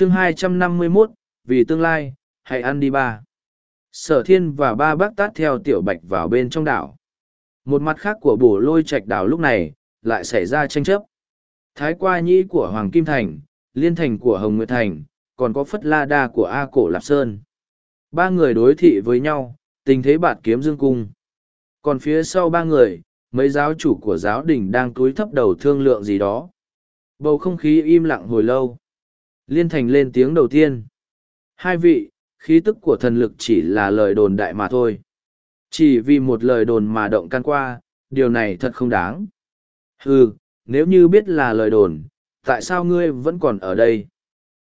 chương 251, vì tương lai, hãy ăn đi ba. Sở thiên và ba bác tát theo tiểu bạch vào bên trong đảo. Một mặt khác của bổ lôi trạch đảo lúc này, lại xảy ra tranh chấp. Thái qua nhĩ của Hoàng Kim Thành, Liên Thành của Hồng Nguyệt Thành, còn có Phất La Đa của A Cổ Lạp Sơn. Ba người đối thị với nhau, tình thế bạt kiếm dương cung. Còn phía sau ba người, mấy giáo chủ của giáo đình đang cúi thấp đầu thương lượng gì đó. Bầu không khí im lặng hồi lâu. Liên Thành lên tiếng đầu tiên. Hai vị, khí tức của thần lực chỉ là lời đồn đại mà thôi. Chỉ vì một lời đồn mà động can qua, điều này thật không đáng. Ừ, nếu như biết là lời đồn, tại sao ngươi vẫn còn ở đây?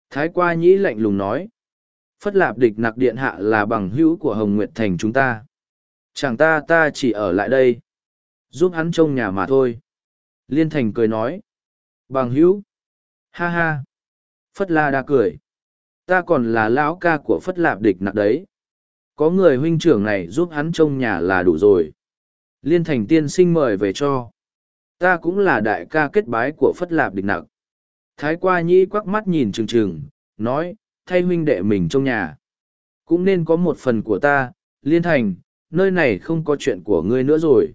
Thái qua nhĩ lạnh lùng nói. Phất lạp địch nặc điện hạ là bằng hữu của Hồng Nguyệt Thành chúng ta. Chẳng ta ta chỉ ở lại đây. Giúp hắn trông nhà mà thôi. Liên Thành cười nói. Bằng hữu. Ha ha. Phất la đa cười. Ta còn là lão ca của Phất lạp địch nặng đấy. Có người huynh trưởng này giúp hắn trông nhà là đủ rồi. Liên Thành tiên sinh mời về cho. Ta cũng là đại ca kết bái của Phất lạp địch nặng. Thái qua nhĩ quắc mắt nhìn trừng trừng, nói, thay huynh đệ mình trong nhà. Cũng nên có một phần của ta, Liên Thành, nơi này không có chuyện của ngươi nữa rồi.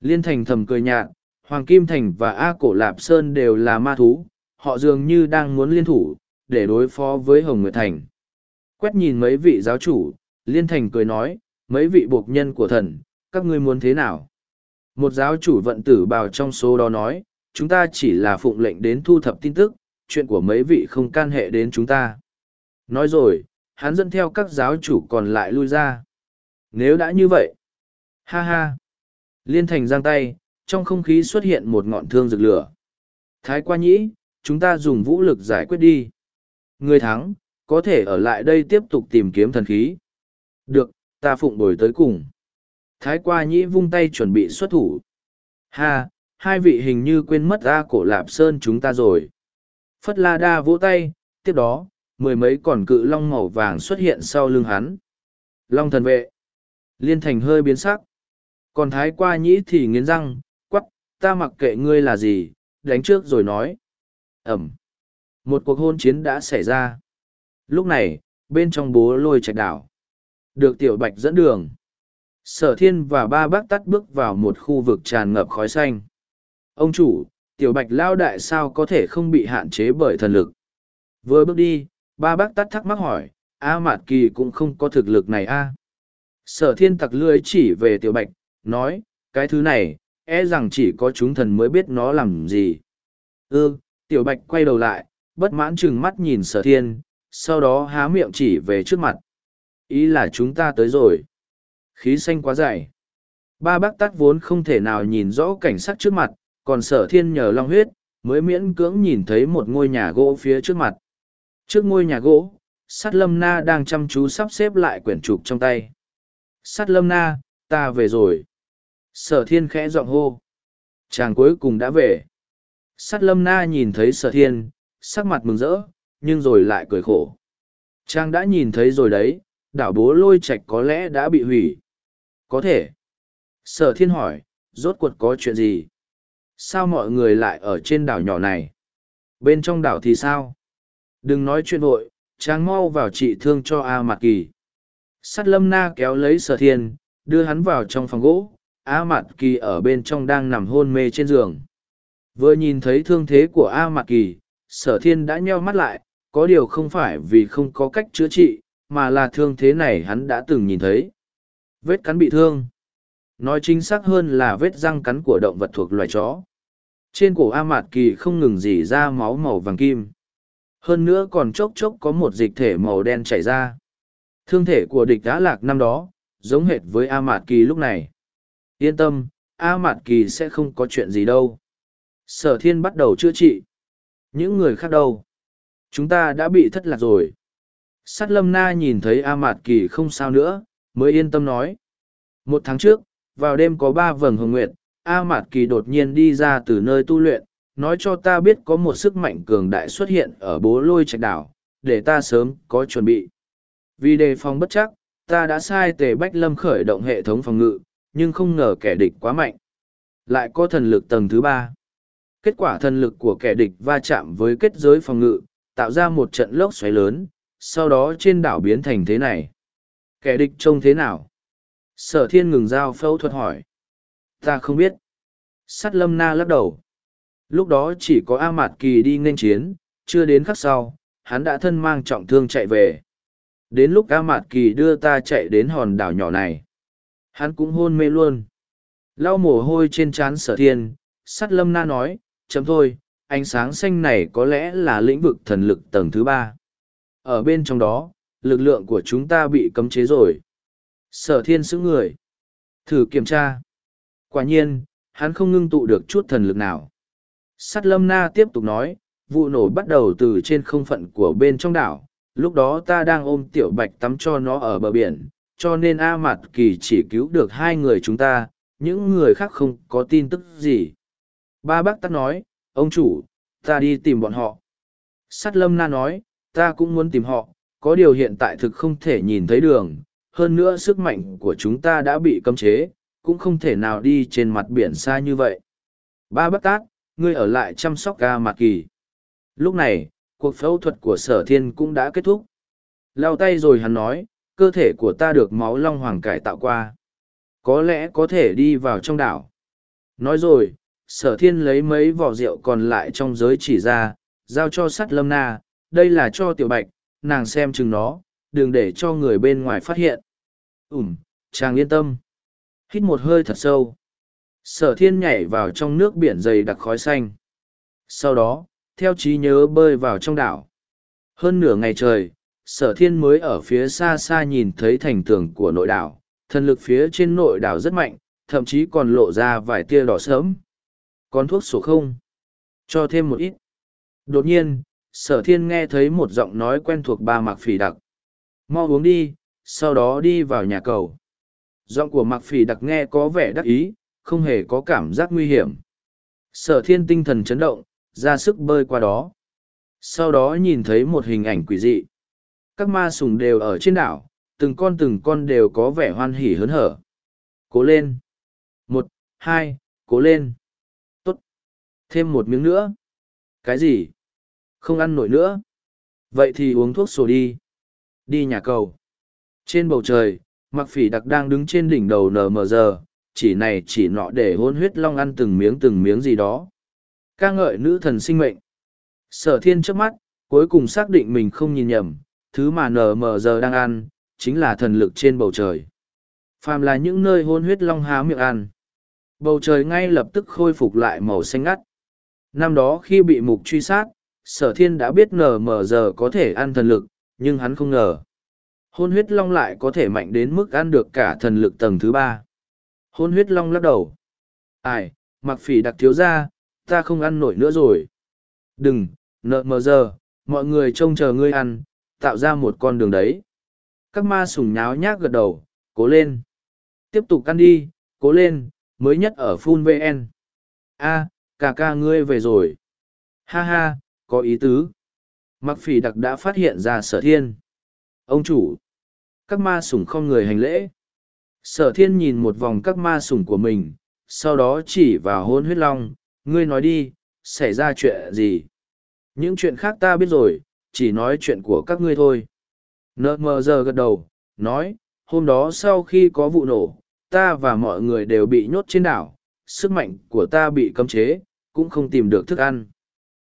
Liên Thành thầm cười nhạt, Hoàng Kim Thành và A Cổ Lạp Sơn đều là ma thú, họ dường như đang muốn liên thủ, để đối phó với Hồng Nguyệt Thành. Quét nhìn mấy vị giáo chủ, Liên Thành cười nói, mấy vị buộc nhân của thần, các ngươi muốn thế nào? Một giáo chủ vận tử bào trong số đó nói, chúng ta chỉ là phụng lệnh đến thu thập tin tức, chuyện của mấy vị không can hệ đến chúng ta. Nói rồi, hắn dẫn theo các giáo chủ còn lại lui ra. Nếu đã như vậy, ha ha, liên thành giang tay, trong không khí xuất hiện một ngọn thương rực lửa. Thái qua nhĩ, chúng ta dùng vũ lực giải quyết đi. Người thắng, có thể ở lại đây tiếp tục tìm kiếm thần khí. Được, ta phụng bồi tới cùng. Thái qua nhĩ vung tay chuẩn bị xuất thủ. Ha, hai vị hình như quên mất ra cổ lạp sơn chúng ta rồi. Phất la đa vỗ tay, tiếp đó, mười mấy còn cự long màu vàng xuất hiện sau lưng hắn. Long thần vệ. Liên thành hơi biến sắc. Còn thái qua nhĩ thì nghiến răng, quắc, ta mặc kệ ngươi là gì, đánh trước rồi nói. Ẩm. Một cuộc hôn chiến đã xảy ra. Lúc này, bên trong bố lôi trạch đảo. Được tiểu bạch dẫn đường. Sở thiên và ba bác tắt bước vào một khu vực tràn ngập khói xanh. Ông chủ, tiểu bạch lao đại sao có thể không bị hạn chế bởi thần lực? Vừa bước đi, ba bác tắt thắc mắc hỏi, A Mạt Kỳ cũng không có thực lực này a Sở thiên tặc lưới chỉ về tiểu bạch, nói, cái thứ này, e rằng chỉ có chúng thần mới biết nó làm gì. Ư, tiểu bạch quay đầu lại, bất mãn chừng mắt nhìn sở thiên, sau đó há miệng chỉ về trước mặt. Ý là chúng ta tới rồi. Khí xanh quá dày. Ba bác tắt vốn không thể nào nhìn rõ cảnh sắc trước mặt, còn sở thiên nhờ long huyết, mới miễn cưỡng nhìn thấy một ngôi nhà gỗ phía trước mặt. Trước ngôi nhà gỗ, sát lâm na đang chăm chú sắp xếp lại quyển trục trong tay. Sát lâm na, ta về rồi. Sở thiên khẽ giọng hô. Chàng cuối cùng đã về. Sát lâm na nhìn thấy sở thiên, sắc mặt mừng rỡ, nhưng rồi lại cười khổ. Trang đã nhìn thấy rồi đấy, đảo bố lôi Trạch có lẽ đã bị hủy. Có thể. Sở thiên hỏi, rốt cuộc có chuyện gì? Sao mọi người lại ở trên đảo nhỏ này? Bên trong đảo thì sao? Đừng nói chuyện vội, Trang mau vào trị thương cho A Mạt Kỳ. Sắt lâm na kéo lấy sở thiên, đưa hắn vào trong phòng gỗ, A Mạt Kỳ ở bên trong đang nằm hôn mê trên giường. Vừa nhìn thấy thương thế của A Mạt Kỳ, sở thiên đã nheo mắt lại, có điều không phải vì không có cách chữa trị, mà là thương thế này hắn đã từng nhìn thấy. Vết cắn bị thương. Nói chính xác hơn là vết răng cắn của động vật thuộc loài chó. Trên cổ A Mạt Kỳ không ngừng dỉ ra máu màu vàng kim. Hơn nữa còn chốc chốc có một dịch thể màu đen chảy ra. Thương thể của địch đã lạc năm đó, giống hệt với A Mạt Kỳ lúc này. Yên tâm, A Mạt Kỳ sẽ không có chuyện gì đâu. Sở thiên bắt đầu chữa trị. Những người khác đâu? Chúng ta đã bị thất lạc rồi. Sát lâm na nhìn thấy A Mạt Kỳ không sao nữa, mới yên tâm nói. Một tháng trước, vào đêm có ba vầng hồng nguyệt, A Mạt Kỳ đột nhiên đi ra từ nơi tu luyện, nói cho ta biết có một sức mạnh cường đại xuất hiện ở bố lôi trạch đảo, để ta sớm có chuẩn bị. Vì đề phòng bất chắc, ta đã sai tề bách lâm khởi động hệ thống phòng ngự, nhưng không ngờ kẻ địch quá mạnh. Lại có thần lực tầng thứ ba. Kết quả thần lực của kẻ địch va chạm với kết giới phòng ngự, tạo ra một trận lốc xoáy lớn, sau đó trên đảo biến thành thế này. Kẻ địch trông thế nào? Sở thiên ngừng giao phẫu thuật hỏi. Ta không biết. Sắt lâm na lắc đầu. Lúc đó chỉ có A Mạt Kỳ đi nên chiến, chưa đến khắc sau, hắn đã thân mang trọng thương chạy về. Đến lúc A Mạt Kỳ đưa ta chạy đến hòn đảo nhỏ này. Hắn cũng hôn mê luôn. Lau mồ hôi trên trán sở thiên, sắt lâm na nói, chấm thôi, ánh sáng xanh này có lẽ là lĩnh vực thần lực tầng thứ ba. Ở bên trong đó, lực lượng của chúng ta bị cấm chế rồi. Sở thiên sứ người. Thử kiểm tra. Quả nhiên, hắn không ngưng tụ được chút thần lực nào. sát lâm na tiếp tục nói, vụ nổ bắt đầu từ trên không phận của bên trong đảo. Lúc đó ta đang ôm tiểu bạch tắm cho nó ở bờ biển, cho nên A Mạt Kỳ chỉ cứu được hai người chúng ta, những người khác không có tin tức gì. Ba bác tắt nói, ông chủ, ta đi tìm bọn họ. Sắt lâm na nói, ta cũng muốn tìm họ, có điều hiện tại thực không thể nhìn thấy đường, hơn nữa sức mạnh của chúng ta đã bị cấm chế, cũng không thể nào đi trên mặt biển xa như vậy. Ba bác tát, ngươi ở lại chăm sóc ca mặt kỳ. Lúc này, cuộc phẫu thuật của sở thiên cũng đã kết thúc. Lao tay rồi hắn nói, cơ thể của ta được máu long hoàng cải tạo qua. Có lẽ có thể đi vào trong đảo. Nói rồi, sở thiên lấy mấy vỏ rượu còn lại trong giới chỉ ra, giao cho sắt lâm na, đây là cho tiểu bạch, nàng xem chừng nó, đừng để cho người bên ngoài phát hiện. Ừm, chàng yên tâm. Hít một hơi thật sâu. Sở thiên nhảy vào trong nước biển dày đặc khói xanh. Sau đó, theo trí nhớ bơi vào trong đảo. Hơn nửa ngày trời, sở thiên mới ở phía xa xa nhìn thấy thành tường của nội đảo. Thần lực phía trên nội đảo rất mạnh, thậm chí còn lộ ra vài tia đỏ sớm. Còn thuốc sổ không? Cho thêm một ít. Đột nhiên, sở thiên nghe thấy một giọng nói quen thuộc ba Mạc phỉ đặc. Mau uống đi, sau đó đi vào nhà cầu. Giọng của Mạc phỉ đặc nghe có vẻ đắc ý, không hề có cảm giác nguy hiểm. Sở thiên tinh thần chấn động, ra sức bơi qua đó. Sau đó nhìn thấy một hình ảnh quỷ dị. Các ma sùng đều ở trên đảo, từng con từng con đều có vẻ hoan hỉ hớn hở. Cố lên. Một, hai, cố lên. Thêm một miếng nữa. Cái gì? Không ăn nổi nữa. Vậy thì uống thuốc sổ đi. Đi nhà cầu. Trên bầu trời, mặc phỉ đặc đang đứng trên đỉnh đầu nờ mờ giờ, chỉ này chỉ nọ để hôn huyết long ăn từng miếng từng miếng gì đó. ca ngợi nữ thần sinh mệnh. Sở thiên trước mắt, cuối cùng xác định mình không nhìn nhầm, thứ mà nờ mờ giờ đang ăn, chính là thần lực trên bầu trời. Phàm là những nơi hôn huyết long há miệng ăn. Bầu trời ngay lập tức khôi phục lại màu xanh ngắt. Năm đó khi bị mục truy sát, sở thiên đã biết nờ mờ giờ có thể ăn thần lực, nhưng hắn không ngờ. Hôn huyết long lại có thể mạnh đến mức ăn được cả thần lực tầng thứ ba. Hôn huyết long lắc đầu. Ai, mặc phỉ đặc thiếu ra, ta không ăn nổi nữa rồi. Đừng, nợ mờ giờ, mọi người trông chờ ngươi ăn, tạo ra một con đường đấy. Các ma sùng nháo nhác gật đầu, cố lên. Tiếp tục ăn đi, cố lên, mới nhất ở Phun VN. a ca ngươi về rồi. Ha ha, có ý tứ. Mặc phỉ đặc đã phát hiện ra sở thiên. Ông chủ. Các ma sủng không người hành lễ. Sở thiên nhìn một vòng các ma sủng của mình, sau đó chỉ vào hôn huyết long. Ngươi nói đi, xảy ra chuyện gì? Những chuyện khác ta biết rồi, chỉ nói chuyện của các ngươi thôi. Nợ mờ giờ gật đầu, nói, hôm đó sau khi có vụ nổ, ta và mọi người đều bị nhốt trên đảo, sức mạnh của ta bị cấm chế, cũng không tìm được thức ăn.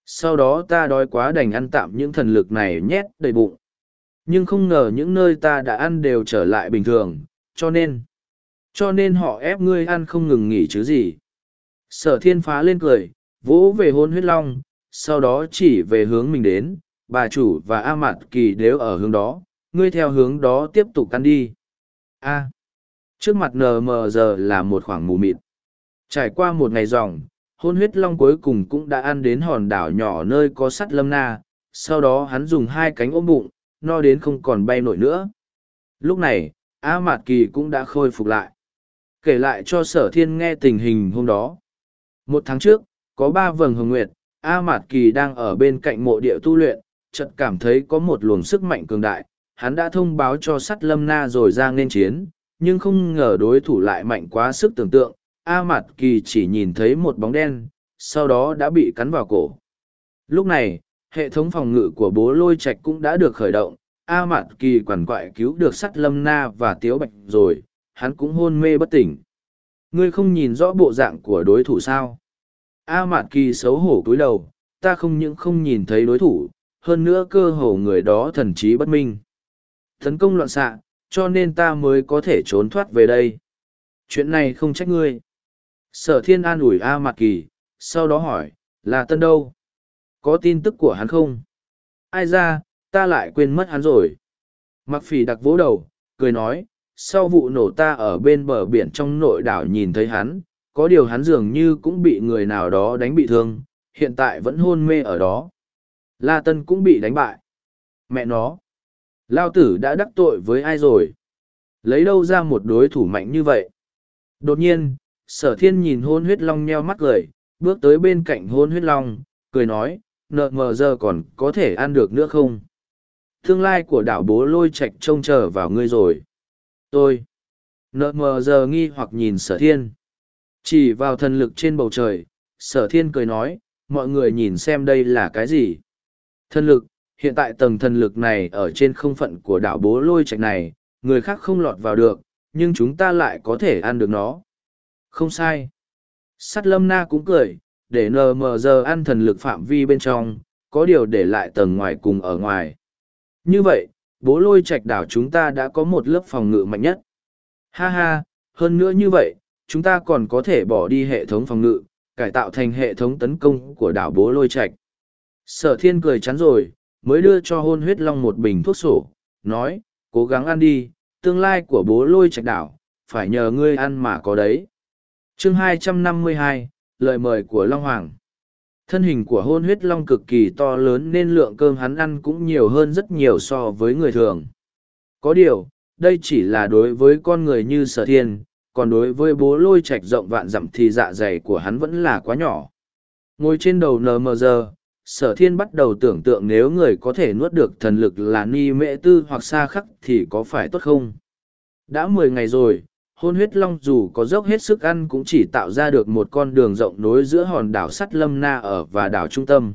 Sau đó ta đói quá đành ăn tạm những thần lực này nhét đầy bụng. Nhưng không ngờ những nơi ta đã ăn đều trở lại bình thường, cho nên... Cho nên họ ép ngươi ăn không ngừng nghỉ chứ gì. Sở thiên phá lên cười, vỗ về hôn huyết long, sau đó chỉ về hướng mình đến, bà chủ và A Mạt Kỳ đều ở hướng đó, ngươi theo hướng đó tiếp tục ăn đi. A. Trước mặt nờ mờ giờ là một khoảng mù mịt. Trải qua một ngày dòng, hôn huyết long cuối cùng cũng đã ăn đến hòn đảo nhỏ nơi có sắt lâm na, sau đó hắn dùng hai cánh ôm bụng, no đến không còn bay nổi nữa. Lúc này, A Mạt Kỳ cũng đã khôi phục lại. Kể lại cho sở thiên nghe tình hình hôm đó. Một tháng trước, có ba vầng hồng nguyệt, A Mạt Kỳ đang ở bên cạnh mộ địa tu luyện, chợt cảm thấy có một luồng sức mạnh cường đại. Hắn đã thông báo cho sắt lâm na rồi ra nên chiến, nhưng không ngờ đối thủ lại mạnh quá sức tưởng tượng, A Mạt Kỳ chỉ nhìn thấy một bóng đen, sau đó đã bị cắn vào cổ. Lúc này, hệ thống phòng ngự của bố lôi trạch cũng đã được khởi động. A mạt kỳ quản quại cứu được sắt lâm na và tiếu bạch rồi hắn cũng hôn mê bất tỉnh. Ngươi không nhìn rõ bộ dạng của đối thủ sao? A mạt kỳ xấu hổ cúi đầu ta không những không nhìn thấy đối thủ hơn nữa cơ hồ người đó thần trí bất minh. Tấn công loạn xạ cho nên ta mới có thể trốn thoát về đây. Chuyện này không trách ngươi sở thiên an ủi a mạc kỳ, sau đó hỏi, là tân đâu? Có tin tức của hắn không? Ai ra, ta lại quên mất hắn rồi. Mặc phỉ đặc vỗ đầu, cười nói, sau vụ nổ ta ở bên bờ biển trong nội đảo nhìn thấy hắn, có điều hắn dường như cũng bị người nào đó đánh bị thương, hiện tại vẫn hôn mê ở đó. La tân cũng bị đánh bại. Mẹ nó, lao tử đã đắc tội với ai rồi? Lấy đâu ra một đối thủ mạnh như vậy? Đột nhiên sở thiên nhìn hôn huyết long nheo mắt cười, bước tới bên cạnh hôn huyết long, cười nói, nợ mờ giờ còn có thể ăn được nữa không? Tương lai của đảo bố lôi Trạch trông chờ vào ngươi rồi. Tôi. Nợ mờ giờ nghi hoặc nhìn sở thiên. Chỉ vào thần lực trên bầu trời, sở thiên cười nói, mọi người nhìn xem đây là cái gì? Thần lực, hiện tại tầng thần lực này ở trên không phận của đảo bố lôi Trạch này, người khác không lọt vào được, nhưng chúng ta lại có thể ăn được nó không sai. Sắt lâm na cũng cười, để nờ mờ giờ ăn thần lực phạm vi bên trong, có điều để lại tầng ngoài cùng ở ngoài. Như vậy, bố lôi trạch đảo chúng ta đã có một lớp phòng ngự mạnh nhất. Ha ha, hơn nữa như vậy, chúng ta còn có thể bỏ đi hệ thống phòng ngự, cải tạo thành hệ thống tấn công của đảo bố lôi trạch. Sở thiên cười chắn rồi, mới đưa cho hôn huyết long một bình thuốc sổ, nói, cố gắng ăn đi, tương lai của bố lôi trạch đảo, phải nhờ ngươi ăn mà có đấy chương 252, lời mời của long hoàng. Thân hình của hôn huyết long cực kỳ to lớn nên lượng cơm hắn ăn cũng nhiều hơn rất nhiều so với người thường. Có điều đây chỉ là đối với con người như sở thiên còn đối với bố lôi trạch rộng vạn dặm thì dạ dày của hắn vẫn là quá nhỏ. Ngồi trên đầu nờ mờ giờ sở thiên bắt đầu tưởng tượng nếu người có thể nuốt được thần lực là ni mễ tư hoặc xa khắc thì có phải tốt không? Đã mười ngày rồi hôn huyết long dù có dốc hết sức ăn cũng chỉ tạo ra được một con đường rộng nối giữa hòn đảo sắt lâm na ở và đảo trung tâm.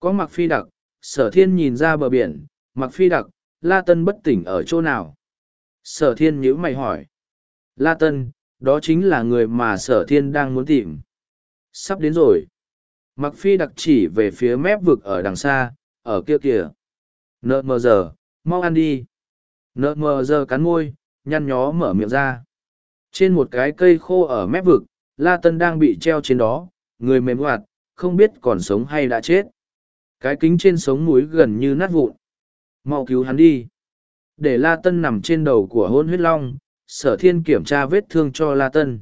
Có mặc phi đặc, sở thiên nhìn ra bờ biển. Mặc phi đặc, la tân bất tỉnh ở chỗ nào? Sở thiên nhíu mày hỏi. La tân, đó chính là người mà sở thiên đang muốn tìm. Sắp đến rồi. Mặc phi đặc chỉ về phía mép vực ở đằng xa, ở kia kìa. Nợ mờ giờ, mau ăn đi. Nợ mờ giờ cắn môi, nhăn nhó mở miệng ra trên một cái cây khô ở mép vực, La Tân đang bị treo trên đó, người mềm hoạt, không biết còn sống hay đã chết. Cái kính trên sống mũi gần như nát vụn. mau cứu hắn đi. Để La Tân nằm trên đầu của hôn huyết long, sở thiên kiểm tra vết thương cho La Tân.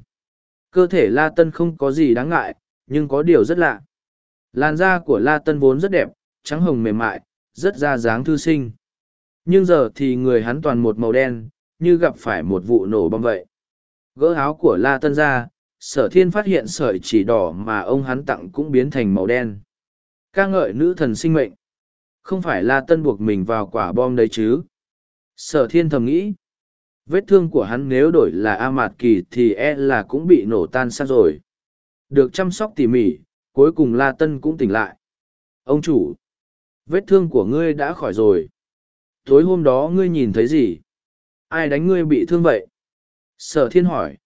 Cơ thể La Tân không có gì đáng ngại, nhưng có điều rất lạ. Làn da của La Tân vốn rất đẹp, trắng hồng mềm mại, rất da dáng thư sinh. Nhưng giờ thì người hắn toàn một màu đen, như gặp phải một vụ nổ bom vậy gỡ áo của la tân ra, sở thiên phát hiện sợi chỉ đỏ mà ông hắn tặng cũng biến thành màu đen. Ca ngợi nữ thần sinh mệnh. Không phải la tân buộc mình vào quả bom đấy chứ? Sở thiên thầm nghĩ. Vết thương của hắn nếu đổi là a mạt kỳ thì e là cũng bị nổ tan sát rồi. Được chăm sóc tỉ mỉ, cuối cùng la tân cũng tỉnh lại. Ông chủ, vết thương của ngươi đã khỏi rồi. Tối hôm đó ngươi nhìn thấy gì? Ai đánh ngươi bị thương vậy? Sở thiên hỏi.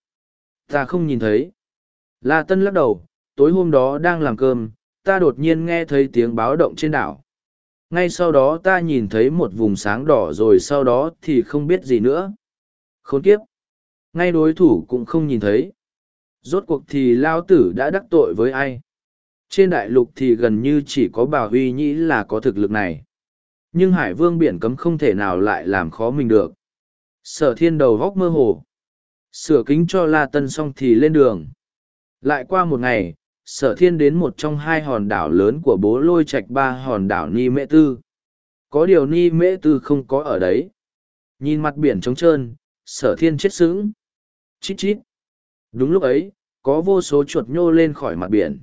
Ta không nhìn thấy. La Tân lắc đầu, tối hôm đó đang làm cơm, ta đột nhiên nghe thấy tiếng báo động trên đảo. Ngay sau đó ta nhìn thấy một vùng sáng đỏ rồi sau đó thì không biết gì nữa. Khốn kiếp. Ngay đối thủ cũng không nhìn thấy. Rốt cuộc thì Lao Tử đã đắc tội với ai? Trên đại lục thì gần như chỉ có Bảo Huy Nhĩ là có thực lực này. Nhưng Hải Vương biển cấm không thể nào lại làm khó mình được. Sở thiên đầu góc mơ hồ. Sửa kính cho La Tân xong thì lên đường. Lại qua một ngày, sở thiên đến một trong hai hòn đảo lớn của bố lôi Trạch ba hòn đảo Ni Mễ Tư. Có điều Ni Mễ Tư không có ở đấy. Nhìn mặt biển trống trơn, sở thiên chết sững. Chít chít. Đúng lúc ấy, có vô số chuột nhô lên khỏi mặt biển.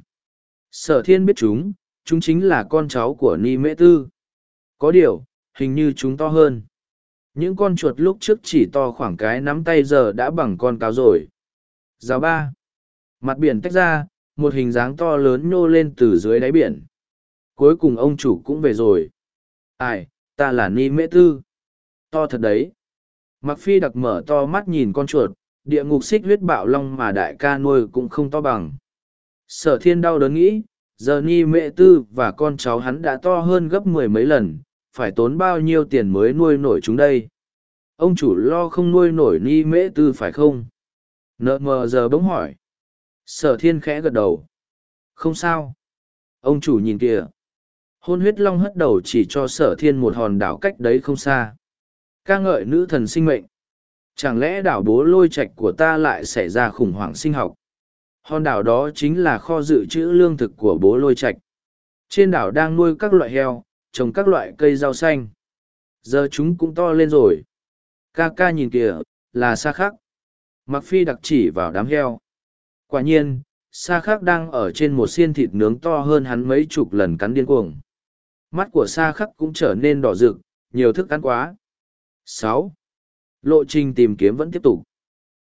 Sở thiên biết chúng, chúng chính là con cháu của Ni Mễ Tư. Có điều, hình như chúng to hơn. Những con chuột lúc trước chỉ to khoảng cái nắm tay giờ đã bằng con cáo rồi. Giáo ba. Mặt biển tách ra, một hình dáng to lớn nhô lên từ dưới đáy biển. Cuối cùng ông chủ cũng về rồi. Ai, ta là Ni Mễ Tư. To thật đấy. Mặc phi đặc mở to mắt nhìn con chuột, địa ngục xích huyết bạo long mà đại ca nuôi cũng không to bằng. Sở thiên đau đớn nghĩ, giờ Ni Mễ Tư và con cháu hắn đã to hơn gấp mười mấy lần, phải tốn bao nhiêu tiền mới nuôi nổi chúng đây. Ông chủ lo không nuôi nổi Ni Mễ Tư phải không? Nợ mờ giờ bỗng hỏi. Sở thiên khẽ gật đầu. Không sao. Ông chủ nhìn kìa. Hôn huyết long hất đầu chỉ cho sở thiên một hòn đảo cách đấy không xa. ca ngợi nữ thần sinh mệnh. Chẳng lẽ đảo bố lôi Trạch của ta lại xảy ra khủng hoảng sinh học? Hòn đảo đó chính là kho dự trữ lương thực của bố lôi Trạch. Trên đảo đang nuôi các loại heo, trồng các loại cây rau xanh. Giờ chúng cũng to lên rồi. Ca ca nhìn kìa, là xa khắc. Mặc phi đặc chỉ vào đám heo. Quả nhiên, xa khắc đang ở trên một xiên thịt nướng to hơn hắn mấy chục lần cắn điên cuồng. Mắt của xa khắc cũng trở nên đỏ rực, nhiều thức ăn quá. sáu Lộ trình tìm kiếm vẫn tiếp tục.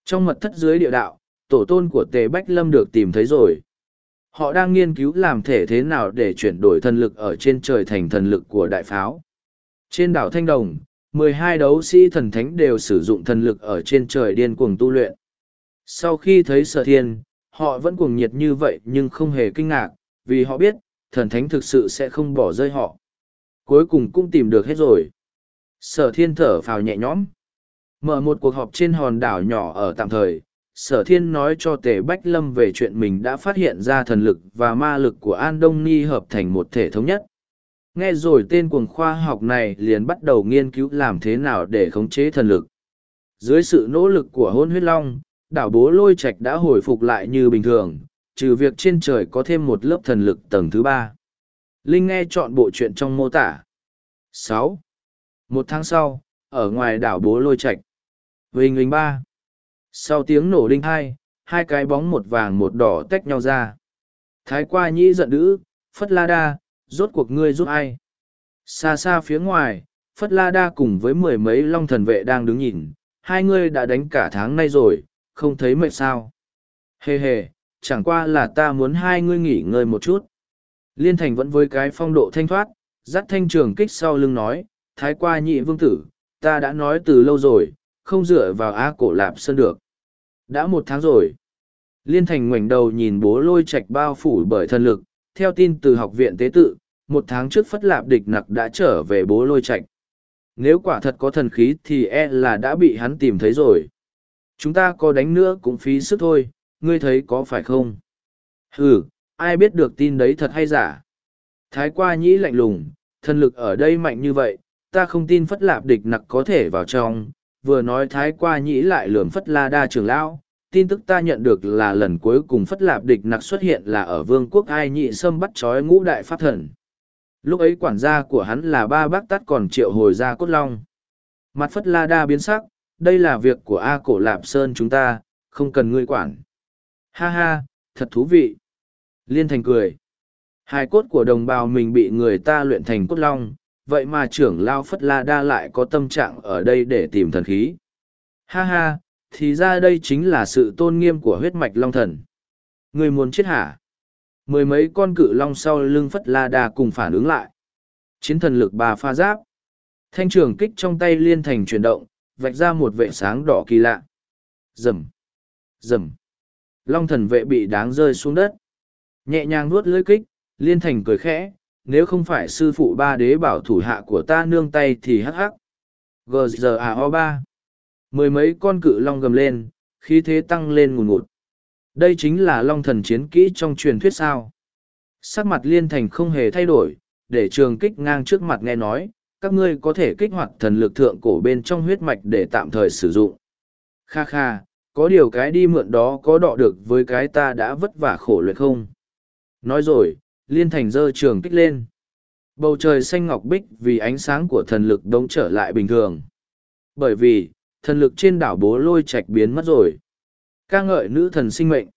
Trong mật thất dưới địa đạo, tổ tôn của Tề Bách Lâm được tìm thấy rồi. Họ đang nghiên cứu làm thể thế nào để chuyển đổi thần lực ở trên trời thành thần lực của đại pháo. Trên đảo Thanh Đồng, mười hai đấu sĩ thần thánh đều sử dụng thần lực ở trên trời điên cuồng tu luyện. Sau khi thấy sở thiên, họ vẫn cuồng nhiệt như vậy nhưng không hề kinh ngạc, vì họ biết, thần thánh thực sự sẽ không bỏ rơi họ. Cuối cùng cũng tìm được hết rồi. Sở thiên thở phào nhẹ nhõm. Mở một cuộc họp trên hòn đảo nhỏ ở tạm thời, sở thiên nói cho tề bách lâm về chuyện mình đã phát hiện ra thần lực và ma lực của an đông ni hợp thành một thể thống nhất. Nghe rồi tên cuồng khoa học này liền bắt đầu nghiên cứu làm thế nào để khống chế thần lực. Dưới sự nỗ lực của hôn huyết long, đảo bố lôi trạch đã hồi phục lại như bình thường, trừ việc trên trời có thêm một lớp thần lực tầng thứ ba. Linh nghe chọn bộ chuyện trong mô tả. Sáu. Một tháng sau, ở ngoài đảo bố lôi trạch. Vinh vinh ba sau tiếng nổ đinh hai hai cái bóng một vàng một đỏ tách nhau ra. Thái qua nhĩ giận dữ, phất la đa, rốt cuộc ngươi giúp ai? Xa xa phía ngoài, phất la đa cùng với mười mấy long thần vệ đang đứng nhìn, hai ngươi đã đánh cả tháng nay rồi, không thấy mệt sao? Hề hề, chẳng qua là ta muốn hai ngươi nghỉ ngơi một chút. Liên thành vẫn với cái phong độ thanh thoát, dắt thanh trường kích sau lưng nói, thái qua nhị vương tử, ta đã nói từ lâu rồi không dựa vào á cổ lạp sơn được. Đã một tháng rồi. Liên thành ngoảnh đầu nhìn bố lôi trạch bao phủ bởi thân lực, theo tin từ học viện tế tự, một tháng trước phất lạp địch nặc đã trở về bố lôi trạch. Nếu quả thật có thần khí thì e là đã bị hắn tìm thấy rồi. Chúng ta có đánh nữa cũng phí sức thôi, ngươi thấy có phải không? Ừ ai biết được tin đấy thật hay giả? Thái qua nhĩ lạnh lùng, thần lực ở đây mạnh như vậy, ta không tin phất lạp địch nặc có thể vào trong vừa nói thái qua nhĩ lại lườm phất la đa trường lão, tin tức ta nhận được là lần cuối cùng phất lạp địch nặc xuất hiện là ở vương quốc ai nhị sâm bắt trói ngũ đại pháp thần. Lúc ấy quản gia của hắn là ba bác tắt còn triệu hồi ra cốt long. Mặt phất la đa biến sắc, đây là việc của a cổ lạp sơn chúng ta, không cần ngươi quản. Ha ha, thật thú vị. Liên thành cười. Hai cốt của đồng bào mình bị người ta luyện thành cốt long vậy mà trưởng lao phất la đa lại có tâm trạng ở đây để tìm thần khí. Ha ha, thì ra đây chính là sự tôn nghiêm của huyết mạch long thần. Người muốn chết hả? Mười mấy con cự long sau lưng phất la đa cùng phản ứng lại. Chiến thần lực bà pha giáp. Thanh trường kích trong tay liên thành chuyển động, vạch ra một vệ sáng đỏ kỳ lạ. Rầm. Rầm. Long thần vệ bị đáng rơi xuống đất. Nhẹ nhàng nuốt lưỡi kích, liên thành cười khẽ nếu không phải sư phụ ba đế bảo thủ hạ của ta nương tay thì hắc hắc. Gzao ba. Mười mấy con cự long gầm lên, khí thế tăng lên ngùn ngụt. Đây chính là long thần chiến kỹ trong truyền thuyết sao? Sắc mặt liên thành không hề thay đổi, để trường kích ngang trước mặt nghe nói, các ngươi có thể kích hoạt thần lực thượng cổ bên trong huyết mạch để tạm thời sử dụng. Kha kha, có điều cái đi mượn đó có đọ được với cái ta đã vất vả khổ luyện không? Nói rồi liên thành dơ trường kích lên. Bầu trời xanh ngọc bích vì ánh sáng của thần lực đống trở lại bình thường. Bởi vì, thần lực trên đảo bố lôi trạch biến mất rồi. Ca ngợi nữ thần sinh mệnh.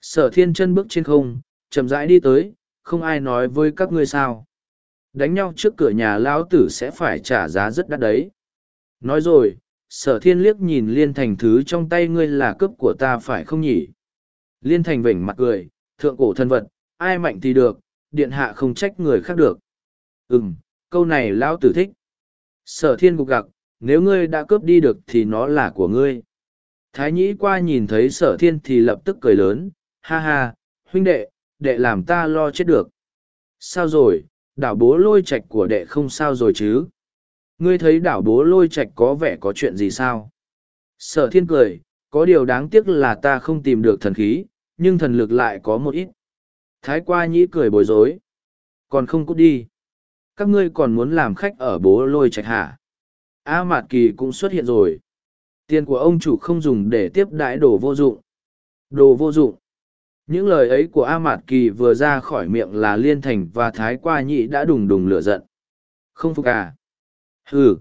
Sở thiên chân bước trên không, chậm rãi đi tới, không ai nói với các ngươi sao. Đánh nhau trước cửa nhà lão tử sẽ phải trả giá rất đắt đấy. Nói rồi, sở thiên liếc nhìn liên thành thứ trong tay ngươi là cướp của ta phải không nhỉ? Liên thành vểnh mặt cười, thượng cổ thân vật ai mạnh thì được điện hạ không trách người khác được. Ừm, câu này lão tử thích. Sở thiên gục gặc, nếu ngươi đã cướp đi được thì nó là của ngươi. Thái nhĩ qua nhìn thấy sở thiên thì lập tức cười lớn, ha ha, huynh đệ, đệ làm ta lo chết được. Sao rồi, đảo bố lôi Trạch của đệ không sao rồi chứ? Ngươi thấy đảo bố lôi Trạch có vẻ có chuyện gì sao? Sở thiên cười, có điều đáng tiếc là ta không tìm được thần khí, nhưng thần lực lại có một ít. Thái qua nhĩ cười bối rối. Còn không cút đi. Các ngươi còn muốn làm khách ở bố lôi Trạch hả? A Mạt Kỳ cũng xuất hiện rồi. Tiền của ông chủ không dùng để tiếp đãi đồ vô dụng. Đồ vô dụng. Những lời ấy của A Mạt Kỳ vừa ra khỏi miệng là Liên Thành và Thái Qua Nhị đã đùng đùng lửa giận. Không phục à? Hừ.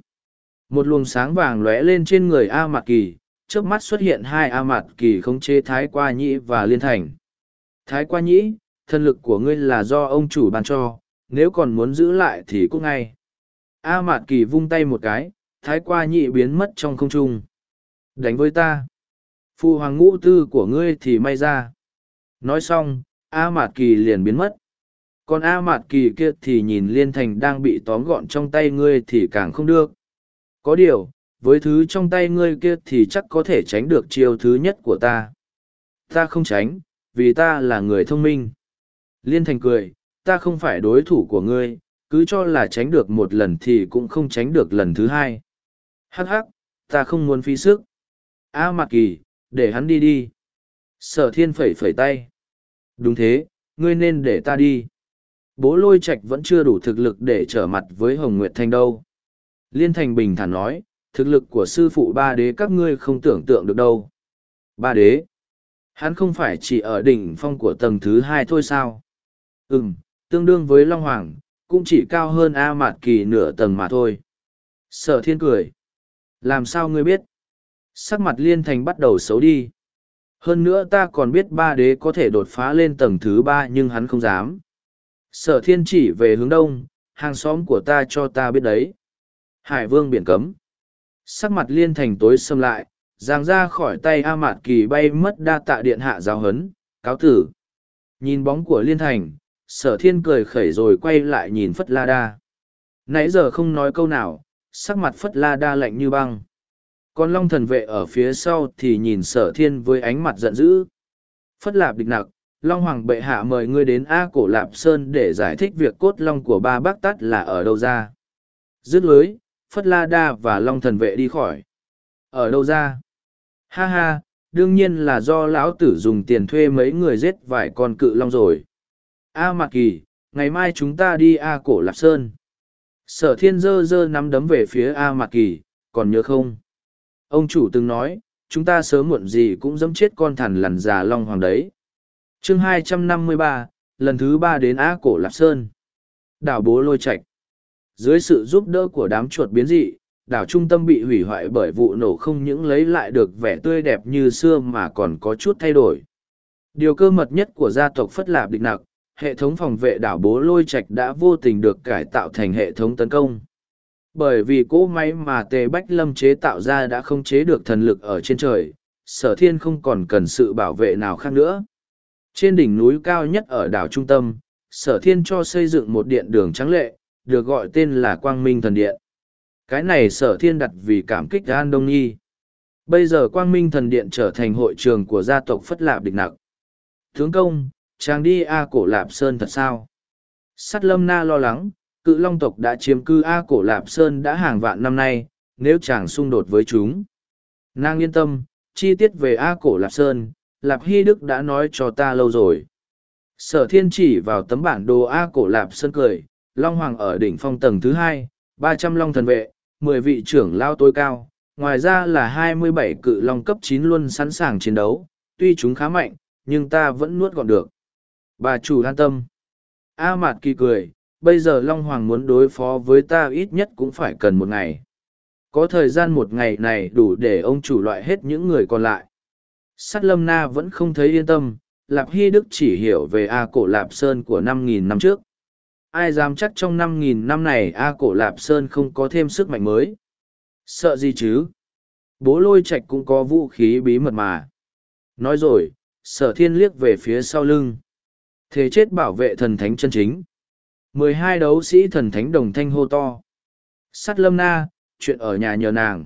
Một luồng sáng vàng lóe lên trên người A Mạt Kỳ, trước mắt xuất hiện hai A Mạt Kỳ khống chế Thái Qua Nhị và Liên Thành. Thái Qua Nhị, thân lực của ngươi là do ông chủ ban cho, nếu còn muốn giữ lại thì cút ngay. A Mạt Kỳ vung tay một cái, Thái Qua Nhị biến mất trong không trung. Đánh với ta. Phu hoàng ngũ tư của ngươi thì may ra. Nói xong, A Mạt Kỳ liền biến mất. Còn A Mạt Kỳ kia thì nhìn Liên Thành đang bị tóm gọn trong tay ngươi thì càng không được. Có điều, với thứ trong tay ngươi kia thì chắc có thể tránh được chiêu thứ nhất của ta. Ta không tránh, vì ta là người thông minh. Liên Thành cười, ta không phải đối thủ của ngươi, cứ cho là tránh được một lần thì cũng không tránh được lần thứ hai. Hắc hắc, ta không muốn phí sức. A Mạc Kỳ, để hắn đi đi. Sở thiên phẩy phẩy tay. Đúng thế, ngươi nên để ta đi. Bố lôi Trạch vẫn chưa đủ thực lực để trở mặt với Hồng Nguyệt Thanh đâu. Liên Thành bình thản nói, thực lực của sư phụ ba đế các ngươi không tưởng tượng được đâu. Ba đế? Hắn không phải chỉ ở đỉnh phong của tầng thứ hai thôi sao? Ừm, tương đương với Long Hoàng, cũng chỉ cao hơn A Mạt Kỳ nửa tầng mà thôi. Sở thiên cười. Làm sao ngươi biết? Sắc mặt liên thành bắt đầu xấu đi. Hơn nữa ta còn biết ba đế có thể đột phá lên tầng thứ ba nhưng hắn không dám. Sở thiên chỉ về hướng đông, hàng xóm của ta cho ta biết đấy. Hải vương biển cấm. Sắc mặt liên thành tối xâm lại, giang ra khỏi tay A Mạt Kỳ bay mất đa tạ điện hạ giáo hấn, cáo tử. Nhìn bóng của liên thành, sở thiên cười khẩy rồi quay lại nhìn Phất La Đa. Nãy giờ không nói câu nào, sắc mặt Phất La Đa lạnh như băng. Còn long thần vệ ở phía sau thì nhìn sở thiên với ánh mặt giận dữ. Phất lạp địch nặc long hoàng bệ hạ mời ngươi đến a cổ lạp sơn để giải thích việc cốt long của ba bác tắt là ở đâu ra. Dứt lưới phất la đa và long thần vệ đi khỏi. Ở đâu ra? Ha ha đương nhiên là do lão tử dùng tiền thuê mấy người giết vài con cự long rồi a mạc kỳ ngày mai chúng ta đi a cổ lạp sơn sở thiên dơ dơ nắm đấm về phía a mạc kỳ còn nhớ không Ông chủ từng nói, chúng ta sớm muộn gì cũng dẫm chết con thằn lằn già long hoàng đấy. chương 253, lần thứ ba đến A Cổ Lạp Sơn. Đảo bố lôi Trạch Dưới sự giúp đỡ của đám chuột biến dị, đảo trung tâm bị hủy hoại bởi vụ nổ không những lấy lại được vẻ tươi đẹp như xưa mà còn có chút thay đổi. Điều cơ mật nhất của gia tộc Phất Lạp Địch Nặc, hệ thống phòng vệ đảo bố lôi Trạch đã vô tình được cải tạo thành hệ thống tấn công. Bởi vì cỗ máy mà tề bách lâm chế tạo ra đã không chế được thần lực ở trên trời, sở thiên không còn cần sự bảo vệ nào khác nữa. Trên đỉnh núi cao nhất ở đảo trung tâm, sở thiên cho xây dựng một điện đường trắng lệ, được gọi tên là quang minh thần điện. Cái này sở thiên đặt vì cảm kích an đông nhi. Bây giờ quang minh thần điện trở thành hội trường của gia tộc phất lạp địch nặc. Tướng công chàng đi a cổ lạp sơn thật sao sắt lâm na lo lắng cự long tộc đã chiếm cư A cổ Lạp Sơn đã hàng vạn năm nay, nếu chàng xung đột với chúng. Nàng yên tâm, chi tiết về A cổ Lạp Sơn, Lạp Hy Đức đã nói cho ta lâu rồi. Sở thiên chỉ vào tấm bản đồ A cổ Lạp Sơn cười, Long Hoàng ở đỉnh phong tầng thứ hai, ba trăm long thần vệ, mười vị trưởng lao tối cao, ngoài ra là hai mươi bảy cự long cấp chín luôn sẵn sàng chiến đấu, tuy chúng khá mạnh, nhưng ta vẫn nuốt gọn được. Bà chủ an tâm. A Mạt Kỳ cười, bây giờ Long Hoàng muốn đối phó với ta ít nhất cũng phải cần một ngày. Có thời gian một ngày này đủ để ông chủ loại hết những người còn lại. Sát lâm na vẫn không thấy yên tâm, Lạp Hy Đức chỉ hiểu về A cổ Lạp Sơn của năm nghìn năm trước. Ai dám chắc trong năm nghìn năm này A cổ Lạp Sơn không có thêm sức mạnh mới? Sợ gì chứ? Bố lôi Trạch cũng có vũ khí bí mật mà. Nói rồi, sở thiên liếc về phía sau lưng. Thế chết bảo vệ thần thánh chân chính. mười hai đấu sĩ thần thánh đồng thanh hô to. Sắt lâm na, chuyện ở nhà nhờ nàng.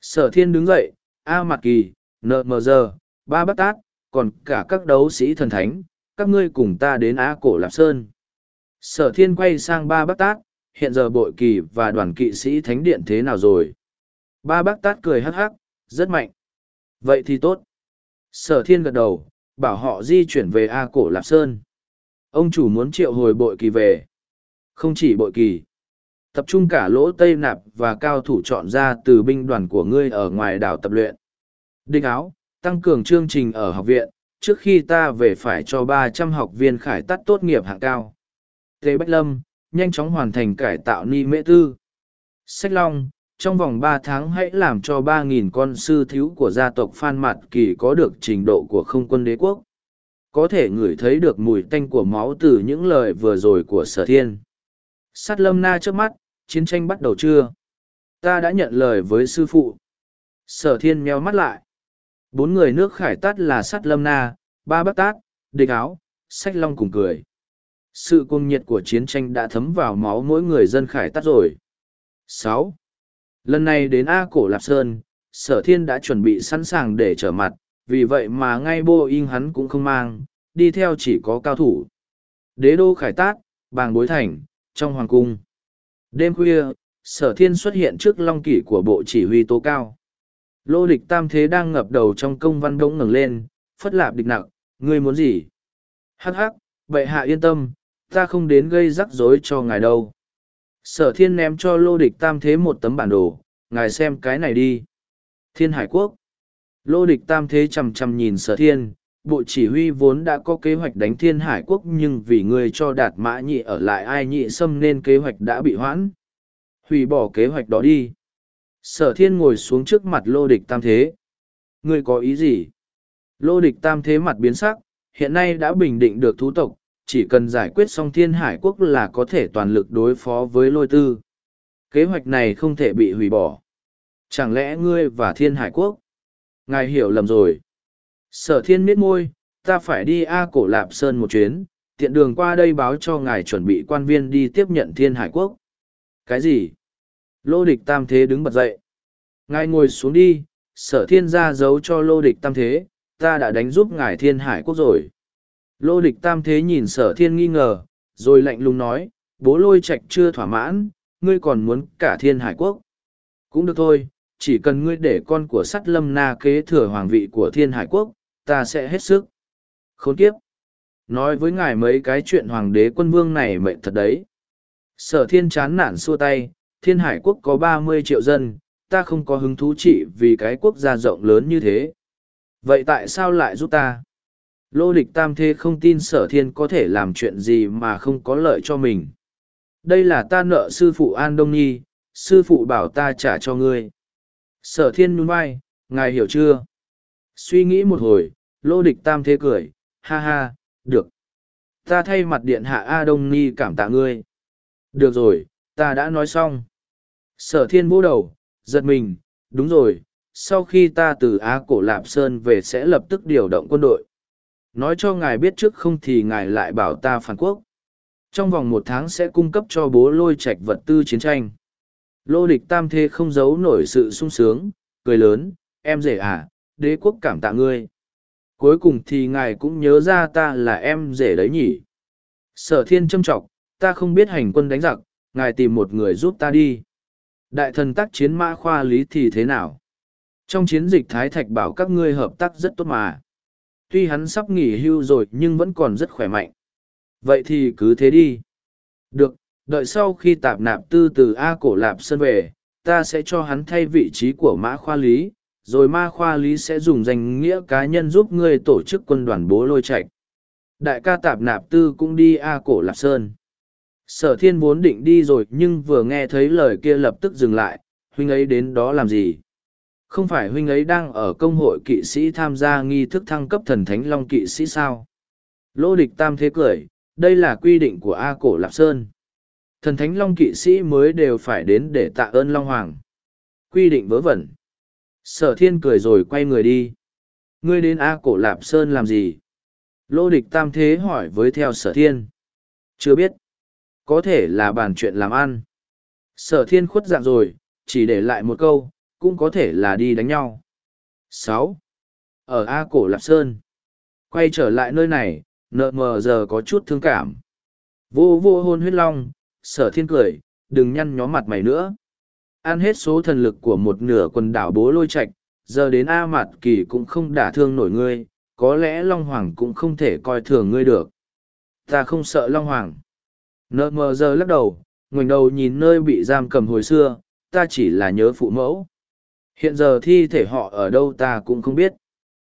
Sở thiên đứng dậy, A Mạc Kỳ, Nợ Mờ Giờ, Ba Bát Tát, còn cả các đấu sĩ thần thánh, các ngươi cùng ta đến Á Cổ Lạp Sơn. Sở thiên quay sang Ba Bát Tát, hiện giờ bội kỳ và đoàn kỵ sĩ thánh điện thế nào rồi? Ba Bát Tát cười hắc hắc, rất mạnh. Vậy thì tốt. Sở thiên gật đầu, bảo họ di chuyển về A Cổ Lạp Sơn. Ông chủ muốn triệu hồi bội kỳ về. Không chỉ bội kỳ. Tập trung cả lỗ tây nạp và cao thủ chọn ra từ binh đoàn của ngươi ở ngoài đảo tập luyện. Đinh áo, tăng cường chương trình ở học viện, trước khi ta về phải cho ba trăm học viên khải tắt tốt nghiệp hạng cao. Tề Bách Lâm, nhanh chóng hoàn thành cải tạo ni mễ tư. Sách Long, trong vòng ba tháng hãy làm cho ba nghìn con sư thiếu của gia tộc Phan Mạt Kỳ có được trình độ của không quân đế quốc. Có thể ngửi thấy được mùi tanh của máu từ những lời vừa rồi của sở thiên. Sát lâm na trước mắt, chiến tranh bắt đầu chưa? Ta đã nhận lời với sư phụ. Sở thiên meo mắt lại. Bốn người nước khải tát là sát lâm na, ba bác tát, địch áo, sách long cùng cười. Sự cung nhiệt của chiến tranh đã thấm vào máu mỗi người dân khải tát rồi. sáu Lần này đến A Cổ Lạp Sơn, sở thiên đã chuẩn bị sẵn sàng để trở mặt, vì vậy mà ngay Boeing hắn cũng không mang, đi theo chỉ có cao thủ. Đế đô khải tát, bàng bối thành, trong hoàng cung. Đêm khuya, sở thiên xuất hiện trước long kỷ của bộ chỉ huy tố cao. Lô địch tam thế đang ngập đầu trong công văn đống ngẩng lên, phất lạp địch nặng, ngươi muốn gì? Hắc hắc, bệ hạ yên tâm, ta không đến gây rắc rối cho ngài đâu. Sở thiên ném cho lô địch tam thế một tấm bản đồ, ngài xem cái này đi. Thiên Hải Quốc. Lô địch tam thế chầm chầm nhìn sở thiên, bộ chỉ huy vốn đã có kế hoạch đánh thiên hải quốc nhưng vì người cho đạt mã nhị ở lại ai nhị xâm nên kế hoạch đã bị hoãn hủy bỏ kế hoạch đó đi sở thiên ngồi xuống trước mặt lô địch tam thế ngươi có ý gì lô địch tam thế mặt biến sắc hiện nay đã bình định được thú tộc chỉ cần giải quyết xong thiên hải quốc là có thể toàn lực đối phó với lôi tư kế hoạch này không thể bị hủy bỏ chẳng lẽ ngươi và thiên hải quốc ngài hiểu lầm rồi Sở thiên miết môi, ta phải đi A cổ lạp sơn một chuyến, tiện đường qua đây báo cho ngài chuẩn bị quan viên đi tiếp nhận thiên hải quốc. Cái gì? Lô địch tam thế đứng bật dậy. Ngài ngồi xuống đi, sở thiên ra giấu cho lô địch tam thế, ta đã đánh giúp ngài thiên hải quốc rồi. Lô địch tam thế nhìn sở thiên nghi ngờ, rồi lạnh lùng nói, bố lôi Trạch chưa thỏa mãn, ngươi còn muốn cả thiên hải quốc. Cũng được thôi, chỉ cần ngươi để con của sắt lâm na kế thừa hoàng vị của thiên hải quốc, ta sẽ hết sức. Khốn kiếp! Nói với ngài mấy cái chuyện hoàng đế quân vương này mệnh thật đấy. Sở thiên chán nản xua tay, thiên hải quốc có ba mươi triệu dân, ta không có hứng thú trị vì cái quốc gia rộng lớn như thế. Vậy tại sao lại giúp ta? Lô địch tam thê không tin sở thiên có thể làm chuyện gì mà không có lợi cho mình. Đây là ta nợ sư phụ An Đông Nhi, sư phụ bảo ta trả cho ngươi. Sở thiên nhún vai, ngài hiểu chưa? Suy nghĩ một hồi, lô địch tam thế cười, ha ha, được. Ta thay mặt điện hạ A Đông Nhi cảm tạ ngươi. Được rồi, ta đã nói xong. Sở thiên vô đầu, giật mình, đúng rồi, sau khi ta từ Á Cổ Lạp Sơn về sẽ lập tức điều động quân đội. Nói cho ngài biết trước không thì ngài lại bảo ta phản quốc. Trong vòng một tháng sẽ cung cấp cho bố lôi Trạch vật tư chiến tranh. Lô địch tam thế không giấu nổi sự sung sướng, cười lớn, em rể à, đế quốc cảm tạ ngươi. Cuối cùng thì ngài cũng nhớ ra ta là em rể đấy nhỉ. Sở thiên châm trọng, ta không biết hành quân đánh giặc, ngài tìm một người giúp ta đi. Đại thần tác chiến mã khoa lý thì thế nào? Trong chiến dịch Thái Thạch bảo các ngươi hợp tác rất tốt mà. Tuy hắn sắp nghỉ hưu rồi nhưng vẫn còn rất khỏe mạnh. Vậy thì cứ thế đi. Được, đợi sau khi tạp nạp tư từ A cổ lạp Sơn về, ta sẽ cho hắn thay vị trí của mã khoa lý, rồi ma khoa lý sẽ dùng danh nghĩa cá nhân giúp ngươi tổ chức quân đoàn bố lôi Trạch. Đại ca tạp nạp tư cũng đi A cổ lạp sơn. Sở thiên vốn định đi rồi nhưng vừa nghe thấy lời kia lập tức dừng lại, huynh ấy đến đó làm gì? Không phải huynh ấy đang ở công hội kỵ sĩ tham gia nghi thức thăng cấp thần thánh long kỵ sĩ sao? Lô địch tam thế cười, đây là quy định của A cổ lạp sơn. Thần thánh long kỵ sĩ mới đều phải đến để tạ ơn long hoàng. Quy định vớ vẩn. Sở thiên cười rồi quay người đi. Ngươi đến A cổ lạp sơn làm gì? Lô địch tam thế hỏi với theo sở thiên. Chưa biết. Có thể là bàn chuyện làm ăn. Sở thiên khuất dạng rồi, chỉ để lại một câu, cũng có thể là đi đánh nhau. sáu Ở A Cổ Lạp Sơn. Quay trở lại nơi này, nợ mờ giờ có chút thương cảm. Vô vô hôn huyết long, sở thiên cười, đừng nhăn nhó mặt mày nữa. Ăn hết số thần lực của một nửa quần đảo bố lôi Trạch, giờ đến A Mạt Kỳ cũng không đả thương nổi ngươi, có lẽ Long Hoàng cũng không thể coi thường ngươi được. Ta không sợ Long Hoàng. Nợ mờ giờ lắc đầu, ngoảnh đầu nhìn nơi bị giam cầm hồi xưa, ta chỉ là nhớ phụ mẫu. Hiện giờ thi thể họ ở đâu ta cũng không biết.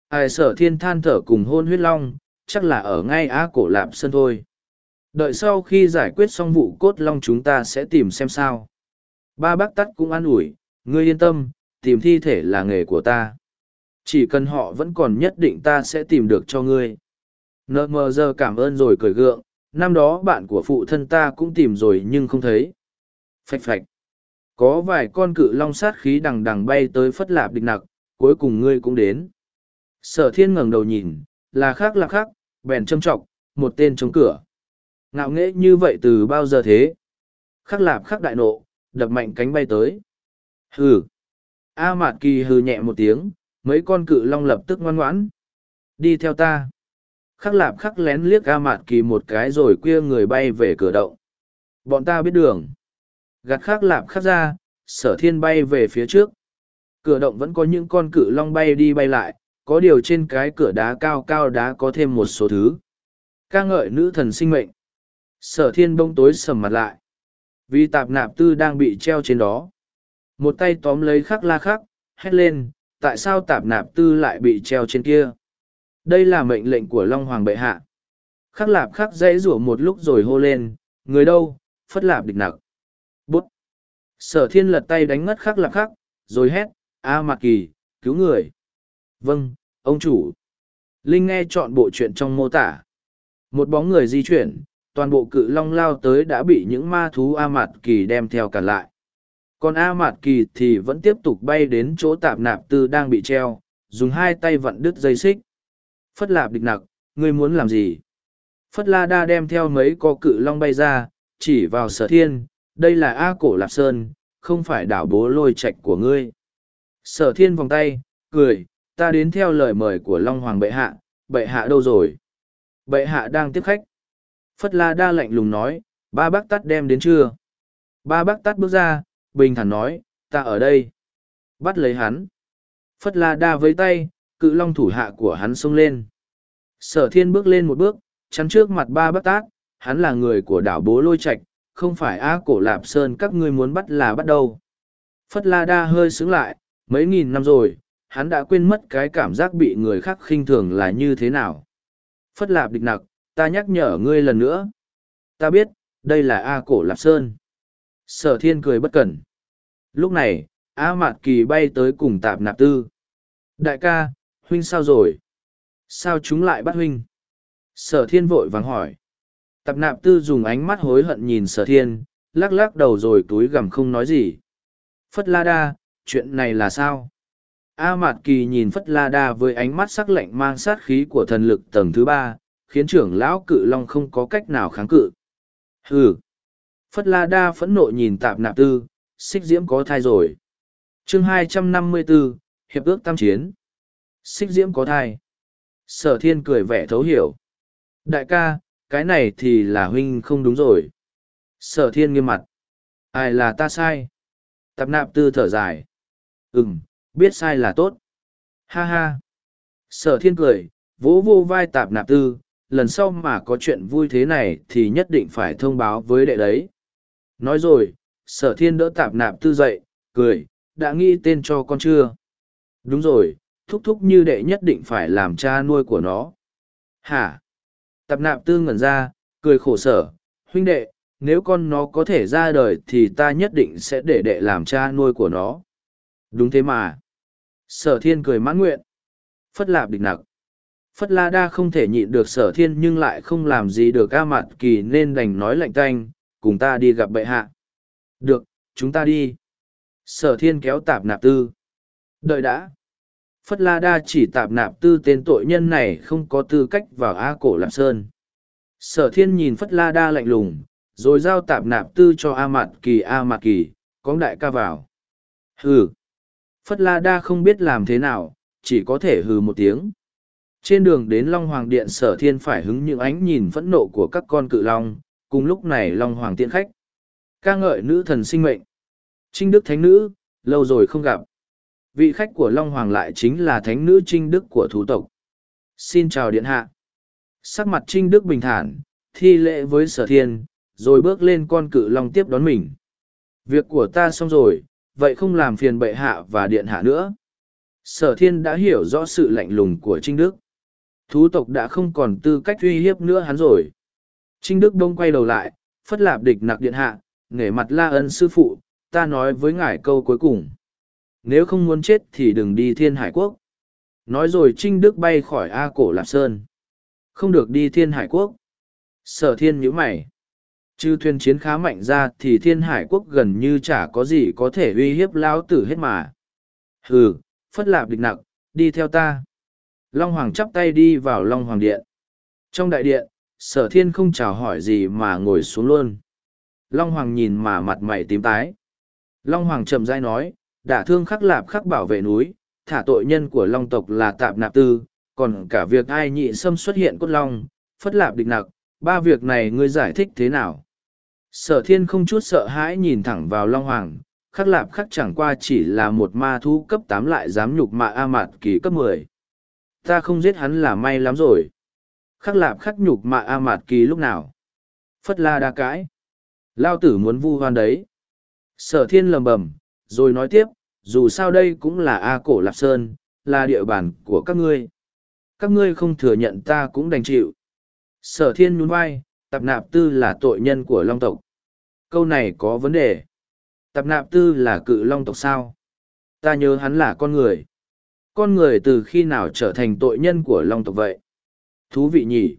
Ai sở thiên than thở cùng hôn huyết long, chắc là ở ngay á cổ lạp sân thôi. Đợi sau khi giải quyết xong vụ cốt long chúng ta sẽ tìm xem sao. Ba bác tắt cũng an ủi, ngươi yên tâm, tìm thi thể là nghề của ta. Chỉ cần họ vẫn còn nhất định ta sẽ tìm được cho ngươi. Nợ mờ giờ cảm ơn rồi cười gượng, năm đó bạn của phụ thân ta cũng tìm rồi nhưng không thấy. Phạch phạch. Có vài con cự long sát khí đằng đằng bay tới phất lạp địch nặc, cuối cùng ngươi cũng đến. Sở thiên ngẩng đầu nhìn, là khác là khác, bèn châm trọng, một tên chống cửa. Ngạo nghễ như vậy từ bao giờ thế? Khắc lạp khắc đại nộ, đập mạnh cánh bay tới. Hừ. A Mạt Kỳ hừ nhẹ một tiếng, mấy con cự long lập tức ngoan ngoãn. Đi theo ta. Khắc lạp khắc lén liếc A Mạt Kỳ một cái rồi quia người bay về cửa động. Bọn ta biết đường. Gạt khắc lạp khắc ra, sở thiên bay về phía trước. Cửa động vẫn có những con cự long bay đi bay lại, có điều trên cái cửa đá cao cao đá có thêm một số thứ. ca ngợi nữ thần sinh mệnh. Sở thiên bông tối sầm mặt lại. Vì tạp nạp tư đang bị treo trên đó. Một tay tóm lấy khắc la khắc, hét lên, tại sao tạp nạp tư lại bị treo trên kia? Đây là mệnh lệnh của Long Hoàng bệ hạ. Khắc lạp khắc dãy rủa một lúc rồi hô lên, người đâu, phất lạp địch nặc. Sở thiên lật tay đánh ngất khắc lạc khắc, rồi hét, A Mạc Kỳ, cứu người. Vâng, ông chủ. Linh nghe chọn bộ chuyện trong mô tả. Một bóng người di chuyển, toàn bộ cự long lao tới đã bị những ma thú A Mạt Kỳ đem theo cả lại. Còn A Mạt Kỳ thì vẫn tiếp tục bay đến chỗ tạp nạp tư đang bị treo, dùng hai tay vặn đứt dây xích. Phất lạp địch nặc, ngươi muốn làm gì? Phất La Đa đem theo mấy co cự long bay ra, chỉ vào sở thiên, đây là A Cổ Lạp Sơn, không phải đảo bố lôi Trạch của ngươi. Sở thiên vòng tay, cười, ta đến theo lời mời của Long Hoàng bệ hạ, bệ hạ đâu rồi? Bệ hạ đang tiếp khách. Phất La Đa lạnh lùng nói, ba bác tắt đem đến chưa? Ba bác tắt bước ra, bình thản nói, ta ở đây. Bắt lấy hắn. Phất La Đa với tay, cự long thủ hạ của hắn xông lên. Sở thiên bước lên một bước, chắn trước mặt ba bác tát, hắn là người của đảo bố lôi Trạch, không phải á cổ lạp sơn các ngươi muốn bắt là bắt đâu. Phất La Đa hơi sướng lại, mấy nghìn năm rồi, hắn đã quên mất cái cảm giác bị người khác khinh thường là như thế nào. Phất Lạp địch nặc, ta nhắc nhở ngươi lần nữa. Ta biết, đây là A cổ Lạp Sơn. Sở thiên cười bất cẩn. Lúc này, A Mạt Kỳ bay tới cùng tạp nạp tư. Đại ca, huynh sao rồi? Sao chúng lại bắt huynh? Sở thiên vội vàng hỏi. Tạp nạp tư dùng ánh mắt hối hận nhìn sở thiên, lắc lắc đầu rồi túi gằm không nói gì. Phất la đa, chuyện này là sao? A Mạt Kỳ nhìn Phất La Đa với ánh mắt sắc lạnh mang sát khí của thần lực tầng thứ ba, khiến trưởng lão cự long không có cách nào kháng cự. Hừ! Phất La Đa phẫn nộ nhìn tạp nạp tư, xích diễm có thai rồi. chương 254, Hiệp ước tam chiến. Xích diễm có thai. Sở thiên cười vẻ thấu hiểu. Đại ca, cái này thì là huynh không đúng rồi. Sở thiên nghiêm mặt. Ai là ta sai? Tạp nạp tư thở dài. Ừm, biết sai là tốt. Ha ha. Sở thiên cười, vỗ vô vai tạp nạp tư, lần sau mà có chuyện vui thế này thì nhất định phải thông báo với đệ đấy. Nói rồi, sở thiên đỡ tạp nạp tư dậy, cười, đã nghĩ tên cho con chưa? Đúng rồi, thúc thúc như đệ nhất định phải làm cha nuôi của nó. Hả? Tạp nạp tư ngẩn ra, cười khổ sở, huynh đệ, nếu con nó có thể ra đời thì ta nhất định sẽ để đệ làm cha nuôi của nó. Đúng thế mà. Sở thiên cười mãn nguyện. Phất lạp địch nặc. Phất La Đa không thể nhịn được sở thiên nhưng lại không làm gì được A mặt Kỳ nên đành nói lạnh tanh, cùng ta đi gặp bệ hạ. Được, chúng ta đi. Sở thiên kéo tạp nạp tư. Đợi đã. Phất La Đa chỉ tạp nạp tư tên tội nhân này không có tư cách vào A cổ Lạp Sơn. Sở thiên nhìn Phất La Đa lạnh lùng, rồi giao tạp nạp tư cho A Mạt Kỳ A Mạt Kỳ, Con đại ca vào. Hừ. Phất La Đa không biết làm thế nào, chỉ có thể hừ một tiếng. Trên đường đến Long Hoàng Điện sở thiên phải hứng những ánh nhìn phẫn nộ của các con cự long, cùng lúc này Long Hoàng tiện khách. ca ngợi nữ thần sinh mệnh. Trinh Đức Thánh Nữ, lâu rồi không gặp. Vị khách của Long Hoàng lại chính là Thánh Nữ Trinh Đức của thủ tộc. Xin chào Điện Hạ. Sắc mặt Trinh Đức bình thản, thi lễ với sở thiên, rồi bước lên con cự long tiếp đón mình. Việc của ta xong rồi, vậy không làm phiền bệ hạ và điện hạ nữa. Sở thiên đã hiểu rõ sự lạnh lùng của Trinh Đức. Thú tộc đã không còn tư cách uy hiếp nữa hắn rồi. Trinh Đức đông quay đầu lại, phất lạp địch nặc điện hạ, nghề mặt la ân sư phụ, ta nói với ngài câu cuối cùng. Nếu không muốn chết thì đừng đi thiên hải quốc. Nói rồi Trinh Đức bay khỏi A cổ Lạp Sơn. Không được đi thiên hải quốc. Sở thiên nhíu mày. Chư thuyền chiến khá mạnh ra thì thiên hải quốc gần như chả có gì có thể uy hiếp lão tử hết mà. Hừ, phất lạp địch nặc, đi theo ta. Long Hoàng chắp tay đi vào Long Hoàng Điện. Trong đại điện, sở thiên không chào hỏi gì mà ngồi xuống luôn. Long Hoàng nhìn mà mặt mày tím tái. Long Hoàng chậm rãi nói, đả thương khắc lạp khắc bảo vệ núi, thả tội nhân của Long tộc là tạp nạp tư, còn cả việc ai nhị xâm xuất hiện cốt long, phất lạp địch nặc, ba việc này ngươi giải thích thế nào? Sở thiên không chút sợ hãi nhìn thẳng vào Long Hoàng, khắc lạp khắc chẳng qua chỉ là một ma thú cấp tám lại dám nhục mạ A Mạt kỳ cấp mười. Ta không giết hắn là may lắm rồi. Khắc lạp khắc nhục mạ A Mạt kỳ lúc nào? Phất la đa cãi. Lao tử muốn vu hoan đấy. Sở thiên lầm bầm, rồi nói tiếp, dù sao đây cũng là A cổ Lạp Sơn, là địa bàn của các ngươi. Các ngươi không thừa nhận ta cũng đành chịu. Sở thiên nhún vai, tạp nạp tư là tội nhân của long tộc. Câu này có vấn đề. Tạp nạp tư là cự long tộc sao? Ta nhớ hắn là con người. Con người từ khi nào trở thành tội nhân của long tộc vậy? Thú vị nhỉ.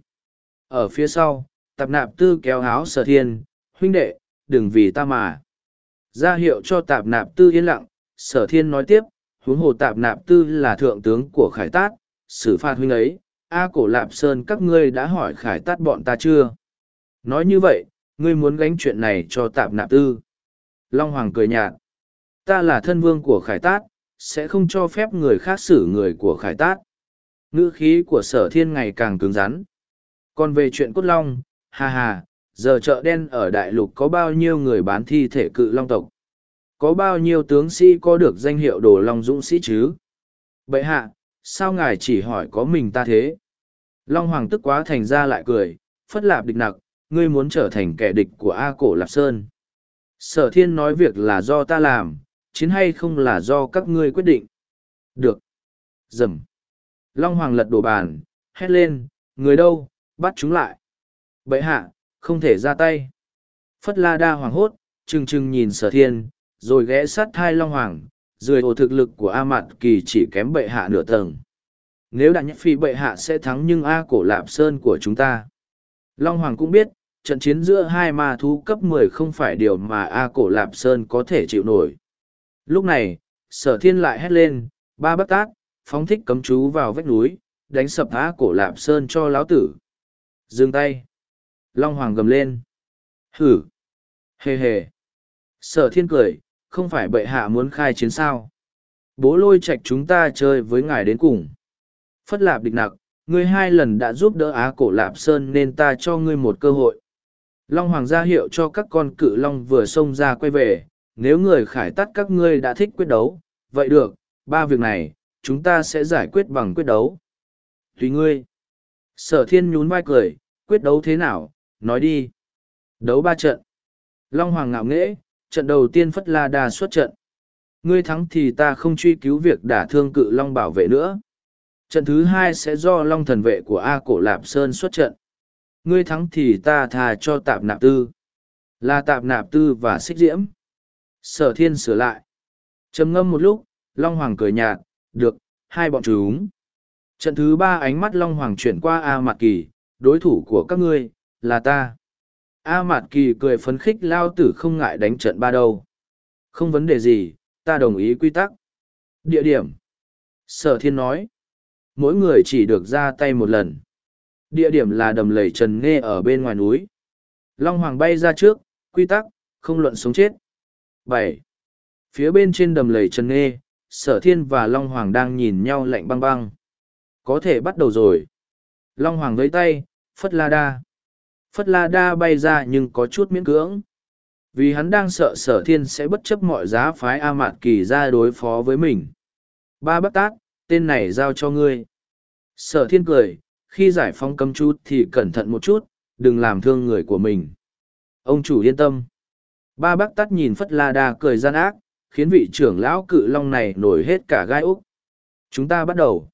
Ở phía sau, tạp nạp tư kéo áo sở thiên, huynh đệ, đừng vì ta mà. Ra hiệu cho tạp nạp tư yên lặng, sở thiên nói tiếp, huống hồ tạp nạp tư là thượng tướng của khải tát, xử phạt huynh ấy, A cổ lạp sơn các ngươi đã hỏi khải tát bọn ta chưa? Nói như vậy, ngươi muốn gánh chuyện này cho tạp nạp tư. Long Hoàng cười nhạt. Ta là thân vương của khải tát, sẽ không cho phép người khác xử người của khải tát. Ngữ khí của sở thiên ngày càng cứng rắn. Còn về chuyện cốt long, hà hà giờ chợ đen ở đại lục có bao nhiêu người bán thi thể cự long tộc? Có bao nhiêu tướng sĩ có được danh hiệu đồ long dũng sĩ chứ? Bệ hạ, sao ngài chỉ hỏi có mình ta thế? Long Hoàng tức quá thành ra lại cười, phất lạp địch nặc, ngươi muốn trở thành kẻ địch của A Cổ Lạp Sơn. Sở thiên nói việc là do ta làm, chiến hay không là do các ngươi quyết định. Được. Dầm. Long Hoàng lật đổ bàn, hét lên, người đâu, bắt chúng lại. Bệ hạ, không thể ra tay. Phất La Đa hoàng hốt, trừng trừng nhìn sở thiên, rồi ghé sát thai Long Hoàng, dưới ổ thực lực của A Mạt Kỳ chỉ kém bệ hạ nửa tầng. Nếu đại nhất phi bệ hạ sẽ thắng nhưng A cổ lạp sơn của chúng ta. Long Hoàng cũng biết, trận chiến giữa hai ma thú cấp 10 không phải điều mà A cổ lạp sơn có thể chịu nổi. Lúc này, sở thiên lại hét lên, ba bác tác, phóng thích cấm chú vào vách núi, đánh sập A cổ lạp sơn cho lão tử. Dừng tay. Long Hoàng gầm lên. Hử. Hề hề. Sở thiên cười, không phải bệ hạ muốn khai chiến sao. Bố lôi Trạch chúng ta chơi với ngài đến cùng. Phất lạp địch nặc, ngươi hai lần đã giúp đỡ Á cổ lạp sơn nên ta cho ngươi một cơ hội. Long Hoàng ra hiệu cho các con cự long vừa xông ra quay về, nếu người khải tắt các ngươi đã thích quyết đấu, vậy được, ba việc này, chúng ta sẽ giải quyết bằng quyết đấu. Tùy ngươi. Sở thiên nhún vai cười, quyết đấu thế nào, nói đi. Đấu ba trận. Long Hoàng ngạo nghễ, trận đầu tiên Phất La Đa xuất trận. Ngươi thắng thì ta không truy cứu việc đả thương cự Long bảo vệ nữa. Trận thứ hai sẽ do Long thần vệ của A Cổ Lạp Sơn xuất trận. Ngươi thắng thì ta thà cho tạp nạp tư. Là tạp nạp tư và xích diễm. Sở thiên sửa lại. trầm ngâm một lúc, Long Hoàng cười nhạt, được, hai bọn chúng. Trận thứ ba ánh mắt Long Hoàng chuyển qua A Mạt Kỳ, đối thủ của các ngươi, là ta. A Mạt Kỳ cười phấn khích lao tử không ngại đánh trận ba đâu. Không vấn đề gì, ta đồng ý quy tắc. Địa điểm. Sở thiên nói, mỗi người chỉ được ra tay một lần. Địa điểm là đầm lầy trần nghe ở bên ngoài núi. Long Hoàng bay ra trước, quy tắc, không luận sống chết. bảy Phía bên trên đầm lầy trần nghe, sở thiên và Long Hoàng đang nhìn nhau lạnh băng băng. Có thể bắt đầu rồi. Long Hoàng với tay, phất la đa. Phất la đa bay ra nhưng có chút miễn cưỡng. Vì hắn đang sợ sở thiên sẽ bất chấp mọi giá phái A Mạt Kỳ ra đối phó với mình. Ba bất tác, tên này giao cho ngươi. Sở thiên cười, khi giải phóng cấm chút thì cẩn thận một chút, đừng làm thương người của mình. Ông chủ yên tâm. Ba bác tắt nhìn Phất La Đa cười gian ác, khiến vị trưởng lão cự long này nổi hết cả gai úc. Chúng ta bắt đầu.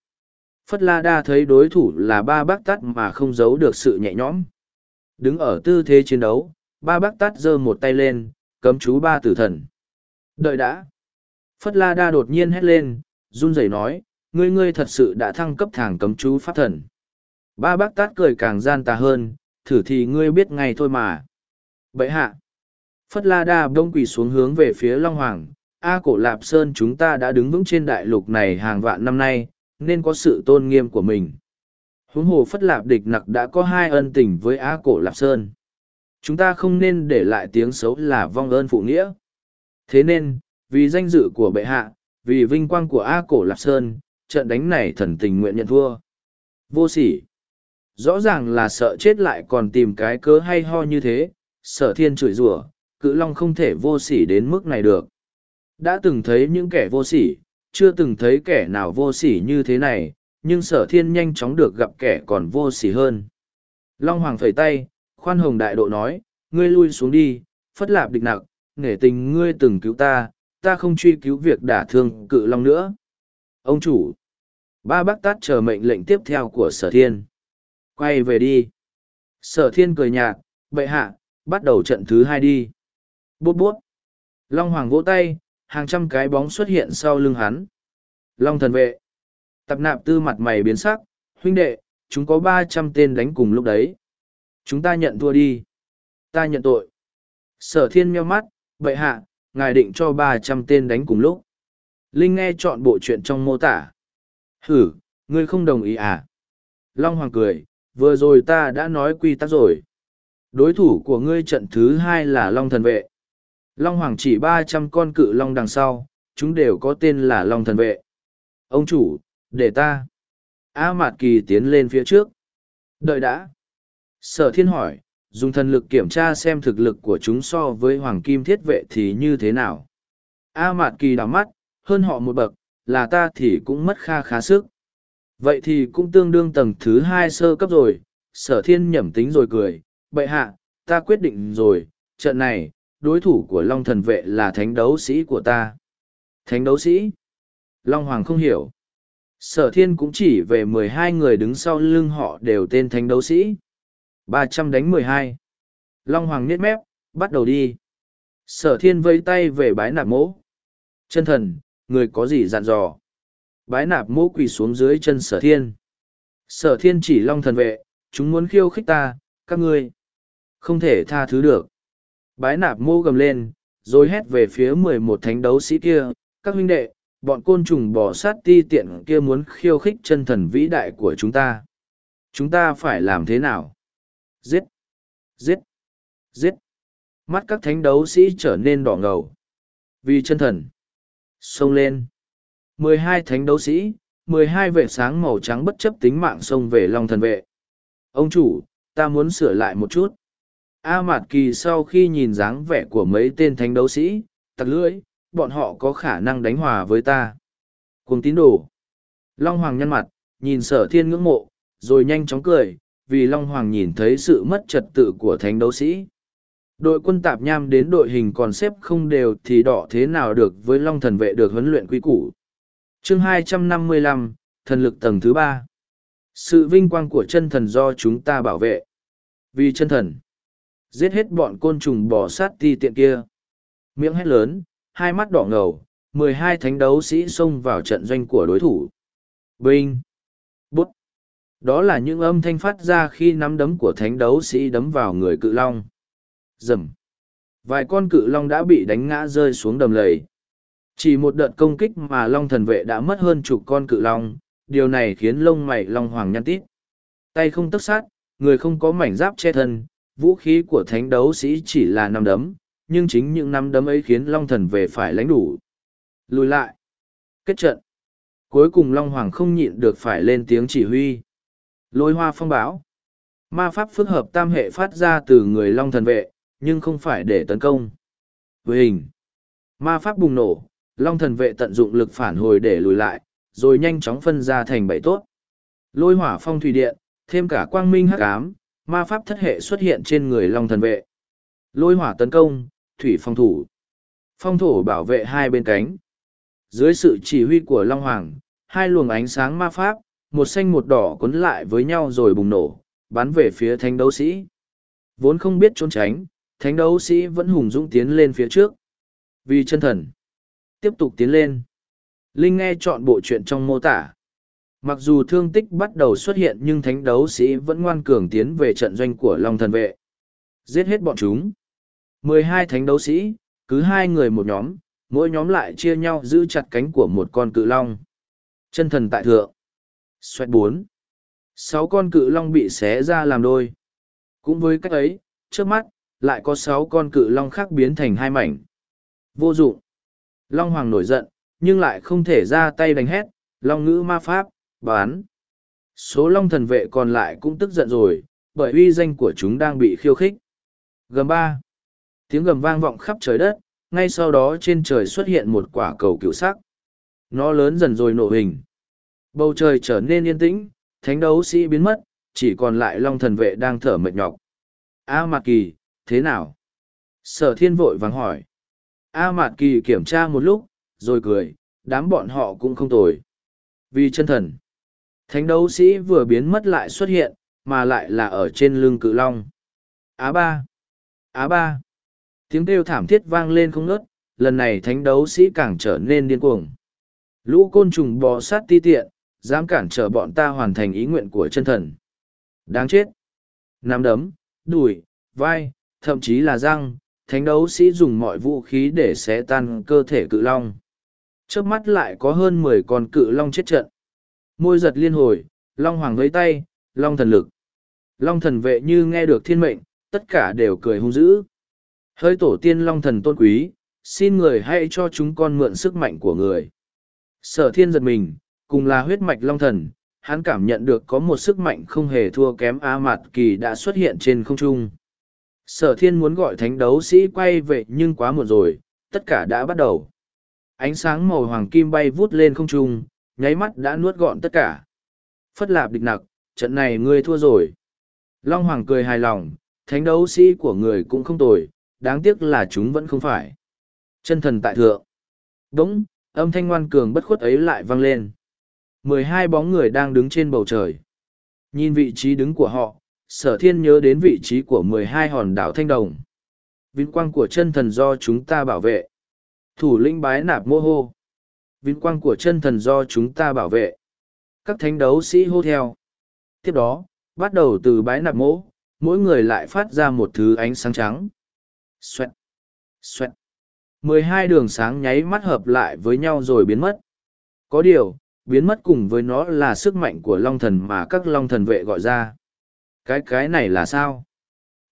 Phất La Đa thấy đối thủ là ba bác tắt mà không giấu được sự nhẹ nhõm. Đứng ở tư thế chiến đấu, ba bác Tát giơ một tay lên, cấm chú ba tử thần. Đợi đã. Phất La Đa đột nhiên hét lên, run rẩy nói, ngươi ngươi thật sự đã thăng cấp thẳng cấm chú pháp thần. Ba bác tát cười càng gian tà hơn, thử thì ngươi biết ngay thôi mà. Bậy hạ. Phất La Đa đông quỳ xuống hướng về phía Long Hoàng. A cổ Lạp Sơn chúng ta đã đứng vững trên đại lục này hàng vạn năm nay, nên có sự tôn nghiêm của mình. Huống hồ Phất Lạp địch nặc đã có hai ân tình với Á cổ Lạp Sơn. Chúng ta không nên để lại tiếng xấu là vong ơn phụ nghĩa. Thế nên, vì danh dự của bệ hạ, vì vinh quang của A cổ Lạp Sơn, trận đánh này thần tình nguyện nhận thua. Vô sỉ. Rõ ràng là sợ chết lại còn tìm cái cớ hay ho như thế, sở thiên chửi rủa cự long không thể vô sỉ đến mức này được. Đã từng thấy những kẻ vô sỉ, chưa từng thấy kẻ nào vô sỉ như thế này, nhưng sở thiên nhanh chóng được gặp kẻ còn vô sỉ hơn. Long Hoàng phẩy tay, khoan hồng đại độ nói, ngươi lui xuống đi, phất lạp địch nặc, nể tình ngươi từng cứu ta, ta không truy cứu việc đả thương cự long nữa. Ông chủ, ba bác tát chờ mệnh lệnh tiếp theo của sở thiên. Quay về đi. Sở thiên cười nhạt, bệ hạ, bắt đầu trận thứ hai đi. Bút bút. Long Hoàng vỗ tay, hàng trăm cái bóng xuất hiện sau lưng hắn. Long thần vệ. Tập nạp tư mặt mày biến sắc, huynh đệ, chúng có ba trăm tên đánh cùng lúc đấy. Chúng ta nhận thua đi. Ta nhận tội. Sở thiên meo mắt, vậy hạ, ngài định cho ba trăm tên đánh cùng lúc. Linh nghe chọn bộ chuyện trong mô tả. Hử, ngươi không đồng ý à? Long Hoàng cười, vừa rồi ta đã nói quy tắc rồi. Đối thủ của ngươi trận thứ hai là Long Thần Vệ. Long Hoàng chỉ ba trăm con cự long đằng sau, chúng đều có tên là Long Thần Vệ. Ông chủ, để ta. A Mạt Kỳ tiến lên phía trước. Đợi đã. Sở thiên hỏi, dùng thần lực kiểm tra xem thực lực của chúng so với Hoàng Kim Thiết Vệ thì như thế nào. A Mạt Kỳ đảo mắt, hơn họ một bậc, là ta thì cũng mất kha khá sức. Vậy thì cũng tương đương tầng thứ hai sơ cấp rồi, sở thiên nhẩm tính rồi cười, bệ hạ, ta quyết định rồi, trận này, đối thủ của Long thần vệ là thánh đấu sĩ của ta. Thánh đấu sĩ? Long Hoàng không hiểu. Sở thiên cũng chỉ về mười hai người đứng sau lưng họ đều tên thánh đấu sĩ. ba trăm đánh mười hai. Long Hoàng nhét mép, bắt đầu đi. Sở thiên vây tay về bái nạp mỗ. Chân thần, người có gì dặn dò? Bái nạp mỗ quỳ xuống dưới chân sở thiên. Sở thiên chỉ long thần vệ, chúng muốn khiêu khích ta, các ngươi. Không thể tha thứ được. Bái nạp mô gầm lên, rồi hét về phía mười một thánh đấu sĩ kia, các huynh đệ, bọn côn trùng bò sát ti tiện kia muốn khiêu khích chân thần vĩ đại của chúng ta. Chúng ta phải làm thế nào? Giết! Giết! Giết! Mắt các thánh đấu sĩ trở nên đỏ ngầu. Vì chân thần. Xông lên. mười hai thánh đấu sĩ, mười hai vệ sáng màu trắng bất chấp tính mạng xông về Long thần vệ. Ông chủ, ta muốn sửa lại một chút. A Mạt Kỳ sau khi nhìn dáng vẻ của mấy tên thánh đấu sĩ, tặc lưỡi, bọn họ có khả năng đánh hòa với ta. Cùng tín đồ. Long Hoàng nhăn mặt, nhìn sở thiên ngưỡng mộ, rồi nhanh chóng cười, vì Long Hoàng nhìn thấy sự mất trật tự của thánh đấu sĩ. Đội quân tạp nham đến đội hình còn xếp không đều thì đỏ thế nào được với Long thần vệ được huấn luyện quy củ. chương 255, thần lực tầng thứ ba Sự vinh quang của chân thần do chúng ta bảo vệ. Vì chân thần giết hết bọn côn trùng bò sát ti tiện kia miệng hét lớn hai mắt đỏ ngầu mười hai thánh đấu sĩ xông vào trận doanh của đối thủ. Binh! Bút! Đó là những âm thanh phát ra khi nắm đấm của thánh đấu sĩ đấm vào người cự long. Rầm, vài con cự long đã bị đánh ngã rơi xuống đầm lầy. Chỉ một đợt công kích mà Long thần vệ đã mất hơn chục con cự long, điều này khiến lông mày Long Hoàng nhăn tít. Tay không tức sát, người không có mảnh giáp che thân, vũ khí của thánh đấu sĩ chỉ là nằm đấm, nhưng chính những năm đấm ấy khiến Long thần vệ phải lãnh đủ. Lùi lại. Kết trận. Cuối cùng Long Hoàng không nhịn được phải lên tiếng chỉ huy. Lôi hoa phong báo. Ma pháp phức hợp tam hệ phát ra từ người Long thần vệ, nhưng không phải để tấn công. Với hình. Ma pháp bùng nổ, Long thần vệ tận dụng lực phản hồi để lùi lại, rồi nhanh chóng phân ra thành bảy tốt. Lôi hỏa phong thủy điện, thêm cả quang minh hắc ám, ma pháp thất hệ xuất hiện trên người Long thần vệ. Lôi hỏa tấn công, thủy phong thủ. Phong thổ bảo vệ hai bên cánh. Dưới sự chỉ huy của Long Hoàng, hai luồng ánh sáng ma pháp, một xanh một đỏ cuốn lại với nhau rồi bùng nổ, bắn về phía thánh đấu sĩ. Vốn không biết trốn tránh, thánh đấu sĩ vẫn hùng dũng tiến lên phía trước. Vì chân thần. Tiếp tục tiến lên. Linh nghe chọn bộ chuyện trong mô tả. Mặc dù thương tích bắt đầu xuất hiện nhưng thánh đấu sĩ vẫn ngoan cường tiến về trận doanh của Long thần vệ. Giết hết bọn chúng mười hai thánh đấu sĩ, cứ hai người một nhóm, mỗi nhóm lại chia nhau giữ chặt cánh của một con cự long. Chân thần tại thượng. Xoẹt bốn. Sáu con cự long bị xé ra làm đôi. Cũng với cách ấy, trước mắt, lại có sáu con cự long khác biến thành hai mảnh. Vô dụng. Long Hoàng nổi giận, nhưng lại không thể ra tay đánh hét, long ngữ ma pháp, bán. Số long thần vệ còn lại cũng tức giận rồi, bởi uy danh của chúng đang bị khiêu khích. Gầm ba. Tiếng gầm vang vọng khắp trời đất, ngay sau đó trên trời xuất hiện một quả cầu cựu sắc. Nó lớn dần rồi nổ hình. Bầu trời trở nên yên tĩnh, thánh đấu sĩ biến mất, chỉ còn lại long thần vệ đang thở mệt nhọc. A Mạt Kỳ, thế nào? Sở thiên vội vàng hỏi. A Mạt Kỳ kiểm tra một lúc, rồi cười, đám bọn họ cũng không tồi. Vì chân thần, thánh đấu sĩ vừa biến mất lại xuất hiện, mà lại là ở trên lưng cự long. Á ba! Á ba! Tiếng kêu thảm thiết vang lên không ngớt, lần này thánh đấu sĩ càng trở nên điên cuồng. Lũ côn trùng bò sát ti tiện, dám cản trở bọn ta hoàn thành ý nguyện của chân thần. Đáng chết! Nắm đấm, đùi, vai, thậm chí là răng, thánh đấu sĩ dùng mọi vũ khí để xé tan cơ thể cự long. Trước mắt lại có hơn mười con cự long chết trận. Môi giật liên hồi, long hoàng với tay, long thần lực. Long thần vệ như nghe được thiên mệnh, tất cả đều cười hung dữ. Hơi tổ tiên long thần tôn quý, xin người hãy cho chúng con mượn sức mạnh của người. Sở thiên giật mình, cùng là huyết mạch long thần, hắn cảm nhận được có một sức mạnh không hề thua kém A Mạt Kỳ đã xuất hiện trên không trung. Sở thiên muốn gọi thánh đấu sĩ quay về nhưng quá muộn rồi, tất cả đã bắt đầu. Ánh sáng màu hoàng kim bay vút lên không trung, nháy mắt đã nuốt gọn tất cả. Phất lạp địch nặc, trận này ngươi thua rồi. Long Hoàng cười hài lòng, thánh đấu sĩ của người cũng không tồi, đáng tiếc là chúng vẫn không phải. Chân thần tại thượng. Đúng, âm thanh ngoan cường bất khuất ấy lại vang lên. mười hai bóng người đang đứng trên bầu trời. Nhìn vị trí đứng của họ, sở thiên nhớ đến vị trí của mười hai hòn đảo thanh đồng vinh quang của chân thần do chúng ta bảo vệ thủ lĩnh bái nạp mô hô vinh quang của chân thần do chúng ta bảo vệ các thánh đấu sĩ hô theo tiếp đó bắt đầu từ bái nạp mỗ mỗi người lại phát ra một thứ ánh sáng trắng xoẹt xoẹt mười hai đường sáng nháy mắt hợp lại với nhau rồi biến mất có điều biến mất cùng với nó là sức mạnh của long thần mà các long thần vệ gọi ra cái cái này là sao?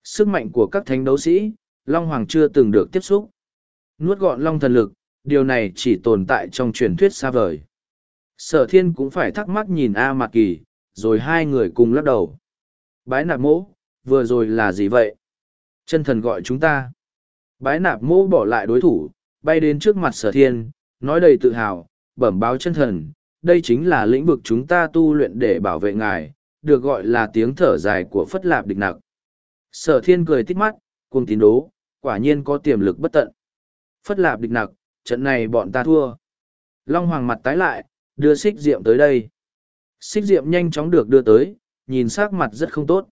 Sức mạnh của các thánh đấu sĩ, Long Hoàng chưa từng được tiếp xúc. Nuốt gọn Long thần lực, điều này chỉ tồn tại trong truyền thuyết xa vời. Sở thiên cũng phải thắc mắc nhìn A Mạc Kỳ, rồi hai người cùng lắc đầu. Bái nạp mỗ, vừa rồi là gì vậy? Chân thần gọi chúng ta. Bái nạp mô bỏ lại đối thủ, bay đến trước mặt sở thiên, nói đầy tự hào, bẩm báo chân thần, đây chính là lĩnh vực chúng ta tu luyện để bảo vệ ngài, được gọi là tiếng thở dài của phất lạp địch nặc. Sở thiên cười tít mắt, cuồng tín đố, quả nhiên có tiềm lực bất tận. Phất lạp địch nặc, trận này bọn ta thua. Long Hoàng mặt tái lại, đưa xích diệm tới đây. Xích diệm nhanh chóng được đưa tới, nhìn sắc mặt rất không tốt.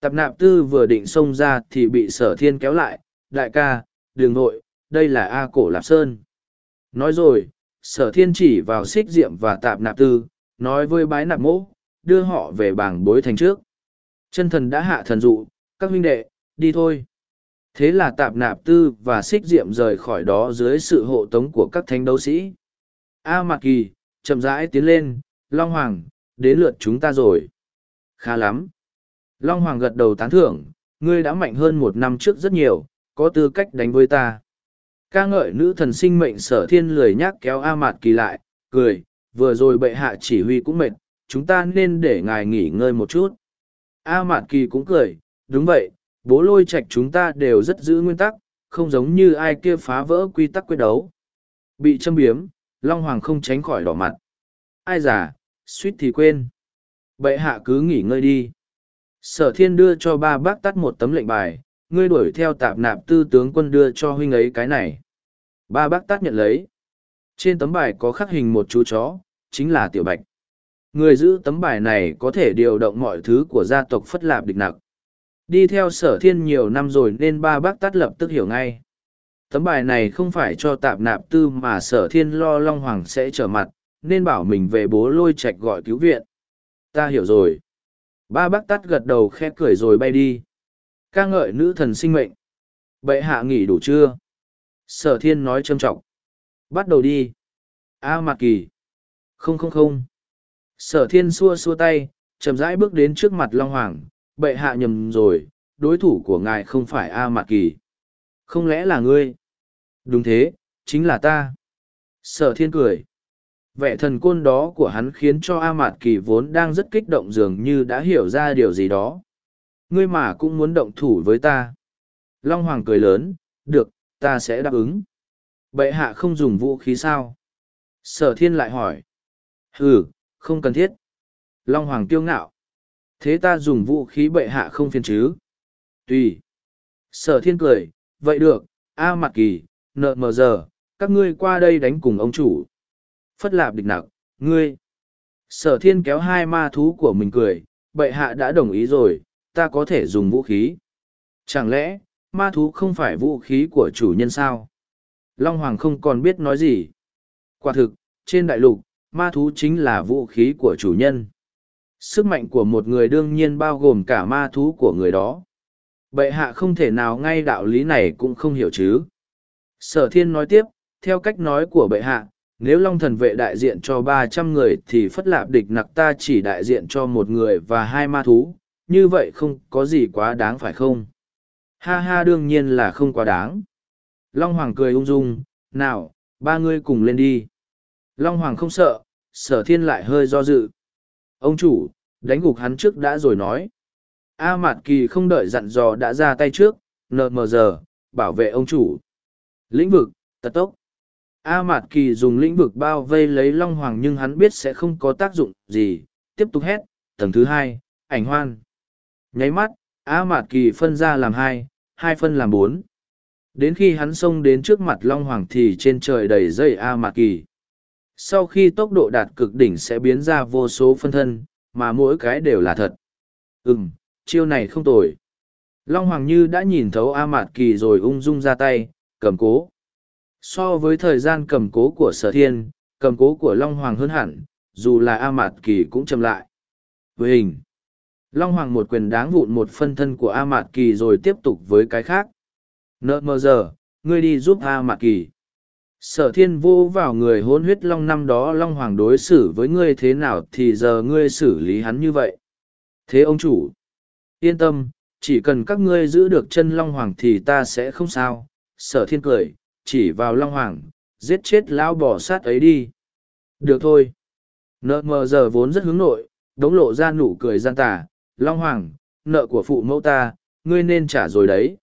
Tập nạp tư vừa định xông ra thì bị sở thiên kéo lại, đại ca, đường nội, đây là A cổ lạp sơn. Nói rồi, sở thiên chỉ vào xích diệm và tạp nạp tư, nói với bái nạp mỗ, đưa họ về bảng bối thành trước. Chân thần đã hạ thần dụ, các huynh đệ, đi thôi. thế là tạp nạp tư và xích diệm rời khỏi đó dưới sự hộ tống của các thánh đấu sĩ a mạc kỳ chậm rãi tiến lên long hoàng đến lượt chúng ta rồi khá lắm long hoàng gật đầu tán thưởng ngươi đã mạnh hơn một năm trước rất nhiều có tư cách đánh với ta. Ca ngợi nữ thần sinh mệnh sở thiên lười nhác kéo a mạt kỳ lại, cười, vừa rồi bệ hạ chỉ huy cũng mệt, chúng ta nên để ngài nghỉ ngơi một chút. A mạt kỳ cũng cười, đúng vậy, bố lôi Trạch chúng ta đều rất giữ nguyên tắc, không giống như ai kia phá vỡ quy tắc quyết đấu. Bị châm biếm, long hoàng không tránh khỏi đỏ mặt. Ai giả suýt thì quên. Bệ hạ cứ nghỉ ngơi đi. Sở thiên đưa cho ba bác tắt một tấm lệnh bài ngươi đuổi theo tạp nạp tư tướng quân đưa cho huynh ấy cái này. Ba bác Tát nhận lấy. Trên tấm bài có khắc hình một chú chó, chính là tiểu bạch. Người giữ tấm bài này có thể điều động mọi thứ của gia tộc phất lạp địch nặc. Đi theo sở thiên nhiều năm rồi nên ba bác Tát lập tức hiểu ngay. Tấm bài này không phải cho tạp nạp tư mà sở thiên lo long hoàng sẽ trở mặt, nên bảo mình về bố lôi Trạch gọi cứu viện. Ta hiểu rồi. Ba bác tắt gật đầu khe cười rồi bay đi ca ngợi nữ thần sinh mệnh. Bệ hạ nghỉ đủ chưa? Sở thiên nói trâm trọng. Bắt đầu đi. A mạc kỳ. Không không không. Sở thiên xua xua tay, chậm rãi bước đến trước mặt long hoàng. Bệ hạ nhầm rồi, đối thủ của ngài không phải a mạc kỳ. Không lẽ là ngươi? Đúng thế, chính là ta. Sở thiên cười. Vẻ thần côn đó của hắn khiến cho a mạt kỳ vốn đang rất kích động dường như đã hiểu ra điều gì đó ngươi mà cũng muốn động thủ với ta. Long hoàng cười lớn được ta sẽ đáp ứng. Bệ hạ không dùng vũ khí sao? Sở thiên lại hỏi. Ừ không cần thiết. Long hoàng kiêu ngạo. Thế ta dùng vũ khí bệ hạ không phiền chứ? Tùy. Sở thiên cười vậy được a mặt kỳ nợ mờ giờ các ngươi qua đây đánh cùng ông chủ. Phất lạp địch nặng, ngươi. Sở thiên kéo hai ma thú của mình cười bệ hạ đã đồng ý rồi ta có thể dùng vũ khí. Chẳng lẽ, ma thú không phải vũ khí của chủ nhân sao? Long hoàng không còn biết nói gì. Quả thực, trên đại lục, ma thú chính là vũ khí của chủ nhân. Sức mạnh của một người đương nhiên bao gồm cả ma thú của người đó. Bệ hạ không thể nào ngay đạo lý này cũng không hiểu chứ. Sở thiên nói tiếp, theo cách nói của bệ hạ, nếu long thần vệ đại diện cho ba trăm người thì phất lạp địch nặc ta chỉ đại diện cho một người và hai ma thú như vậy không có gì quá đáng phải không? Ha ha đương nhiên là không quá đáng. Long hoàng cười ung dung nào ba ngươi cùng lên đi. Long hoàng không sợ sở thiên lại hơi do dự. Ông chủ đánh gục hắn trước đã rồi nói. A mạt kỳ không đợi dặn dò đã ra tay trước nờ mờ giờ bảo vệ ông chủ. Lĩnh vực tật tốc. A Mạt Kỳ dùng lĩnh vực bao vây lấy Long Hoàng nhưng hắn biết sẽ không có tác dụng gì, tiếp tục hét, tầng thứ hai, ảnh hoan. Nháy mắt, A Mạt Kỳ phân ra làm hai, hai phân làm bốn. Đến khi hắn xông đến trước mặt Long Hoàng thì trên trời đầy dây A Mạt Kỳ. Sau khi tốc độ đạt cực đỉnh sẽ biến ra vô số phân thân, mà mỗi cái đều là thật. Ừm, chiêu này không tồi. Long Hoàng như đã nhìn thấu A Mạt Kỳ rồi ung dung ra tay, cầm cố so với thời gian cầm cố của sở thiên cầm cố của long hoàng hơn hẳn dù là a mạt kỳ cũng chậm lại với hình long hoàng một quyền đáng vụn một phân thân của a mạt kỳ rồi tiếp tục với cái khác nợ mơ giờ ngươi đi giúp a mạt kỳ sở thiên vô vào người hôn huyết long năm đó long hoàng đối xử với ngươi thế nào thì giờ ngươi xử lý hắn như vậy thế ông chủ yên tâm chỉ cần các ngươi giữ được chân long hoàng thì ta sẽ không sao sở thiên cười chỉ vào Long Hoàng, giết chết lão bò sát ấy đi. Được thôi. Nợ mờ giờ vốn rất hướng nội, đống lộ ra nụ cười gian tà. Long Hoàng, nợ của phụ mẫu ta, ngươi nên trả rồi đấy.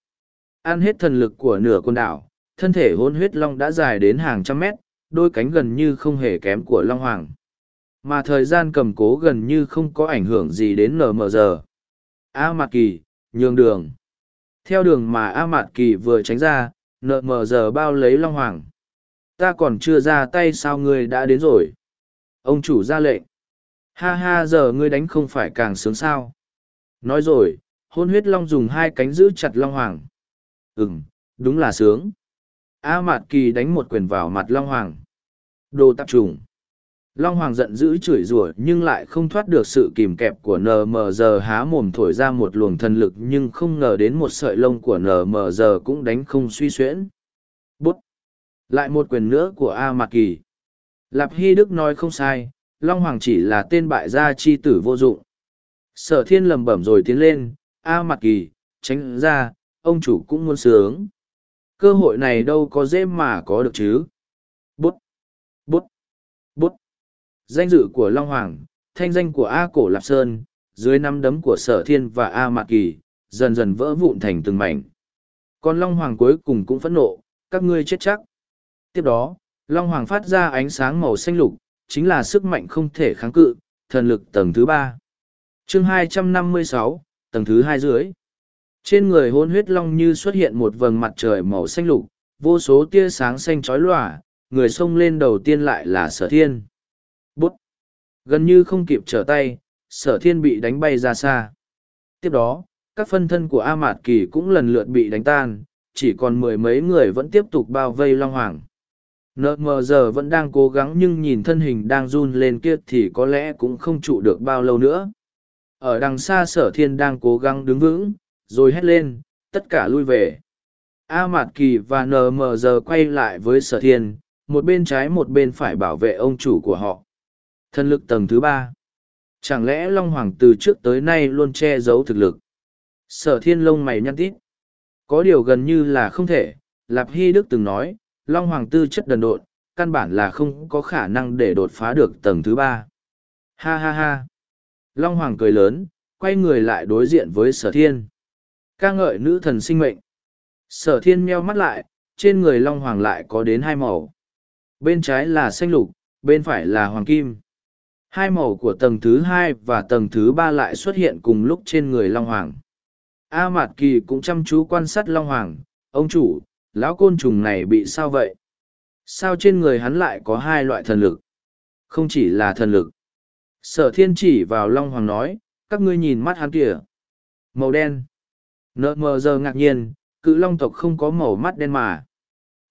Ăn hết thần lực của nửa con đảo, thân thể hôn huyết long đã dài đến hàng trăm mét, đôi cánh gần như không hề kém của Long Hoàng. Mà thời gian cầm cố gần như không có ảnh hưởng gì đến nở mờ giờ. A Mạt Kỳ, nhường đường. Theo đường mà A Mạt Kỳ vừa tránh ra, nợ mờ giờ bao lấy long hoàng ta còn chưa ra tay sao ngươi đã đến rồi ông chủ ra lệnh ha ha giờ ngươi đánh không phải càng sướng sao nói rồi hôn huyết long dùng hai cánh giữ chặt long hoàng ừ đúng là sướng a mạt kỳ đánh một quyền vào mặt long hoàng đồ tạp trùng Long Hoàng giận dữ chửi rủa nhưng lại không thoát được sự kìm kẹp của NMG há mồm thổi ra một luồng thần lực nhưng không ngờ đến một sợi lông của NMG cũng đánh không suy xuyễn. Bút! Lại một quyền nữa của A Mạc Kỳ. Lạp Hy Đức nói không sai, Long Hoàng chỉ là tên bại gia chi tử vô dụng. Sở thiên lầm bẩm rồi tiến lên, A mặt Kỳ, tránh ra, ông chủ cũng muốn sướng. Cơ hội này đâu có dễ mà có được chứ. Bút! Bút! Bút! Danh dự của Long Hoàng, thanh danh của A Cổ Lạp Sơn, dưới năm đấm của Sở Thiên và A Mạc Kỳ, dần dần vỡ vụn thành từng mảnh. Còn Long Hoàng cuối cùng cũng phẫn nộ, các ngươi chết chắc. Tiếp đó, Long Hoàng phát ra ánh sáng màu xanh lục, chính là sức mạnh không thể kháng cự, thần lực tầng thứ ba chương 256, tầng thứ hai dưới. Trên người hôn huyết long như xuất hiện một vầng mặt trời màu xanh lục, vô số tia sáng xanh chói lòa, người xông lên đầu tiên lại là sở thiên. Bút! Gần như không kịp trở tay, sở thiên bị đánh bay ra xa. Tiếp đó, các phân thân của A Mạt Kỳ cũng lần lượt bị đánh tan, chỉ còn mười mấy người vẫn tiếp tục bao vây Long Hoàng. Nợ mờ giờ vẫn đang cố gắng nhưng nhìn thân hình đang run lên kia thì có lẽ cũng không trụ được bao lâu nữa. Ở đằng xa sở thiên đang cố gắng đứng vững, rồi hét lên, tất cả lui về. A Mạt Kỳ và NMG quay lại với sở thiên, một bên trái một bên phải bảo vệ ông chủ của họ. Thần lực tầng thứ ba. Chẳng lẽ Long Hoàng từ trước tới nay luôn che giấu thực lực? Sở thiên lông mày nhăn tít. Có điều gần như là không thể, Lạp Hy Đức từng nói, Long Hoàng tư chất đần độn, căn bản là không có khả năng để đột phá được tầng thứ ba. Ha ha ha. Long Hoàng cười lớn, quay người lại đối diện với sở thiên. Ca ngợi nữ thần sinh mệnh. Sở thiên meo mắt lại trên người long hoàng lại có đến hai màu. Bên trái là xanh lục bên phải là hoàng kim. Hai màu của tầng thứ hai và tầng thứ ba lại xuất hiện cùng lúc trên người long hoàng. A mạt kỳ cũng chăm chú quan sát long hoàng ông chủ lão côn trùng này bị sao vậy? Sao trên người hắn lại có hai loại thần lực? Không chỉ là thần lực sở thiên chỉ vào long hoàng nói các ngươi nhìn mắt hắn kìa màu đen Nợ mờ giờ ngạc nhiên, cự long tộc không có màu mắt đen mà.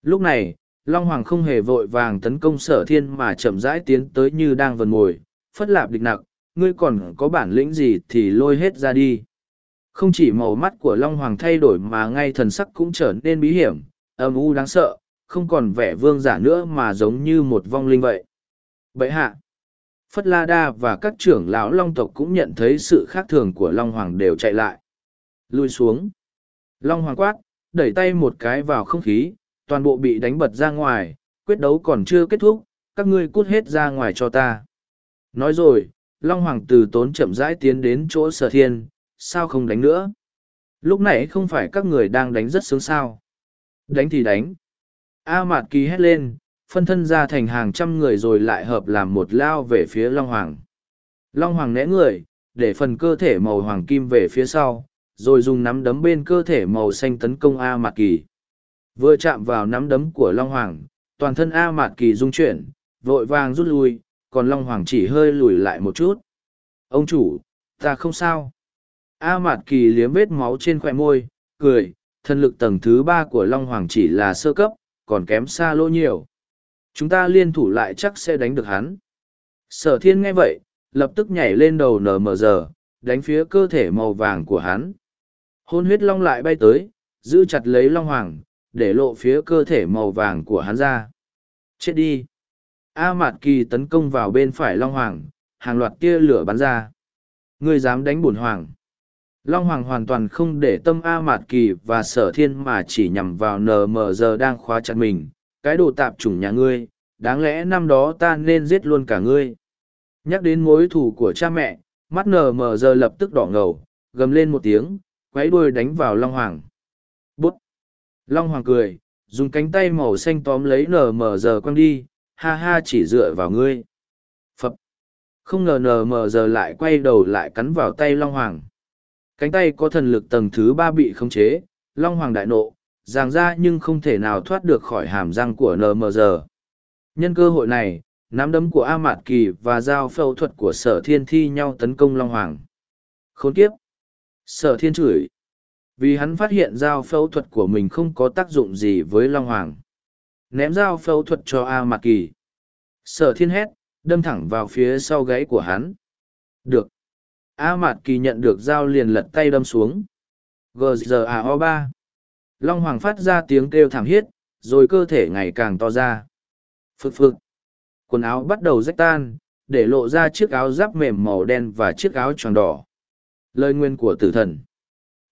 Lúc này, Long Hoàng không hề vội vàng tấn công sở thiên mà chậm rãi tiến tới như đang vần mồi, phất lạp địch nặc, ngươi còn có bản lĩnh gì thì lôi hết ra đi. Không chỉ màu mắt của Long Hoàng thay đổi mà ngay thần sắc cũng trở nên bí hiểm, âm u đáng sợ, không còn vẻ vương giả nữa mà giống như một vong linh vậy. Bệ hạ, Phất La Đa và các trưởng lão Long tộc cũng nhận thấy sự khác thường của Long Hoàng đều chạy lại. Lui xuống. Long hoàng quát, đẩy tay một cái vào không khí, toàn bộ bị đánh bật ra ngoài, quyết đấu còn chưa kết thúc, các ngươi cút hết ra ngoài cho ta. Nói rồi, Long Hoàng từ tốn chậm rãi tiến đến chỗ sở thiên, sao không đánh nữa? Lúc này không phải các người đang đánh rất sướng sao. Đánh thì đánh. A Mạt Kỳ hét lên, phân thân ra thành hàng trăm người rồi lại hợp làm một lao về phía Long Hoàng. Long Hoàng né người, để phần cơ thể màu hoàng kim về phía sau, rồi dùng nắm đấm bên cơ thể màu xanh tấn công A Mạt Kỳ. Vừa chạm vào nắm đấm của Long Hoàng, toàn thân A Mạt Kỳ rung chuyển, vội vàng rút lui, còn Long Hoàng chỉ hơi lùi lại một chút. Ông chủ, ta không sao. A Mạt Kỳ liếm vết máu trên khỏe môi, cười, thân lực tầng thứ ba của Long Hoàng chỉ là sơ cấp, còn kém xa lô nhiều. Chúng ta liên thủ lại chắc sẽ đánh được hắn. Sở thiên nghe vậy, lập tức nhảy lên đầu nở mờ giờ, đánh phía cơ thể màu vàng của hắn. Hôn huyết long lại bay tới, giữ chặt lấy long hoàng, để lộ phía cơ thể màu vàng của hắn ra. Chết đi! A Mạt Kỳ tấn công vào bên phải long hoàng, hàng loạt tia lửa bắn ra. Ngươi dám đánh bổn hoàng. Long Hoàng hoàn toàn không để tâm A Mạt Kỳ và sở thiên mà chỉ nhằm vào NMR giờ đang khóa chặt mình. Cái đồ tạp chủng nhà ngươi, đáng lẽ năm đó ta nên giết luôn cả ngươi. Nhắc đến mối thù của cha mẹ, mắt NM giờ lập tức đỏ ngầu, gầm lên một tiếng, quấy đuôi đánh vào Long Hoàng. Bút! Long Hoàng cười, dùng cánh tay màu xanh tóm lấy nở mờ giờ quăng đi, ha ha chỉ dựa vào ngươi. Phập! Không ngờ nở mờ giờ lại quay đầu lại cắn vào tay Long Hoàng. Cánh tay có thần lực tầng thứ ba bị khống chế, Long Hoàng đại nộ, ràng ra nhưng không thể nào thoát được khỏi hàm răng của nmg nhân cơ hội này nắm đấm của a mạt kỳ và dao phẫu thuật của sở thiên thi nhau tấn công long hoàng khốn kiếp Sở thiên chửi. Vì hắn phát hiện dao phẫu thuật của mình không có tác dụng gì với Long Hoàng. Ném dao phẫu thuật cho A Mạt Kỳ. Sở thiên hét, đâm thẳng vào phía sau gáy của hắn. Được. A Mạt Kỳ nhận được dao liền lật tay đâm xuống. GZAO ba. Long Hoàng phát ra tiếng kêu thảm thiết, rồi cơ thể ngày càng to ra. Phực phực. Quần áo bắt đầu rách tan, để lộ ra chiếc áo giáp mềm màu đen và chiếc áo tròn đỏ. Lời nguyên của tử thần.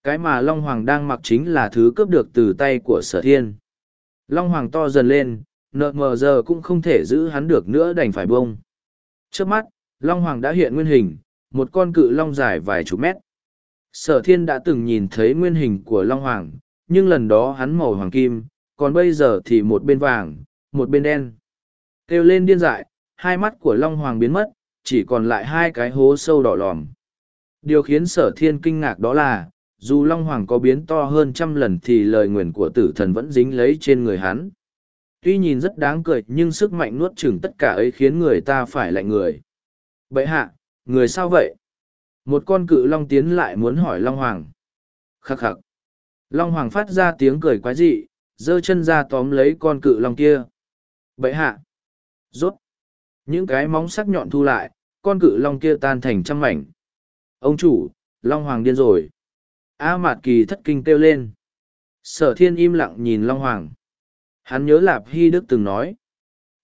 Cái mà Long Hoàng đang mặc chính là thứ cướp được từ tay của sở thiên. Long Hoàng to dần lên, nợ mờ giờ cũng không thể giữ hắn được nữa đành phải bông. Trước mắt, Long Hoàng đã hiện nguyên hình, một con cự long dài vài chục mét. Sở thiên đã từng nhìn thấy nguyên hình của Long Hoàng, nhưng lần đó hắn màu hoàng kim, còn bây giờ thì một bên vàng, một bên đen. Kêu lên điên dại, hai mắt của Long Hoàng biến mất, chỉ còn lại hai cái hố sâu đỏ lòm. Điều khiến sở thiên kinh ngạc đó là, dù Long Hoàng có biến to hơn trăm lần thì lời nguyền của tử thần vẫn dính lấy trên người hắn. Tuy nhìn rất đáng cười nhưng sức mạnh nuốt chửng tất cả ấy khiến người ta phải lạnh người. Bậy hạ, người sao vậy? Một con cự long tiến lại muốn hỏi Long Hoàng. Khắc khắc. Long Hoàng phát ra tiếng cười quái dị, giơ chân ra tóm lấy con cự long kia. Bậy hạ. Rốt. Những cái móng sắc nhọn thu lại, con cự long kia tan thành trăm mảnh. Ông chủ, Long Hoàng điên rồi. A Mạt Kỳ thất kinh kêu lên. Sở thiên im lặng nhìn Long Hoàng. Hắn nhớ Lạp Hy Đức từng nói.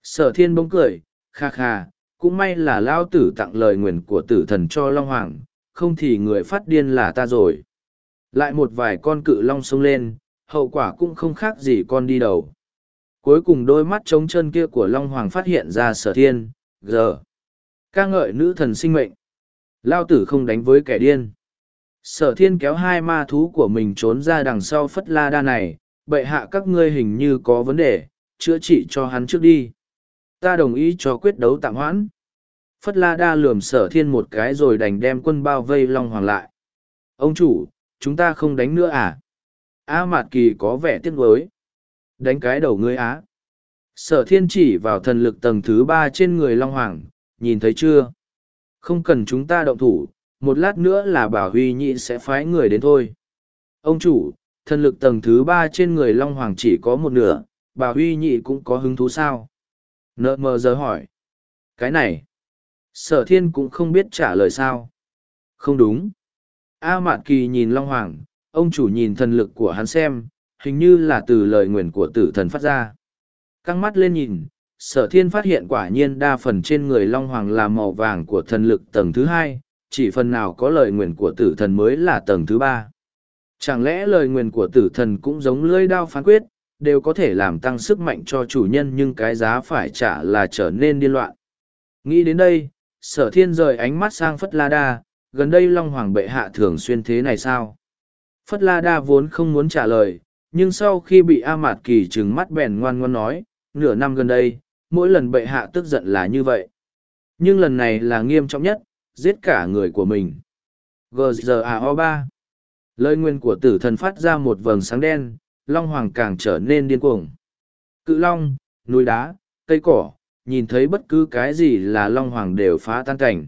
Sở thiên bỗng cười, kha kha, cũng may là lao tử tặng lời nguyền của tử thần cho Long Hoàng, không thì người phát điên là ta rồi. Lại một vài con cự long xông lên, hậu quả cũng không khác gì con đi đầu. Cuối cùng đôi mắt trống chân kia của Long Hoàng phát hiện ra sở thiên, giờ. ca ngợi nữ thần sinh mệnh. Lao tử không đánh với kẻ điên. Sở thiên kéo hai ma thú của mình trốn ra đằng sau phất la đa này, bệ hạ các ngươi hình như có vấn đề, chữa trị cho hắn trước đi. Ta đồng ý cho quyết đấu tạm hoãn. Phất la đa lườm sở thiên một cái rồi đành đem quân bao vây Long Hoàng lại. Ông chủ, chúng ta không đánh nữa à? A Mạt Kỳ có vẻ tiếc nuối. Đánh cái đầu ngươi á. Sở thiên chỉ vào thần lực tầng thứ ba trên người Long Hoàng, nhìn thấy chưa? Không cần chúng ta động thủ, một lát nữa là bảo huy nhị sẽ phái người đến thôi. Ông chủ, thần lực tầng thứ ba trên người Long Hoàng chỉ có một nửa, bà huy nhị cũng có hứng thú sao? Nợ mờ giờ hỏi. Cái này, sở thiên cũng không biết trả lời sao. Không đúng. A Mạn Kỳ nhìn Long Hoàng, ông chủ nhìn thần lực của hắn xem, hình như là từ lời nguyền của tử thần phát ra. Căng mắt lên nhìn, sở thiên phát hiện quả nhiên đa phần trên người Long Hoàng là màu vàng của thần lực tầng thứ hai, chỉ phần nào có lời nguyền của tử thần mới là tầng thứ ba. Chẳng lẽ lời nguyền của tử thần cũng giống lưỡi đao phán quyết, đều có thể làm tăng sức mạnh cho chủ nhân nhưng cái giá phải trả là trở nên điên loạn. Nghĩ đến đây, sở thiên rời ánh mắt sang Phất La Đa, gần đây Long Hoàng bệ hạ thường xuyên thế này sao? Phất La Đa vốn không muốn trả lời, nhưng sau khi bị A Mạt Kỳ trừng mắt bèn ngoan ngoan nói, nửa năm gần đây, mỗi lần bệ hạ tức giận là như vậy. Nhưng lần này là nghiêm trọng nhất, giết cả người của mình. GZAO 3 Lời nguyên của tử thần phát ra một vầng sáng đen, Long Hoàng càng trở nên điên cuồng. Cự Long, núi đá, cây cỏ, nhìn thấy bất cứ cái gì là Long Hoàng đều phá tan cảnh.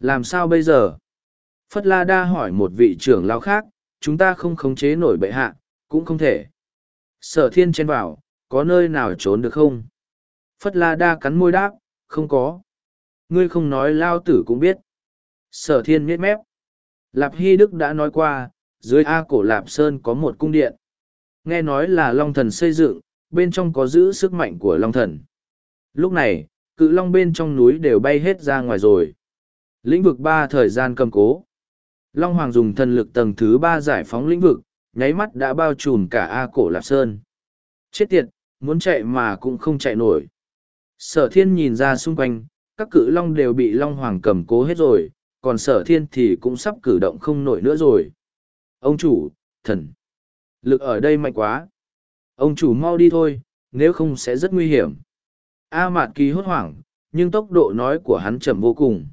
Làm sao bây giờ? Phất La Đa hỏi một vị trưởng lao khác, chúng ta không khống chế nổi bệ hạ, cũng không thể. Sở thiên chen vào, có nơi nào trốn được không? Phất La Đa cắn môi đáp, không có. Ngươi không nói lao tử cũng biết. Sở thiên miết mép. Lạp Hy Đức đã nói qua, dưới A cổ Lạp Sơn có một cung điện. Nghe nói là Long Thần xây dựng, bên trong có giữ sức mạnh của Long Thần. Lúc này, cự long bên trong núi đều bay hết ra ngoài rồi. Lĩnh vực ba thời gian cầm cố. Long Hoàng dùng thần lực tầng thứ ba giải phóng lĩnh vực, nháy mắt đã bao trùm cả A cổ Lạp Sơn. Chết tiệt, muốn chạy mà cũng không chạy nổi. Sở thiên nhìn ra xung quanh, các cự long đều bị Long Hoàng cầm cố hết rồi, còn sở thiên thì cũng sắp cử động không nổi nữa rồi. Ông chủ, thần, lực ở đây mạnh quá. Ông chủ mau đi thôi, nếu không sẽ rất nguy hiểm. A Mạt Kỳ hốt hoảng, nhưng tốc độ nói của hắn chậm vô cùng.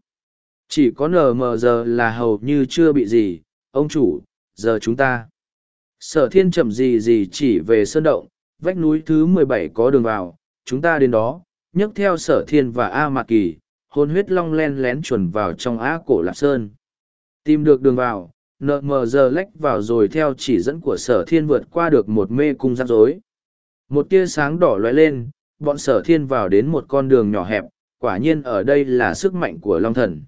Chỉ có nờ mờ giờ là hầu như chưa bị gì, ông chủ, giờ chúng ta. Sở thiên chậm gì gì chỉ về sơn động, vách núi thứ mười bảy có đường vào, chúng ta đến đó, nhấc theo sở thiên và A Mạc Kỳ, hôn huyết long len lén chuẩn vào trong á cổ lạp sơn. Tìm được đường vào, nợ mờ giờ lách vào rồi theo chỉ dẫn của sở thiên vượt qua được một mê cung rắc rối. Một tia sáng đỏ lóe lên, bọn sở thiên vào đến một con đường nhỏ hẹp, quả nhiên ở đây là sức mạnh của long thần.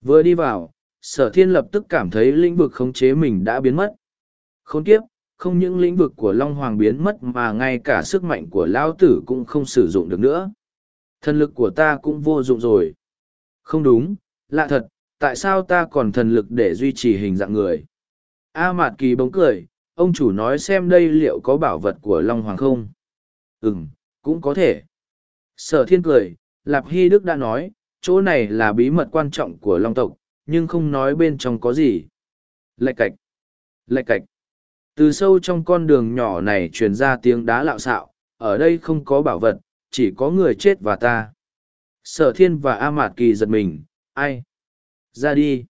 Vừa đi vào, sở thiên lập tức cảm thấy lĩnh vực khống chế mình đã biến mất. Khốn kiếp, không những lĩnh vực của Long Hoàng biến mất mà ngay cả sức mạnh của Lão Tử cũng không sử dụng được nữa. Thần lực của ta cũng vô dụng rồi. Không đúng, lạ thật, tại sao ta còn thần lực để duy trì hình dạng người? A Mạt Kỳ bỗng cười, ông chủ nói xem đây liệu có bảo vật của Long Hoàng không? Ừm, cũng có thể. Sở thiên cười, Lạp Hy Đức đã nói, chỗ này là bí mật quan trọng của Long tộc, nhưng không nói bên trong có gì. Lạch cạch. Lạch cạch. Từ sâu trong con đường nhỏ này truyền ra tiếng đá lạo xạo, ở đây không có bảo vật, chỉ có người chết và ta. Sở thiên và A Mạt Kỳ giật mình, ai? Ra đi.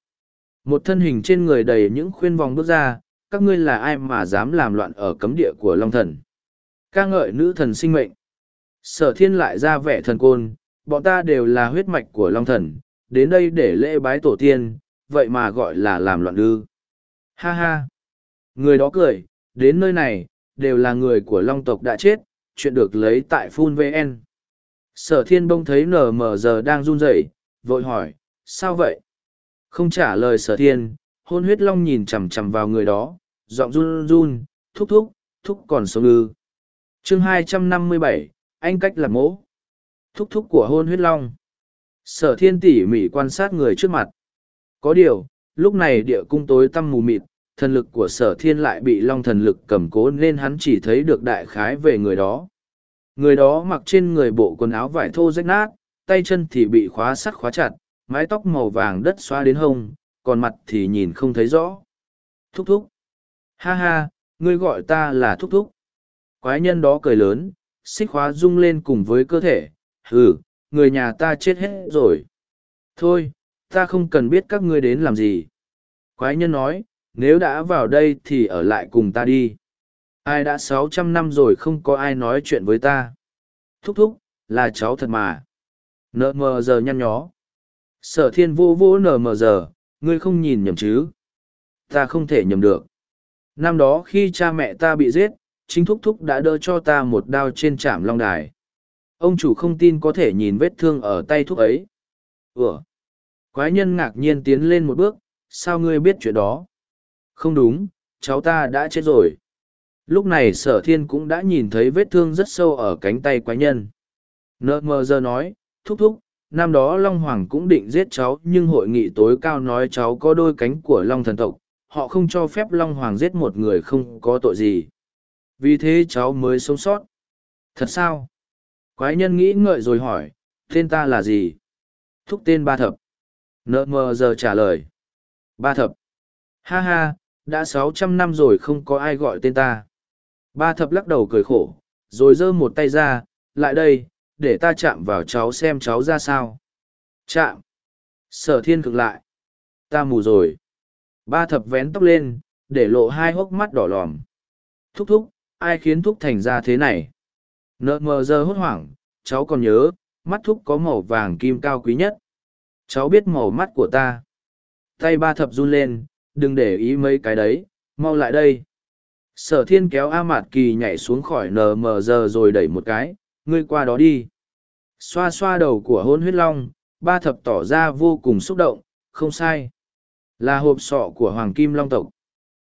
Một thân hình trên người đầy những khuyên vòng bước ra, các ngươi là ai mà dám làm loạn ở cấm địa của Long Thần. ca ngợi nữ thần sinh mệnh. Sở thiên lại ra vẻ thần côn, bọn ta đều là huyết mạch của Long Thần, đến đây để lễ bái tổ tiên, vậy mà gọi là làm loạn ư. Ha ha. Người đó cười, đến nơi này, đều là người của Long tộc đã chết, chuyện được lấy tại Phun VN. Sở thiên bông thấy nở mở giờ đang run rẩy, vội hỏi, sao vậy? Không trả lời sở thiên, hôn huyết long nhìn chằm chằm vào người đó, giọng run run, thúc thúc, thúc còn sống ư. chương hai trăm năm mươi bảy anh cách làm mỗ. Thúc thúc của hôn huyết long. Sở thiên tỉ mỉ quan sát người trước mặt. Có điều, lúc này địa cung tối tăm mù mịt, thần lực của sở thiên lại bị long thần lực cầm cố nên hắn chỉ thấy được đại khái về người đó. Người đó mặc trên người bộ quần áo vải thô rách nát, tay chân thì bị khóa sắt khóa chặt, mái tóc màu vàng đất xóa đến hông, còn mặt thì nhìn không thấy rõ. Thúc thúc. Ha ha, ngươi gọi ta là thúc thúc. Quái nhân đó cười lớn, xích khóa rung lên cùng với cơ thể. Hừ, người nhà ta chết hết rồi. Thôi, ta không cần biết các ngươi đến làm gì. Quái nhân nói, nếu đã vào đây thì ở lại cùng ta đi. Ai đã sáu trăm năm rồi không có ai nói chuyện với ta. Thúc thúc, là cháu thật mà. Nợ mờ giờ nhăn nhó. Sở thiên vô vô nờ mờ giờ, ngươi không nhìn nhầm chứ. Ta không thể nhầm được. Năm đó khi cha mẹ ta bị giết, chính thúc thúc đã đỡ cho ta một đao trên trạm long đài. Ông chủ không tin có thể nhìn vết thương ở tay thúc ấy. Ủa? Quái nhân ngạc nhiên tiến lên một bước, sao ngươi biết chuyện đó? Không đúng, cháu ta đã chết rồi. Lúc này sở thiên cũng đã nhìn thấy vết thương rất sâu ở cánh tay quái nhân. Nợ mờ giờ nói, thúc thúc, năm đó Long Hoàng cũng định giết cháu nhưng hội nghị tối cao nói cháu có đôi cánh của Long thần tộc, họ không cho phép Long Hoàng giết một người không có tội gì. Vì thế cháu mới sống sót. Thật sao? Quái nhân nghĩ ngợi rồi hỏi, tên ta là gì? Thúc tên ba thập. Nợ mờ giờ trả lời. Ba thập. Ha ha, đã sáu trăm năm rồi không có ai gọi tên ta. Ba thập lắc đầu cười khổ, rồi giơ một tay ra, lại đây, để ta chạm vào cháu xem cháu ra sao. Chạm. Sở thiên cực lại. Ta mù rồi. Ba thập vén tóc lên, để lộ hai hốc mắt đỏ lòm. Thúc thúc, ai khiến thúc thành ra thế này? Nợ mờ giờ hốt hoảng, cháu còn nhớ, mắt thúc có màu vàng kim cao quý nhất. Cháu biết màu mắt của ta. Tay ba thập run lên, đừng để ý mấy cái đấy, mau lại đây. Sở thiên kéo A Mạt Kỳ nhảy xuống khỏi nờ mờ giờ rồi đẩy một cái, ngươi qua đó đi. Xoa xoa đầu của hôn huyết long, ba thập tỏ ra vô cùng xúc động, không sai. Là hộp sọ của Hoàng Kim Long tộc.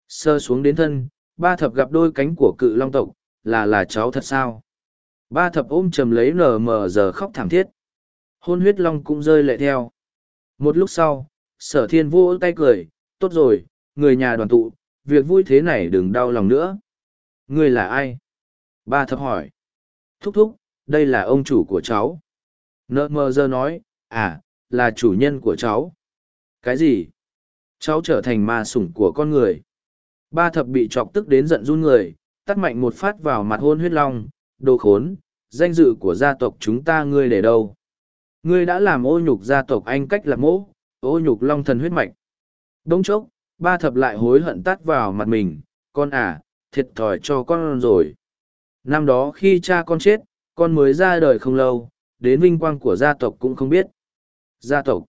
Sơ xuống đến thân, ba thập gặp đôi cánh của cự long tộc, là là cháu thật sao? Ba thập ôm chầm lấy nở mờ giờ khóc thảm thiết. Hôn huyết long cũng rơi lệ theo. Một lúc sau, sở thiên vô tay cười, tốt rồi, người nhà đoàn tụ, việc vui thế này đừng đau lòng nữa. Người là ai? Ba thập hỏi. Thúc thúc, đây là ông chủ của cháu. Nợ mờ giờ nói, à, là chủ nhân của cháu. Cái gì? Cháu trở thành ma sủng của con người. Ba thập bị chọc tức đến giận run người, tắt mạnh một phát vào mặt hôn huyết long, đồ khốn, danh dự của gia tộc chúng ta ngươi để đâu? Ngươi đã làm ô nhục gia tộc anh cách làm mỗ, ô nhục long thần huyết mạch. Đông chốc, ba thập lại hối hận tắt vào mặt mình, con à, thiệt thòi cho con rồi. Năm đó khi cha con chết, con mới ra đời không lâu, đến vinh quang của gia tộc cũng không biết. Gia tộc?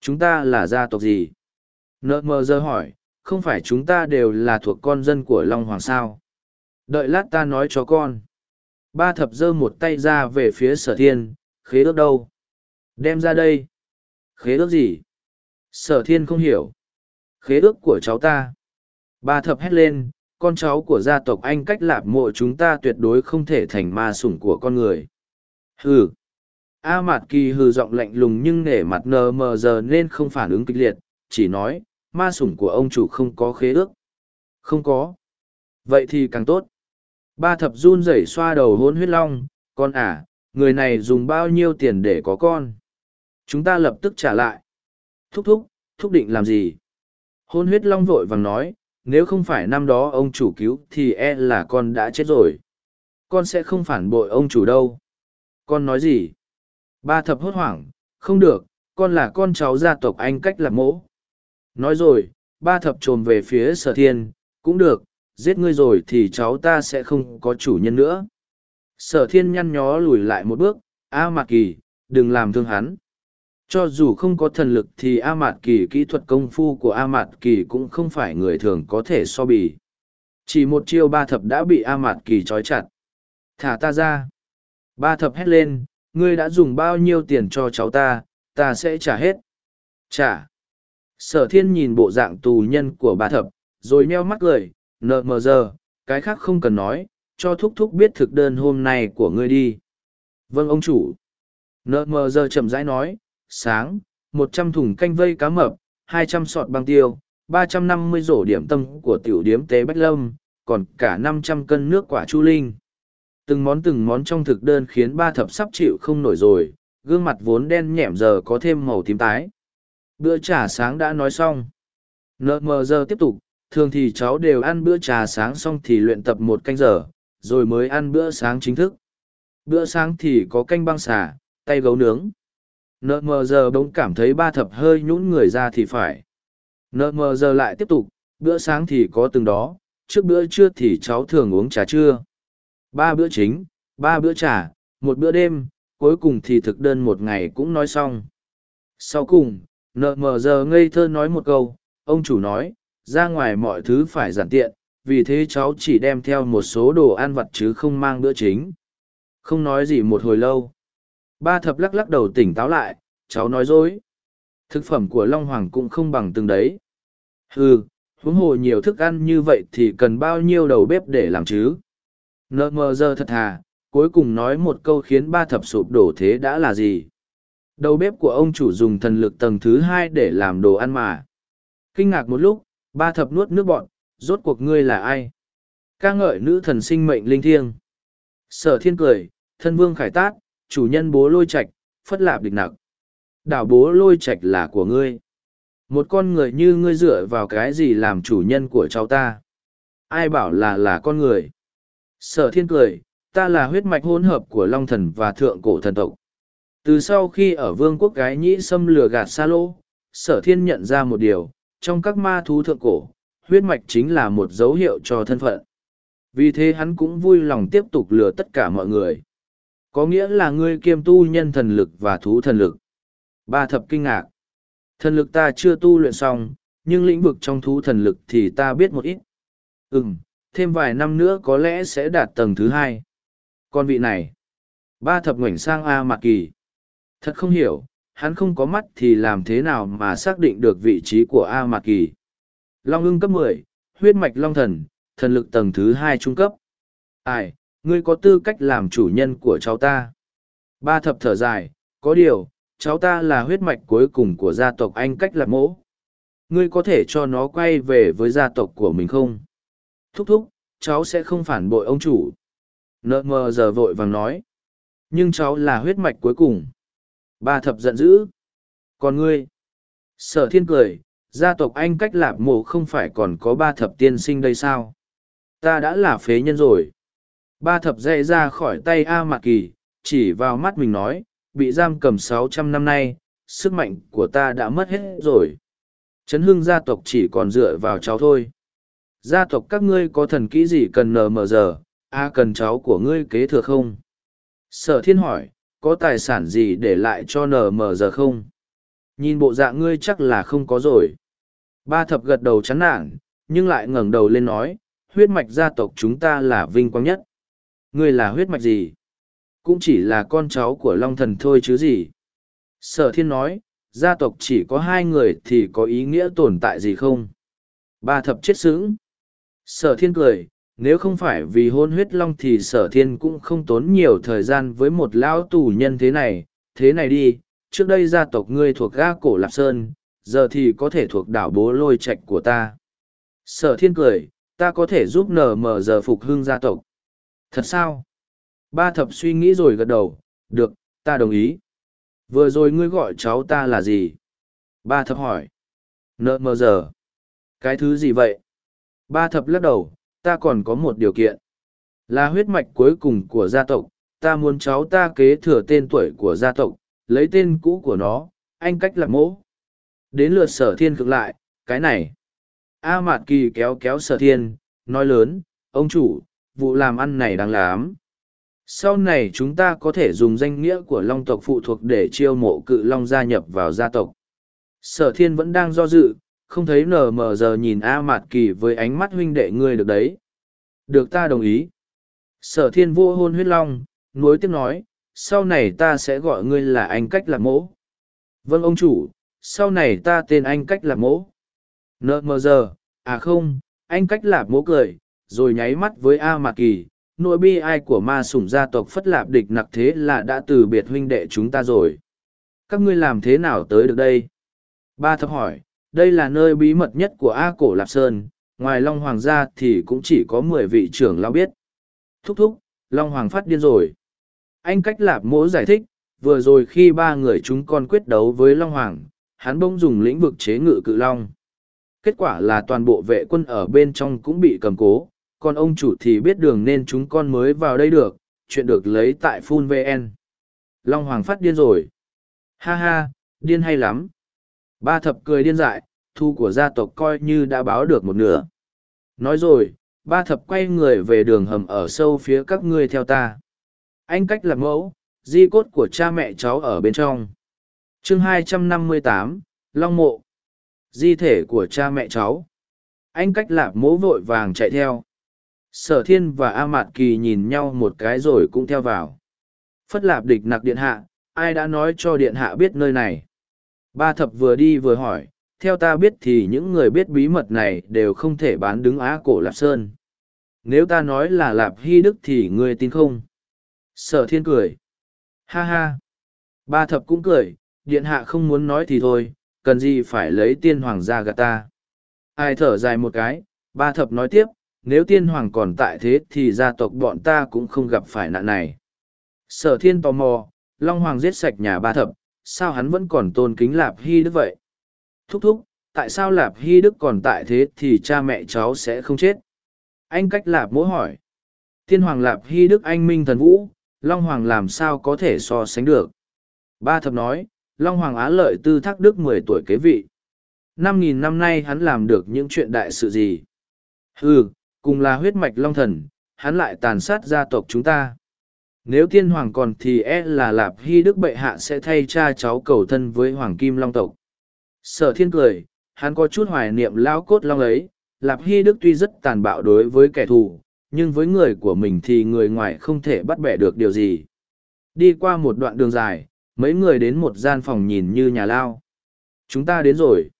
Chúng ta là gia tộc gì? Nợ mờ giờ hỏi, không phải chúng ta đều là thuộc con dân của Long Hoàng sao? Đợi lát ta nói cho con. Ba thập giơ một tay ra về phía sở thiên, khế ước đâu? Đem ra đây. Khế ước gì? Sở thiên không hiểu. Khế ước của cháu ta. Ba thập hét lên, con cháu của gia tộc anh cách lạp mộ chúng ta tuyệt đối không thể thành ma sủng của con người. Hừ. A Mạt Kỳ hừ giọng lạnh lùng nhưng nể mặt nờ mờ giờ nên không phản ứng kịch liệt, chỉ nói, ma sủng của ông chủ không có khế ước. Không có. Vậy thì càng tốt. Ba thập run rẩy xoa đầu hôn huyết long, con à, người này dùng bao nhiêu tiền để có con? Chúng ta lập tức trả lại. Thúc thúc, thúc định làm gì? Hôn huyết long vội vàng nói, nếu không phải năm đó ông chủ cứu thì e là con đã chết rồi. Con sẽ không phản bội ông chủ đâu. Con nói gì? Ba thập hốt hoảng, không được, con là con cháu gia tộc anh cách lạc mỗ. Nói rồi, ba thập trồm về phía sở thiên, cũng được, giết ngươi rồi thì cháu ta sẽ không có chủ nhân nữa. Sở thiên nhăn nhó lùi lại một bước, A Mạc Kỳ, đừng làm thương hắn. Cho dù không có thần lực thì A Mạt Kỳ kỹ thuật công phu của A Mạt Kỳ cũng không phải người thường có thể so bì. Chỉ một chiêu ba thập đã bị A Mạt Kỳ trói chặt. Thả ta ra. Ba thập hét lên, ngươi đã dùng bao nhiêu tiền cho cháu ta, ta sẽ trả hết. Trả. Sở thiên nhìn bộ dạng tù nhân của ba thập, rồi meo mắt cười, nợ mờ giờ, cái khác không cần nói, cho thúc thúc biết thực đơn hôm nay của ngươi đi. Vâng ông chủ. Nợ mờ giờ chậm rãi nói, sáng, một trăm thùng canh vây cá mập, hai trăm sọt băng tiêu, ba trăm năm mươi rổ điểm tâm của tiểu điếm tế Bách Lâm, còn cả năm trăm cân nước quả chu linh. Từng món từng món trong thực đơn khiến ba thập sắp chịu không nổi rồi, gương mặt vốn đen nhẻm giờ có thêm màu tím tái. Bữa trà sáng đã nói xong. Nợ mờ giờ tiếp tục, thường thì cháu đều ăn bữa trà sáng xong thì luyện tập một canh giờ, rồi mới ăn bữa sáng chính thức. Bữa sáng thì có canh băng xả, tay gấu nướng. Nợ mờ giờ bỗng cảm thấy ba thập hơi nhũn người ra thì phải. Nợ mờ giờ lại tiếp tục, bữa sáng thì có từng đó, trước bữa trưa thì cháu thường uống trà trưa. Ba bữa chính, ba bữa trà, một bữa đêm, cuối cùng thì thực đơn một ngày cũng nói xong. Sau cùng, nợ mờ giờ ngây thơ nói một câu, ông chủ nói, ra ngoài mọi thứ phải giản tiện, vì thế cháu chỉ đem theo một số đồ ăn vặt chứ không mang bữa chính. Không nói gì một hồi lâu. Ba thập lắc lắc đầu tỉnh táo lại, cháu nói dối. Thực phẩm của Long Hoàng cũng không bằng từng đấy. Hừ, huống hồ nhiều thức ăn như vậy thì cần bao nhiêu đầu bếp để làm chứ. Nợ mờ giờ thật thà, cuối cùng nói một câu khiến ba thập sụp đổ thế đã là gì. Đầu bếp của ông chủ dùng thần lực tầng thứ hai để làm đồ ăn mà. Kinh ngạc một lúc, ba thập nuốt nước bọn, rốt cuộc ngươi là ai? ca ngợi nữ thần sinh mệnh linh thiêng. Sở thiên cười, thân vương khải tát, chủ nhân bố lôi Trạch phất lạp địch nặc. Đảo bố lôi Trạch là của ngươi. Một con người như ngươi dựa vào cái gì làm chủ nhân của cháu ta? Ai bảo là là con người? Sở thiên cười, ta là huyết mạch hỗn hợp của Long Thần và Thượng Cổ Thần Tộc. Từ sau khi ở vương quốc gái nhĩ xâm lừa gạt xa lô, sở thiên nhận ra một điều, trong các ma thú thượng cổ, huyết mạch chính là một dấu hiệu cho thân phận. Vì thế hắn cũng vui lòng tiếp tục lừa tất cả mọi người. Có nghĩa là ngươi kiêm tu nhân thần lực và thú thần lực. Ba thập kinh ngạc. Thần lực ta chưa tu luyện xong, nhưng lĩnh vực trong thú thần lực thì ta biết một ít. Ừm, thêm vài năm nữa có lẽ sẽ đạt tầng thứ hai. Con vị này. Ba thập ngoảnh sang A Mạc Kỳ. Thật không hiểu, hắn không có mắt thì làm thế nào mà xác định được vị trí của A Mạc Kỳ. Long ưng cấp mười, huyết mạch long thần, thần lực tầng thứ hai trung cấp. Ai, ngươi có tư cách làm chủ nhân của cháu ta. Ba thập thở dài, có điều, cháu ta là huyết mạch cuối cùng của gia tộc anh cách lạc mỗ. Ngươi có thể cho nó quay về với gia tộc của mình không? Thúc thúc, cháu sẽ không phản bội ông chủ. Nợ mờ giờ vội vàng nói. Nhưng cháu là huyết mạch cuối cùng. Ba thập giận dữ. Còn ngươi? Sở thiên cười, gia tộc anh cách lạp mộ không phải còn có ba thập tiên sinh đây sao? Ta đã là phế nhân rồi. Ba thập dậy ra khỏi tay A Mạc Kỳ, chỉ vào mắt mình nói, bị giam cầm sáu trăm năm nay, sức mạnh của ta đã mất hết rồi. Trấn hưng gia tộc chỉ còn dựa vào cháu thôi. Gia tộc các ngươi có thần kỹ gì cần nờ mờ giờ, A cần cháu của ngươi kế thừa không? Sở thiên hỏi, có tài sản gì để lại cho nờ mờ giờ không? Nhìn bộ dạng ngươi chắc là không có rồi. Ba thập gật đầu chán nản, nhưng lại ngẩng đầu lên nói, huyết mạch gia tộc chúng ta là vinh quang nhất. Ngươi là huyết mạch gì? Cũng chỉ là con cháu của Long Thần thôi chứ gì. Sở thiên nói, gia tộc chỉ có hai người thì có ý nghĩa tồn tại gì không? Ba thập chết sững. Sở thiên cười, nếu không phải vì hôn huyết long thì sở thiên cũng không tốn nhiều thời gian với một lão tù nhân thế này. Thế này đi, trước đây gia tộc ngươi thuộc ga cổ Lạp Sơn, giờ thì có thể thuộc đảo bố lôi Trạch của ta. Sở thiên cười, ta có thể giúp nở mở giờ phục hưng gia tộc. Thật sao? Ba thập suy nghĩ rồi gật đầu, được, ta đồng ý. Vừa rồi ngươi gọi cháu ta là gì? Ba thập hỏi. Nợ mờ giờ. Cái thứ gì vậy? Ba thập lắc đầu, ta còn có một điều kiện. Là huyết mạch cuối cùng của gia tộc, ta muốn cháu ta kế thừa tên tuổi của gia tộc, lấy tên cũ của nó, anh cách lạc mỗ. Đến lượt sở thiên cực lại, cái này. A Mạt Kỳ kéo kéo sở thiên, nói lớn, ông chủ, vụ làm ăn này đáng lắm. Sau này chúng ta có thể dùng danh nghĩa của long tộc phụ thuộc để chiêu mộ cự long gia nhập vào gia tộc. Sở thiên vẫn đang do dự, không thấy nở mờ giờ nhìn A Mạt Kỳ với ánh mắt huynh đệ ngươi được đấy. Được ta đồng ý. Sở thiên vô hôn huyết long, nuối tiếp nói, sau này ta sẽ gọi ngươi là anh cách lạc mỗ. Vâng ông chủ, sau này ta tên anh cách lạc mỗ. Nợ mờ giờ, à không, anh cách lạc mỗ cười, rồi nháy mắt với A Mạt Kỳ, nỗi bi ai của ma sủng gia tộc phất lạp địch nặc thế là đã từ biệt huynh đệ chúng ta rồi. Các ngươi làm thế nào tới được đây? Ba thập hỏi, đây là nơi bí mật nhất của A Cổ Lạp Sơn, ngoài Long Hoàng gia thì cũng chỉ có mười vị trưởng lao biết. Thúc thúc, Long Hoàng phát điên rồi. Anh cách lạp mỗ giải thích, vừa rồi khi ba người chúng con quyết đấu với Long Hoàng, hắn bỗng dùng lĩnh vực chế ngự cự Long. Kết quả là toàn bộ vệ quân ở bên trong cũng bị cầm cố, còn ông chủ thì biết đường nên chúng con mới vào đây được, chuyện được lấy tại Phun VN. Long Hoàng phát điên rồi. Ha ha, điên hay lắm. Ba thập cười điên dại, thu của gia tộc coi như đã báo được một nửa. Nói rồi, ba thập quay người về đường hầm ở sâu phía các ngươi theo ta. Anh cách làm mẫu, di cốt của cha mẹ cháu ở bên trong. chương 258, Long Mộ. Di thể của cha mẹ cháu. Anh cách lạp mố vội vàng chạy theo. Sở thiên và A Mạt Kỳ nhìn nhau một cái rồi cũng theo vào. Phất lạp địch nặc điện hạ, ai đã nói cho điện hạ biết nơi này? Ba thập vừa đi vừa hỏi, theo ta biết thì những người biết bí mật này đều không thể bán đứng á cổ lạp sơn. Nếu ta nói là lạp hy đức thì ngươi tin không? Sở thiên cười. Ha ha. Ba thập cũng cười, điện hạ không muốn nói thì thôi, cần gì phải lấy tiên hoàng ra gạt ta. Ai thở dài một cái, ba thập nói tiếp, nếu tiên hoàng còn tại thế thì gia tộc bọn ta cũng không gặp phải nạn này. Sở thiên tò mò, Long Hoàng giết sạch nhà ba thập, sao hắn vẫn còn tôn kính Lạp Hy Đức vậy? Thúc thúc, tại sao Lạp Hy Đức còn tại thế thì cha mẹ cháu sẽ không chết? Anh cách Lạp mỗ hỏi. Tiên Hoàng Lạp Hy Đức anh minh thần vũ, Long Hoàng làm sao có thể so sánh được? Ba thập nói, Long Hoàng Á lợi tư thác đức mười tuổi kế vị. Năm nghìn năm nay hắn làm được những chuyện đại sự gì? Ừ, cùng là huyết mạch long thần, hắn lại tàn sát gia tộc chúng ta. Nếu tiên hoàng còn thì e là lạp hy đức bệ hạ sẽ thay cha cháu cầu thân với hoàng kim long tộc. Sở thiên cười, hắn có chút hoài niệm lão cốt long ấy, lạp hy đức tuy rất tàn bạo đối với kẻ thù, nhưng với người của mình thì người ngoài không thể bắt bẻ được điều gì. Đi qua một đoạn đường dài, mấy người đến một gian phòng nhìn như nhà lao. Chúng ta đến rồi.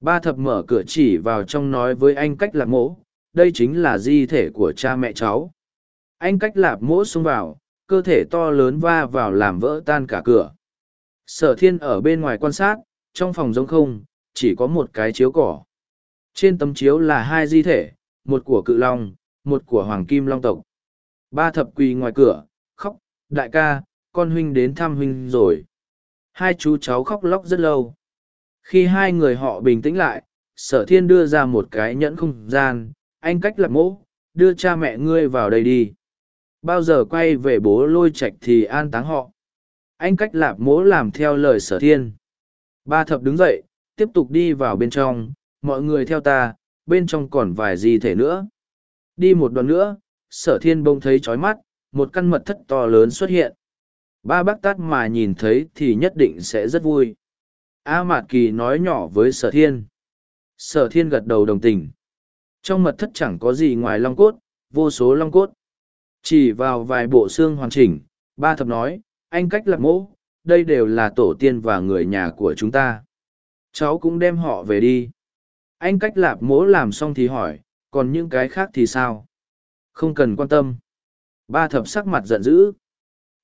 Ba thập mở cửa chỉ vào trong nói với anh cách lạp mỗ, đây chính là di thể của cha mẹ cháu. Anh cách lạp mỗ xông vào, cơ thể to lớn va vào làm vỡ tan cả cửa. Sở thiên ở bên ngoài quan sát, trong phòng giống không, chỉ có một cái chiếu cỏ. Trên tấm chiếu là hai di thể, một của cự long, một của hoàng kim long tộc. Ba thập quỳ ngoài cửa, khóc, đại ca, con huynh đến thăm huynh rồi. Hai chú cháu khóc lóc rất lâu. Khi hai người họ bình tĩnh lại, sở thiên đưa ra một cái nhẫn không gian, anh cách lạc mỗ, đưa cha mẹ ngươi vào đây đi. Bao giờ quay về bố lôi Trạch thì an táng họ. Anh cách lạp mỗ làm theo lời sở thiên. Ba thập đứng dậy, tiếp tục đi vào bên trong, mọi người theo ta, bên trong còn vài gì thể nữa. Đi một đoạn nữa, sở thiên bông thấy chói mắt, một căn mật thất to lớn xuất hiện. Ba bác tát mà nhìn thấy thì nhất định sẽ rất vui. A Mạt Kỳ nói nhỏ với sở thiên. Sở thiên gật đầu đồng tình. Trong mật thất chẳng có gì ngoài long cốt, vô số long cốt. Chỉ vào vài bộ xương hoàn chỉnh, ba thập nói, anh cách lạc mỗ, đây đều là tổ tiên và người nhà của chúng ta. Cháu cũng đem họ về đi. Anh cách lạp mỗ làm xong thì hỏi, còn những cái khác thì sao? Không cần quan tâm. Ba thập sắc mặt giận dữ.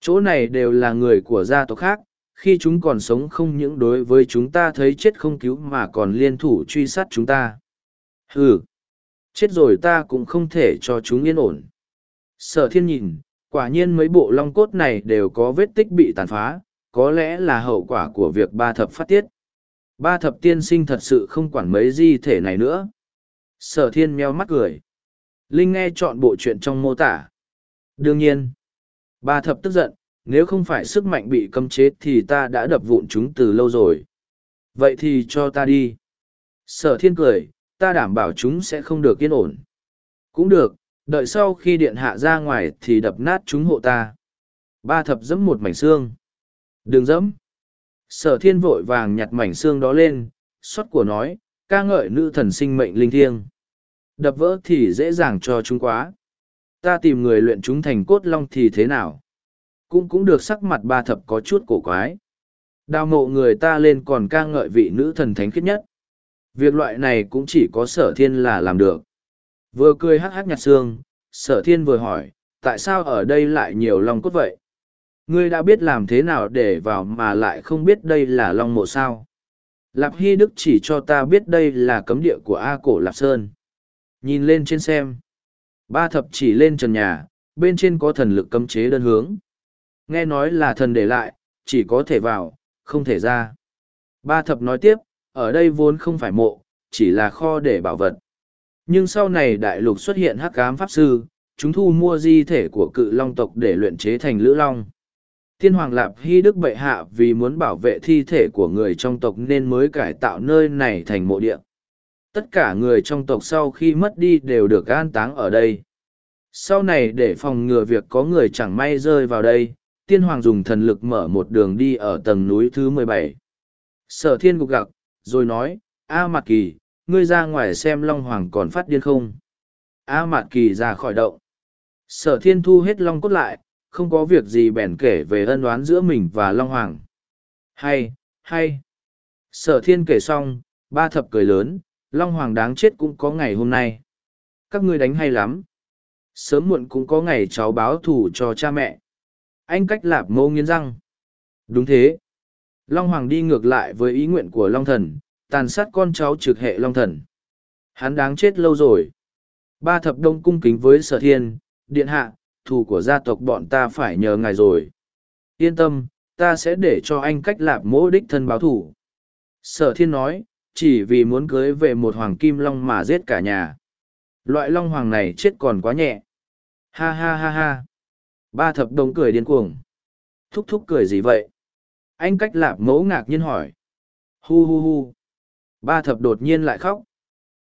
Chỗ này đều là người của gia tộc khác, khi chúng còn sống không những đối với chúng ta thấy chết không cứu mà còn liên thủ truy sát chúng ta. Ừ, chết rồi ta cũng không thể cho chúng yên ổn. Sở thiên nhìn, quả nhiên mấy bộ long cốt này đều có vết tích bị tàn phá, có lẽ là hậu quả của việc ba thập phát tiết. Ba thập tiên sinh thật sự không quản mấy di thể này nữa. Sở thiên meo mắt cười. Linh nghe chọn bộ chuyện trong mô tả. Đương nhiên, ba thập tức giận, nếu không phải sức mạnh bị cấm chế thì ta đã đập vụn chúng từ lâu rồi. Vậy thì cho ta đi. Sở thiên cười, ta đảm bảo chúng sẽ không được yên ổn. Cũng được, đợi sau khi điện hạ ra ngoài thì đập nát chúng hộ ta. Ba thập dẫm một mảnh xương. Đừng dẫm. Sở thiên vội vàng nhặt mảnh xương đó lên, xót của nói, ca ngợi nữ thần sinh mệnh linh thiêng. Đập vỡ thì dễ dàng cho chúng quá. Ta tìm người luyện chúng thành cốt long thì thế nào? Cũng cũng được sắc mặt ba thập có chút cổ quái. Đào mộ người ta lên còn ca ngợi vị nữ thần thánh khiết nhất. Việc loại này cũng chỉ có sở thiên là làm được. Vừa cười hắc hắc nhạt xương, sở thiên vừa hỏi, tại sao ở đây lại nhiều long cốt vậy? Ngươi đã biết làm thế nào để vào mà lại không biết đây là long mộ sao? Lạp Hy Đức chỉ cho ta biết đây là cấm địa của A Cổ Lạp Sơn. Nhìn lên trên xem. Ba thập chỉ lên trần nhà, bên trên có thần lực cấm chế đơn hướng. Nghe nói là thần để lại, chỉ có thể vào, không thể ra. Ba thập nói tiếp, ở đây vốn không phải mộ, chỉ là kho để bảo vật. Nhưng sau này đại lục xuất hiện hắc ám pháp sư, chúng thu mua di thể của cự long tộc để luyện chế thành lữ long. Tiên hoàng Lạp Hy Đức bệ hạ vì muốn bảo vệ thi thể của người trong tộc nên mới cải tạo nơi này thành mộ địa. Tất cả người trong tộc sau khi mất đi đều được an táng ở đây. Sau này để phòng ngừa việc có người chẳng may rơi vào đây, tiên hoàng dùng thần lực mở một đường đi ở tầng núi thứ mười bảy. Sở thiên gục gặc, rồi nói, A mặt Kỳ, ngươi ra ngoài xem Long Hoàng còn phát điên không. A Mạt Kỳ ra khỏi động. Sở thiên thu hết Long cốt lại, không có việc gì bèn kể về ân oán giữa mình và Long Hoàng. Hay, hay. Sở thiên kể xong, ba thập cười lớn, Long Hoàng đáng chết cũng có ngày hôm nay. Các ngươi đánh hay lắm. Sớm muộn cũng có ngày cháu báo thù cho cha mẹ. Anh cách lạp mô nghiến răng. Đúng thế. Long Hoàng đi ngược lại với ý nguyện của Long Thần, tàn sát con cháu trực hệ Long Thần. Hắn đáng chết lâu rồi. Ba thập đông cung kính với sở thiên, điện hạ, thù của gia tộc bọn ta phải nhờ ngài rồi. Yên tâm, ta sẽ để cho anh cách lạp mỗ đích thân báo thủ. Sở thiên nói, chỉ vì muốn cưới về một hoàng kim long mà giết cả nhà. Loại long hoàng này chết còn quá nhẹ. Ha ha ha ha. Ba thập đông cười điên cuồng. Thúc thúc cười gì vậy? Anh cách lạp mẫu ngạc nhiên hỏi. Hu hu hu. Ba thập đột nhiên lại khóc.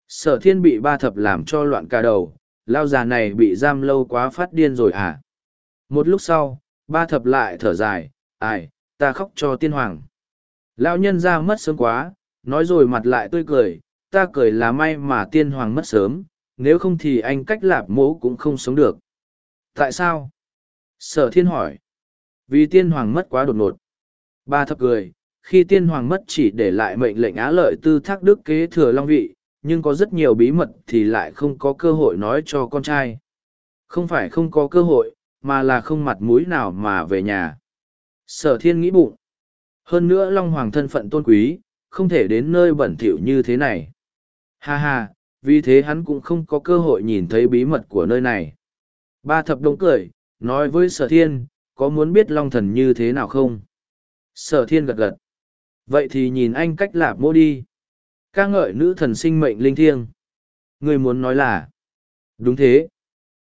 Sở thiên bị ba thập làm cho loạn cả đầu, lao già này bị giam lâu quá phát điên rồi à? Một lúc sau, ba thập lại thở dài, ai, ta khóc cho tiên hoàng. Lao nhân ra mất sớm quá, nói rồi mặt lại tươi cười, ta cười là may mà tiên hoàng mất sớm, nếu không thì anh cách lạp mố cũng không sống được. Tại sao? Sở thiên hỏi. Vì tiên hoàng mất quá đột ngột. Ba thập cười, khi tiên hoàng mất chỉ để lại mệnh lệnh á lợi tư thác đức kế thừa long vị, nhưng có rất nhiều bí mật thì lại không có cơ hội nói cho con trai. Không phải không có cơ hội, mà là không mặt mũi nào mà về nhà. Sở thiên nghĩ bụng. Hơn nữa Long Hoàng thân phận tôn quý, không thể đến nơi bẩn thỉu như thế này. Ha ha, vì thế hắn cũng không có cơ hội nhìn thấy bí mật của nơi này. Ba thập đống cười, nói với sở thiên, có muốn biết Long Thần như thế nào không? Sở thiên gật gật. Vậy thì nhìn anh cách lạp mô đi ca ngợi nữ thần sinh mệnh linh thiêng. Người muốn nói là, đúng thế.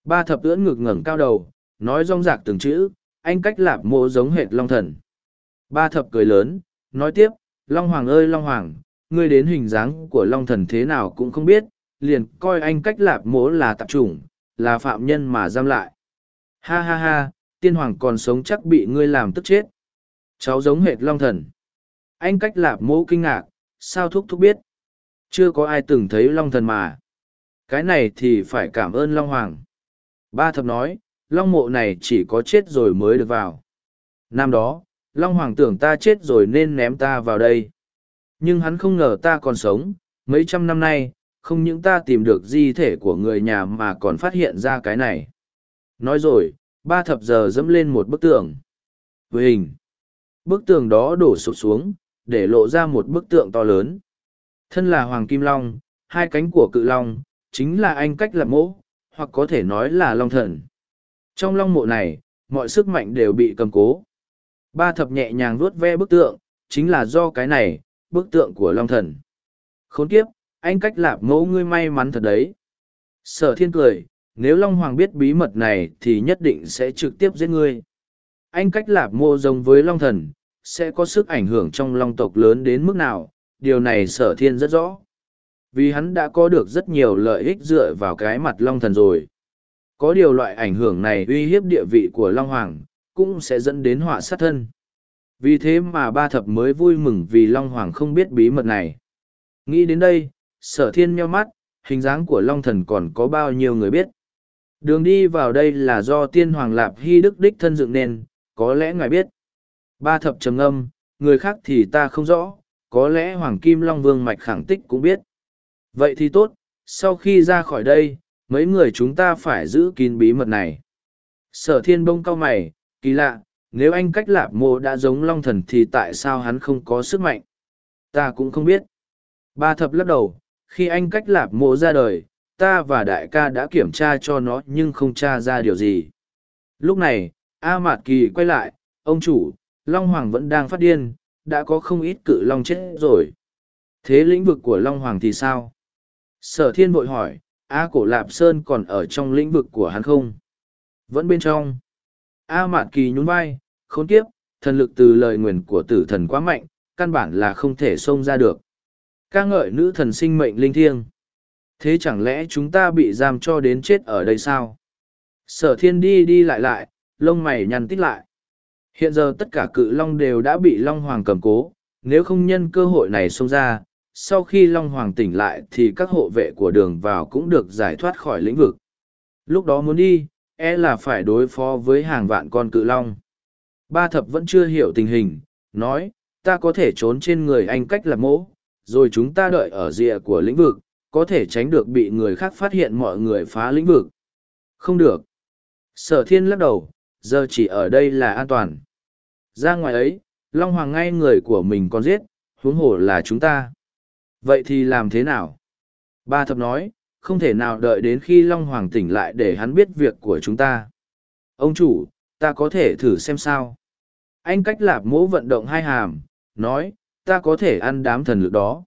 Ba thập ưỡn ngực ngẩng cao đầu, nói rong rạc từng chữ, anh cách lạp mô giống hệt long thần. Ba thập cười lớn, nói tiếp, Long Hoàng ơi Long Hoàng, ngươi đến hình dáng của Long Thần thế nào cũng không biết, liền coi anh cách lạp mố là tạp chủng, là phạm nhân mà giam lại. Ha ha ha, tiên hoàng còn sống chắc bị ngươi làm tức chết. Cháu giống hệt Long Thần. Anh cách lạp mố kinh ngạc, sao thúc thúc biết. Chưa có ai từng thấy Long Thần mà. Cái này thì phải cảm ơn Long Hoàng. Ba thập nói, Long mộ này chỉ có chết rồi mới được vào. Năm đó, Long Hoàng tưởng ta chết rồi nên ném ta vào đây. Nhưng hắn không ngờ ta còn sống, mấy trăm năm nay, không những ta tìm được di thể của người nhà mà còn phát hiện ra cái này. Nói rồi, ba thập giờ dẫm lên một bức tường. Với hình, bức tường đó đổ sụp xuống, để lộ ra một bức tượng to lớn. Thân là Hoàng Kim Long, hai cánh của cự long, chính là anh cách lập mỗ, hoặc có thể nói là long thần. Trong long mộ này, mọi sức mạnh đều bị cầm cố. Ba thập nhẹ nhàng vuốt ve bức tượng, chính là do cái này, bức tượng của long thần. Khốn kiếp, anh cách lạp mẫu ngươi may mắn thật đấy. Sở thiên cười, nếu Long Hoàng biết bí mật này thì nhất định sẽ trực tiếp giết ngươi. Anh cách lạp mô giống với Long Thần, sẽ có sức ảnh hưởng trong Long tộc lớn đến mức nào, điều này sở thiên rất rõ. Vì hắn đã có được rất nhiều lợi ích dựa vào cái mặt Long Thần rồi. Có điều loại ảnh hưởng này uy hiếp địa vị của Long Hoàng, cũng sẽ dẫn đến họa sát thân. Vì thế mà ba thập mới vui mừng vì Long Hoàng không biết bí mật này. Nghĩ đến đây, sở thiên meo mắt, hình dáng của Long Thần còn có bao nhiêu người biết. Đường đi vào đây là do tiên hoàng lạp hy đức đích thân dựng nên, có lẽ ngài biết. Ba thập trầm âm, người khác thì ta không rõ, có lẽ Hoàng Kim Long Vương Mạch khẳng tích cũng biết. Vậy thì tốt, sau khi ra khỏi đây, mấy người chúng ta phải giữ kín bí mật này. Sở thiên bông cao mày, kỳ lạ, nếu anh cách lạp mộ đã giống long thần thì tại sao hắn không có sức mạnh? Ta cũng không biết. Ba thập lắc đầu, khi anh cách lạp mộ ra đời, ta và đại ca đã kiểm tra cho nó nhưng không tra ra điều gì. Lúc này, A Mạt Kỳ quay lại, ông chủ, Long Hoàng vẫn đang phát điên, đã có không ít cự Long chết rồi. Thế lĩnh vực của Long Hoàng thì sao? Sở thiên vội hỏi, A Cổ Lạp Sơn còn ở trong lĩnh vực của hắn không? Vẫn bên trong. A Mạn Kỳ nhún vai, khốn kiếp, thần lực từ lời nguyền của tử thần quá mạnh, căn bản là không thể xông ra được. ca ngợi nữ thần sinh mệnh linh thiêng. Thế chẳng lẽ chúng ta bị giam cho đến chết ở đây sao? Sở thiên đi đi lại lại, lông mày nhăn tít lại. Hiện giờ tất cả cự long đều đã bị Long Hoàng cầm cố, nếu không nhân cơ hội này xông ra, sau khi Long Hoàng tỉnh lại thì các hộ vệ của đường vào cũng được giải thoát khỏi lĩnh vực. Lúc đó muốn đi, e là phải đối phó với hàng vạn con cự long. Ba thập vẫn chưa hiểu tình hình, nói, ta có thể trốn trên người anh cách là mỗ, rồi chúng ta đợi ở rìa của lĩnh vực, có thể tránh được bị người khác phát hiện mọi người phá lĩnh vực. Không được. Sở thiên lắc đầu, giờ chỉ ở đây là an toàn. Ra ngoài ấy, Long Hoàng ngay người của mình còn giết, huống hổ là chúng ta. Vậy thì làm thế nào? Ba thập nói, không thể nào đợi đến khi Long Hoàng tỉnh lại để hắn biết việc của chúng ta. Ông chủ, ta có thể thử xem sao. Anh cách lạp mỗ vận động hai hàm, nói, ta có thể ăn đám thần lực đó.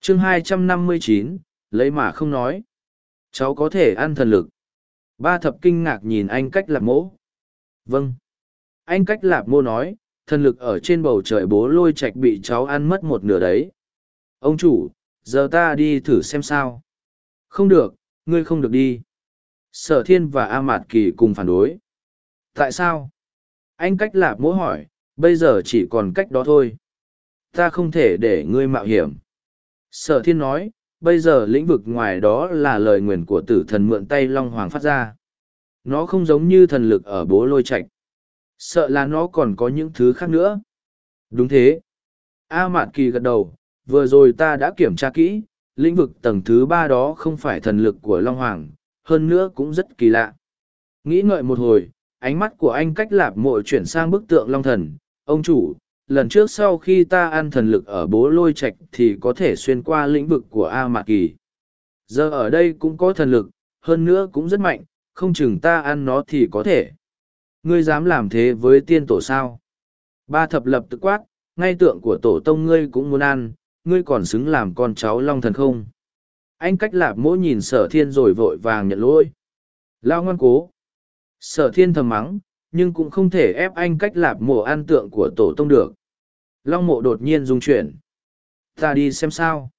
chương 259, lấy mà không nói. Cháu có thể ăn thần lực. Ba thập kinh ngạc nhìn anh cách lạp mỗ. Vâng. Anh cách lạp mô nói, thần lực ở trên bầu trời bố lôi Trạch bị cháu ăn mất một nửa đấy. Ông chủ, giờ ta đi thử xem sao. Không được, ngươi không được đi. Sở thiên và A Mạt Kỳ cùng phản đối. Tại sao? Anh cách lạp mô hỏi, bây giờ chỉ còn cách đó thôi. Ta không thể để ngươi mạo hiểm. Sở thiên nói, bây giờ lĩnh vực ngoài đó là lời nguyền của tử thần mượn tay Long Hoàng phát ra. Nó không giống như thần lực ở bố lôi Trạch. Sợ là nó còn có những thứ khác nữa. Đúng thế. A Mạn Kỳ gật đầu, vừa rồi ta đã kiểm tra kỹ, lĩnh vực tầng thứ ba đó không phải thần lực của Long Hoàng, hơn nữa cũng rất kỳ lạ. Nghĩ ngợi một hồi, ánh mắt của anh cách lạp mội chuyển sang bức tượng Long Thần. Ông chủ, lần trước sau khi ta ăn thần lực ở bố lôi Trạch thì có thể xuyên qua lĩnh vực của A Mạc Kỳ. Giờ ở đây cũng có thần lực, hơn nữa cũng rất mạnh, không chừng ta ăn nó thì có thể. Ngươi dám làm thế với tiên tổ sao? Ba thập lập tức quát, ngay tượng của tổ tông ngươi cũng muốn ăn, ngươi còn xứng làm con cháu long thần không? Anh cách lạp mỗi nhìn sở thiên rồi vội vàng nhận lỗi. Lao ngoan cố. Sở thiên thầm mắng, nhưng cũng không thể ép anh cách lạp mộ ăn tượng của tổ tông được. Long mộ đột nhiên rung chuyển. Ta đi xem sao.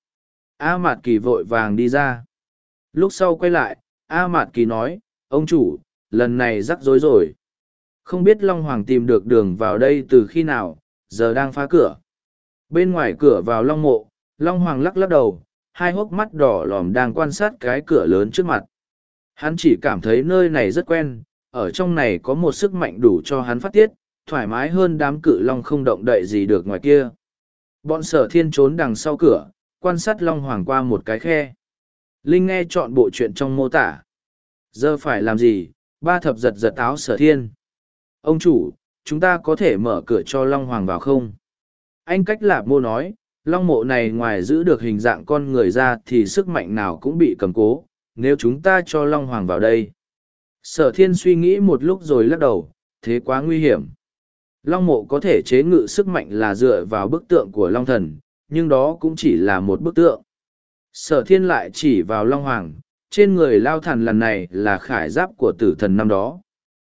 A Mạt Kỳ vội vàng đi ra. Lúc sau quay lại, A Mạt Kỳ nói, ông chủ, lần này rắc rối rồi. Không biết Long Hoàng tìm được đường vào đây từ khi nào, giờ đang phá cửa. Bên ngoài cửa vào Long mộ, Long Hoàng lắc lắc đầu, hai hốc mắt đỏ lòm đang quan sát cái cửa lớn trước mặt. Hắn chỉ cảm thấy nơi này rất quen, ở trong này có một sức mạnh đủ cho hắn phát tiết, thoải mái hơn đám cự long không động đậy gì được ngoài kia. Bọn sở thiên trốn đằng sau cửa, quan sát long hoàng qua một cái khe. Linh nghe chọn bộ chuyện trong mô tả. Giờ phải làm gì? Ba thập giật giật áo sở thiên. Ông chủ, chúng ta có thể mở cửa cho long hoàng vào không? Anh cách lạp mô nói, long mộ này ngoài giữ được hình dạng con người ra thì sức mạnh nào cũng bị cầm cố, nếu chúng ta cho long hoàng vào đây. Sở thiên suy nghĩ một lúc rồi lắc đầu, thế quá nguy hiểm. Long mộ có thể chế ngự sức mạnh là dựa vào bức tượng của Long thần, nhưng đó cũng chỉ là một bức tượng. Sở thiên lại chỉ vào Long Hoàng, trên người lao thần lần này là khải giáp của tử thần năm đó.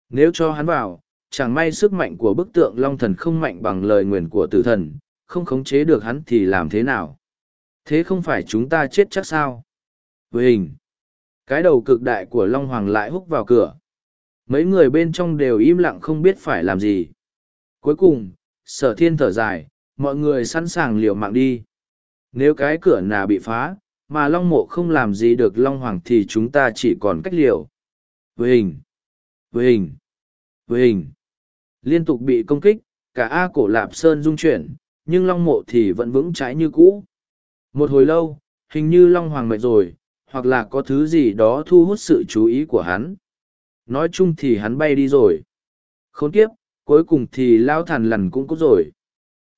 Nếu cho hắn vào, chẳng may sức mạnh của bức tượng Long thần không mạnh bằng lời nguyền của tử thần, không khống chế được hắn thì làm thế nào? Thế không phải chúng ta chết chắc sao? Với hình, cái đầu cực đại của Long Hoàng lại húc vào cửa. Mấy người bên trong đều im lặng không biết phải làm gì. Cuối cùng, sở thiên thở dài, mọi người sẵn sàng liều mạng đi. Nếu cái cửa nào bị phá, mà Long Mộ không làm gì được Long Hoàng thì chúng ta chỉ còn cách liều. Với hình, với hình, với hình. Liên tục bị công kích, cả A cổ Lạp Sơn rung chuyển, nhưng Long Mộ thì vẫn vững trái như cũ. Một hồi lâu, hình như Long Hoàng mệt rồi, hoặc là có thứ gì đó thu hút sự chú ý của hắn. Nói chung thì hắn bay đi rồi. Khốn kiếp, cuối cùng thì lao thàn lằn cũng cút rồi.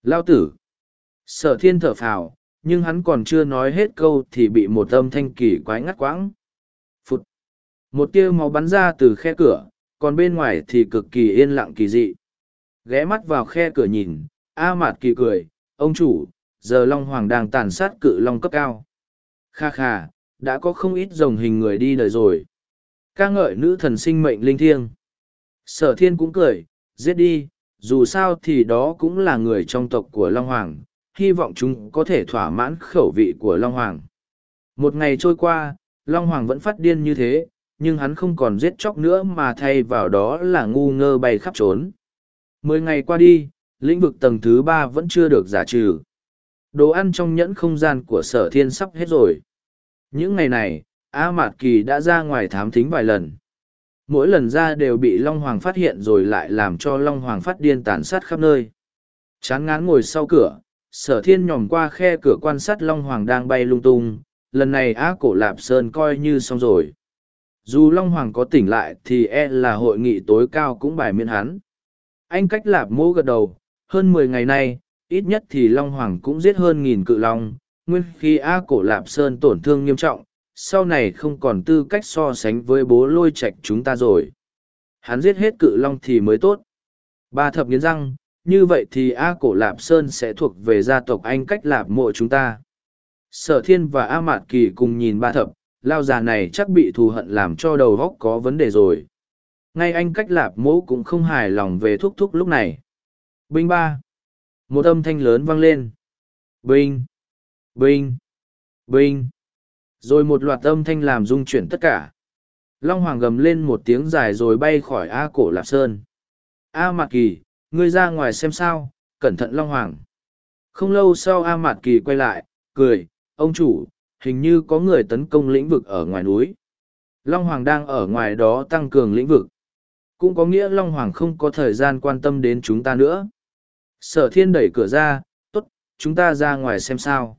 Lao tử. Sở thiên thở phào, nhưng hắn còn chưa nói hết câu thì bị một âm thanh kỳ quái ngắt quãng. Phụt. Một tia máu bắn ra từ khe cửa, còn bên ngoài thì cực kỳ yên lặng kỳ dị. Ghé mắt vào khe cửa nhìn, A Mạt kỳ cười, ông chủ, giờ Long Hoàng đang tàn sát cự Long cấp cao. Kha kha, đã có không ít dòng hình người đi đời rồi. ca ngợi nữ thần sinh mệnh linh thiêng. Sở thiên cũng cười, giết đi, dù sao thì đó cũng là người trong tộc của Long Hoàng, hy vọng chúng có thể thỏa mãn khẩu vị của Long Hoàng. Một ngày trôi qua, Long Hoàng vẫn phát điên như thế, nhưng hắn không còn giết chóc nữa mà thay vào đó là ngu ngơ bay khắp trốn. Mười ngày qua đi, lĩnh vực tầng thứ ba vẫn chưa được giả trừ. Đồ ăn trong nhẫn không gian của sở thiên sắp hết rồi. Những ngày này, A Mạt Kỳ đã ra ngoài thám thính vài lần mỗi lần ra đều bị long hoàng phát hiện rồi lại làm cho long hoàng phát điên tàn sát khắp nơi chán ngán ngồi sau cửa sở thiên nhòm qua khe cửa quan sát long hoàng đang bay lung tung lần này á cổ lạp sơn coi như xong rồi dù long hoàng có tỉnh lại thì e là hội nghị tối cao cũng bài miễn hắn anh cách lạp mỗ gật đầu hơn mười ngày nay ít nhất thì long hoàng cũng giết hơn nghìn cự long nguyên khi a cổ lạp sơn tổn thương nghiêm trọng sau này không còn tư cách so sánh với bố lôi Trạch chúng ta rồi. Hắn giết hết cự long thì mới tốt. Ba thập nghiến răng, như vậy thì A cổ Lạp Sơn sẽ thuộc về gia tộc Anh cách Lạp mộ chúng ta. Sở thiên và A Mạt Kỳ cùng nhìn ba thập, lao già này chắc bị thù hận làm cho đầu góc có vấn đề rồi. Ngay anh cách Lạp mộ cũng không hài lòng về thúc thúc lúc này. Binh ba. Một âm thanh lớn vang lên. Binh. Binh. Binh rồi một loạt âm thanh làm rung chuyển tất cả long hoàng gầm lên một tiếng dài rồi bay khỏi a cổ lạp sơn a mạc kỳ ngươi ra ngoài xem sao cẩn thận long hoàng. Không lâu sau a mạt kỳ quay lại cười ông chủ hình như có người tấn công lĩnh vực ở ngoài núi. Long hoàng đang ở ngoài đó tăng cường lĩnh vực. Cũng có nghĩa long hoàng không có thời gian quan tâm đến chúng ta nữa. Sở thiên đẩy cửa ra t ố t chúng ta ra ngoài xem sao.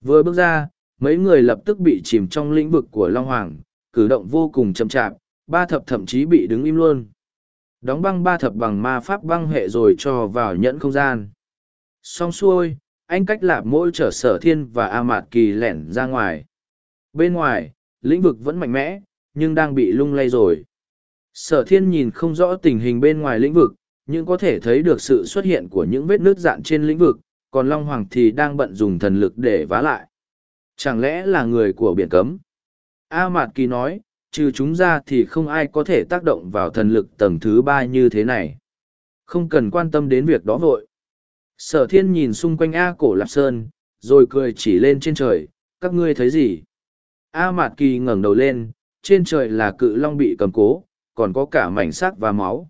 Vừa bước ra mấy người lập tức bị chìm trong lĩnh vực của Long Hoàng, cử động vô cùng chậm chạp, ba thập thậm chí bị đứng im luôn. Đóng băng ba thập bằng ma pháp băng hệ rồi cho vào nhẫn không gian. Xong xuôi, anh cách lạp mỗi trở sở thiên và A Mạt Kỳ lẻn ra ngoài. Bên ngoài, lĩnh vực vẫn mạnh mẽ, nhưng đang bị lung lay rồi. Sở thiên nhìn không rõ tình hình bên ngoài lĩnh vực, nhưng có thể thấy được sự xuất hiện của những vết nước dạn trên lĩnh vực, còn Long Hoàng thì đang bận dùng thần lực để vá lại. Chẳng lẽ là người của biển cấm? A Mạt Kỳ nói, trừ chúng ra thì không ai có thể tác động vào thần lực tầng thứ ba như thế này. Không cần quan tâm đến việc đó vội. Sở thiên nhìn xung quanh A cổ Lạp Sơn, rồi cười chỉ lên trên trời, các ngươi thấy gì? A Mạt Kỳ ngẩng đầu lên, trên trời là cự long bị cầm cố, còn có cả mảnh xác và máu.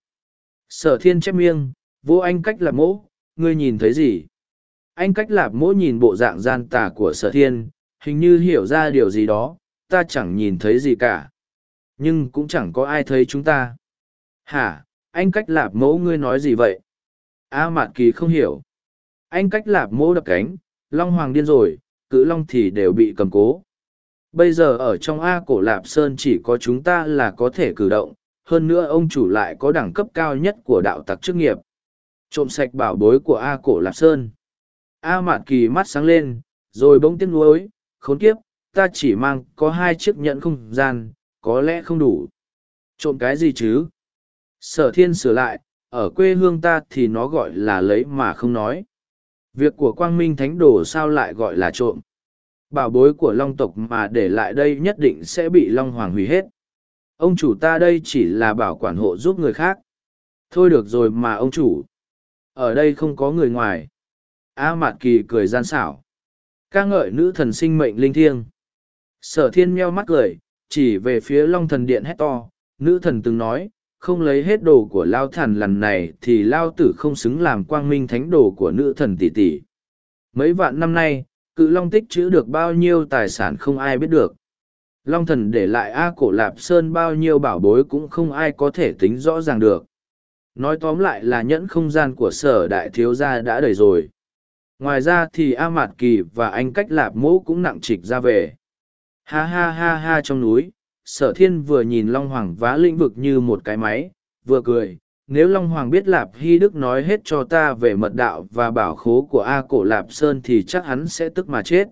Sở thiên chép miêng, vô anh cách lạp mỗ, ngươi nhìn thấy gì? Anh cách lạp mỗ nhìn bộ dạng gian tà của sở thiên, hình như hiểu ra điều gì đó, ta chẳng nhìn thấy gì cả. Nhưng cũng chẳng có ai thấy chúng ta. Hả, anh cách lạp mẫu ngươi nói gì vậy? A Mạn Kỳ không hiểu. Anh cách lạp Mẫu đập cánh, Long Hoàng điên rồi, cự Long thì đều bị cầm cố. Bây giờ ở trong A cổ lạp sơn chỉ có chúng ta là có thể cử động, hơn nữa ông chủ lại có đẳng cấp cao nhất của đạo tặc chức nghiệp. Trộm sạch bảo bối của A cổ lạp sơn. A Mạn Kỳ mắt sáng lên, rồi bỗng tiếc nuối, khốn kiếp, ta chỉ mang có hai chiếc nhẫn không gian, có lẽ không đủ. Trộm cái gì chứ? Sở thiên sửa lại, ở quê hương ta thì nó gọi là lấy mà không nói. Việc của quang minh thánh đồ sao lại gọi là trộm? Bảo bối của long tộc mà để lại đây nhất định sẽ bị long hoàng hủy hết. Ông chủ ta đây chỉ là bảo quản hộ giúp người khác. Thôi được rồi mà ông chủ. Ở đây không có người ngoài. A Mạt Kỳ cười gian xảo. ca ngợi nữ thần sinh mệnh linh thiêng. Sở thiên meo mắt cười, chỉ về phía long thần điện hét to. Nữ thần từng nói, không lấy hết đồ của lao thần lần này thì lao tử không xứng làm quang minh thánh đồ của nữ thần tỷ tỷ. Mấy vạn năm nay, cự long tích chữ được bao nhiêu tài sản không ai biết được. Long thần để lại A cổ lạp sơn bao nhiêu bảo bối cũng không ai có thể tính rõ ràng được. Nói tóm lại là nhẫn không gian của sở đại thiếu gia đã đầy rồi. Ngoài ra thì A Mạt Kỳ và anh cách lạp mũ cũng nặng trịch ra về. Ha ha ha ha trong núi, sở thiên vừa nhìn Long Hoàng vá lĩnh vực như một cái máy, vừa cười. Nếu Long Hoàng biết Lạp Hy Đức nói hết cho ta về mật đạo và bảo khố của A Cổ Lạp Sơn thì chắc hắn sẽ tức mà chết.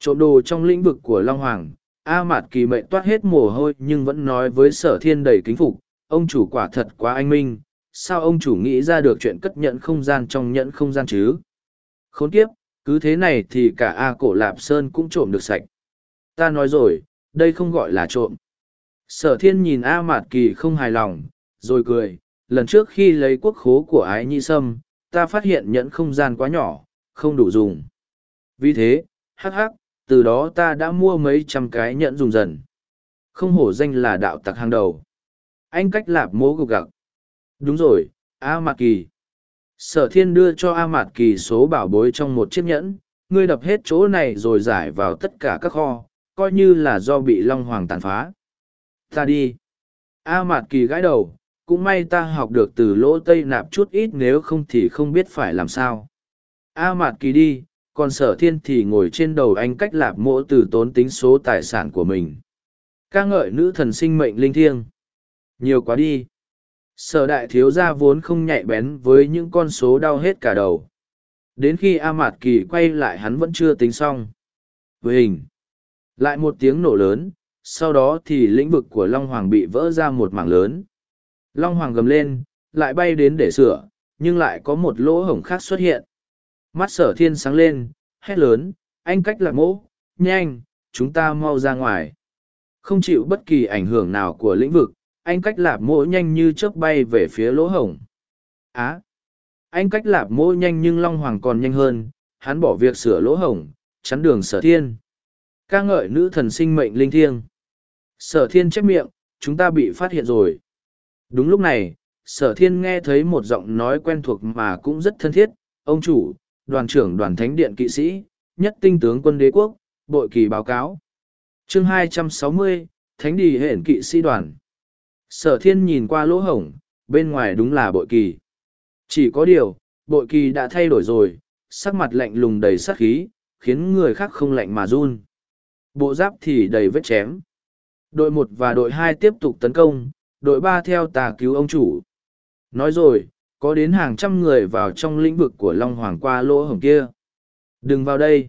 Trộm đồ trong lĩnh vực của Long Hoàng, A Mạt Kỳ mệnh toát hết mồ hôi nhưng vẫn nói với sở thiên đầy kính phục, ông chủ quả thật quá anh minh, sao ông chủ nghĩ ra được chuyện cất nhận không gian trong nhận không gian chứ? Khốn kiếp, cứ thế này thì cả A Cổ Lạp Sơn cũng trộm được sạch. Ta nói rồi, đây không gọi là trộm. Sở thiên nhìn A Mạt Kỳ không hài lòng, rồi cười, lần trước khi lấy quốc khố của ái nhi sâm, ta phát hiện nhẫn không gian quá nhỏ, không đủ dùng. Vì thế, hắc hắc, từ đó ta đã mua mấy trăm cái nhẫn dùng dần. Không hổ danh là đạo tặc hàng đầu. Anh cách lạp mố gục gặc. Đúng rồi, A Mạt Kỳ. Sở thiên đưa cho A Mạt Kỳ số bảo bối trong một chiếc nhẫn, ngươi đập hết chỗ này rồi giải vào tất cả các kho, coi như là do bị Long Hoàng tàn phá. Ta đi. A Mạt Kỳ gãi đầu, cũng may ta học được từ lỗ tây nạp chút ít nếu không thì không biết phải làm sao. A Mạt Kỳ đi, còn sở thiên thì ngồi trên đầu anh cách lạp mỗ từ tốn tính số tài sản của mình. ca ngợi nữ thần sinh mệnh linh thiêng. Nhiều quá đi. Sở đại thiếu gia vốn không nhạy bén với những con số đau hết cả đầu. Đến khi A Mạt Kỳ quay lại hắn vẫn chưa tính xong. Với hình. Lại một tiếng nổ lớn, sau đó thì lĩnh vực của Long Hoàng bị vỡ ra một mảng lớn. Long Hoàng gầm lên, lại bay đến để sửa, nhưng lại có một lỗ hổng khác xuất hiện. Mắt sở thiên sáng lên, hét lớn, anh cách lạc mỗ, nhanh, chúng ta mau ra ngoài. Không chịu bất kỳ ảnh hưởng nào của lĩnh vực, anh cách lạp mỗ nhanh như chớp bay về phía lỗ hổng. Á! anh cách lạp mỗ nhanh nhưng Long Hoàng còn nhanh hơn, hắn bỏ việc sửa lỗ hổng, chắn đường sở thiên ca ngợi nữ thần sinh mệnh linh thiêng. Sở thiên chép miệng chúng ta bị phát hiện rồi. Đúng lúc này sở thiên nghe thấy một giọng nói quen thuộc mà cũng rất thân thiết. Ông chủ đoàn trưởng đoàn thánh điện kỵ sĩ nhất tinh tướng quân đế quốc bội kỳ báo cáo. Chương 260, thánh đi hển kỵ sĩ đoàn. Sở thiên nhìn qua lỗ hổng bên ngoài đúng là bội kỳ. Chỉ có điều bội kỳ đã thay đổi rồi sắc mặt lạnh lùng đầy sát khí khiến người khác không lạnh mà run bộ giáp thì đầy vết chém. Đội một và đội hai tiếp tục tấn công, đội ba theo tà cứu ông chủ. Nói rồi, có đến hàng trăm người vào trong lĩnh vực của Long Hoàng qua lỗ hổng kia. Đừng vào đây.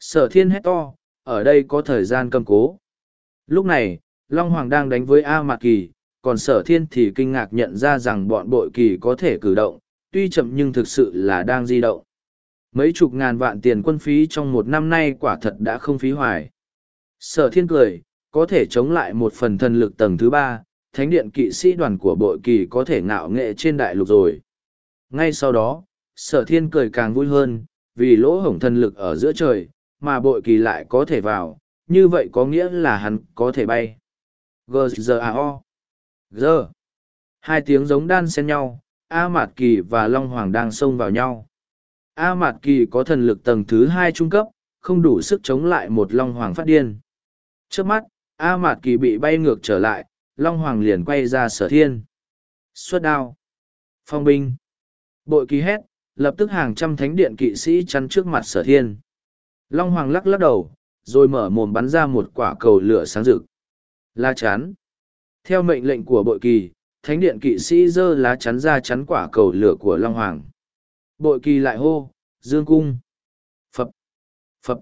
Sở thiên hét to, ở đây có thời gian cầm cố. Lúc này, Long Hoàng đang đánh với A Mạc Kỳ, còn sở thiên thì kinh ngạc nhận ra rằng bọn bội kỳ có thể cử động, tuy chậm nhưng thực sự là đang di động. Mấy chục ngàn vạn tiền quân phí trong một năm nay quả thật đã không phí hoài. Sở thiên cười, có thể chống lại một phần thần lực tầng thứ ba, thánh điện kỵ sĩ đoàn của bội kỳ có thể ngạo nghệ trên đại lục rồi. Ngay sau đó, sở thiên cười càng vui hơn, vì lỗ hổng thần lực ở giữa trời, mà bội kỳ lại có thể vào, như vậy có nghĩa là hắn có thể bay. G G A O G Hai tiếng giống đan xen nhau, A Mạt Kỳ và Long Hoàng đang xông vào nhau. A Mạt Kỳ có thần lực tầng thứ hai trung cấp, không đủ sức chống lại một Long Hoàng phát điên. Trước mắt, A Mạt Kỳ bị bay ngược trở lại, Long Hoàng liền quay ra sở thiên. Xuất đao. Phong binh. Bội kỳ hét, lập tức hàng trăm thánh điện kỵ sĩ chắn trước mặt sở thiên. Long Hoàng lắc lắc đầu, rồi mở mồm bắn ra một quả cầu lửa sáng rực. La chắn. Theo mệnh lệnh của bội kỳ, thánh điện kỵ sĩ giơ lá chắn ra chắn quả cầu lửa của Long Hoàng. Bội kỳ lại hô, dương cung. Phập. Phập.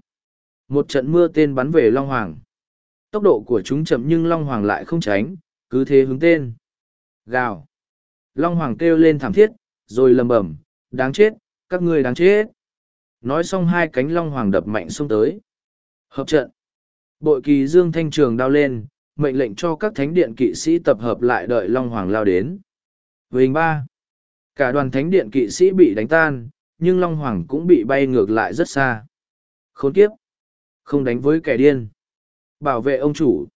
Một trận mưa tên bắn về Long Hoàng. Tốc độ của chúng chậm nhưng Long Hoàng lại không tránh, cứ thế hướng tên. Gào. Long Hoàng kêu lên thảm thiết, rồi lầm bẩm, đáng chết, các ngươi đáng chết. Nói xong hai cánh Long Hoàng đập mạnh xông tới. Hợp trận. Bội kỳ dương thanh trường đao lên, mệnh lệnh cho các thánh điện kỵ sĩ tập hợp lại đợi Long Hoàng lao đến. Vinh ba. Cả đoàn thánh điện kỵ sĩ bị đánh tan, nhưng Long Hoàng cũng bị bay ngược lại rất xa. Khốn kiếp. Không đánh với kẻ điên. Bảo vệ ông chủ.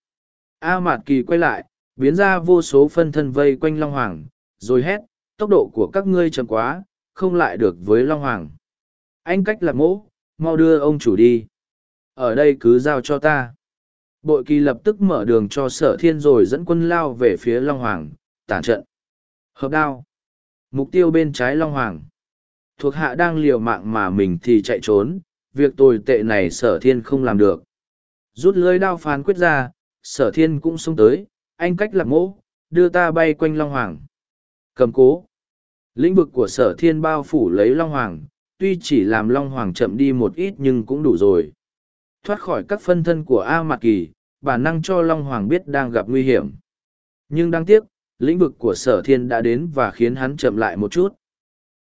A Mạt Kỳ quay lại, biến ra vô số phân thân vây quanh Long Hoàng, rồi hét, tốc độ của các ngươi chậm quá, không lại được với Long Hoàng. Anh cách lạc mỗ, mau đưa ông chủ đi. Ở đây cứ giao cho ta. Bội kỳ lập tức mở đường cho sở thiên rồi dẫn quân lao về phía Long Hoàng, tản trận. Hợp đao. Mục tiêu bên trái Long Hoàng. Thuộc hạ đang liều mạng mà mình thì chạy trốn, việc tồi tệ này sở thiên không làm được. Rút lưới đao phán quyết ra, sở thiên cũng xông tới, anh cách lạc mỗ, đưa ta bay quanh Long Hoàng. Cầm cố. Lĩnh vực của sở thiên bao phủ lấy Long Hoàng, tuy chỉ làm Long Hoàng chậm đi một ít nhưng cũng đủ rồi. Thoát khỏi các phân thân của A Mạc Kỳ, bản năng cho Long Hoàng biết đang gặp nguy hiểm. Nhưng đáng tiếc, lĩnh vực của sở thiên đã đến và khiến hắn chậm lại một chút.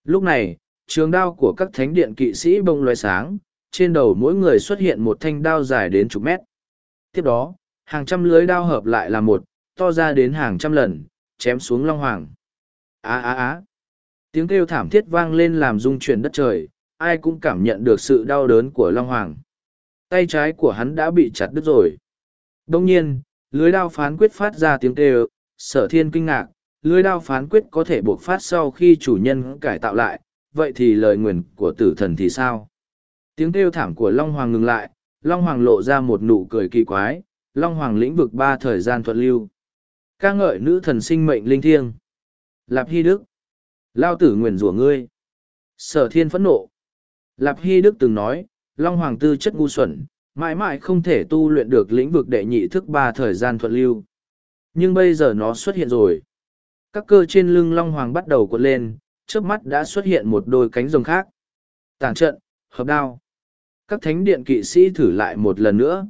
Lúc này, trường đao của các thánh điện kỵ sĩ bông loài sáng, trên đầu mỗi người xuất hiện một thanh đao dài đến chục mét. Tiếp đó, hàng trăm lưới đao hợp lại là một, to ra đến hàng trăm lần, chém xuống Long Hoàng. Á á á! Tiếng kêu thảm thiết vang lên làm rung chuyển đất trời, ai cũng cảm nhận được sự đau đớn của Long Hoàng. Tay trái của hắn đã bị chặt đứt rồi. Đông nhiên, lưới đao phán quyết phát ra tiếng kêu, sở thiên kinh ngạc, lưới đao phán quyết có thể buộc phát sau khi chủ nhân cải tạo lại, vậy thì lời nguyền của tử thần thì sao? Tiếng kêu thảm của Long Hoàng ngừng lại, Long Hoàng lộ ra một nụ cười kỳ quái, Long Hoàng lĩnh vực ba thời gian thuận lưu. ca ngợi nữ thần sinh mệnh linh thiêng. Lạp Hy Đức. Lao tử nguyền rủa ngươi. Sở thiên phẫn nộ. Lạp Hy Đức từng nói, Long Hoàng tư chất ngu xuẩn, mãi mãi không thể tu luyện được lĩnh vực đệ nhị thức ba thời gian thuận lưu. Nhưng bây giờ nó xuất hiện rồi. Các cơ trên lưng Long Hoàng bắt đầu cuộn lên, trước mắt đã xuất hiện một đôi cánh rồng khác. Tản trận, hợp đao. Các thánh điện kỵ sĩ thử lại một lần nữa.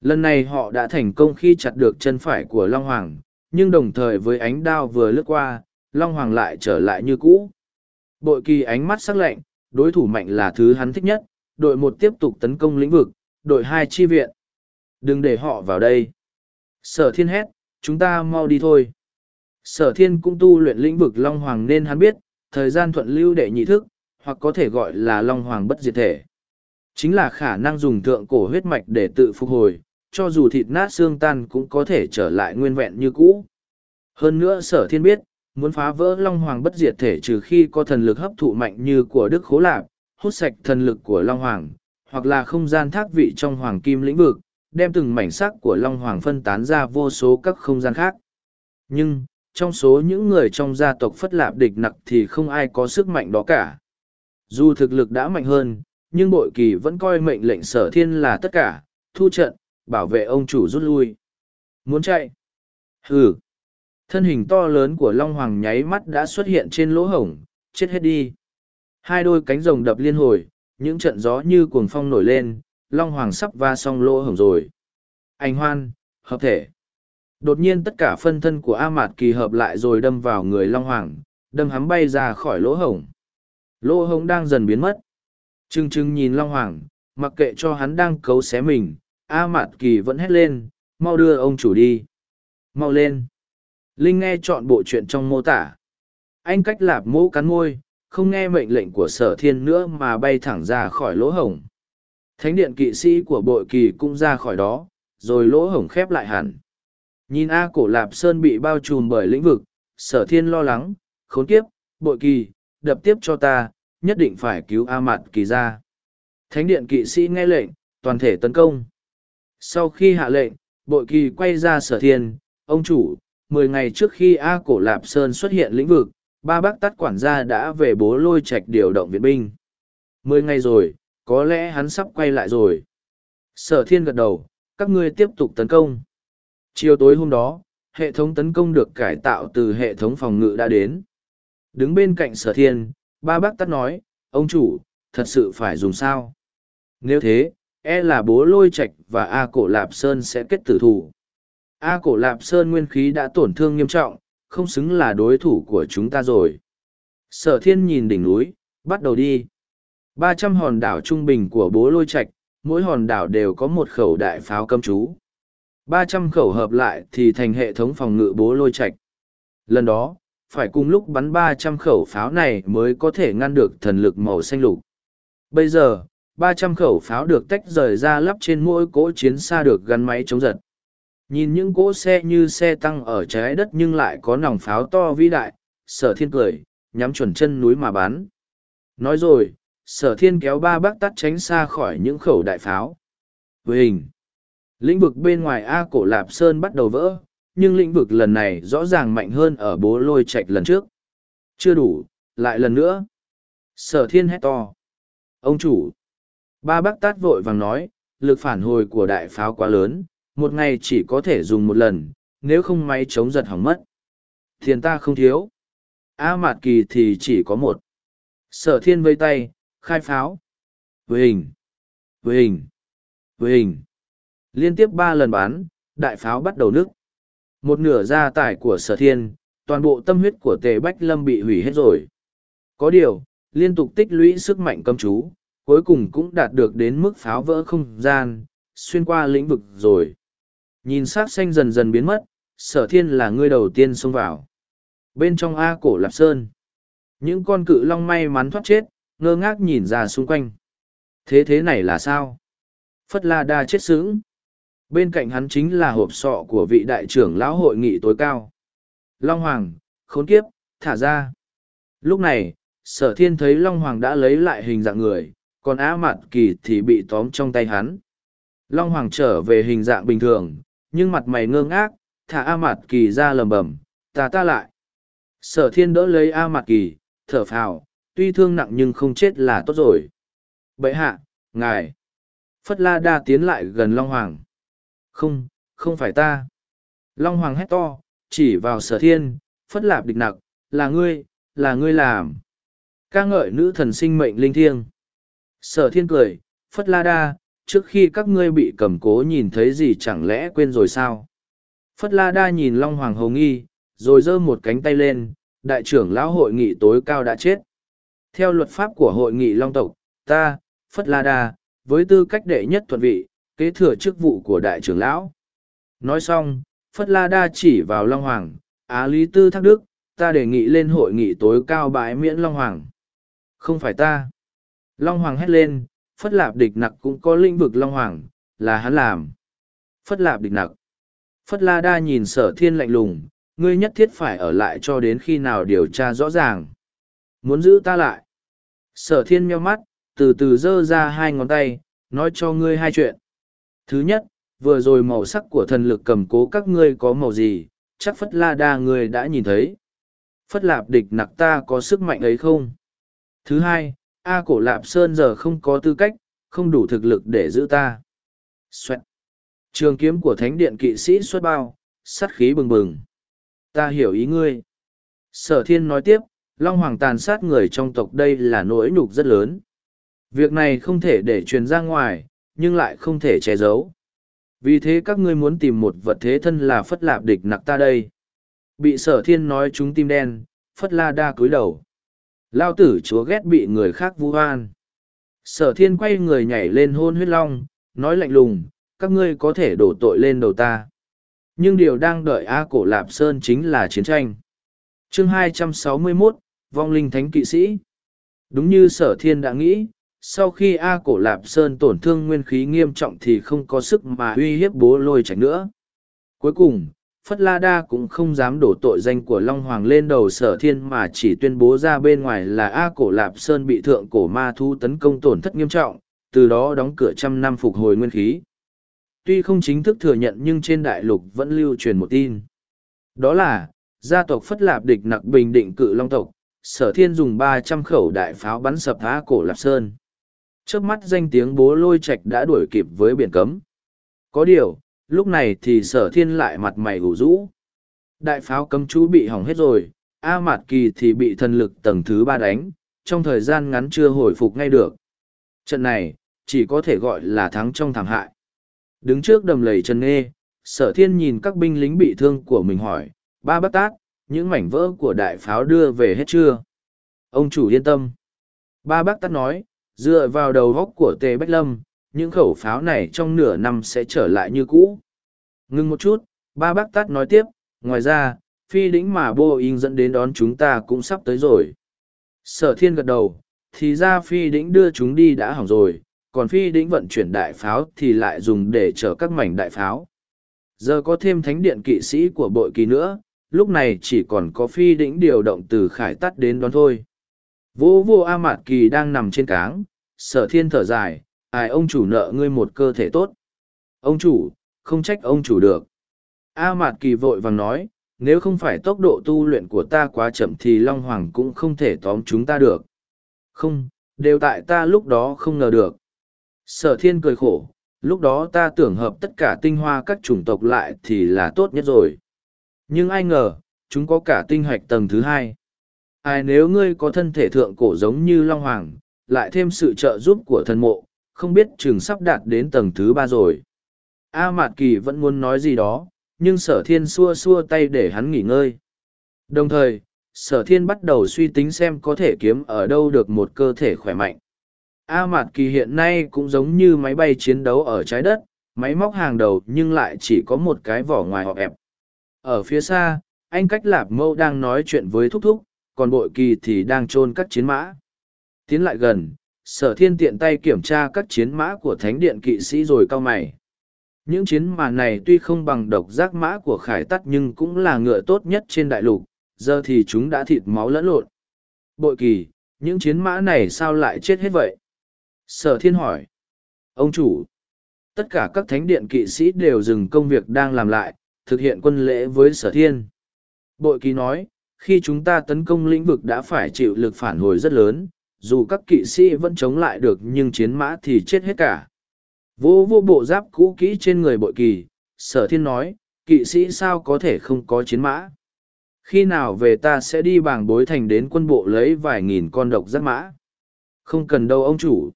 Lần này họ đã thành công khi chặt được chân phải của Long Hoàng, nhưng đồng thời với ánh đao vừa lướt qua, Long Hoàng lại trở lại như cũ. Bội kỳ ánh mắt sắc lạnh, đối thủ mạnh là thứ hắn thích nhất, đội một tiếp tục tấn công lĩnh vực, đội hai chi viện. Đừng để họ vào đây. Sở thiên hét, chúng ta mau đi thôi. Sở thiên cũng tu luyện lĩnh vực Long Hoàng nên hắn biết, thời gian thuận lưu đệ nhị thức, hoặc có thể gọi là Long Hoàng bất diệt thể. Chính là khả năng dùng thượng cổ huyết mạch để tự phục hồi, cho dù thịt nát xương tan cũng có thể trở lại nguyên vẹn như cũ. Hơn nữa sở thiên biết, muốn phá vỡ Long Hoàng bất diệt thể trừ khi có thần lực hấp thụ mạnh như của Đức Khố Lạp, hút sạch thần lực của Long Hoàng, hoặc là không gian thác vị trong Hoàng Kim lĩnh vực, đem từng mảnh sắc của Long Hoàng phân tán ra vô số các không gian khác. Nhưng, trong số những người trong gia tộc Phất Lạp địch nặc thì không ai có sức mạnh đó cả. Dù thực lực đã mạnh hơn, nhưng bội kỳ vẫn coi mệnh lệnh sở thiên là tất cả, thu trận, bảo vệ ông chủ rút lui. Muốn chạy? Hừ! Thân hình to lớn của Long Hoàng nháy mắt đã xuất hiện trên lỗ hổng, chết hết đi. Hai đôi cánh rồng đập liên hồi, những trận gió như cuồng phong nổi lên, Long Hoàng sắp va xong lỗ hổng rồi. Anh hoan, hợp thể. Đột nhiên tất cả phân thân của A Mạt kỳ hợp lại rồi đâm vào người Long Hoàng, đâm hắn bay ra khỏi lỗ hổng. Lỗ hổng đang dần biến mất. Trưng trưng nhìn Long Hoàng, mặc kệ cho hắn đang cấu xé mình, A Mạt kỳ vẫn hét lên, mau đưa ông chủ đi. Mau lên. Linh nghe chọn bộ chuyện trong mô tả. Anh cách lạp mũ cắn môi, không nghe mệnh lệnh của sở thiên nữa mà bay thẳng ra khỏi lỗ hổng. Thánh điện kỵ sĩ của bội kỳ cũng ra khỏi đó, rồi lỗ hổng khép lại hẳn. Nhìn A cổ lạp sơn bị bao trùm bởi lĩnh vực, sở thiên lo lắng, khốn kiếp, bội kỳ, đập tiếp cho ta, nhất định phải cứu A Mạt kỳ ra. Thánh điện kỵ sĩ nghe lệnh, toàn thể tấn công. Sau khi hạ lệnh, bội kỳ quay ra sở thiên, ông chủ, mười ngày trước khi A cổ lạp sơn xuất hiện lĩnh vực, ba bác tắt quản gia đã về bố lôi Trạch điều động viện binh. Mười ngày rồi, có lẽ hắn sắp quay lại rồi. Sở thiên gật đầu, các ngươi tiếp tục tấn công. Chiều tối hôm đó, hệ thống tấn công được cải tạo từ hệ thống phòng ngự đã đến. Đứng bên cạnh sở thiên, ba bác tắt nói, ông chủ, thật sự phải dùng sao? Nếu thế, e là bố lôi Trạch và A cổ Lạp Sơn sẽ kết tử thủ. A cổ Lạp Sơn nguyên khí đã tổn thương nghiêm trọng, không xứng là đối thủ của chúng ta rồi. Sở thiên nhìn đỉnh núi, bắt đầu đi. ba trăm hòn đảo trung bình của bố lôi Trạch, mỗi hòn đảo đều có một khẩu đại pháo cấm chú. ba trăm khẩu hợp lại thì thành hệ thống phòng ngự bố lôi Trạch. Lần đó, phải cùng lúc bắn ba trăm khẩu pháo này mới có thể ngăn được thần lực màu xanh lục. Bây giờ, ba trăm khẩu pháo được tách rời ra lắp trên mỗi cỗ chiến xa được gắn máy chống giật. Nhìn những cỗ xe như xe tăng ở trái đất nhưng lại có nòng pháo to vĩ đại, sở thiên cười, nhắm chuẩn chân núi mà bắn. Nói rồi, sở thiên kéo ba bác tắt tránh xa khỏi những khẩu đại pháo. Với hình, lĩnh vực bên ngoài A cổ Lạp Sơn bắt đầu vỡ, nhưng lĩnh vực lần này rõ ràng mạnh hơn ở bố lôi Trạch lần trước. Chưa đủ, lại lần nữa. Sở thiên hét to. Ông chủ. Ba bác tát vội vàng nói, lực phản hồi của đại pháo quá lớn, một ngày chỉ có thể dùng một lần, nếu không máy chống giật hỏng mất. Thiền ta không thiếu. A mạt kỳ thì chỉ có một. Sở thiên vây tay, khai pháo. Với hình. Với hình. Với hình. Liên tiếp ba lần bắn, đại pháo bắt đầu nức. Một nửa gia tài của sở thiên, toàn bộ tâm huyết của tề bách lâm bị hủy hết rồi. Có điều, liên tục tích lũy sức mạnh cấm chú, cuối cùng cũng đạt được đến mức pháo vỡ không gian, xuyên qua lĩnh vực rồi. Nhìn sát xanh dần dần biến mất, sở thiên là người đầu tiên xông vào. Bên trong A cổ Lạp Sơn, những con cự long may mắn thoát chết, ngơ ngác nhìn ra xung quanh. Thế thế này là sao? Phất La Đa chết sướng. Bên cạnh hắn chính là hộp sọ của vị đại trưởng lão hội nghị tối cao. Long Hoàng, khốn kiếp, thả ra. Lúc này, sở thiên thấy Long Hoàng đã lấy lại hình dạng người, còn á mặt kỳ thì bị tóm trong tay hắn. Long Hoàng trở về hình dạng bình thường, nhưng mặt mày ngơ ngác, thả A Mạt kỳ ra lầm bầm, ta ta lại. Sở thiên đỡ lấy A Mạt kỳ, thở phào, tuy thương nặng nhưng không chết là tốt rồi. Bậy hạ, ngài. Phất la đa tiến lại gần Long Hoàng. Không, không phải ta. Long Hoàng hét to, chỉ vào sở thiên, phất lạp địch nặc, là ngươi, là ngươi làm. ca ngợi nữ thần sinh mệnh linh thiêng. Sở thiên cười, phất la đa, trước khi các ngươi bị cầm cố nhìn thấy gì chẳng lẽ quên rồi sao? Phất la đa nhìn Long Hoàng hồng nghi, rồi giơ một cánh tay lên, đại trưởng lão hội nghị tối cao đã chết. Theo luật pháp của hội nghị Long tộc, ta, Phất la đa, với tư cách đệ nhất thuận vị, kế thừa chức vụ của đại trưởng lão. Nói xong, Phất La Đa chỉ vào Long Hoàng, Á Lý Tư Thác Đức, ta đề nghị lên hội nghị tối cao bãi miễn Long Hoàng. Không phải ta. Long Hoàng hét lên, Phất Lạp địch nặc cũng có lĩnh vực Long Hoàng, là hắn làm. Phất Lạp địch nặc. Phất La Đa nhìn sở thiên lạnh lùng, ngươi nhất thiết phải ở lại cho đến khi nào điều tra rõ ràng. Muốn giữ ta lại. Sở thiên meo mắt, từ từ giơ ra hai ngón tay, nói cho ngươi hai chuyện. Thứ nhất, vừa rồi màu sắc của thần lực cầm cố các ngươi có màu gì, chắc Phất La Đa ngươi đã nhìn thấy. Phất Lạp địch nặc ta có sức mạnh ấy không? Thứ hai, A cổ Lạp Sơn giờ không có tư cách, không đủ thực lực để giữ ta. Xoẹt. Trường kiếm của thánh điện kỵ sĩ xuất bao, sát khí bừng bừng. Ta hiểu ý ngươi. Sở thiên nói tiếp, Long Hoàng tàn sát người trong tộc đây là nỗi nhục rất lớn. Việc này không thể để truyền ra ngoài, nhưng lại không thể che giấu. Vì thế các ngươi muốn tìm một vật thế thân là Phất Lạp địch nặc ta đây. Bị sở thiên nói chúng tim đen, Phất La đa cúi đầu. Lao tử chúa ghét bị người khác vu hoan. Sở thiên quay người nhảy lên hôn huyết long, nói lạnh lùng, các ngươi có thể đổ tội lên đầu ta. Nhưng điều đang đợi A cổ Lạp Sơn chính là chiến tranh. chương 261, Vong Linh Thánh Kỵ Sĩ. Đúng như sở thiên đã nghĩ, sau khi A cổ Lạp Sơn tổn thương nguyên khí nghiêm trọng thì không có sức mà uy hiếp bố lôi trạch nữa. Cuối cùng, Phất La Đa cũng không dám đổ tội danh của Long Hoàng lên đầu sở thiên mà chỉ tuyên bố ra bên ngoài là A cổ Lạp Sơn bị thượng cổ ma thu tấn công tổn thất nghiêm trọng, từ đó đóng cửa trăm năm phục hồi nguyên khí. Tuy không chính thức thừa nhận nhưng trên đại lục vẫn lưu truyền một tin. Đó là, gia tộc phất lạp địch nặc bình định cự long tộc sở thiên dùng ba trăm khẩu đại pháo bắn sập A cổ lạp sơn trước mắt danh tiếng bố lôi trạch đã đuổi kịp với biển cấm. Có điều, lúc này thì sở thiên lại mặt mày ủ rũ. Đại pháo cấm chú bị hỏng hết rồi, a mạt kỳ thì bị thần lực tầng thứ ba đánh, trong thời gian ngắn chưa hồi phục ngay được. Trận này, chỉ có thể gọi là thắng trong thảm hại. Đứng trước đầm lầy trần nghê, sở thiên nhìn các binh lính bị thương của mình hỏi, ba bát tát, những mảnh vỡ của đại pháo đưa về hết chưa? Ông chủ yên tâm. Ba bác tát nói dựa vào đầu góc của tề bách lâm, những khẩu pháo này trong nửa năm sẽ trở lại như cũ. Ngưng một chút, ba bác tát nói tiếp, ngoài ra, phi đĩnh mà boeing dẫn đến đón chúng ta cũng sắp tới rồi. Sở thiên gật đầu, thì ra phi đĩnh đưa chúng đi đã hỏng rồi, còn phi đĩnh vận chuyển đại pháo thì lại dùng để chở các mảnh đại pháo. Giờ có thêm thánh điện kỵ sĩ của bội kỳ nữa, lúc này chỉ còn có phi đĩnh điều động từ khải tắt đến đón thôi. Vô vô a mạt kỳ đang nằm trên cáng sở thiên thở dài, ai, ông chủ nợ ngươi một cơ thể tốt. Ông chủ, không trách ông chủ được. A mạt kỳ vội vàng nói, nếu không phải tốc độ tu luyện của ta quá chậm thì long hoàng cũng không thể tóm chúng ta được. Không, đều tại ta lúc đó không ngờ được. Sở thiên cười khổ, lúc đó ta tưởng hợp tất cả tinh hoa các chủng tộc lại thì là tốt nhất rồi. Nhưng ai ngờ, chúng có cả tinh hoạch tầng thứ hai. Ai, nếu ngươi có thân thể thượng cổ giống như long hoàng lại thêm sự trợ giúp của thần mộ, không biết chừng sắp đạt đến tầng thứ ba rồi. A mạt kỳ vẫn muốn nói gì đó, nhưng sở thiên xua xua tay để hắn nghỉ ngơi. Đồng thời, sở thiên bắt đầu suy tính xem có thể kiếm ở đâu được một cơ thể khỏe mạnh. A mạt kỳ hiện nay cũng giống như máy bay chiến đấu ở trái đất, máy móc hàng đầu nhưng lại chỉ có một cái vỏ ngoài họ ẹp ở phía xa, anh cách lạp mâu đang nói chuyện với thúc thúc, còn bội kỳ thì đang chôn các chiến mã tiến lại gần sở thiên tiện tay kiểm tra các chiến mã của thánh điện kỵ sĩ rồi cau mày. Những chiến mã này tuy không bằng độc giác mã của khải tắt nhưng cũng là ngựa tốt nhất trên đại lục giờ thì chúng đã thịt máu lẫn lộn. Bội kỳ những chiến mã này sao lại chết hết vậy? Sở thiên hỏi. Ông chủ tất cả các thánh điện kỵ sĩ đều dừng công việc đang làm lại thực hiện quân lễ với sở thiên. Bội kỳ nói, khi chúng ta tấn công lĩnh vực đã phải chịu lực phản hồi rất lớn, dù các kỵ sĩ vẫn chống lại được nhưng chiến mã thì chết hết cả. Vô vô bộ giáp cũ kỹ trên người bội kỳ, sở thiên nói, kỵ sĩ sao có thể không có chiến mã. Khi nào về ta sẽ đi bảng bối thành đến quân bộ lấy vài nghìn con độc giáp mã. Không cần đâu ông chủ.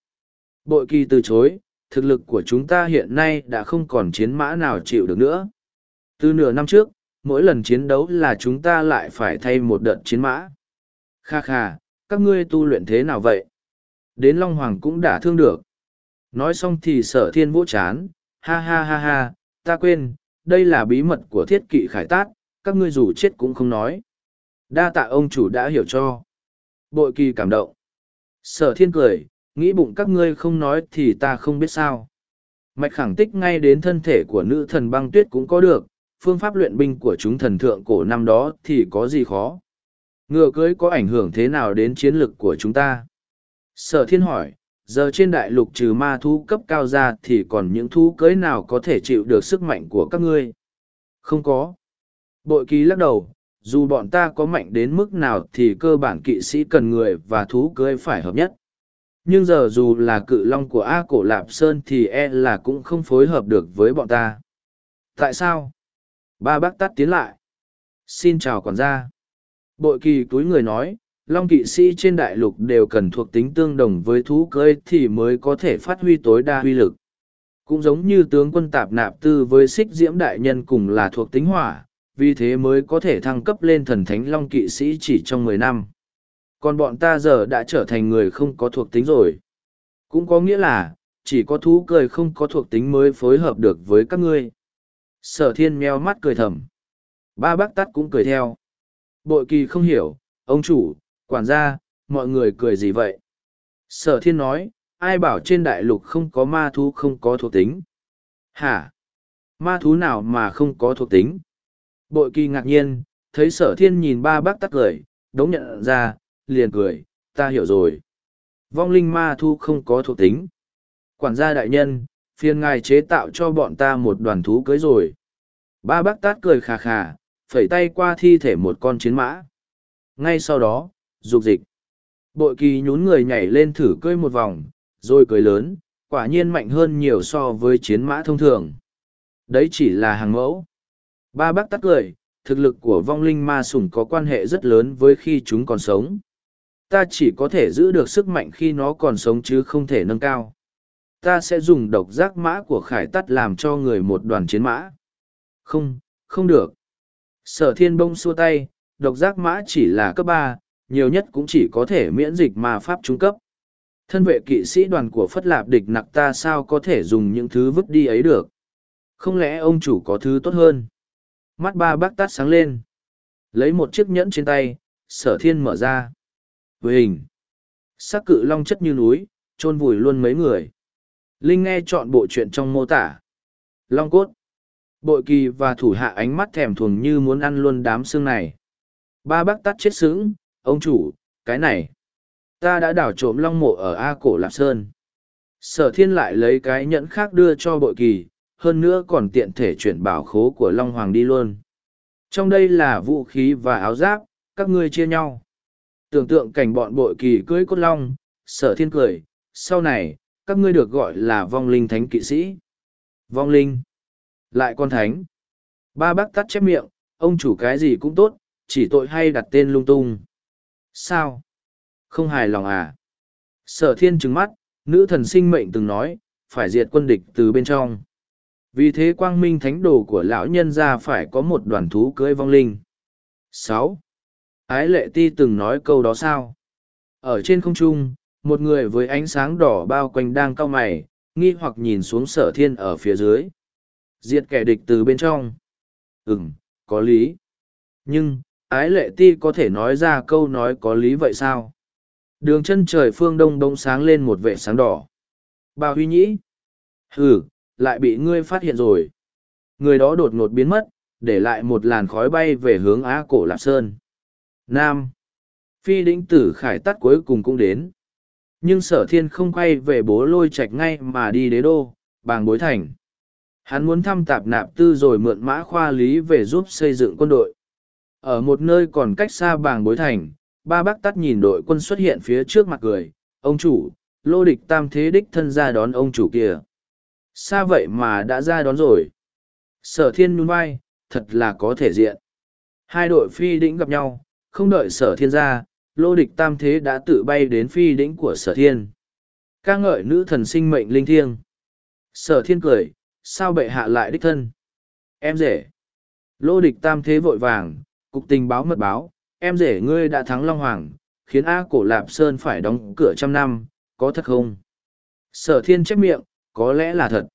Bội kỳ từ chối, thực lực của chúng ta hiện nay đã không còn chiến mã nào chịu được nữa. Từ nửa năm trước, mỗi lần chiến đấu là chúng ta lại phải thay một đợt chiến mã. Kha kha, các ngươi tu luyện thế nào vậy? Đến Long Hoàng cũng đã thương được. Nói xong thì sở thiên vỗ chán, ha ha ha ha, ta quên, đây là bí mật của thiết kỵ khải tát, các ngươi dù chết cũng không nói. Đa tạ ông chủ đã hiểu cho. Bội kỳ cảm động. Sở thiên cười, nghĩ bụng các ngươi không nói thì ta không biết sao. Mạch khẳng tích ngay đến thân thể của nữ thần băng tuyết cũng có được, phương pháp luyện binh của chúng thần thượng cổ năm đó thì có gì khó. Ngựa cưới có ảnh hưởng thế nào đến chiến lực của chúng ta? Sở thiên hỏi, giờ trên đại lục trừ ma thú cấp cao ra thì còn những thú cưới nào có thể chịu được sức mạnh của các ngươi? Không có. Bội ký lắc đầu, dù bọn ta có mạnh đến mức nào thì cơ bản kỵ sĩ cần người và thú cưới phải hợp nhất. Nhưng giờ dù là cự long của A cổ Lạp Sơn thì e là cũng không phối hợp được với bọn ta. Tại sao? Ba bác tắt tiến lại. Xin chào quản gia. Bội kỳ túi người nói, long kỵ sĩ trên đại lục đều cần thuộc tính tương đồng với thú cưỡi thì mới có thể phát huy tối đa huy lực. Cũng giống như tướng quân tạp nạp tư với xích diễm đại nhân cùng là thuộc tính hỏa, vì thế mới có thể thăng cấp lên thần thánh long kỵ sĩ chỉ trong mười năm. Còn bọn ta giờ đã trở thành người không có thuộc tính rồi. Cũng có nghĩa là, chỉ có thú cười không có thuộc tính mới phối hợp được với các ngươi sở thiên meo mắt cười thầm ba bác tắt cũng cười theo bội kỳ không hiểu ông chủ quản gia mọi người cười gì vậy? Sở thiên nói ai bảo trên đại lục không có ma thú không có thuộc tính? Hả? Ma thú nào mà không có thuộc tính? Bội kỳ ngạc nhiên thấy sở thiên nhìn ba bác tắt cười đống nhận ra liền cười ta hiểu rồi. Vong linh ma thu không có thuộc tính. Quản gia đại nhân phiền ngài chế tạo cho bọn ta một đoàn thú cưới rồi. Ba bác tát cười khà khà, phẩy tay qua thi thể một con chiến mã. Ngay sau đó, dục dịch. Bội kỳ nhún người nhảy lên thử cưỡi một vòng, rồi cười lớn, quả nhiên mạnh hơn nhiều so với chiến mã thông thường. Đấy chỉ là hàng mẫu. Ba bác tắt cười, thực lực của vong linh ma sủng có quan hệ rất lớn với khi chúng còn sống. Ta chỉ có thể giữ được sức mạnh khi nó còn sống chứ không thể nâng cao. Ta sẽ dùng độc giác mã của khải tắt làm cho người một đoàn chiến mã. Không, không được. Sở thiên bông xua tay, độc giác mã chỉ là cấp ba, nhiều nhất cũng chỉ có thể miễn dịch ma pháp trung cấp. Thân vệ kỵ sĩ đoàn của Phất Lạp địch nặc ta sao có thể dùng những thứ vứt đi ấy được. Không lẽ ông chủ có thứ tốt hơn? Mắt ba bác tát sáng lên. Lấy một chiếc nhẫn trên tay, sở thiên mở ra. Với hình. Sắc cự long chất như núi, chôn vùi luôn mấy người. Linh nghe chọn bộ chuyện trong mô tả. Long cốt. Bội kỳ và thủ hạ ánh mắt thèm thuồng như muốn ăn luôn đám xương này. Ba bác tắt chết sững, ông chủ, cái này. Ta đã đảo trộm long mộ ở A Cổ Lạp Sơn. Sở thiên lại lấy cái nhẫn khác đưa cho bội kỳ, hơn nữa còn tiện thể chuyển bảo khố của Long Hoàng đi luôn. Trong đây là vũ khí và áo giáp, các ngươi chia nhau. Tưởng tượng cảnh bọn bội kỳ cưới cốt long, sở thiên cười, sau này, các ngươi được gọi là vong linh thánh kỵ sĩ. Vong linh. Lại con thánh. Ba bác tắt chép miệng, ông chủ cái gì cũng tốt, chỉ tội hay đặt tên lung tung. Sao? Không hài lòng à? Sở thiên trừng mắt, nữ thần sinh mệnh từng nói, phải diệt quân địch từ bên trong vì thế quang minh thánh đồ của lão nhân ra phải có một đoàn thú cưới vong linh sáu ái lệ ti từng nói câu đó sao ở trên không trung một người với ánh sáng đỏ bao quanh đang cao mày nghi hoặc nhìn xuống sở thiên ở phía dưới diệt kẻ địch từ bên trong ừ có lý nhưng ái lệ ti có thể nói ra câu nói có lý vậy sao đường chân trời phương đông đông sáng lên một vệ sáng đỏ bà huy nhĩ ừ lại bị ngươi phát hiện rồi. Người đó đột ngột biến mất, để lại một làn khói bay về hướng Á Cổ Lạp Sơn. Nam. Phi đĩnh tử khải tắt cuối cùng cũng đến. Nhưng sở thiên không quay về bố lôi Trạch ngay mà đi đế đô, bàng bối thành. Hắn muốn thăm tạp nạp tư rồi mượn mã khoa lý về giúp xây dựng quân đội. Ở một nơi còn cách xa bàng bối thành, ba bác tắt nhìn đội quân xuất hiện phía trước mặt cười. Ông chủ, lô địch tam thế đích thân ra đón ông chủ kia xa vậy mà đã ra đón rồi. Sở thiên nhún vai thật là có thể diện. Hai đội phi đĩnh gặp nhau không đợi sở thiên ra lô địch tam thế đã tự bay đến phi đĩnh của sở thiên. Ca ngợi nữ thần sinh mệnh linh thiêng. Sở thiên cười sao bệ hạ lại đích thân em rể lô địch tam thế vội vàng cục tình báo mật báo em rể ngươi đã thắng long hoàng khiến a cổ lạp sơn phải đóng cửa trăm năm có thật không sở thiên chép miệng có lẽ là thật.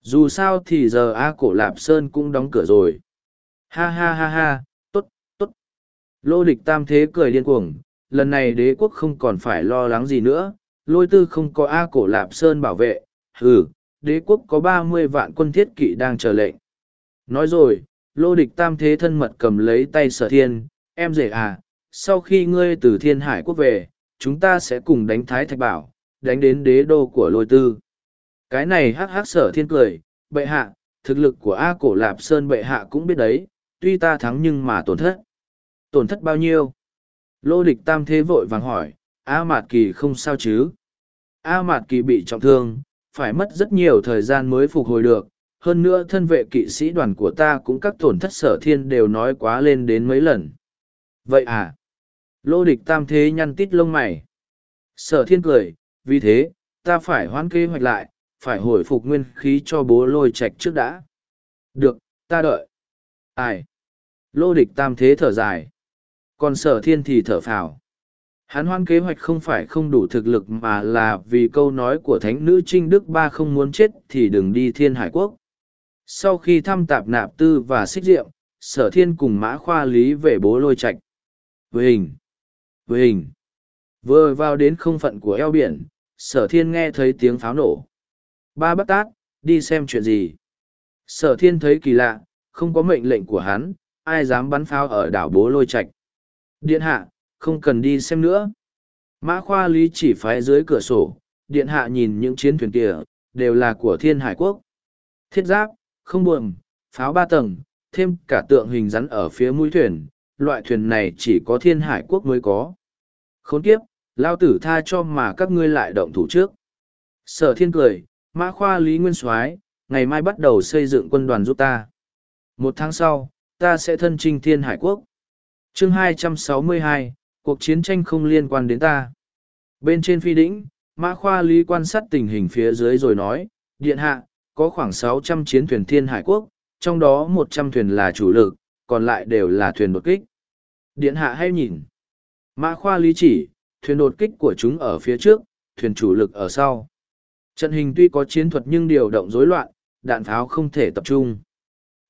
Dù sao thì giờ A cổ Lạp Sơn cũng đóng cửa rồi. Ha ha ha ha, tốt, tốt. Lô địch tam thế cười điên cuồng, lần này đế quốc không còn phải lo lắng gì nữa, lôi tư không có A cổ Lạp Sơn bảo vệ, hừ, đế quốc có ba mươi vạn quân thiết kỵ đang chờ lệnh. Nói rồi, lô địch tam thế thân mật cầm lấy tay sở thiên, em rể à, sau khi ngươi từ thiên hải quốc về, chúng ta sẽ cùng đánh thái thạch bảo, đánh đến đế đô của lôi tư. Cái này hắc hắc sở thiên cười, bệ hạ, thực lực của A cổ lạp sơn bệ hạ cũng biết đấy, tuy ta thắng nhưng mà tổn thất. Tổn thất bao nhiêu? Lô địch tam thế vội vàng hỏi, A mạt kỳ không sao chứ? A mạt kỳ bị trọng thương, phải mất rất nhiều thời gian mới phục hồi được. Hơn nữa thân vệ kỵ sĩ đoàn của ta cũng các tổn thất sở thiên đều nói quá lên đến mấy lần. Vậy à? Lô địch tam thế nhăn tít lông mày. Sở thiên cười, vì thế, ta phải hoãn kế hoạch lại, phải hồi phục nguyên khí cho bố lôi Trạch trước đã. Được, ta đợi. Ai? Lô địch tam thế thở dài. Còn sở thiên thì thở phào. Hắn hoan kế hoạch không phải không đủ thực lực mà là vì câu nói của thánh nữ Trinh Đức Ba không muốn chết thì đừng đi thiên hải quốc. Sau khi thăm tạp nạp tư và xích diệm, sở thiên cùng mã khoa lý về bố lôi Trạch. Với hình. Với hình. Vừa vào đến không phận của eo biển, sở thiên nghe thấy tiếng pháo nổ. Ba bác tát, đi xem chuyện gì. Sở thiên thấy kỳ lạ, không có mệnh lệnh của hắn, ai dám bắn pháo ở đảo bố lôi Trạch. Điện hạ, không cần đi xem nữa. Mã khoa lý chỉ phái dưới cửa sổ, điện hạ nhìn những chiến thuyền kia, đều là của thiên hải quốc. Thiết giáp, không buồm, pháo ba tầng, thêm cả tượng hình rắn ở phía mũi thuyền, loại thuyền này chỉ có thiên hải quốc mới có. Khốn kiếp, lao tử tha cho mà các ngươi lại động thủ trước. Sở thiên cười, mã khoa lý nguyên soái ngày mai bắt đầu xây dựng quân đoàn giúp ta. Một tháng sau, ta sẽ thân trinh thiên hải quốc. chương 262, cuộc chiến tranh không liên quan đến ta. Bên trên phi đỉnh, mã khoa lý quan sát tình hình phía dưới rồi nói, điện hạ, có khoảng 600 chiến thuyền thiên hải quốc, trong đó 100 thuyền là chủ lực, còn lại đều là thuyền đột kích. Điện hạ hay nhìn. Mã khoa lý chỉ, thuyền đột kích của chúng ở phía trước, thuyền chủ lực ở sau. Trận hình tuy có chiến thuật nhưng điều động rối loạn, đạn pháo không thể tập trung.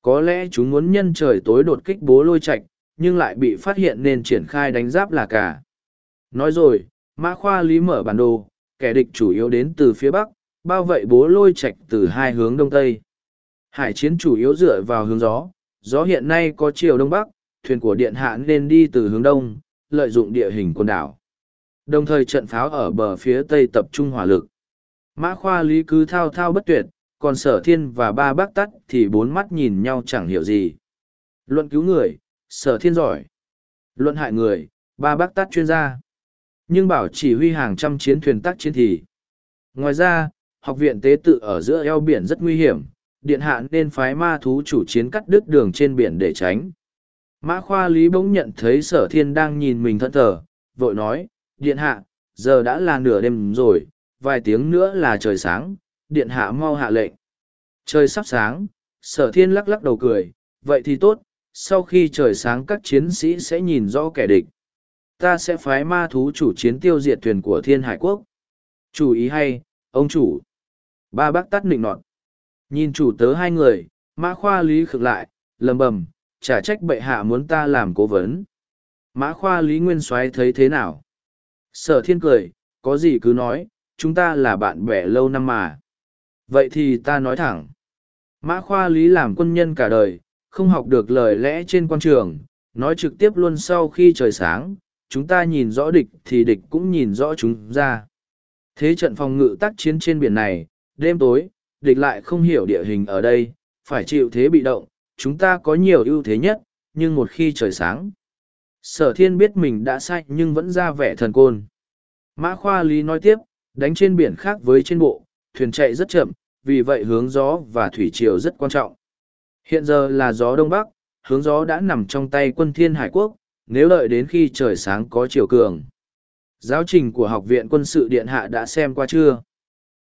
Có lẽ chúng muốn nhân trời tối đột kích bố lôi Trạch, nhưng lại bị phát hiện nên triển khai đánh giáp là cả. Nói rồi, Mã Khoa Lý mở bản đồ, kẻ địch chủ yếu đến từ phía Bắc, bao vậy bố lôi Trạch từ hai hướng Đông Tây. Hải chiến chủ yếu dựa vào hướng gió, gió hiện nay có chiều Đông Bắc, thuyền của Điện Hạ nên đi từ hướng Đông, lợi dụng địa hình quần đảo. Đồng thời trận pháo ở bờ phía Tây tập trung hỏa lực. Mã Khoa Lý cứ thao thao bất tuyệt, còn sở thiên và ba bác tắt thì bốn mắt nhìn nhau chẳng hiểu gì. Luận cứu người, sở thiên giỏi. Luận hại người, ba bác tát chuyên gia. Nhưng bảo chỉ huy hàng trăm chiến thuyền tác chiến thì. Ngoài ra, học viện tế tự ở giữa eo biển rất nguy hiểm, điện hạ nên phái ma thú chủ chiến cắt đứt đường trên biển để tránh. Mã khoa lý bỗng nhận thấy sở thiên đang nhìn mình thẫn thờ, vội nói, điện hạ, giờ đã là nửa đêm rồi, vài tiếng nữa là trời sáng, điện hạ mau hạ lệnh. Trời sắp sáng, sở thiên lắc lắc đầu cười, vậy thì tốt, sau khi trời sáng các chiến sĩ sẽ nhìn rõ kẻ địch. Ta sẽ phái ma thú chủ chiến tiêu diệt thuyền của thiên hải quốc. Chủ ý hay, ông chủ. Ba bác tắt nịnh nọt. Nhìn chủ tớ hai người, mã khoa lý khực lại, lầm bầm, trả trách bệ hạ muốn ta làm cố vấn. Mã khoa lý nguyên soái thấy thế nào? Sở thiên cười, có gì cứ nói, chúng ta là bạn bè lâu năm mà. Vậy thì ta nói thẳng. Mã khoa lý làm quân nhân cả đời, không học được lời lẽ trên quan trường, nói trực tiếp luôn sau khi trời sáng, chúng ta nhìn rõ địch thì địch cũng nhìn rõ chúng ra. Thế trận phòng ngự tác chiến trên biển này, đêm tối, địch lại không hiểu địa hình ở đây, phải chịu thế bị động, chúng ta có nhiều ưu thế nhất, nhưng một khi trời sáng. Sở thiên biết mình đã sai nhưng vẫn ra vẻ thần côn. Mã khoa lý nói tiếp, đánh trên biển khác với trên bộ, thuyền chạy rất chậm, vì vậy hướng gió và thủy chiều rất quan trọng. Hiện giờ là gió đông bắc, hướng gió đã nằm trong tay quân thiên hải quốc, nếu đợi đến khi trời sáng có chiều cường. Giáo trình của Học viện Quân sự Điện Hạ đã xem qua chưa?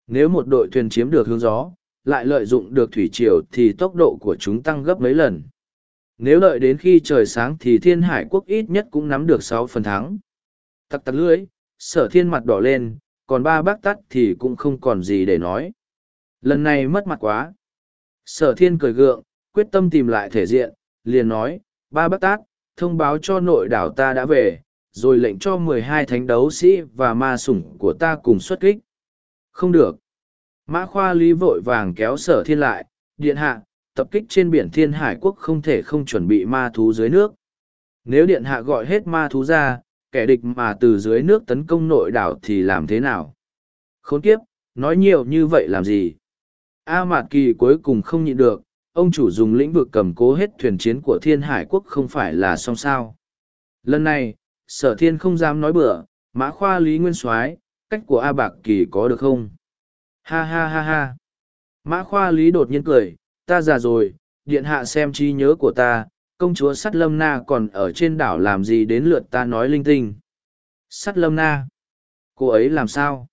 Nếu một đội thuyền chiếm được hướng gió, lại lợi dụng được thủy triều thì tốc độ của chúng tăng gấp mấy lần. Nếu đợi đến khi trời sáng thì thiên hải quốc ít nhất cũng nắm được sáu phần thắng. Tặc tặc lưỡi, sở thiên mặt đỏ lên, còn ba bác tắt thì cũng không còn gì để nói. Lần này mất mặt quá. Sở thiên cười gượng, quyết tâm tìm lại thể diện, liền nói, ba bác tát, thông báo cho nội đảo ta đã về, rồi lệnh cho mười hai thánh đấu sĩ và ma sủng của ta cùng xuất kích. Không được. Mã khoa lý vội vàng kéo sở thiên lại, điện hạ, tập kích trên biển thiên hải quốc không thể không chuẩn bị ma thú dưới nước. Nếu điện hạ gọi hết ma thú ra, kẻ địch mà từ dưới nước tấn công nội đảo thì làm thế nào? Khốn kiếp, nói nhiều như vậy làm gì? A Mạt Kỳ cuối cùng không nhịn được, ông chủ dùng lĩnh vực cầm cố hết thuyền chiến của thiên hải quốc không phải là song sao. Lần này, sở thiên không dám nói bừa, mã khoa lý nguyên soái cách của A Bạc Kỳ có được không? Ha ha ha ha. Mã khoa lý đột nhiên cười, ta già rồi, điện hạ xem trí nhớ của ta, công chúa sắt lâm na còn ở trên đảo làm gì đến lượt ta nói linh tinh. Sắt lâm na. Cô ấy làm sao?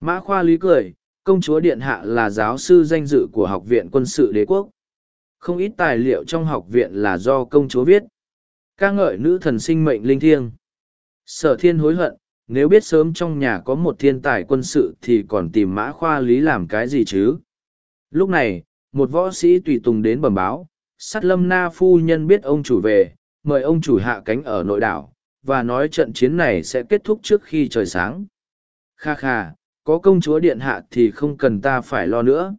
Mã khoa lý cười, công chúa điện hạ là giáo sư danh dự của học viện quân sự đế quốc. Không ít tài liệu trong học viện là do công chúa viết. ca ngợi nữ thần sinh mệnh linh thiêng. Sở thiên hối hận, nếu biết sớm trong nhà có một thiên tài quân sự thì còn tìm mã khoa lý làm cái gì chứ. Lúc này, một võ sĩ tùy tùng đến bẩm báo, sát lâm na phu nhân biết ông chủ về, mời ông chủ hạ cánh ở nội đảo, và nói trận chiến này sẽ kết thúc trước khi trời sáng. Kha kha, có công chúa điện hạ thì không cần ta phải lo nữa.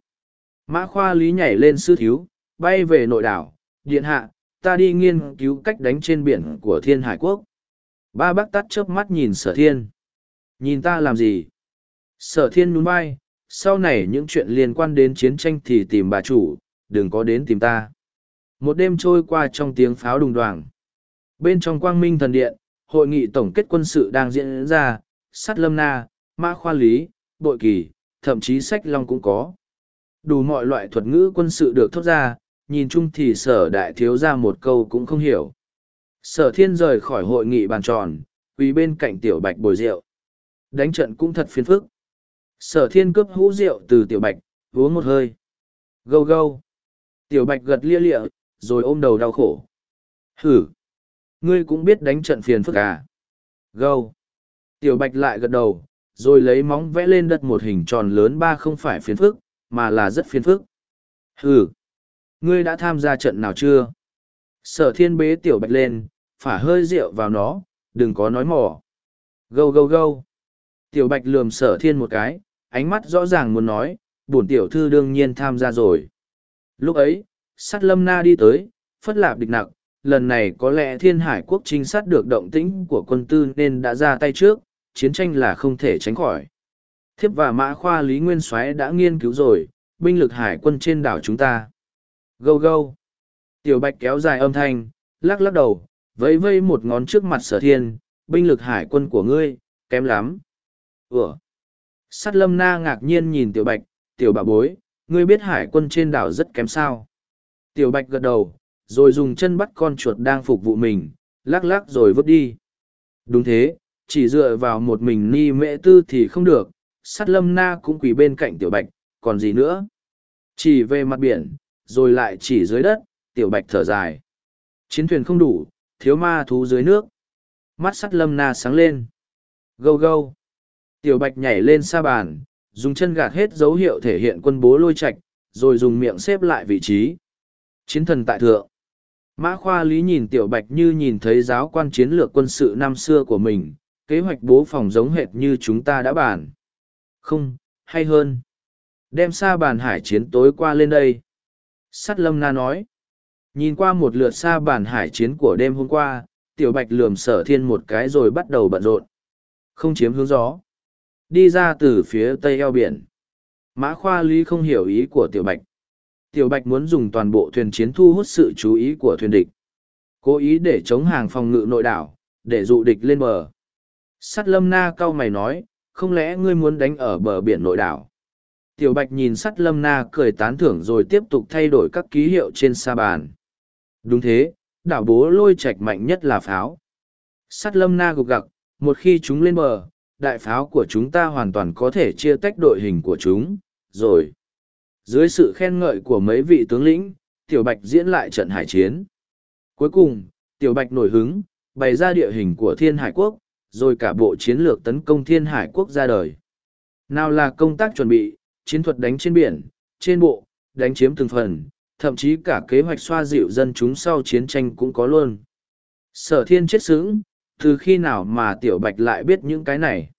Mã khoa lý nhảy lên sư thiếu, bay về nội đảo, điện hạ, ta đi nghiên cứu cách đánh trên biển của thiên hải quốc. Ba bác tắt chớp mắt nhìn sở thiên. Nhìn ta làm gì? Sở thiên nhún vai, sau này những chuyện liên quan đến chiến tranh thì tìm bà chủ, đừng có đến tìm ta. Một đêm trôi qua trong tiếng pháo đùng đoàng. Bên trong quang minh thần điện, hội nghị tổng kết quân sự đang diễn ra, sát lâm na, mã khoa lý, bội kỳ, thậm chí sách long cũng có. Đủ mọi loại thuật ngữ quân sự được thốt ra, nhìn chung thì sở đại thiếu ra một câu cũng không hiểu. Sở thiên rời khỏi hội nghị bàn tròn, quỳ bên cạnh tiểu bạch bồi rượu. Đánh trận cũng thật phiền phức. Sở thiên cướp hũ rượu từ tiểu bạch, uống một hơi. Gâu gâu. Tiểu bạch gật lia lịa, rồi ôm đầu đau khổ. Hử. Ngươi cũng biết đánh trận phiền phức à? Gâu. Tiểu bạch lại gật đầu, rồi lấy móng vẽ lên đất một hình tròn lớn ba không phải phiền phức, mà là rất phiền phức. Hử. Ngươi đã tham gia trận nào chưa? Sở thiên bế tiểu bạch lên, phả hơi rượu vào nó, đừng có nói mỏ. Gâu gâu gâu. Tiểu bạch lườm sở thiên một cái, ánh mắt rõ ràng muốn nói, bổn tiểu thư đương nhiên tham gia rồi. Lúc ấy, sát lâm na đi tới, phất lạp địch nặng, lần này có lẽ thiên hải quốc trinh sát được động tĩnh của quân tư nên đã ra tay trước, chiến tranh là không thể tránh khỏi. Thiếp và mã khoa Lý Nguyên Soái đã nghiên cứu rồi, binh lực hải quân trên đảo chúng ta. Gâu gâu. Tiểu bạch kéo dài âm thanh, lắc lắc đầu, vẫy vây một ngón trước mặt sở thiên, binh lực hải quân của ngươi, kém lắm. Ủa? Sát lâm na ngạc nhiên nhìn tiểu bạch, tiểu bà bối, ngươi biết hải quân trên đảo rất kém sao. Tiểu bạch gật đầu, rồi dùng chân bắt con chuột đang phục vụ mình, lắc lắc rồi vứt đi. Đúng thế, chỉ dựa vào một mình ni mễ tư thì không được, sát lâm na cũng quỳ bên cạnh tiểu bạch, còn gì nữa? Chỉ về mặt biển, rồi lại chỉ dưới đất, tiểu bạch thở dài. Chiến thuyền không đủ, thiếu ma thú dưới nước. Mắt sắt lâm na sáng lên. Gâu gâu. Tiểu bạch nhảy lên xa bàn, dùng chân gạt hết dấu hiệu thể hiện quân bố lôi Trạch, rồi dùng miệng xếp lại vị trí. Chiến thần tại thượng. Mã Khoa Lý nhìn Tiểu Bạch như nhìn thấy giáo quan chiến lược quân sự năm xưa của mình, kế hoạch bố phòng giống hệt như chúng ta đã bàn. Không, hay hơn. Đem xa bàn hải chiến tối qua lên đây. Sắt lâm na nói. Nhìn qua một lượt xa bản hải chiến của đêm hôm qua, Tiểu Bạch lườm sở thiên một cái rồi bắt đầu bận rộn. Không chiếm hướng gió. Đi ra từ phía tây eo biển. Mã Khoa Lý không hiểu ý của Tiểu Bạch. Tiểu Bạch muốn dùng toàn bộ thuyền chiến thu hút sự chú ý của thuyền địch. Cố ý để chống hàng phòng ngự nội đảo, để dụ địch lên bờ. Sắt lâm na cau mày nói, không lẽ ngươi muốn đánh ở bờ biển nội đảo? Tiểu Bạch nhìn sắt lâm na cười tán thưởng rồi tiếp tục thay đổi các ký hiệu trên sa bàn. Đúng thế, đảo bố lôi Trạch mạnh nhất là pháo. Sắt lâm na gục gặc, một khi chúng lên bờ, đại pháo của chúng ta hoàn toàn có thể chia tách đội hình của chúng, rồi. Dưới sự khen ngợi của mấy vị tướng lĩnh, Tiểu Bạch diễn lại trận hải chiến. Cuối cùng, Tiểu Bạch nổi hứng, bày ra địa hình của Thiên Hải Quốc, rồi cả bộ chiến lược tấn công Thiên Hải Quốc ra đời. Nào là công tác chuẩn bị, chiến thuật đánh trên biển, trên bộ, đánh chiếm từng phần, thậm chí cả kế hoạch xoa dịu dân chúng sau chiến tranh cũng có luôn. Sở thiên chết sướng, từ khi nào mà Tiểu Bạch lại biết những cái này?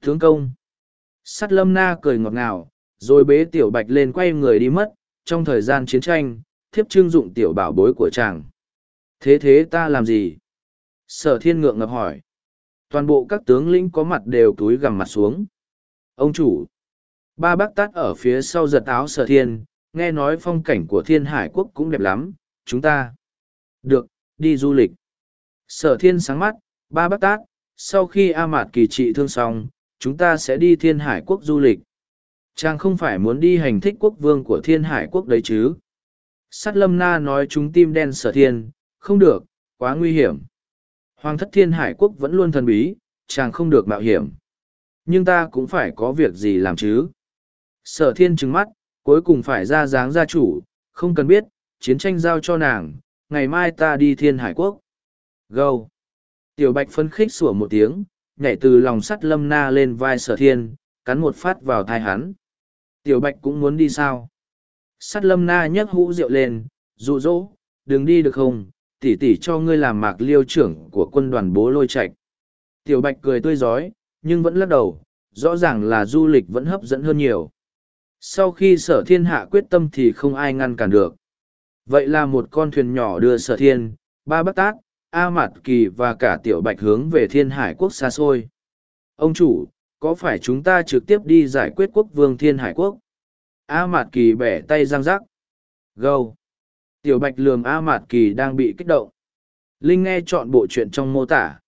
Tướng công. Sắt lâm na cười ngọt ngào, rồi bế tiểu bạch lên quay người đi mất trong thời gian chiến tranh thiếp trưng dụng tiểu bảo bối của chàng thế thế ta làm gì sở thiên ngượng ngập hỏi toàn bộ các tướng lĩnh có mặt đều túi gằm mặt xuống ông chủ ba bác tát ở phía sau giật áo sở thiên nghe nói phong cảnh của thiên hải quốc cũng đẹp lắm chúng ta được đi du lịch sở thiên sáng mắt ba bác tát sau khi a mạt kỳ trị thương xong chúng ta sẽ đi thiên hải quốc du lịch Chàng không phải muốn đi hành thích quốc vương của thiên hải quốc đấy chứ. Sát lâm na nói chúng tim đen sở thiên, không được, quá nguy hiểm. Hoàng thất thiên hải quốc vẫn luôn thần bí, chàng không được mạo hiểm. Nhưng ta cũng phải có việc gì làm chứ. Sở thiên trừng mắt, cuối cùng phải ra dáng gia chủ, không cần biết, chiến tranh giao cho nàng, ngày mai ta đi thiên hải quốc. Gâu! Tiểu bạch phân khích sủa một tiếng, nhảy từ lòng sắt lâm na lên vai sở thiên, cắn một phát vào thai hắn. Tiểu Bạch cũng muốn đi sao? Sắt lâm na nhấc hũ rượu lên, dụ dỗ, đừng đi được không, tỉ tỉ cho ngươi làm mạc liêu trưởng của quân đoàn bố lôi Trạch. Tiểu Bạch cười tươi giói, nhưng vẫn lắc đầu, rõ ràng là du lịch vẫn hấp dẫn hơn nhiều. Sau khi sở thiên hạ quyết tâm thì không ai ngăn cản được. Vậy là một con thuyền nhỏ đưa sở thiên, ba bát tác A Mạt Kỳ và cả Tiểu Bạch hướng về thiên hải quốc xa xôi. Ông chủ, có phải chúng ta trực tiếp đi giải quyết quốc vương thiên hải quốc a mạt kỳ bẻ tay răng rắc gâu Tiểu Bạch lườm A Mạt Kỳ đang bị kích động. Linh nghe chọn bộ chuyện trong mô tả.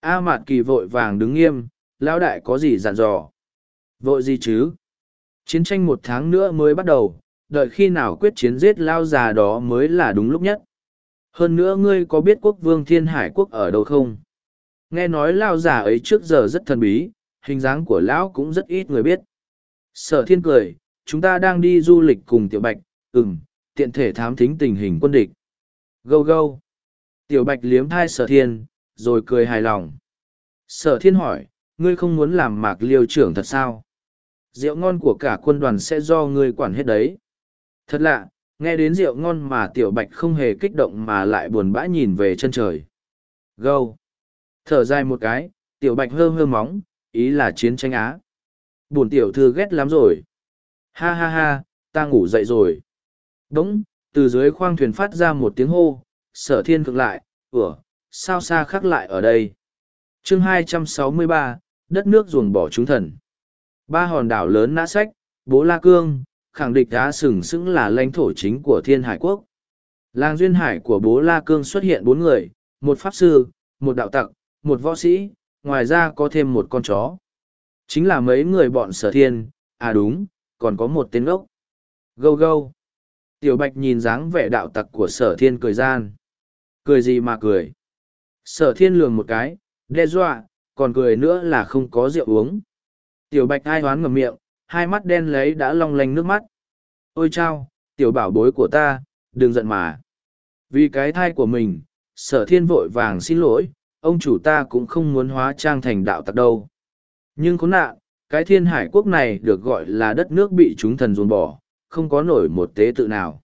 A Mạt Kỳ vội vàng đứng nghiêm, lão đại có gì dặn dò. Vội gì chứ? Chiến tranh một tháng nữa mới bắt đầu, đợi khi nào quyết chiến giết lao già đó mới là đúng lúc nhất. Hơn nữa ngươi có biết quốc vương thiên hải quốc ở đâu không? Nghe nói lao già ấy trước giờ rất thần bí, hình dáng của lão cũng rất ít người biết. Sở thiên cười, chúng ta đang đi du lịch cùng tiểu bạch, ừm, tiện thể thám thính tình hình quân địch. Gâu gâu. Tiểu bạch liếm thai sở thiên, rồi cười hài lòng. Sở thiên hỏi, ngươi không muốn làm mạc liêu trưởng thật sao? Rượu ngon của cả quân đoàn sẽ do ngươi quản hết đấy. Thật lạ, nghe đến rượu ngon mà tiểu bạch không hề kích động mà lại buồn bã nhìn về chân trời. Gâu. Thở dài một cái, tiểu bạch hơ hơ móng, ý là chiến tranh á. Buồn tiểu thư ghét lắm rồi. Ha ha ha, ta ngủ dậy rồi. Đúng, từ dưới khoang thuyền phát ra một tiếng hô, sở thiên cực lại, ủa, sao xa khắc lại ở đây. chương 263, đất nước ruồng bỏ chúng thần. Ba hòn đảo lớn nã sách, bố la cương, khẳng định đá sừng sững là lãnh thổ chính của thiên hải quốc. Làng duyên hải của bố la cương xuất hiện bốn người, một pháp sư, một đạo tặc, một võ sĩ, ngoài ra có thêm một con chó. Chính là mấy người bọn sở thiên, à đúng, còn có một tên gốc. Gâu gâu. Tiểu bạch nhìn dáng vẻ đạo tặc của sở thiên cười gian. Cười gì mà cười. Sở thiên lường một cái, đe dọa, còn cười nữa là không có rượu uống. Tiểu bạch ai hoán ngầm miệng, hai mắt đen lấy đã long lanh nước mắt. Ôi chao, tiểu bảo bối của ta, đừng giận mà. Vì cái thai của mình, sở thiên vội vàng xin lỗi, ông chủ ta cũng không muốn hóa trang thành đạo tặc đâu. Nhưng khốn nạn, cái thiên hải quốc này được gọi là đất nước bị chúng thần dồn bỏ, không có nổi một tế tự nào.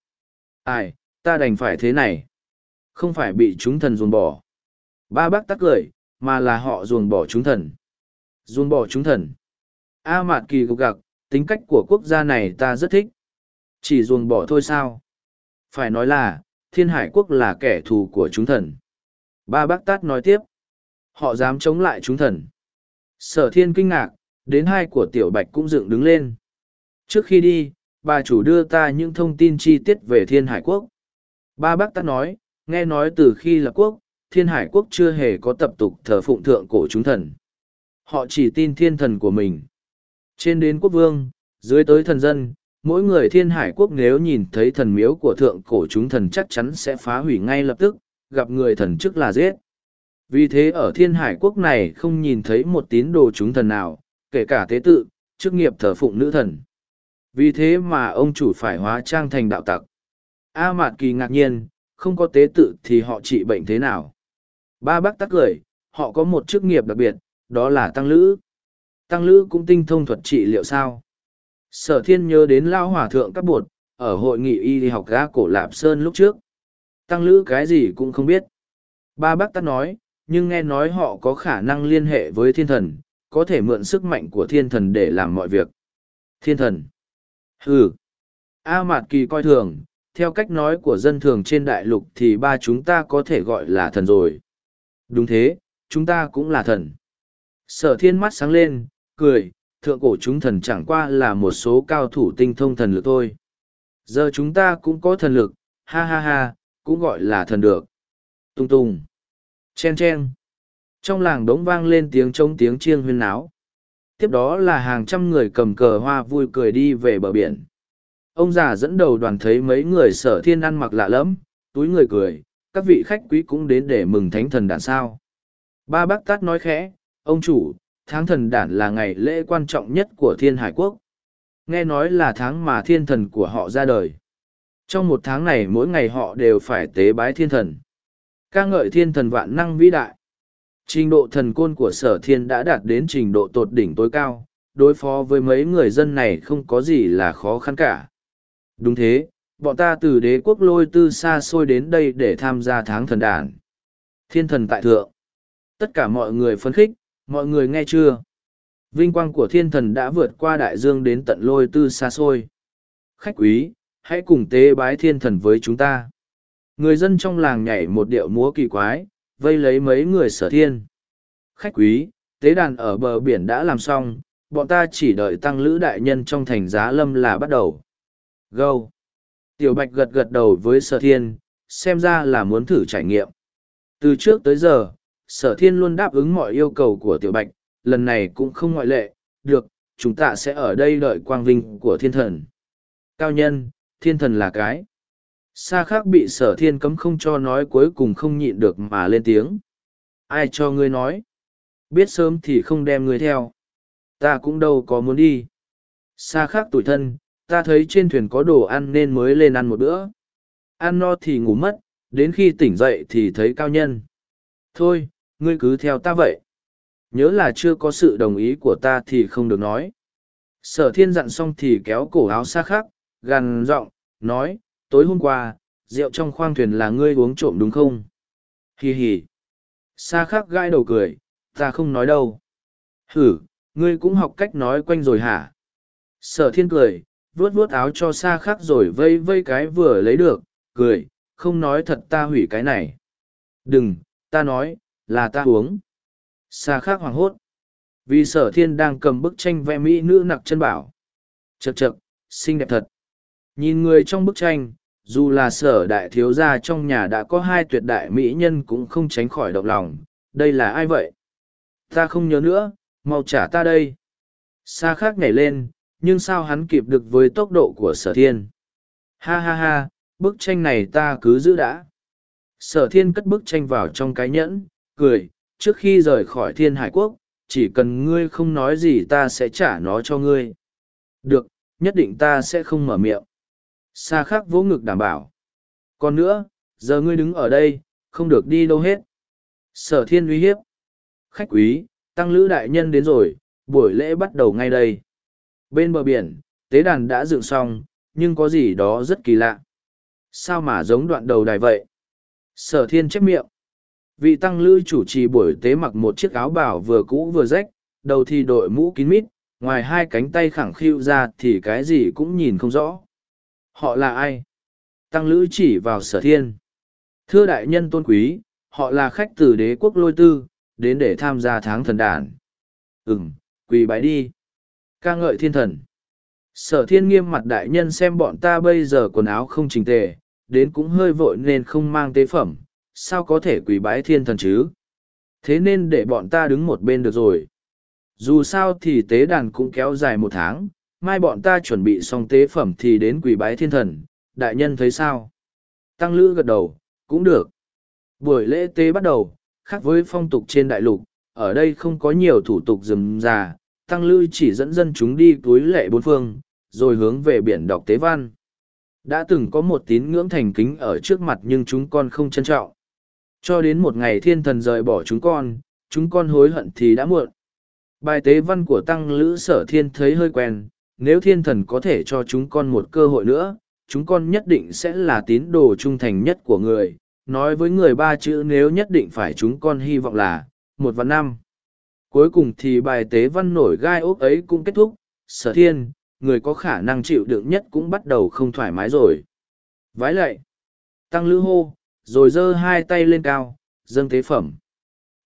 Ai, ta đành phải thế này. Không phải bị chúng thần dồn bỏ. Ba bác tắc cười, mà là họ dồn bỏ chúng thần. Dồn bỏ chúng thần. A Mạt Kỳ gục gặc, tính cách của quốc gia này ta rất thích. Chỉ ruồng bỏ thôi sao? Phải nói là, thiên hải quốc là kẻ thù của chúng thần. Ba bác tát nói tiếp. Họ dám chống lại chúng thần. Sở thiên kinh ngạc, đến hai của tiểu bạch cũng dựng đứng lên. Trước khi đi, bà chủ đưa ta những thông tin chi tiết về thiên hải quốc. Ba bác tát nói, nghe nói từ khi lập quốc, thiên hải quốc chưa hề có tập tục thờ phụng thượng cổ chúng thần. Họ chỉ tin thiên thần của mình. Trên đến quốc vương, dưới tới thần dân, mỗi người thiên hải quốc nếu nhìn thấy thần miếu của thượng cổ chúng thần chắc chắn sẽ phá hủy ngay lập tức, gặp người thần chức là giết. Vì thế ở thiên hải quốc này không nhìn thấy một tín đồ chúng thần nào, kể cả tế tự, chức nghiệp thờ phụng nữ thần. Vì thế mà ông chủ phải hóa trang thành đạo tặc. A Mạt Kỳ ngạc nhiên, không có tế tự thì họ trị bệnh thế nào? Ba bác tắc cười, họ có một chức nghiệp đặc biệt, đó là tăng lữ. Tăng lữ cũng tinh thông thuật trị liệu sao? Sở thiên nhớ đến lao hỏa thượng các bột, ở hội nghị y học ga cổ Lạp Sơn lúc trước. Tăng lữ cái gì cũng không biết. Ba bác tắt nói, nhưng nghe nói họ có khả năng liên hệ với thiên thần, có thể mượn sức mạnh của thiên thần để làm mọi việc. Thiên thần. Ừ. A Mạt Kỳ coi thường, theo cách nói của dân thường trên đại lục thì ba chúng ta có thể gọi là thần rồi. Đúng thế, chúng ta cũng là thần. Sở thiên mắt sáng lên, cười, thượng cổ chúng thần chẳng qua là một số cao thủ tinh thông thần lực thôi. Giờ chúng ta cũng có thần lực, ha ha ha, cũng gọi là thần được. Tung tung. Chen chen. Trong làng đống vang lên tiếng trống tiếng chiêng huyên náo. Tiếp đó là hàng trăm người cầm cờ hoa vui cười đi về bờ biển. Ông già dẫn đầu đoàn thấy mấy người sở thiên ăn mặc lạ lẫm, túi người cười, các vị khách quý cũng đến để mừng thánh thần đàn sao. Ba bác tát nói khẽ, ông chủ, tháng thần đản là ngày lễ quan trọng nhất của thiên hải quốc. Nghe nói là tháng mà thiên thần của họ ra đời. Trong một tháng này mỗi ngày họ đều phải tế bái thiên thần. ca ngợi thiên thần vạn năng vĩ đại. Trình độ thần côn của sở thiên đã đạt đến trình độ tột đỉnh tối cao, đối phó với mấy người dân này không có gì là khó khăn cả. Đúng thế, bọn ta từ đế quốc lôi tư xa xôi đến đây để tham gia tháng thần đàn. Thiên thần tại thượng. Tất cả mọi người phấn khích, mọi người nghe chưa? Vinh quang của thiên thần đã vượt qua đại dương đến tận lôi tư xa xôi. Khách quý, hãy cùng tế bái thiên thần với chúng ta. Người dân trong làng nhảy một điệu múa kỳ quái, vây lấy mấy người sở thiên. Khách quý, tế đàn ở bờ biển đã làm xong, bọn ta chỉ đợi tăng lữ đại nhân trong thành giá lâm là bắt đầu. Gâu, Tiểu Bạch gật gật đầu với sở thiên, xem ra là muốn thử trải nghiệm. Từ trước tới giờ, sở thiên luôn đáp ứng mọi yêu cầu của Tiểu Bạch, lần này cũng không ngoại lệ, được, chúng ta sẽ ở đây đợi quang vinh của thiên thần. Cao nhân, thiên thần là cái. Sa khác bị sở thiên cấm không cho nói cuối cùng không nhịn được mà lên tiếng. Ai cho ngươi nói? Biết sớm thì không đem ngươi theo. Ta cũng đâu có muốn đi. Sa khác tủi thân, ta thấy trên thuyền có đồ ăn nên mới lên ăn một bữa. Ăn no thì ngủ mất, đến khi tỉnh dậy thì thấy cao nhân. Thôi, ngươi cứ theo ta vậy. Nhớ là chưa có sự đồng ý của ta thì không được nói. Sở thiên dặn xong thì kéo cổ áo xa Khắc gằn giọng nói, tối hôm qua, rượu trong khoang thuyền là ngươi uống trộm đúng không? Hì hì. Sa khắc gai đầu cười, ta không nói đâu. Hử, ngươi cũng học cách nói quanh rồi hả? Sở thiên cười, vuốt vuốt áo cho sa khắc rồi vây vây cái vừa lấy được, cười, không nói thật ta hủy cái này. Đừng, ta nói, là ta uống. Sa khắc hoàng hốt. Vì sở thiên đang cầm bức tranh vẽ mỹ nữ nặc chân bảo. Chậc chậc, xinh đẹp thật. Nhìn người trong bức tranh, dù là sở đại thiếu gia trong nhà đã có hai tuyệt đại mỹ nhân cũng không tránh khỏi động lòng. Đây là ai vậy? Ta không nhớ nữa, mau trả ta đây. Sa khác nhảy lên, nhưng sao hắn kịp được với tốc độ của sở thiên? Ha ha ha, bức tranh này ta cứ giữ đã. Sở thiên cất bức tranh vào trong cái nhẫn, cười, trước khi rời khỏi thiên hải quốc, chỉ cần ngươi không nói gì ta sẽ trả nó cho ngươi. Được, nhất định ta sẽ không mở miệng. Sa khắc vỗ ngực đảm bảo. Còn nữa, giờ ngươi đứng ở đây, không được đi đâu hết. Sở thiên uy hiếp. Khách quý, tăng lữ đại nhân đến rồi, buổi lễ bắt đầu ngay đây. Bên bờ biển, tế đàn đã dựng xong, nhưng có gì đó rất kỳ lạ. Sao mà giống đoạn đầu đài vậy? Sở thiên chép miệng. Vị tăng lữ chủ trì buổi tế mặc một chiếc áo bảo vừa cũ vừa rách, đầu thì đội mũ kín mít, ngoài hai cánh tay khẳng khiu ra thì cái gì cũng nhìn không rõ. Họ là ai? Tăng lữ chỉ vào sở thiên. Thưa đại nhân tôn quý, họ là khách từ đế quốc lôi tư, đến để tham gia tháng thần đàn. m quỳ bái đi. ca ngợi thiên thần. Sở thiên nghiêm mặt đại nhân xem bọn ta bây giờ quần áo không chỉnh tề, đến cũng hơi vội nên không mang tế phẩm, sao có thể quỳ bái thiên thần chứ? Thế nên để bọn ta đứng một bên được rồi. Dù sao thì tế đàn cũng kéo dài một tháng, mai bọn ta chuẩn bị xong tế phẩm thì đến quỳ bái thiên thần, đại nhân thấy sao? Tăng lữ gật đầu, cũng được. Buổi lễ tế bắt đầu, khác với phong tục trên đại lục, ở đây không có nhiều thủ tục rườm rà, tăng lữ chỉ dẫn dân chúng đi túi lệ bốn phương, rồi hướng về biển đọc tế văn. Đã từng có một tín ngưỡng thành kính ở trước mặt nhưng chúng con không trân trọng. Cho đến một ngày thiên thần rời bỏ chúng con, chúng con hối hận thì đã muộn. Bài tế văn của tăng lữ sở thiên thấy hơi quen, nếu thiên thần có thể cho chúng con một cơ hội nữa, chúng con nhất định sẽ là tín đồ trung thành nhất của người. Nói với người ba chữ nếu nhất định phải chúng con hy vọng là, một và năm. Cuối cùng thì bài tế văn nổi gai ốc ấy cũng kết thúc, sở thiên, người có khả năng chịu đựng nhất cũng bắt đầu không thoải mái rồi. Vái lạy, tăng lữ hô, rồi giơ hai tay lên cao, dâng tế phẩm.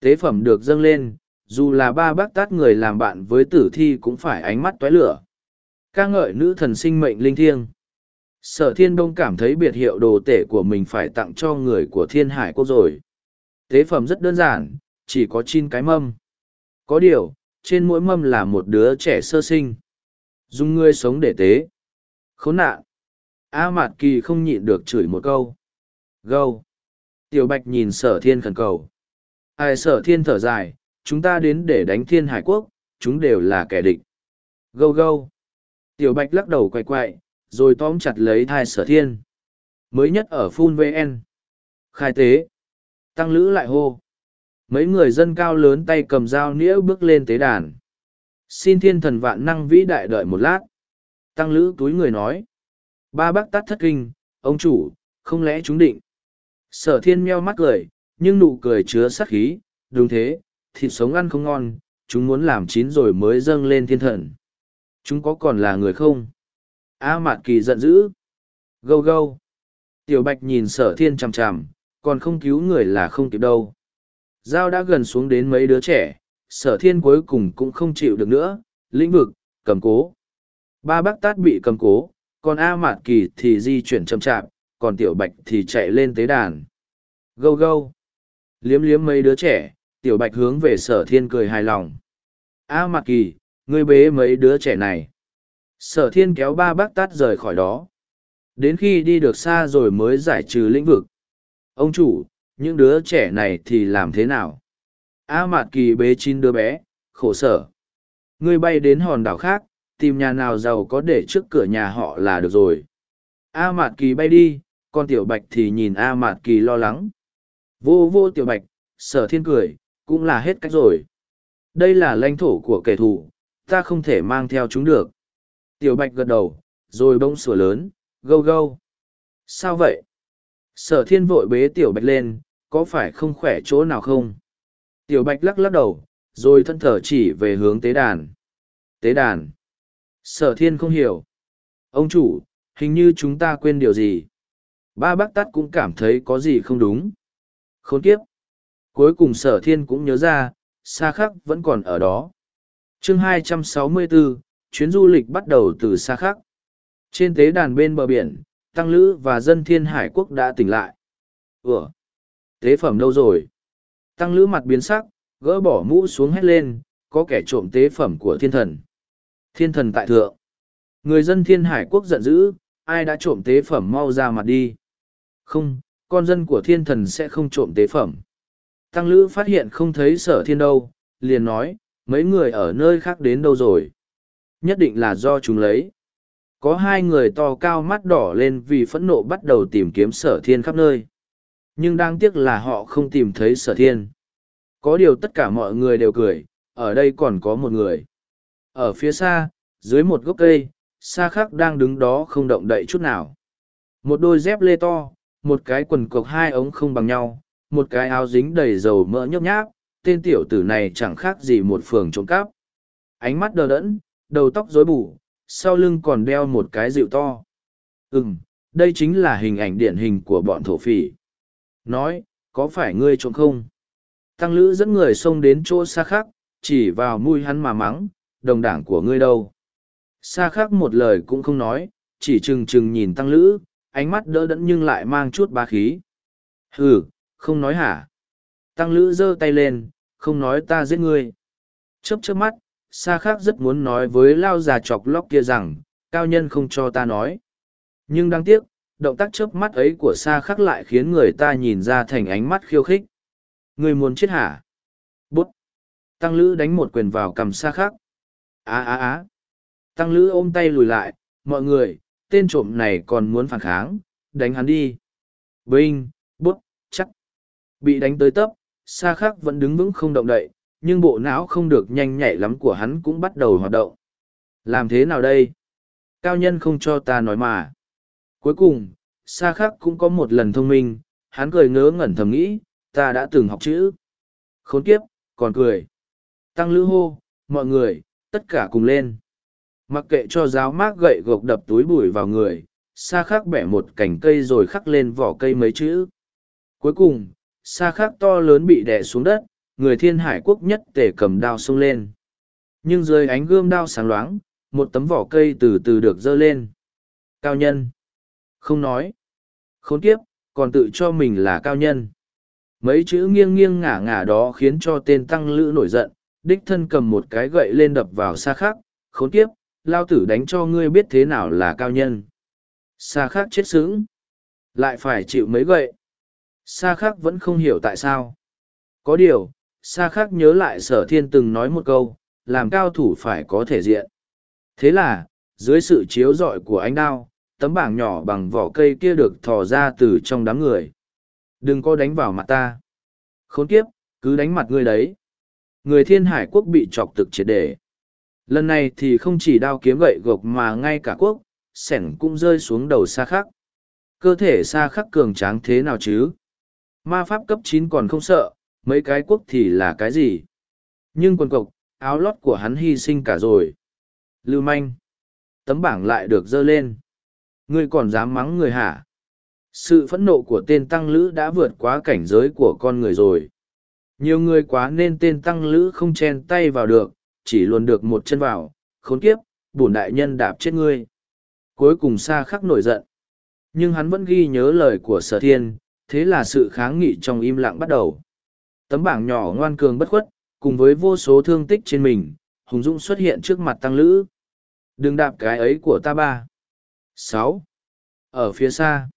Tế phẩm được dâng lên, dù là ba bác tát người làm bạn với tử thi cũng phải ánh mắt toái lửa. Ca ngợi nữ thần sinh mệnh linh thiêng. Sở thiên đông cảm thấy biệt hiệu đồ tể của mình phải tặng cho người của thiên hải quốc rồi. Tế phẩm rất đơn giản chỉ có chín cái mâm. Có điều trên mỗi mâm là một đứa trẻ sơ sinh. Dùng ngươi sống để tế. Khốn nạn. A mạt kỳ không nhịn được chửi một câu. Gâu tiểu bạch nhìn sở thiên khẩn cầu ai sở thiên thở dài chúng ta đến để đánh thiên hải quốc chúng đều là kẻ địch gâu gâu Tiểu Bạch lắc đầu quay quậy, rồi tóm chặt lấy thai sở thiên. Mới nhất ở Phun VN. Khai tế. Tăng lữ lại hô. Mấy người dân cao lớn tay cầm dao nĩa bước lên tế đàn. Xin thiên thần vạn năng vĩ đại đợi một lát. Tăng lữ túi người nói. Ba bác tắt thất kinh, ông chủ, không lẽ chúng định. Sở thiên meo mắt cười, nhưng nụ cười chứa sát khí, đúng thế, thịt sống ăn không ngon, chúng muốn làm chín rồi mới dâng lên thiên thần. Chúng có còn là người không? A mạt kỳ giận dữ. Gâu gâu. Tiểu bạch nhìn sở thiên chằm chằm còn không cứu người là không kịp đâu. Dao đã gần xuống đến mấy đứa trẻ sở thiên cuối cùng cũng không chịu được nữa lĩnh vực cầm cố. Ba bác tát bị cầm cố còn A Mạt Kỳ thì di chuyển chậm chạp, còn Tiểu Bạch thì chạy lên tế đàn. Gâu gâu. Liếm liếm mấy đứa trẻ, Tiểu Bạch hướng về sở thiên cười hài lòng. A à, Mạt Kỳ, ngươi bế mấy đứa trẻ này. Sở thiên kéo ba bác tát rời khỏi đó. Đến khi đi được xa rồi mới giải trừ lĩnh vực. Ông chủ, những đứa trẻ này thì làm thế nào? A à, Mạt Kỳ bế chín đứa bé, khổ sở. Ngươi bay đến hòn đảo khác, tìm nhà nào giàu có để trước cửa nhà họ là được rồi. A à, Mạt Kỳ bay đi, còn Tiểu Bạch thì nhìn A Mạt Kỳ lo lắng. Vô vô Tiểu Bạch, sở thiên cười, cũng là hết cách rồi. Đây là lãnh thổ của kẻ thù, ta không thể mang theo chúng được. Tiểu Bạch gật đầu, rồi bông sủa lớn, gâu gâu. Sao vậy? Sở thiên vội bế Tiểu Bạch lên, có phải không khỏe chỗ nào không? Tiểu Bạch lắc lắc đầu, rồi thân thở chỉ về hướng tế đàn. Tế đàn. Sở thiên không hiểu. Ông chủ, hình như chúng ta quên điều gì. Ba bác tắt cũng cảm thấy có gì không đúng. Khốn kiếp. Cuối cùng sở thiên cũng nhớ ra, xa khắc vẫn còn ở đó. chương 264, chuyến du lịch bắt đầu từ xa khắc. Trên tế đàn bên bờ biển, Tăng Lữ và dân thiên hải quốc đã tỉnh lại. Ủa? Tế phẩm đâu rồi? Tăng Lữ mặt biến sắc, gỡ bỏ mũ xuống hét lên, có kẻ trộm tế phẩm của thiên thần. Thiên thần tại thượng. Người dân thiên hải quốc giận dữ, ai đã trộm tế phẩm mau ra mặt đi. Không, con dân của thiên thần sẽ không trộm tế phẩm. Tăng Lữ phát hiện không thấy sở thiên đâu, liền nói, mấy người ở nơi khác đến đâu rồi. Nhất định là do chúng lấy. Có hai người to cao mắt đỏ lên vì phẫn nộ bắt đầu tìm kiếm sở thiên khắp nơi. Nhưng đáng tiếc là họ không tìm thấy sở thiên. Có điều tất cả mọi người đều cười, ở đây còn có một người. Ở phía xa, dưới một gốc cây, xa khắc đang đứng đó không động đậy chút nào. Một đôi dép lê to, một cái quần cộc hai ống không bằng nhau, một cái áo dính đầy dầu mỡ nhấp nháp, tên tiểu tử này chẳng khác gì một phường trộm cắp. Ánh mắt đờ đẫn, đầu tóc rối bù, sau lưng còn đeo một cái rượu to. Ừm, đây chính là hình ảnh điển hình của bọn thổ phỉ. Nói, có phải ngươi trộm không? Tăng lữ dẫn người xông đến chỗ xa khắc, chỉ vào mũi hắn mà mắng, đồng đảng của ngươi đâu. Xa khắc một lời cũng không nói, chỉ chừng chừng nhìn tăng lữ, ánh mắt đỡ đẫn nhưng lại mang chút ba khí. Hừ, không nói hả? Tăng lữ giơ tay lên, không nói ta giết ngươi. Chớp chớp mắt, xa khác rất muốn nói với lao già chọc lóc kia rằng, cao nhân không cho ta nói. Nhưng đáng tiếc, động tác chớp mắt ấy của xa Khác lại khiến người ta nhìn ra thành ánh mắt khiêu khích. Người muốn chết hả? Bút! Tăng lữ đánh một quyền vào cầm xa Khác. Á á á! Tăng lữ ôm tay lùi lại, mọi người, tên trộm này còn muốn phản kháng, đánh hắn đi. Vinh, bút, chắc. Bị đánh tới tấp, xa khắc vẫn đứng vững không động đậy, nhưng bộ não không được nhanh nhạy lắm của hắn cũng bắt đầu hoạt động. Làm thế nào đây? Cao nhân không cho ta nói mà. Cuối cùng, xa khắc cũng có một lần thông minh, hắn cười ngớ ngẩn thầm nghĩ, ta đã từng học chữ. Khốn kiếp, còn cười. Tăng lữ hô, mọi người, tất cả cùng lên. Mặc kệ cho giáo mác gậy gộc đập túi bụi vào người, xa khắc bẻ một cành cây rồi khắc lên vỏ cây mấy chữ. Cuối cùng, xa khắc to lớn bị đè xuống đất, người thiên hải quốc nhất tể cầm đao xông lên. Nhưng dưới ánh gươm đao sáng loáng, một tấm vỏ cây từ từ được dơ lên. Cao nhân. Không nói. Khốn kiếp, còn tự cho mình là cao nhân. Mấy chữ nghiêng nghiêng ngả ngả đó khiến cho tên tăng lữ nổi giận, đích thân cầm một cái gậy lên đập vào xa khắc, khốn kiếp, lao tử đánh cho ngươi biết thế nào là cao nhân. Xa khắc chết sững. Lại phải chịu mấy gậy. Xa khắc vẫn không hiểu tại sao. Có điều, xa khắc nhớ lại sở thiên từng nói một câu, làm cao thủ phải có thể diện. Thế là, dưới sự chiếu rọi của ánh đao, tấm bảng nhỏ bằng vỏ cây kia được thò ra từ trong đám người. Đừng có đánh vào mặt ta. Khốn kiếp, cứ đánh mặt ngươi đấy. Người thiên hải quốc bị chọc thực triệt để. Lần này thì không chỉ đao kiếm gậy gộc mà ngay cả quốc, sẻn cũng rơi xuống đầu xa khắc. Cơ thể xa khắc cường tráng thế nào chứ? Ma pháp cấp chín còn không sợ, mấy cái quốc thì là cái gì? Nhưng quần cộc, áo lót của hắn hy sinh cả rồi. Lưu manh. Tấm bảng lại được dơ lên. Ngươi còn dám mắng người hả? Sự phẫn nộ của tên tăng lữ đã vượt quá cảnh giới của con người rồi. Nhiều người quá nên tên tăng lữ không chen tay vào được, chỉ luôn được một chân vào, khốn kiếp, bổn đại nhân đạp chết ngươi. Cuối cùng xa khắc nổi giận. Nhưng hắn vẫn ghi nhớ lời của sở thiên, thế là sự kháng nghị trong im lặng bắt đầu. Tấm bảng nhỏ ngoan cường bất khuất, cùng với vô số thương tích trên mình, Hùng Dũng xuất hiện trước mặt tăng lữ. Đừng đạp cái ấy của ta ba. sáu Ở phía xa.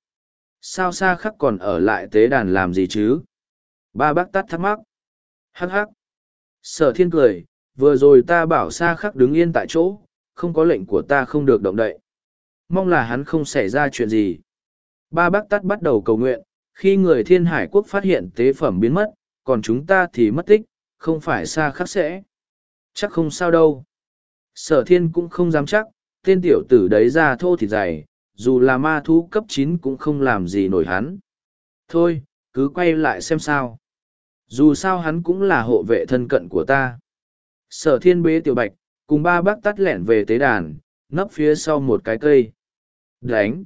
Sao xa khắc còn ở lại tế đàn làm gì chứ? Ba bác tắt thắc mắc. Hắc hắc. Sở thiên cười, vừa rồi ta bảo xa khắc đứng yên tại chỗ, không có lệnh của ta không được động đậy. Mong là hắn không xảy ra chuyện gì. Ba bác tắt bắt đầu cầu nguyện, khi người thiên hải quốc phát hiện tế phẩm biến mất, còn chúng ta thì mất tích, không phải xa khắc sẽ. Chắc không sao đâu. Sở thiên cũng không dám chắc, tên tiểu tử đấy ra thô thịt dày, dù là ma thú cấp chín cũng không làm gì nổi hắn. Thôi, cứ quay lại xem sao. Dù sao hắn cũng là hộ vệ thân cận của ta. Sở thiên bế tiểu bạch, cùng ba bác tắt lẻn về tế đàn, nấp phía sau một cái cây. Đánh!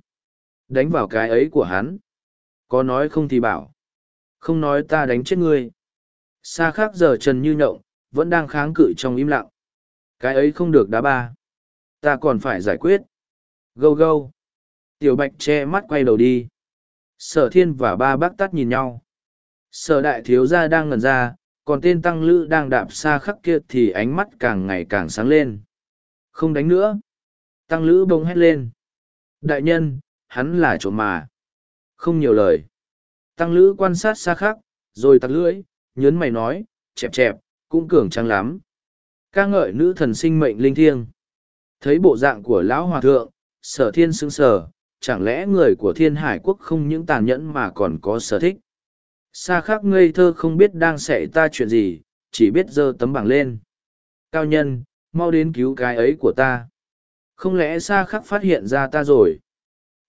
Đánh vào cái ấy của hắn. Có nói không thì bảo. Không nói ta đánh chết ngươi. Xa khác giờ trần như nhộng, vẫn đang kháng cự trong im lặng. Cái ấy không được đá ba. Ta còn phải giải quyết. Gâu gâu. Tiểu bạch che mắt quay đầu đi. Sở thiên và ba bác tắt nhìn nhau. Sở đại thiếu gia đang ngẩn ra, còn tên tăng lữ đang đạp xa khắc kia thì ánh mắt càng ngày càng sáng lên. Không đánh nữa. Tăng lữ bông hét lên. Đại nhân, hắn là trộm mà. Không nhiều lời. Tăng lữ quan sát xa khắc, rồi tặc lưỡi, nhớn mày nói, chẹp chẹp, cũng cường trăng lắm. ca ngợi nữ thần sinh mệnh linh thiêng. Thấy bộ dạng của lão hòa thượng, sở thiên sưng sở, chẳng lẽ người của thiên hải quốc không những tàn nhẫn mà còn có sở thích. Sa khắc ngây thơ không biết đang xảy ta chuyện gì, chỉ biết giơ tấm bảng lên. Cao nhân, mau đến cứu cái ấy của ta. Không lẽ Sa khắc phát hiện ra ta rồi?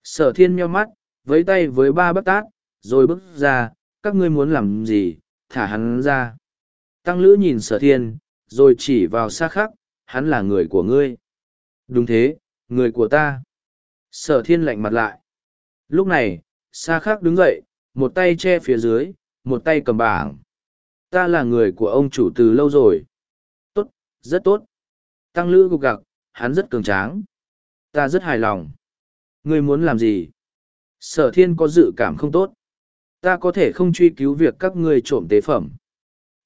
Sở thiên meo mắt, với tay với ba bác tát, rồi bước ra, các ngươi muốn làm gì, thả hắn ra. Tăng lữ nhìn sở thiên, rồi chỉ vào Sa khắc, hắn là người của ngươi. Đúng thế, người của ta. Sở thiên lạnh mặt lại. Lúc này, Sa khắc đứng dậy, một tay che phía dưới, một tay cầm bảng. Ta là người của ông chủ từ lâu rồi. Tốt, rất tốt. Tăng lữ gục gặc, hắn rất cường tráng. Ta rất hài lòng. Ngươi muốn làm gì? Sở thiên có dự cảm không tốt. Ta có thể không truy cứu việc các ngươi trộm tế phẩm.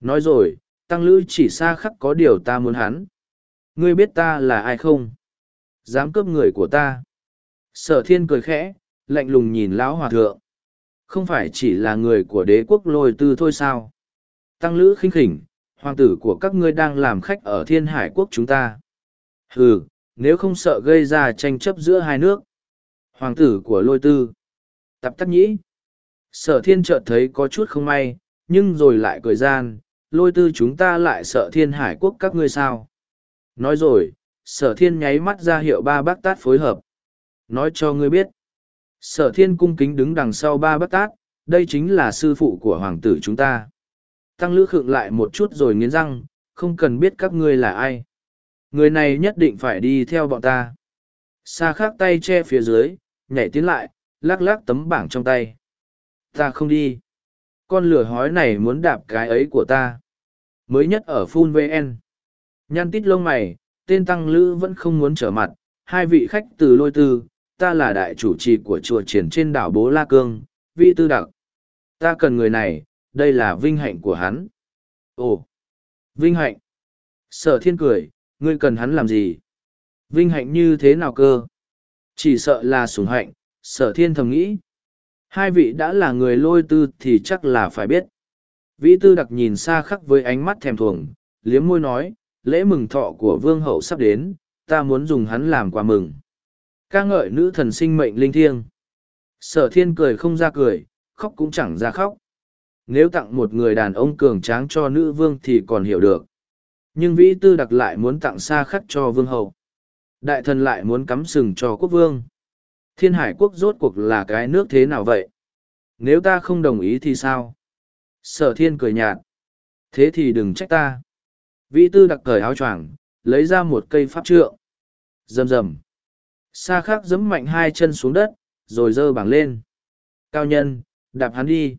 Nói rồi, tăng lữ chỉ xa khắc có điều ta muốn hắn. Ngươi biết ta là ai không? Dám cướp người của ta. Sở thiên cười khẽ, lạnh lùng nhìn lão hòa thượng không phải chỉ là người của đế quốc lôi tư thôi sao? Tăng lữ khinh khỉnh, hoàng tử của các ngươi đang làm khách ở thiên hải quốc chúng ta. Ừ nếu không sợ gây ra tranh chấp giữa hai nước. Hoàng tử của lôi tư. Tập tắc nhĩ. Sở thiên chợt thấy có chút không may, nhưng rồi lại cười gian, lôi tư chúng ta lại sợ thiên hải quốc các ngươi sao? Nói rồi, sở thiên nháy mắt ra hiệu ba bác tát phối hợp. Nói cho ngươi biết. Sở thiên cung kính đứng đằng sau ba bát tát, đây chính là sư phụ của hoàng tử chúng ta. Tăng lữ khựng lại một chút rồi nghiến răng, không cần biết các ngươi là ai. Người này nhất định phải đi theo bọn ta. Sa khác tay che phía dưới, nhảy tiến lại, lắc lắc tấm bảng trong tay. Ta không đi. Con lửa hói này muốn đạp cái ấy của ta. Mới nhất ở Phun VN. Nhăn tít lông mày, tên tăng lữ vẫn không muốn trở mặt. Hai vị khách từ lôi tư, ta là đại chủ trì của chùa triển trên đảo Bố La Cương, vi tư đặc. Ta cần người này, đây là vinh hạnh của hắn. Ồ, vinh hạnh. Sở thiên cười, ngươi cần hắn làm gì? Vinh hạnh như thế nào cơ? Chỉ sợ là sủng hạnh, sở thiên thầm nghĩ. Hai vị đã là người lôi tư thì chắc là phải biết. Vĩ tư đặc nhìn xa khắc với ánh mắt thèm thuồng, liếm môi nói, lễ mừng thọ của vương hậu sắp đến, ta muốn dùng hắn làm quà mừng ca ngợi nữ thần sinh mệnh linh thiêng. Sở thiên cười không ra cười, khóc cũng chẳng ra khóc. Nếu tặng một người đàn ông cường tráng cho nữ vương thì còn hiểu được. Nhưng vĩ tư đặc lại muốn tặng xa khắc cho vương hậu đại thần lại muốn cắm sừng cho quốc vương. Thiên hải quốc rốt cuộc là cái nước thế nào vậy? Nếu ta không đồng ý thì sao? Sở thiên cười nhạt. Thế thì đừng trách ta. Vĩ tư đặc cởi áo choàng, lấy ra một cây pháp trượng. Rầm rầm. Sa khắc giẫm mạnh hai chân xuống đất, rồi giơ bảng lên. Cao nhân, đạp hắn đi.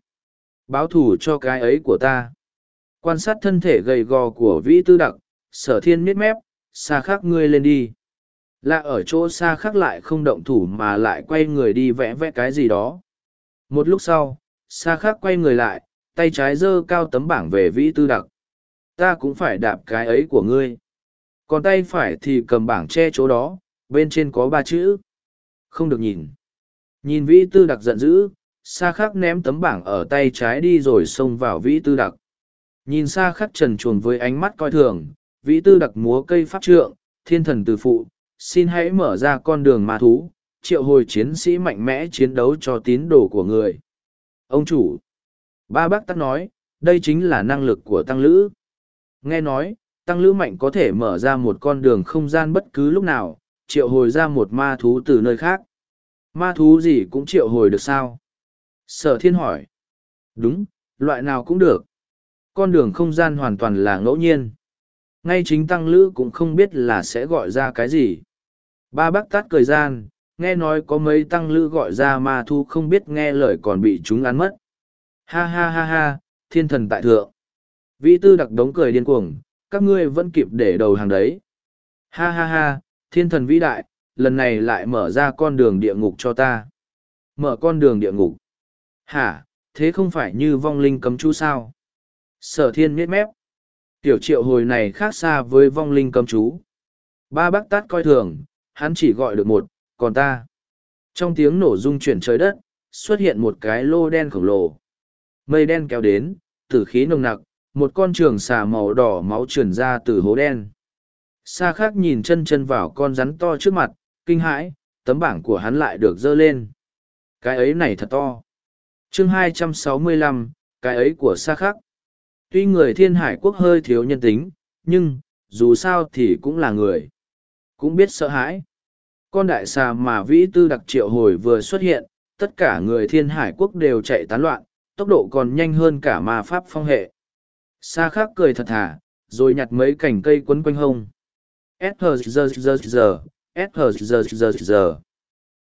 Báo thủ cho cái ấy của ta. Quan sát thân thể gầy gò của vĩ tư đặc, sở thiên miết mép, Sa khắc ngươi lên đi. Lạ ở chỗ Sa khắc lại không động thủ mà lại quay người đi vẽ vẽ cái gì đó một lúc sau Sa khắc quay người lại tay trái giơ cao tấm bảng về vĩ tư đặc ta cũng phải đạp cái ấy của ngươi còn tay phải thì cầm bảng che chỗ đó bên trên có ba chữ. Không được nhìn. Nhìn vĩ tư đặc giận dữ xa khắc ném tấm bảng ở tay trái đi rồi xông vào vĩ tư đặc. Nhìn xa khắc trần chuồng với ánh mắt coi thường, vĩ tư đặc múa cây pháp trượng, thiên thần từ phụ, xin hãy mở ra con đường ma thú, triệu hồi chiến sĩ mạnh mẽ chiến đấu cho tín đồ của người. Ông chủ. Ba bác tắc nói, đây chính là năng lực của tăng lữ. Nghe nói, tăng lữ mạnh có thể mở ra một con đường không gian bất cứ lúc nào triệu hồi ra một ma thú từ nơi khác. Ma thú gì cũng triệu hồi được sao? Sở thiên hỏi. Đúng, loại nào cũng được. Con đường không gian hoàn toàn là ngẫu nhiên. Ngay chính tăng lữ cũng không biết là sẽ gọi ra cái gì. Ba bác tát cười gian, nghe nói có mấy tăng lữ gọi ra ma thu không biết nghe lời còn bị chúng ăn mất. Ha ha ha ha, thiên thần tại thượng. Vĩ tư đặc đống cười điên cuồng, các ngươi vẫn kịp để đầu hàng đấy. Ha ha ha thiên thần vĩ đại, lần này lại mở ra con đường địa ngục cho ta. Mở con đường địa ngục? Hả? Thế không phải như vong linh cấm chú sao? Sở thiên miết mép. Tiểu triệu hồi này khác xa với vong linh cấm chú. Ba bác tát coi thường, hắn chỉ gọi được một, còn ta. Trong tiếng nổ rung chuyển trời đất, xuất hiện một cái lô đen khổng lồ. Mây đen kéo đến, tử khí nồng nặc, một con trường xà màu đỏ máu trườn ra từ hố đen xa khác nhìn chân chân vào con rắn to trước mặt kinh hãi tấm bảng của hắn lại được dơ lên. Cái ấy này thật to. Chương 265, cái ấy của xa khắc. Tuy người thiên hải quốc hơi thiếu nhân tính nhưng dù sao thì cũng là người. Cũng biết sợ hãi. Con đại xà mà vĩ tư đặc triệu hồi vừa xuất hiện tất cả người thiên hải quốc đều chạy tán loạn tốc độ còn nhanh hơn cả ma pháp phong hệ. Xa khác cười thật thà rồi nhặt mấy cành cây quấn quanh hông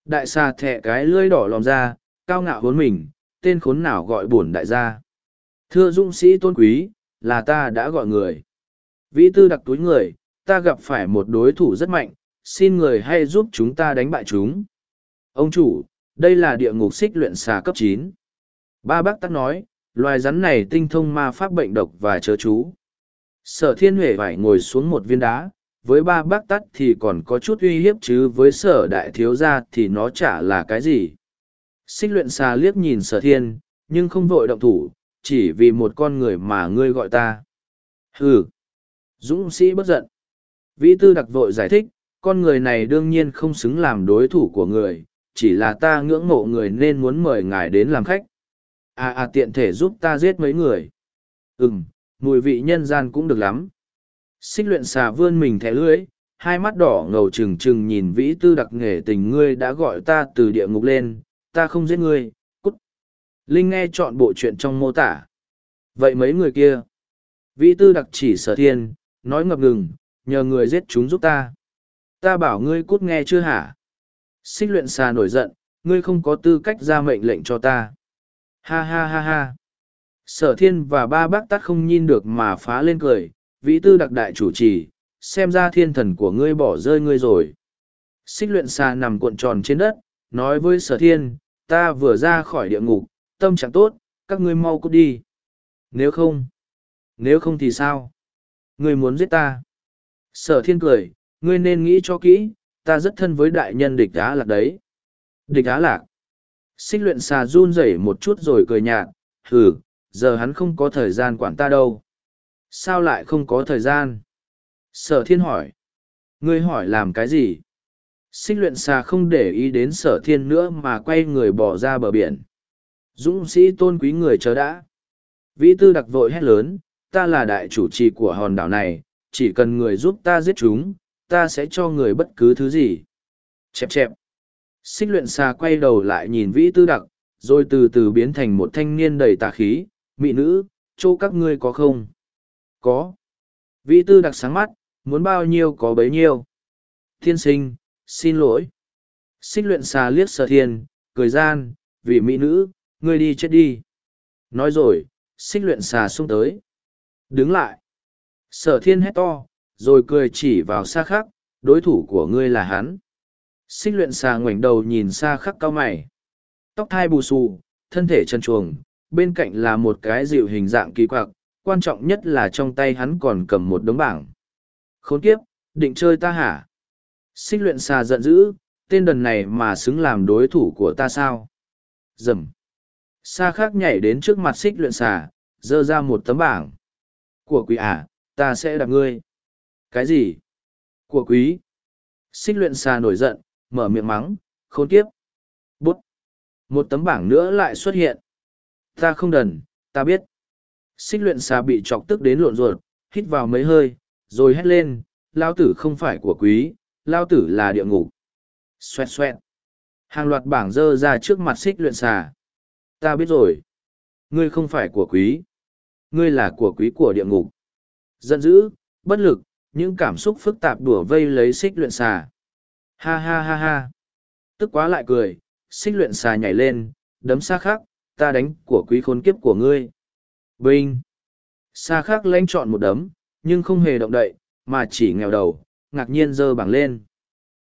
đại xà thẹ cái lưỡi đỏ lòm ra, cao ngạo vốn mình, tên khốn nào gọi bổn đại gia. Thưa dũng sĩ tôn quý, là ta đã gọi người. Vĩ tư đặc túi người, ta gặp phải một đối thủ rất mạnh, xin người hay giúp chúng ta đánh bại chúng. Ông chủ, đây là địa ngục xích luyện xà cấp chín. Ba bác tắc nói, loài rắn này tinh thông ma pháp bệnh độc và chớ chú. Sở thiên huệ phải ngồi xuống một viên đá với ba bác tắt thì còn có chút uy hiếp chứ với sở đại thiếu gia thì nó chả là cái gì. Xích luyện xà liếc nhìn sở thiên, nhưng không vội động thủ, chỉ vì một con người mà ngươi gọi ta. Ừ dũng sĩ bất giận. Vĩ tư đặc vội giải thích, con người này đương nhiên không xứng làm đối thủ của người, chỉ là ta ngưỡng mộ người nên muốn mời ngài đến làm khách. À à tiện thể giúp ta giết mấy người. Ừ m mùi vị nhân gian cũng được lắm xích luyện xà vươn mình thẻ lưỡi hai mắt đỏ ngầu trừng trừng nhìn vĩ tư đặc nghề tình ngươi đã gọi ta từ địa ngục lên, ta không giết ngươi, cút. Linh nghe chọn bộ chuyện trong mô tả. Vậy mấy người kia? Vĩ tư đặc chỉ sở thiên, nói ngập ngừng, nhờ người giết chúng giúp ta. Ta bảo ngươi cút nghe chưa hả? Xích luyện xà nổi giận, ngươi không có tư cách ra mệnh lệnh cho ta. Ha ha ha ha. Sở thiên và ba bác tắt không nhìn được mà phá lên cười vĩ tư đặc đại chủ trì, xem ra thiên thần của ngươi bỏ rơi ngươi rồi. Xích luyện xà nằm cuộn tròn trên đất, nói với sở thiên, ta vừa ra khỏi địa ngục, tâm trạng tốt, các ngươi mau cút đi. Nếu không nếu không thì sao? Ngươi muốn giết ta? Sở thiên cười, ngươi nên nghĩ cho kỹ, ta rất thân với đại nhân địch á lạc đấy. Địch á lạc. Xích luyện xà run rẩy một chút rồi cười nhạt, hừ, giờ hắn không có thời gian quản ta đâu sao lại không có thời gian? Sở thiên hỏi. Ngươi hỏi làm cái gì? Xích luyện xà không để ý đến sở thiên nữa mà quay người bỏ ra bờ biển. Dũng sĩ tôn quý người chờ đã. Vĩ tư đặc vội hét lớn, ta là đại chủ trì của hòn đảo này, chỉ cần người giúp ta giết chúng, ta sẽ cho người bất cứ thứ gì. Chẹp chẹp. Xích luyện xà quay đầu lại nhìn vĩ tư đặc, rồi từ từ biến thành một thanh niên đầy tà khí. Mỹ nữ, chỗ các ngươi có không? Có. Vĩ tư đặc sáng mắt muốn bao nhiêu có bấy nhiêu. Thiên sinh xin lỗi. Xích luyện xà liếc sở thiên cười gian vì mỹ nữ ngươi đi chết đi. Nói rồi xích luyện xà xung tới. Đứng lại. Sở thiên hét to rồi cười chỉ vào xa khắc đối thủ của ngươi là hắn. Xích luyện xà ngoảnh đầu nhìn xa khắc cao mày. Tóc thai bù xù, thân thể chân chuồng, bên cạnh là một cái dịu hình dạng kỳ quặc, quan trọng nhất là trong tay hắn còn cầm một đống bảng. Khốn kiếp, định chơi ta hả? Xích luyện xà giận dữ, tên đần này mà xứng làm đối thủ của ta sao? Dầm. Sa khác nhảy đến trước mặt xích luyện xà, dơ ra một tấm bảng. Của quý à, ta sẽ đạp ngươi. Cái gì? Của quý. Xích luyện xà nổi giận, mở miệng mắng, khốn kiếp. Bút. Một tấm bảng nữa lại xuất hiện. Ta không đần, ta biết. Xích luyện xà bị chọc tức đến lộn ruột, hít vào mấy hơi, rồi hét lên, lao tử không phải của quý, lao tử là địa ngục. Xoẹt xoẹt. Hàng loạt bảng dơ ra trước mặt xích luyện xà. Ta biết rồi. Ngươi không phải của quý. Ngươi là của quý của địa ngục. Giận dữ, bất lực, những cảm xúc phức tạp đùa vây lấy xích luyện xà. Ha ha ha ha. Tức quá lại cười, xích luyện xà nhảy lên, đấm xa khắc, ta đánh của quý khốn kiếp của ngươi. Binh. Xa khắc lãnh chọn một đấm, nhưng không hề động đậy, mà chỉ nghèo đầu, ngạc nhiên giơ bảng lên.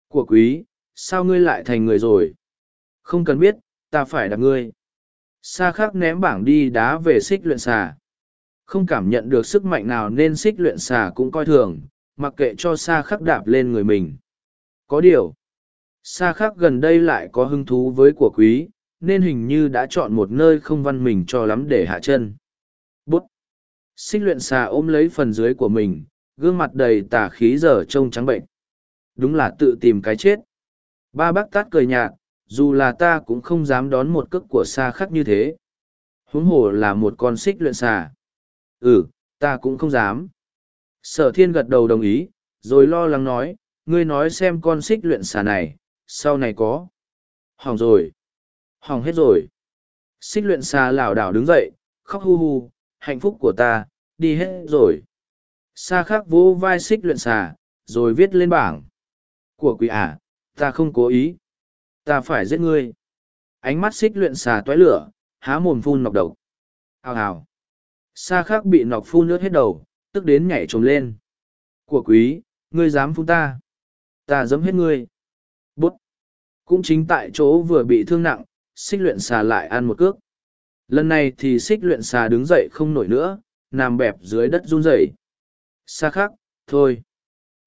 Của quý, sao ngươi lại thành người rồi? Không cần biết, ta phải đạp ngươi. Sa khắc ném bảng đi đá về xích luyện xà. Không cảm nhận được sức mạnh nào nên xích luyện xà cũng coi thường, mặc kệ cho sa khắc đạp lên người mình. Có điều, sa khắc gần đây lại có hứng thú với của quý, nên hình như đã chọn một nơi không văn mình cho lắm để hạ chân. Xích luyện xà ôm lấy phần dưới của mình, gương mặt đầy tả khí giờ trông trắng bệnh. Đúng là tự tìm cái chết. Ba bác tát cười nhạt, dù là ta cũng không dám đón một cước của xa khắc như thế. Huống hồ là một con xích luyện xà. Ừ, ta cũng không dám. Sở thiên gật đầu đồng ý, rồi lo lắng nói, ngươi nói xem con xích luyện xà này, sau này có. Hỏng rồi. Hỏng hết rồi. Xích luyện xà lảo đảo đứng dậy, khóc hu hu, hạnh phúc của ta, đi hết rồi. Sa khắc vỗ vai xích luyện xà, rồi viết lên bảng. Của quỷ ả, à, ta không cố ý. Ta phải giết ngươi. Ánh mắt xích luyện xà toái lửa, há mồm phun nọc độc. Hào hào. Sa khắc bị nọc phun nước hết đầu, tức đến nhảy trồm lên. Của quý, ngươi dám phun ta. Ta giấm hết ngươi. Bút. Cũng chính tại chỗ vừa bị thương nặng, xích luyện xà lại ăn một cước. Lần này thì xích luyện xà đứng dậy không nổi nữa, nằm bẹp dưới đất run rẩy. Sa khắc, thôi.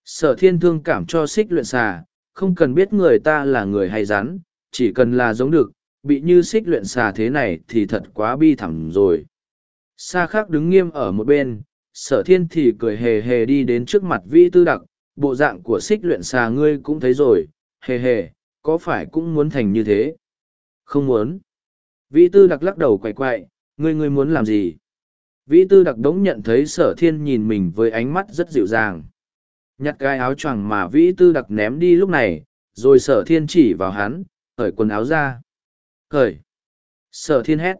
Sở thiên thương cảm cho xích luyện xà, không cần biết người ta là người hay rắn, chỉ cần là giống được, bị như xích luyện xà thế này thì thật quá bi thảm rồi. Sa khắc đứng nghiêm ở một bên, sở thiên thì cười hề hề đi đến trước mặt vi tư đặc, bộ dạng của xích luyện xà ngươi cũng thấy rồi, hề hề, có phải cũng muốn thành như thế? Không muốn. Vi tư đặc lắc đầu quậy quậy, ngươi ngươi muốn làm gì? Vĩ tư đặc đống nhận thấy sở thiên nhìn mình với ánh mắt rất dịu dàng. Nhặt cái áo choàng mà vĩ tư đặc ném đi lúc này, rồi sở thiên chỉ vào hắn, cởi quần áo ra. Cởi. Sở thiên hét.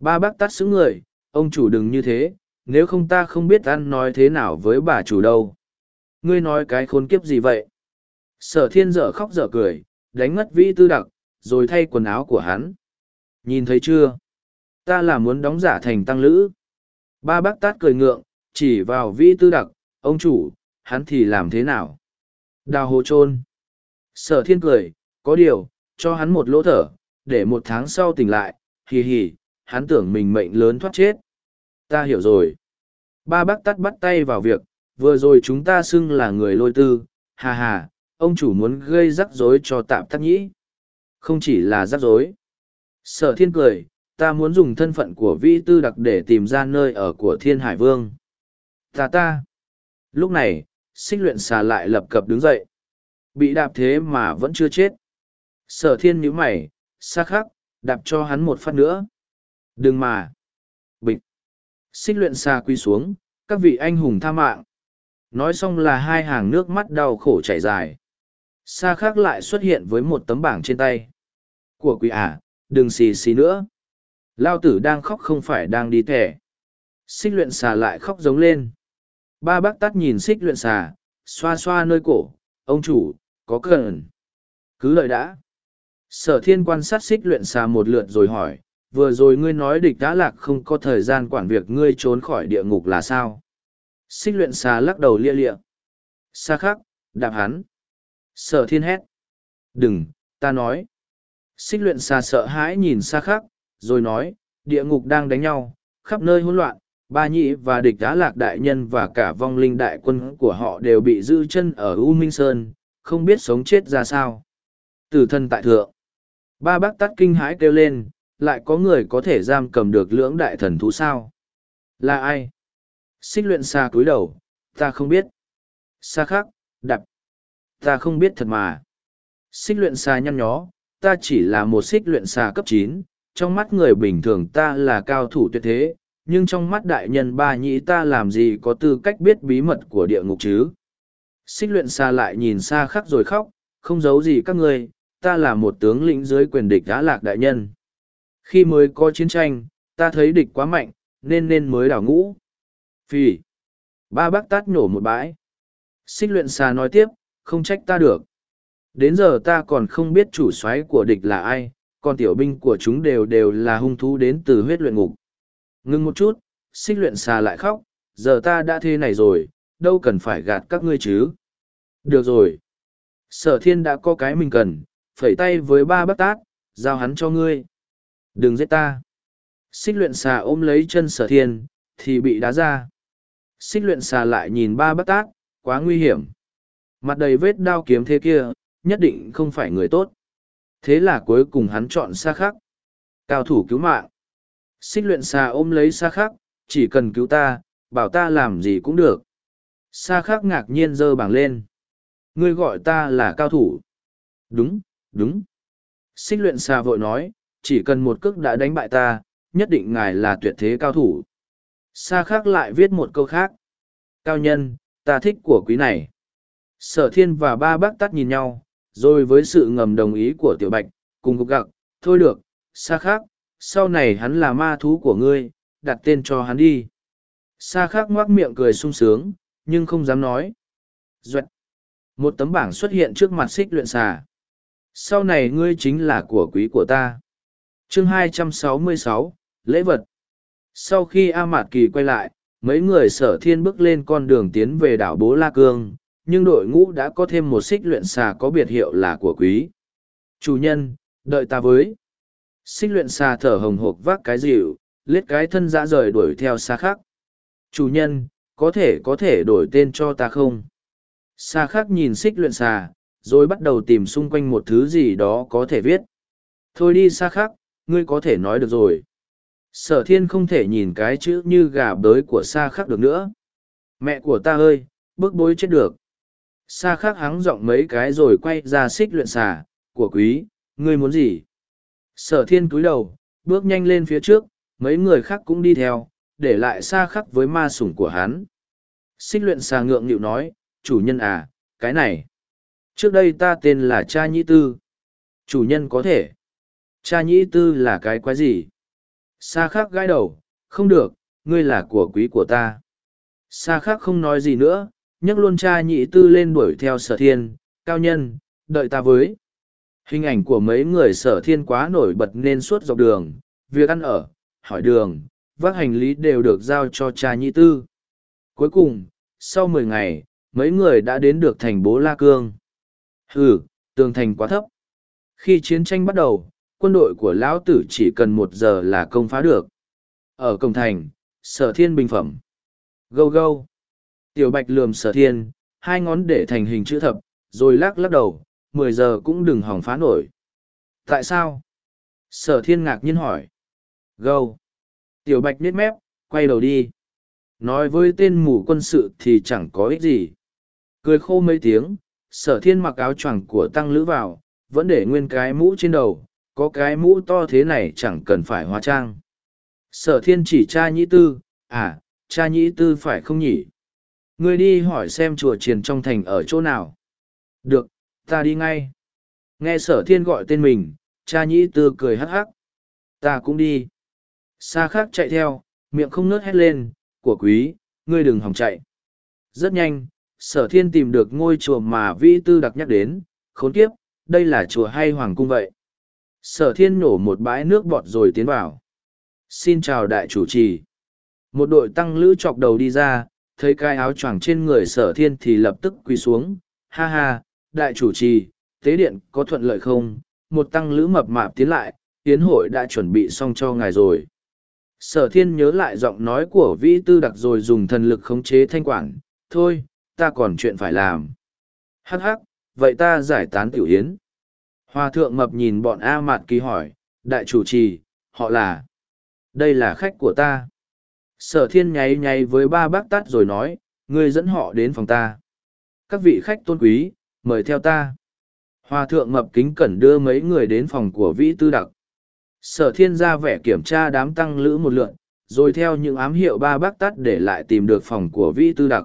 Ba bác tắt xứng người, ông chủ đừng như thế, nếu không ta không biết ăn nói thế nào với bà chủ đâu. Ngươi nói cái khốn kiếp gì vậy? Sở thiên dở khóc dở cười, đánh ngất vĩ tư đặc, rồi thay quần áo của hắn. Nhìn thấy chưa? Ta là muốn đóng giả thành tăng lữ ba bác tát cười ngượng chỉ vào vi tư đặc ông chủ hắn thì làm thế nào? Đào hồ trôn, Sở thiên cười, có điều, cho hắn một lỗ thở, để một tháng sau tỉnh lại, hì hì, hắn tưởng mình mệnh lớn thoát chết. Ta hiểu rồi. Ba bác tắt bắt tay vào việc, vừa rồi chúng ta xưng là người lôi tư, hà hà, ông chủ muốn gây rắc rối cho tạm tắc nhĩ. Không chỉ là rắc rối. Sở thiên cười, ta muốn dùng thân phận của vi tư đặc để tìm ra nơi ở của thiên hải vương. Ta ta. Lúc này, xích luyện xà lại lập cập đứng dậy. Bị đạp thế mà vẫn chưa chết. Sở thiên nhíu mày, xa khắc, đạp cho hắn một phát nữa. Đừng mà. Bịch. Xích luyện xà quy xuống, các vị anh hùng tha mạng. Nói xong là hai hàng nước mắt đau khổ chảy dài. Sa khắc lại xuất hiện với một tấm bảng trên tay. Của quỷ ả, à, đừng xì xì nữa. Lao tử đang khóc không phải đang đi thẻ. Xích luyện xà lại khóc giống lên. Ba bác tắt nhìn xích luyện xà, xoa xoa nơi cổ, ông chủ, có cần. Cứ lợi đã. Sở thiên quan sát xích luyện xà một lượt rồi hỏi, vừa rồi ngươi nói địch đã lạc không có thời gian quản việc ngươi trốn khỏi địa ngục là sao? Xích luyện xà lắc đầu lia lịa. Xa khắc, đạp hắn. Sở thiên hét. Đừng, ta nói. Xích luyện xà sợ hãi nhìn xa khắc, rồi nói, địa ngục đang đánh nhau, khắp nơi hỗn loạn, ba nhị và địch đá lạc đại nhân và cả vong linh đại quân của họ đều bị giữ chân ở U Minh Sơn, không biết sống chết ra sao. Tử thân tại thượng. Ba bác tắt kinh hãi kêu lên, lại có người có thể giam cầm được lưỡng đại thần thú sao? Là ai? Xích luyện xa cúi đầu, ta không biết. Xa khác, đập. Ta không biết thật mà. Xích luyện xa nhăn nhó, ta chỉ là một xích luyện xa cấp chín, trong mắt người bình thường ta là cao thủ tuyệt thế, nhưng trong mắt đại nhân ba nhĩ ta làm gì có tư cách biết bí mật của địa ngục chứ? Xích luyện xa lại nhìn xa khắc rồi khóc, không giấu gì các ngươi, ta là một tướng lĩnh dưới quyền địch đã lạc đại nhân. Khi mới có chiến tranh, ta thấy địch quá mạnh, nên nên mới đảo ngũ. Phì. Ba bác tát nổ một bãi. Xích luyện xà nói tiếp, không trách ta được. Đến giờ ta còn không biết chủ soái của địch là ai, còn tiểu binh của chúng đều đều là hung thú đến từ huyết luyện ngục. Ngưng một chút, xích luyện xà lại khóc, giờ ta đã thế này rồi, đâu cần phải gạt các ngươi chứ. Được rồi. Sở thiên đã có cái mình cần, phẩy tay với ba bác tát, giao hắn cho ngươi. Đừng giết ta. Xích luyện xà ôm lấy chân sở thiên, thì bị đá ra. Xích luyện xà lại nhìn ba bác tát, quá nguy hiểm. Mặt đầy vết đao kiếm thế kia, nhất định không phải người tốt. Thế là cuối cùng hắn chọn xa khắc. Cao thủ cứu mạng. Xích luyện xà ôm lấy xa khắc, chỉ cần cứu ta, bảo ta làm gì cũng được. Xa khắc ngạc nhiên giơ bảng lên. Ngươi gọi ta là cao thủ. Đúng, đúng. Xích luyện xà vội nói, chỉ cần một cước đã đánh bại ta, nhất định ngài là tuyệt thế cao thủ. xa khác lại viết một câu khác. Cao nhân, ta thích của quý này. Sở thiên và ba bác tắt nhìn nhau, rồi với sự ngầm đồng ý của tiểu bạch, cùng cục gặc, thôi được, Sa khác, sau này hắn là ma thú của ngươi, đặt tên cho hắn đi. Sa khác ngoác miệng cười sung sướng, nhưng không dám nói. Duệt. Một tấm bảng xuất hiện trước mặt xích luyện xà. Sau này ngươi chính là của quý của ta. chương 266, lễ vật. Sau khi A Mạt Kỳ quay lại, mấy người sở thiên bước lên con đường tiến về đảo Bố La Cương, nhưng đội ngũ đã có thêm một xích luyện xà có biệt hiệu là của quý. Chủ nhân, đợi ta với. Xích luyện xà thở hồng hộc vác cái dịu, lết cái thân dã rời đuổi theo xa khác. Chủ nhân, có thể có thể đổi tên cho ta không? Xa khác nhìn xích luyện xà, rồi bắt đầu tìm xung quanh một thứ gì đó có thể viết. Thôi đi xa khác, ngươi có thể nói được rồi. Sở thiên không thể nhìn cái chữ như gà bới của xa khác được nữa. Mẹ của ta ơi, bước bối chết được. Xa khắc hắng giọng mấy cái rồi quay ra xích luyện xà, của quý, ngươi muốn gì? Sở thiên cúi đầu, bước nhanh lên phía trước, mấy người khác cũng đi theo, để lại xa khắc với ma sủng của hắn. Xích luyện xà ngượng nghịu nói, chủ nhân à, cái này. Trước đây ta tên là cha nhĩ tư. Chủ nhân có thể. Cha nhĩ tư là cái quái gì? Sa khắc gãi đầu, không được, ngươi là của quý của ta. Sa khắc không nói gì nữa, nhấc luôn cha nhị tư lên đuổi theo sở thiên, cao nhân, đợi ta với. Hình ảnh của mấy người sở thiên quá nổi bật nên suốt dọc đường, việc ăn ở, hỏi đường, vác hành lý đều được giao cho cha nhị tư. Cuối cùng, sau mười ngày, mấy người đã đến được thành bố La Cương. Hừ, tường thành quá thấp. Khi chiến tranh bắt đầu, quân đội của lão tử chỉ cần một giờ là công phá được. Ở cổng thành, sở thiên bình phẩm. Gâu gâu. Tiểu bạch lườm sở thiên, hai ngón để thành hình chữ thập, rồi lắc lắc đầu, mười giờ cũng đừng hỏng phá nổi. Tại sao? Sở thiên ngạc nhiên hỏi. Gâu. Tiểu bạch nít mép, quay đầu đi. Nói với tên mù quân sự thì chẳng có ích gì. Cười khô mấy tiếng, sở thiên mặc áo choàng của tăng lữ vào, vẫn để nguyên cái mũ trên đầu, có cái mũ to thế này chẳng cần phải hóa trang. Sở thiên chỉ cha nhĩ tư, à, cha nhĩ tư phải không nhỉ? Ngươi đi hỏi xem chùa triền trong thành ở chỗ nào. Được, ta đi ngay. Nghe sở thiên gọi tên mình, cha nhĩ tư cười hắc hắc. Ta cũng đi. Xa khác chạy theo, miệng không nớt hét lên, của quý, ngươi đừng hòng chạy. Rất nhanh, sở thiên tìm được ngôi chùa mà vĩ tư đặc nhắc đến, khốn kiếp, đây là chùa hay hoàng cung vậy. Sở thiên nổ một bãi nước bọt rồi tiến vào. Xin chào đại chủ trì. Một đội tăng lữ chọc đầu đi ra, thấy cái áo choàng trên người sở thiên thì lập tức quỳ xuống. Ha ha, đại chủ trì, tế điện có thuận lợi không? Một tăng lữ mập mạp tiến lại, tiến hội đã chuẩn bị xong cho ngài rồi. Sở thiên nhớ lại giọng nói của vĩ tư đặc rồi dùng thần lực khống chế thanh quản, thôi, ta còn chuyện phải làm. Hắc hắc, vậy ta giải tán tiểu yến. Hòa thượng mập nhìn bọn A Mạt Kỳ hỏi, đại chủ trì, họ là... Đây là khách của ta. Sở thiên nháy nháy với ba bác tát rồi nói, ngươi dẫn họ đến phòng ta. Các vị khách tôn quý, mời theo ta. Hòa thượng mập kính cẩn đưa mấy người đến phòng của vĩ tư đặc. Sở thiên ra vẻ kiểm tra đám tăng lữ một lượn, rồi theo những ám hiệu ba bác tát để lại tìm được phòng của vĩ tư đặc.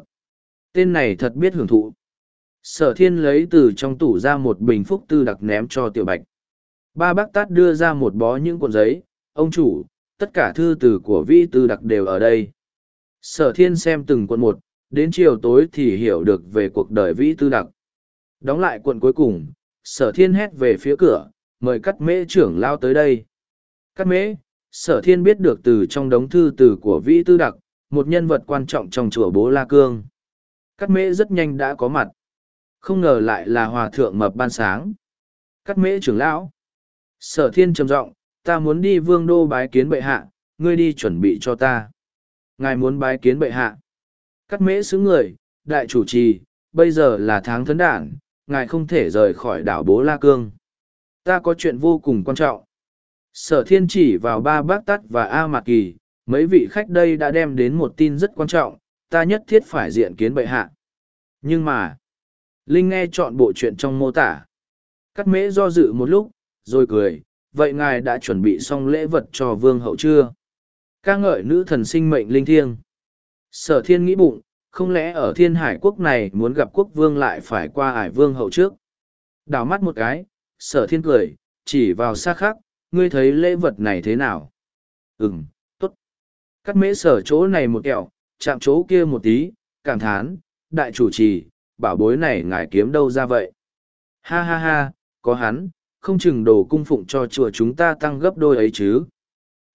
Tên này thật biết hưởng thụ. Sở thiên lấy từ trong tủ ra một bình phúc tư đặc ném cho tiểu bạch. Ba bác tát đưa ra một bó những cuộn giấy, ông chủ, tất cả thư từ của vĩ tư đặc đều ở đây. Sở thiên xem từng cuộn một, đến chiều tối thì hiểu được về cuộc đời vĩ tư đặc. Đóng lại cuộn cuối cùng, sở thiên hét về phía cửa, mời cắt mễ trưởng lao tới đây. Cắt mễ, sở thiên biết được từ trong đống thư từ của vĩ tư đặc, một nhân vật quan trọng trong chùa bố La Cương. Cắt mễ rất nhanh đã có mặt. Không ngờ lại là hòa thượng mập ban sáng. Cắt mễ trưởng lão. Sở thiên trầm giọng ta muốn đi vương đô bái kiến bệ hạ, ngươi đi chuẩn bị cho ta. Ngài muốn bái kiến bệ hạ. Cắt mễ xứ người, đại chủ trì, bây giờ là tháng thấn đản, ngài không thể rời khỏi đảo Bố La Cương. Ta có chuyện vô cùng quan trọng. Sở thiên chỉ vào ba bác tắt và A Mạc Kỳ, mấy vị khách đây đã đem đến một tin rất quan trọng, ta nhất thiết phải diện kiến bệ hạ. Nhưng mà, Linh nghe chọn bộ chuyện trong mô tả. Cắt mễ do dự một lúc, rồi cười, vậy ngài đã chuẩn bị xong lễ vật cho vương hậu chưa? ca ngợi nữ thần sinh mệnh linh thiêng. Sở thiên nghĩ bụng, không lẽ ở thiên hải quốc này muốn gặp quốc vương lại phải qua ải vương hậu trước? Đào mắt một cái, sở thiên cười, chỉ vào xa khác, ngươi thấy lễ vật này thế nào? Ừm, tốt. Cắt mễ sở chỗ này một kẹo, chạm chỗ kia một tí, cảm thán, đại chủ trì, bảo bối này ngài kiếm đâu ra vậy? Ha ha ha, có hắn, không chừng đồ cung phụng cho chùa chúng ta tăng gấp đôi ấy chứ.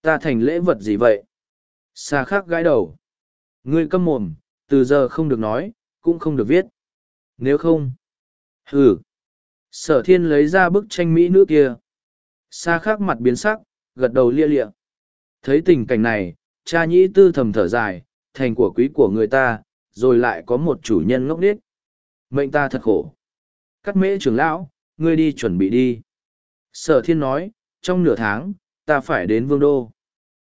Ta thành lễ vật gì vậy? Xa khác gãi đầu. Ngươi câm mồm, từ giờ không được nói, cũng không được viết. Nếu không... Hừ. Sở thiên lấy ra bức tranh mỹ nữ kia. Xa khác mặt biến sắc, gật đầu lia lịa. Thấy tình cảnh này, cha nhĩ tư thầm thở dài, thành của quý của người ta, rồi lại có một chủ nhân ngốc nghếch. Mệnh ta thật khổ. Cắt mễ trưởng lão, ngươi đi chuẩn bị đi. Sở thiên nói, trong nửa tháng, ta phải đến vương đô.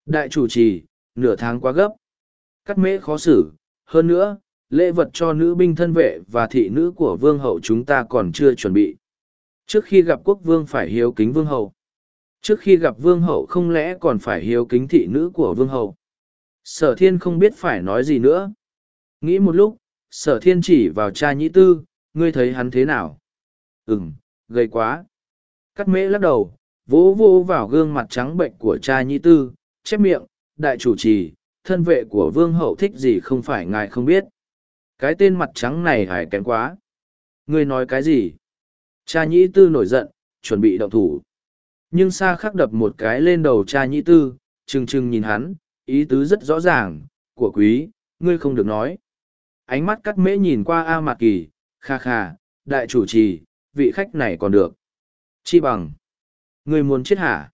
Đại chủ trì, nửa tháng quá gấp. Cắt mễ khó xử, hơn nữa, lễ vật cho nữ binh thân vệ và thị nữ của vương hậu chúng ta còn chưa chuẩn bị. Trước khi gặp quốc vương phải hiếu kính vương hậu. Trước khi gặp vương hậu không lẽ còn phải hiếu kính thị nữ của vương hậu. Sở thiên không biết phải nói gì nữa. Nghĩ một lúc, sở thiên chỉ vào cha nhĩ tư, ngươi thấy hắn thế nào? Ừm, gây quá. Cắt mễ lắc đầu, vỗ vỗ vào gương mặt trắng bệnh của cha nhi tư, chép miệng, đại chủ trì, thân vệ của vương hậu thích gì không phải ngài không biết. Cái tên mặt trắng này hài kém quá. Ngươi nói cái gì? Cha nhĩ tư nổi giận, chuẩn bị động thủ. Nhưng xa khắc đập một cái lên đầu cha nhĩ tư, trừng trừng nhìn hắn, ý tứ rất rõ ràng, của quý, ngươi không được nói. Ánh mắt cắt mễ nhìn qua A Mạc Kỳ, kha kha, đại chủ trì, vị khách này còn được. Chi bằng. người muốn chết hả?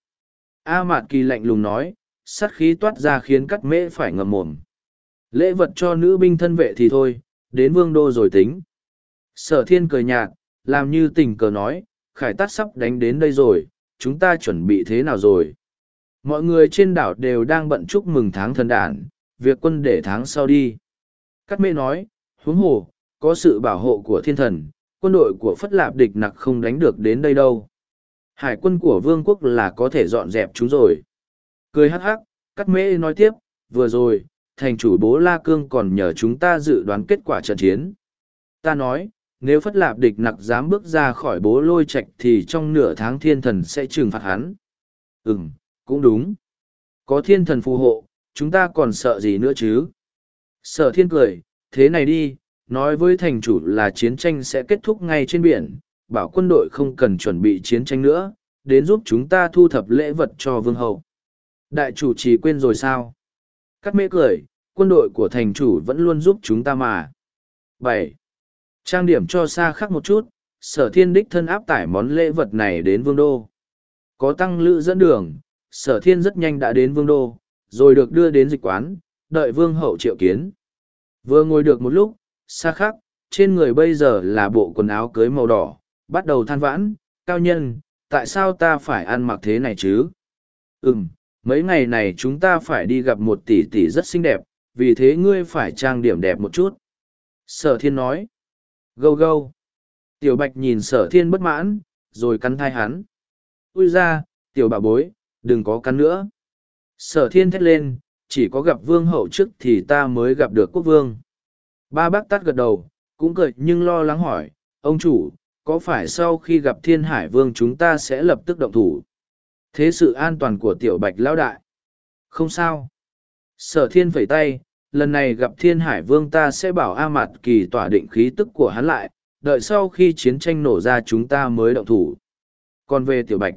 A Mạt Kỳ lạnh lùng nói, sát khí toát ra khiến cắt mễ phải ngậm mồm. Lễ vật cho nữ binh thân vệ thì thôi, đến vương đô rồi tính. Sở thiên cười nhạt, làm như tình cờ nói, khải tát sắp đánh đến đây rồi, chúng ta chuẩn bị thế nào rồi? Mọi người trên đảo đều đang bận chúc mừng tháng thần đản, việc quân để tháng sau đi. Cát Mễ nói, huống hồ, có sự bảo hộ của thiên thần, quân đội của Phất Lạp địch nặc không đánh được đến đây đâu. Hải quân của vương quốc là có thể dọn dẹp chúng rồi. Cười hắc hắc, cắt mễ nói tiếp, vừa rồi, thành chủ bố La Cương còn nhờ chúng ta dự đoán kết quả trận chiến. Ta nói, nếu Phất Lạp địch nặc dám bước ra khỏi bố lôi Trạch thì trong nửa tháng thiên thần sẽ trừng phạt hắn. Ừm, cũng đúng. Có thiên thần phù hộ, chúng ta còn sợ gì nữa chứ? Sở thiên cười, thế này đi, nói với thành chủ là chiến tranh sẽ kết thúc ngay trên biển, bảo quân đội không cần chuẩn bị chiến tranh nữa, đến giúp chúng ta thu thập lễ vật cho vương hậu. Đại chủ trì quên rồi sao? Cắt mễ cười, quân đội của thành chủ vẫn luôn giúp chúng ta mà. bảy Trang điểm cho xa khắc một chút, sở thiên đích thân áp tải món lễ vật này đến vương đô. Có tăng lữ dẫn đường, sở thiên rất nhanh đã đến vương đô, rồi được đưa đến dịch quán, đợi vương hậu triệu kiến. Vừa ngồi được một lúc, xa khắc, trên người bây giờ là bộ quần áo cưới màu đỏ, bắt đầu than vãn, cao nhân, tại sao ta phải ăn mặc thế này chứ? Ừm, mấy ngày này chúng ta phải đi gặp một tỷ tỷ rất xinh đẹp, vì thế ngươi phải trang điểm đẹp một chút. Sở thiên nói. Gâu gâu. Tiểu bạch nhìn sở thiên bất mãn, rồi cắn thai hắn. Ui ra, tiểu bà bối, đừng có cắn nữa. Sở thiên thét lên, chỉ có gặp vương hậu trước thì ta mới gặp được quốc vương. Ba bác tắt gật đầu, cũng cười nhưng lo lắng hỏi, ông chủ, có phải sau khi gặp thiên hải vương chúng ta sẽ lập tức động thủ? Thế sự an toàn của tiểu bạch lão đại? Không sao. Sở thiên phẩy tay, lần này gặp thiên hải vương ta sẽ bảo A Mạt Kỳ tỏa định khí tức của hắn lại, đợi sau khi chiến tranh nổ ra chúng ta mới động thủ. Còn về tiểu bạch,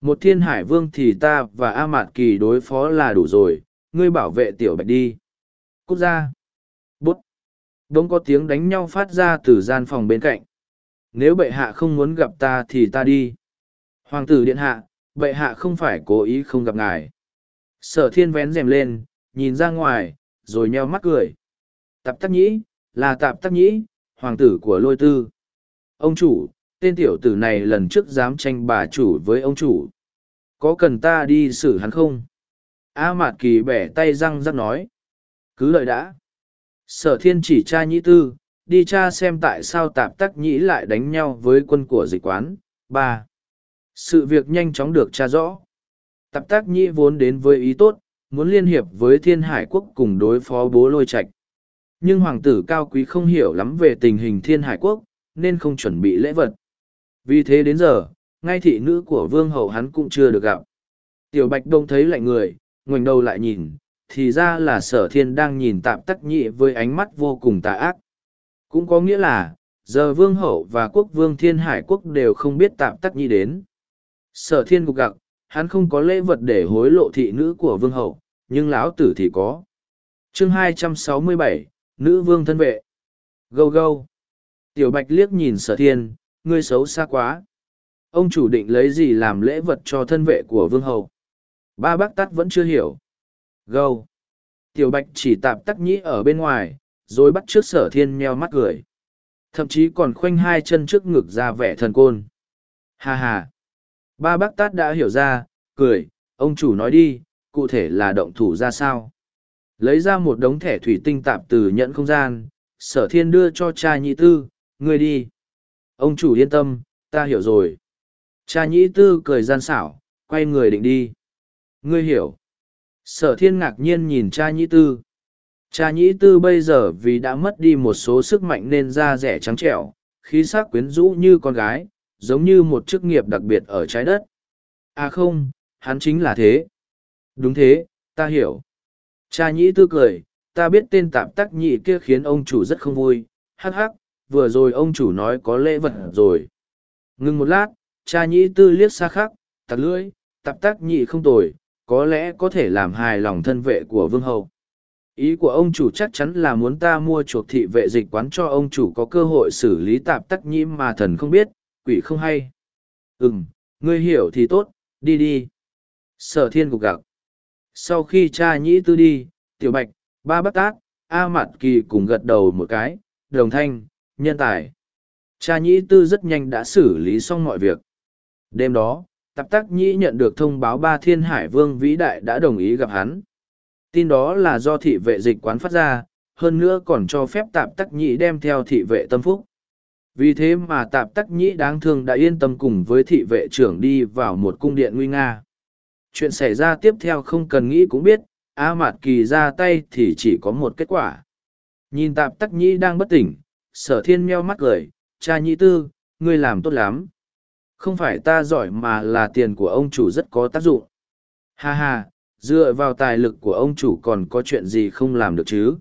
một thiên hải vương thì ta và A Mạt Kỳ đối phó là đủ rồi, ngươi bảo vệ tiểu bạch đi. Cút ra. Bút. Đống có tiếng đánh nhau phát ra từ gian phòng bên cạnh. Nếu bệ hạ không muốn gặp ta thì ta đi. Hoàng tử điện hạ, bệ hạ không phải cố ý không gặp ngài. Sở thiên vén rèm lên, nhìn ra ngoài, rồi nheo mắt cười. Tạp tắc nhĩ, là tạp tắc nhĩ, hoàng tử của lôi tư. Ông chủ, tên tiểu tử này lần trước dám tranh bà chủ với ông chủ. Có cần ta đi xử hắn không? A Mạt Kỳ bẻ tay răng rắc nói. Cứ lợi đã. Sở thiên chỉ cha nhĩ tư, đi cha xem tại sao tạp tắc nhĩ lại đánh nhau với quân của dịch quán. ba Sự việc nhanh chóng được tra rõ. Tạp tắc nhĩ vốn đến với ý tốt, muốn liên hiệp với thiên hải quốc cùng đối phó bố lôi Trạch nhưng hoàng tử cao quý không hiểu lắm về tình hình thiên hải quốc nên không chuẩn bị lễ vật vì thế đến giờ ngay thị nữ của vương hậu hắn cũng chưa được gặp tiểu bạch đông thấy lạnh người ngoảnh đầu lại nhìn thì ra là sở thiên đang nhìn tạp tắc nhị với ánh mắt vô cùng tà ác cũng có nghĩa là giờ vương hậu và quốc vương thiên hải quốc đều không biết tạm tắc nhi đến. Sở thiên gục gặc hắn không có lễ vật để hối lộ thị nữ của vương hậu nhưng lão tử thì có. Chương 267, nữ vương thân vệ. Gâu gâu. Tiểu bạch liếc nhìn sở thiên ngươi xấu xa quá. Ông chủ định lấy gì làm lễ vật cho thân vệ của vương hậu? Ba bác tắt vẫn chưa hiểu. Gâu. Tiểu bạch chỉ tạp tắc nhĩ ở bên ngoài rồi bắt trước sở thiên nheo mắt cười. Thậm chí còn khoanh hai chân trước ngực ra vẻ thần côn. Hà hà ba bác tát đã hiểu ra, cười, ông chủ nói đi, cụ thể là động thủ ra sao? Lấy ra một đống thẻ thủy tinh tạp từ nhận không gian, sở thiên đưa cho cha nhị tư, ngươi đi. Ông chủ yên tâm, ta hiểu rồi. Cha nhị tư cười gian xảo, quay người định đi. Ngươi hiểu. Sở thiên ngạc nhiên nhìn cha nhị tư cha Nhĩ tư bây giờ vì đã mất đi một số sức mạnh nên da rẻ trắng trẻo khí s ắ c quyến rũ như con gái giống như một chức nghiệp đặc biệt ở trái đất à không hắn chính là thế đúng thế ta hiểu Cha nhĩ tư cười, ta biết tên tạp tắc nhị kia khiến ông chủ rất không vui, hắc hắc, vừa rồi ông chủ nói có lễ vật rồi. Ngừng một lát, cha nhĩ tư liếc xa khắc, tặc lưỡi, tạp tắc nhị không tồi, có lẽ có thể làm hài lòng thân vệ của vương hậu. Ý của ông chủ chắc chắn là muốn ta mua chuộc thị vệ dịch quán cho ông chủ có cơ hội xử lý tạp tắc nhĩ mà thần không biết, quỷ không hay. Ừm, ngươi hiểu thì tốt, đi đi. Sở thiên cục gặc sau khi cha nhĩ tư đi tiểu bạch ba bác tát a mạt kỳ cùng gật đầu một cái đồng thanh nhân tài cha nhĩ tư rất nhanh đã xử lý xong mọi việc đêm đó tạp tắc nhĩ nhận được thông báo ba thiên hải vương vĩ đại đã đồng ý gặp hắn tin đó là do thị vệ dịch quán phát ra, hơn nữa còn cho phép tạp tắc nhĩ đem theo thị vệ tâm phúc. Vì thế mà tạp tắc nhĩ đáng thương đã yên tâm cùng với thị vệ trưởng đi vào một cung điện nguy nga. Chuyện xảy ra tiếp theo không cần nghĩ cũng biết, a mạt kỳ ra tay thì chỉ có một kết quả. Nhìn tạp tắc nhĩ đang bất tỉnh, sở thiên meo mắt cười, cha nhĩ tư, ngươi làm tốt lắm. Không phải ta giỏi mà là tiền của ông chủ rất có tác dụng. Ha ha dựa vào tài lực của ông chủ còn có chuyện gì không làm được chứ?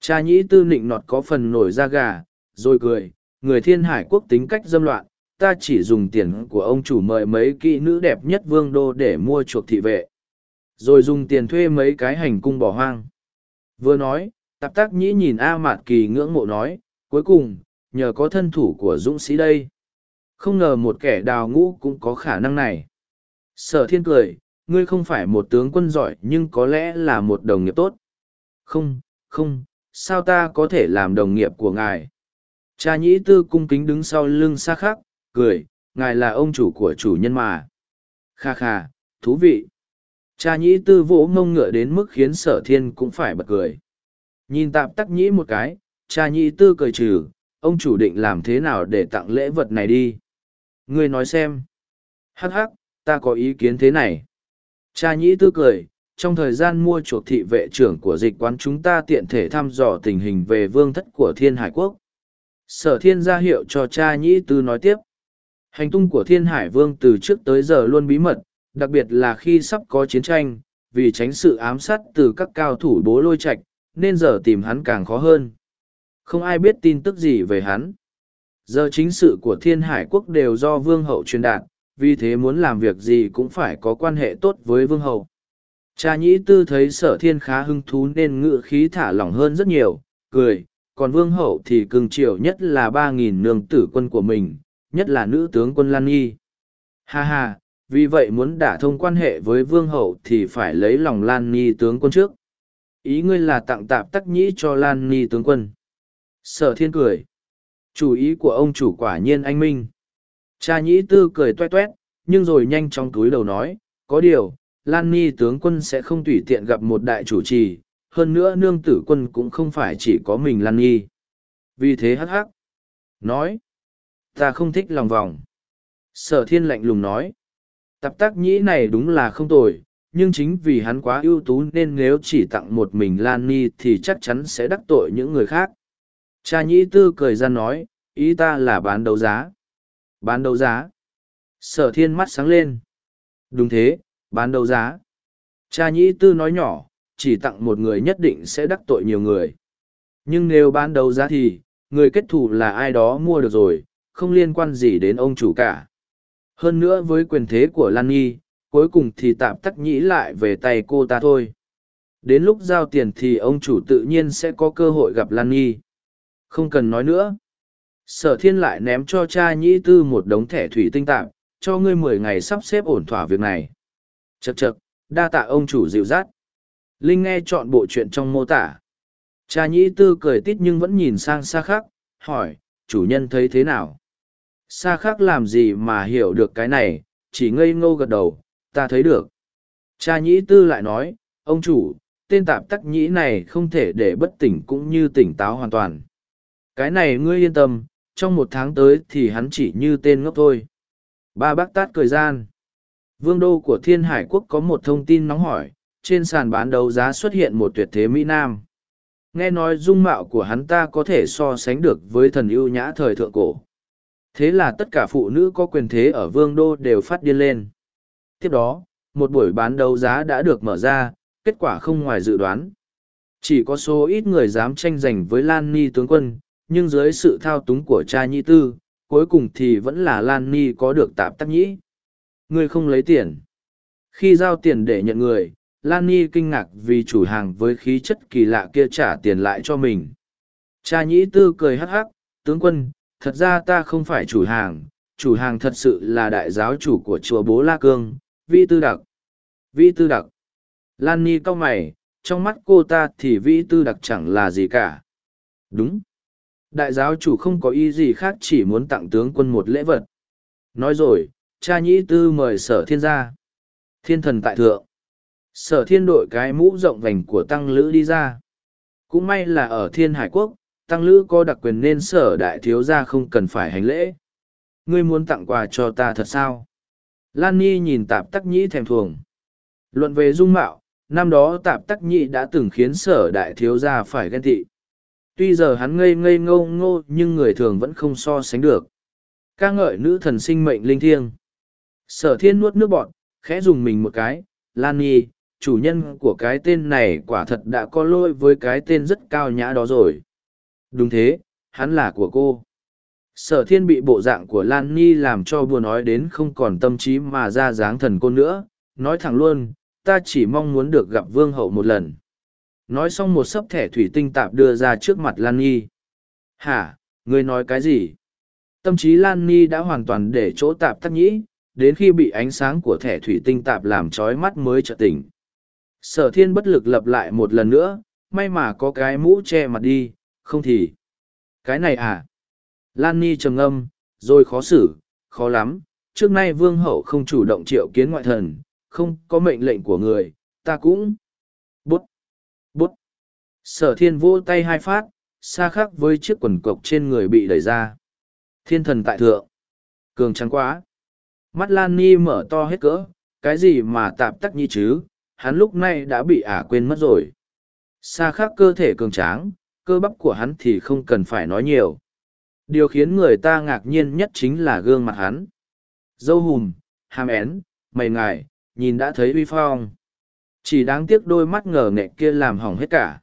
Cha nhĩ tư nịnh nọt có phần nổi da gà rồi cười người thiên hải quốc tính cách dâm loạn ta chỉ dùng tiền của ông chủ mời mấy kỹ nữ đẹp nhất vương đô để mua chuộc thị vệ. Rồi dùng tiền thuê mấy cái hành cung bỏ hoang. Vừa nói tạp tác nhĩ nhìn a mạt kỳ ngưỡng mộ nói cuối cùng nhờ có thân thủ của dũng sĩ đây. Không ngờ một kẻ đào ngũ cũng có khả năng này. Sở thiên cười, ngươi không phải một tướng quân giỏi nhưng có lẽ là một đồng nghiệp tốt. Không, không, sao ta có thể làm đồng nghiệp của ngài? Cha nhĩ tư cung kính đứng sau lưng xa khắc, cười, ngài là ông chủ của chủ nhân mà. Kha kha, thú vị. Cha nhĩ tư vỗ mông ngựa đến mức khiến sở thiên cũng phải bật cười. Nhìn tạp tắc nhĩ một cái, cha nhĩ tư cười trừ, ông chủ định làm thế nào để tặng lễ vật này đi. Ngươi nói xem. Hắc hắc, ta có ý kiến thế này. Cha nhĩ tư cười, trong thời gian mua chuộc thị vệ trưởng của dịch quán chúng ta tiện thể thăm dò tình hình về vương thất của thiên hải quốc. Sở thiên ra hiệu cho cha nhĩ tư nói tiếp. Hành tung của thiên hải vương từ trước tới giờ luôn bí mật, đặc biệt là khi sắp có chiến tranh, vì tránh sự ám sát từ các cao thủ bố lôi Trạch, nên giờ tìm hắn càng khó hơn. Không ai biết tin tức gì về hắn. Giờ chính sự của thiên hải quốc đều do vương hậu truyền đạt, vì thế muốn làm việc gì cũng phải có quan hệ tốt với vương hậu. Cha nhĩ tư thấy sở thiên khá hứng thú nên ngự khí thả lỏng hơn rất nhiều, cười, còn vương hậu thì cường triều nhất là ba nghìn nương tử quân của mình, nhất là nữ tướng quân Lan Nhi. Ha ha, vì vậy muốn đả thông quan hệ với vương hậu thì phải lấy lòng Lan Nhi tướng quân trước. Ý ngươi là tặng tạp tắc nhĩ cho Lan Nhi tướng quân. Sở thiên cười. Chủ ý của ông chủ quả nhiên anh Minh. Cha nhĩ tư cười tuét toét, nhưng rồi nhanh trong túi đầu nói, có điều, Lan Ni tướng quân sẽ không tùy tiện gặp một đại chủ trì, hơn nữa nương tử quân cũng không phải chỉ có mình Lan Nhi. Vì thế hắc hắc. Nói, ta không thích lòng vòng. Sở thiên lạnh lùng nói, tập tác nhĩ này đúng là không tồi, nhưng chính vì hắn quá ưu tú nên nếu chỉ tặng một mình Lan Ni thì chắc chắn sẽ đắc tội những người khác. Cha nhĩ tư cười ra nói, ý ta là bán đấu giá. Bán đấu giá. Sở thiên mắt sáng lên. Đúng thế, bán đấu giá. Cha nhĩ tư nói nhỏ, chỉ tặng một người nhất định sẽ đắc tội nhiều người. Nhưng nếu bán đấu giá thì, người kết thù là ai đó mua được rồi, không liên quan gì đến ông chủ cả. Hơn nữa với quyền thế của Lan Nhi, cuối cùng thì tạm tắc nhĩ lại về tay cô ta thôi. Đến lúc giao tiền thì ông chủ tự nhiên sẽ có cơ hội gặp Lan Nhi. Không cần nói nữa. Sở thiên lại ném cho cha nhĩ tư một đống thẻ thủy tinh tạm, cho ngươi mười ngày sắp xếp ổn thỏa việc này. Chậc chậc, đa tạ ông chủ dịu dắt. Linh nghe chọn bộ chuyện trong mô tả. Cha nhĩ tư cười tít nhưng vẫn nhìn sang xa khác, hỏi, chủ nhân thấy thế nào? Xa khác làm gì mà hiểu được cái này, chỉ ngây ngô gật đầu, ta thấy được. Cha nhĩ tư lại nói, ông chủ, tên tạp tắc nhĩ này không thể để bất tỉnh cũng như tỉnh táo hoàn toàn. Cái này ngươi yên tâm, trong một tháng tới thì hắn chỉ như tên ngốc thôi. Ba bác tát cười gian. Vương đô của Thiên Hải Quốc có một thông tin nóng hỏi, trên sàn bán đấu giá xuất hiện một tuyệt thế Mỹ Nam. Nghe nói dung mạo của hắn ta có thể so sánh được với thần ưu nhã thời thượng cổ. Thế là tất cả phụ nữ có quyền thế ở Vương đô đều phát điên lên. Tiếp đó, một buổi bán đấu giá đã được mở ra, kết quả không ngoài dự đoán. Chỉ có số ít người dám tranh giành với Lan Ni tướng quân, nhưng dưới sự thao túng của cha nhị tư, cuối cùng thì vẫn là Lan Ni có được tạp tắc nhĩ. Người không lấy tiền. Khi giao tiền để nhận người, Lan Ni kinh ngạc vì chủ hàng với khí chất kỳ lạ kia trả tiền lại cho mình. Cha nhĩ tư cười hắc hắc, tướng quân, thật ra ta không phải chủ hàng, chủ hàng thật sự là đại giáo chủ của chùa Bố La Cương, Vi Tư Đặc. Vi Tư Đặc. Lan Ni cau mày, trong mắt cô ta thì Vi Tư Đặc chẳng là gì cả. Đúng. Đại giáo chủ không có ý gì khác chỉ muốn tặng tướng quân một lễ vật. Nói rồi, cha nhĩ tư mời sở thiên ra. Thiên thần tại thượng. Sở thiên đội cái mũ rộng vành của tăng lữ đi ra. Cũng may là ở thiên hải quốc, tăng lữ có đặc quyền nên sở đại thiếu gia không cần phải hành lễ. Ngươi muốn tặng quà cho ta thật sao? Lan Nhi nhìn tạp tắc nhĩ thèm thuồng. Luận về dung mạo, năm đó tạp tắc nhĩ đã từng khiến sở đại thiếu gia phải ghen tị tuy giờ hắn ngây ngây ngô ngô, nhưng người thường vẫn không so sánh được. Ca ngợi nữ thần sinh mệnh linh thiêng. Sở thiên nuốt nước bọn khẽ dùng mình một cái. Lan nhi, chủ nhân của cái tên này quả thật đã có lỗi với cái tên rất cao nhã đó rồi. Đúng thế, hắn là của cô. Sở thiên bị bộ dạng của lan nhi làm cho vừa nói đến không còn tâm trí mà ra dáng thần cô nữa. Nói thẳng luôn, ta chỉ mong muốn được gặp vương hậu một lần nói xong một sấp thẻ thủy tinh tạp đưa ra trước mặt lan nhi hả ngươi nói cái gì Tâm trí Lan Nhi đã hoàn toàn để chỗ tạp tắc nhĩ, đến khi bị ánh sáng của thẻ thủy tinh tạp làm trói mắt mới chợt tỉnh. Sở thiên bất lực lập lại một lần nữa, may mà có cái mũ che mặt đi, không thì. Cái này à? Lan Ni trầm ngâm, rồi khó xử, khó lắm, trước nay vương hậu không chủ động triệu kiến ngoại thần, không có mệnh lệnh của người, ta cũng. Sở thiên vỗ tay hai phát, xa khắc với chiếc quần cộc trên người bị đẩy ra. Thiên thần tại thượng. Cường trắng quá. Mắt Lan Ni mở to hết cỡ, cái gì mà tạp tắc như chứ, hắn lúc này đã bị ả quên mất rồi. Xa khắc cơ thể cường tráng, cơ bắp của hắn thì không cần phải nói nhiều. Điều khiến người ta ngạc nhiên nhất chính là gương mặt hắn. Dâu hùm, hàm én, mày ngài, nhìn đã thấy uy phong. Chỉ đáng tiếc đôi mắt ngờ nghệ kia làm hỏng hết cả.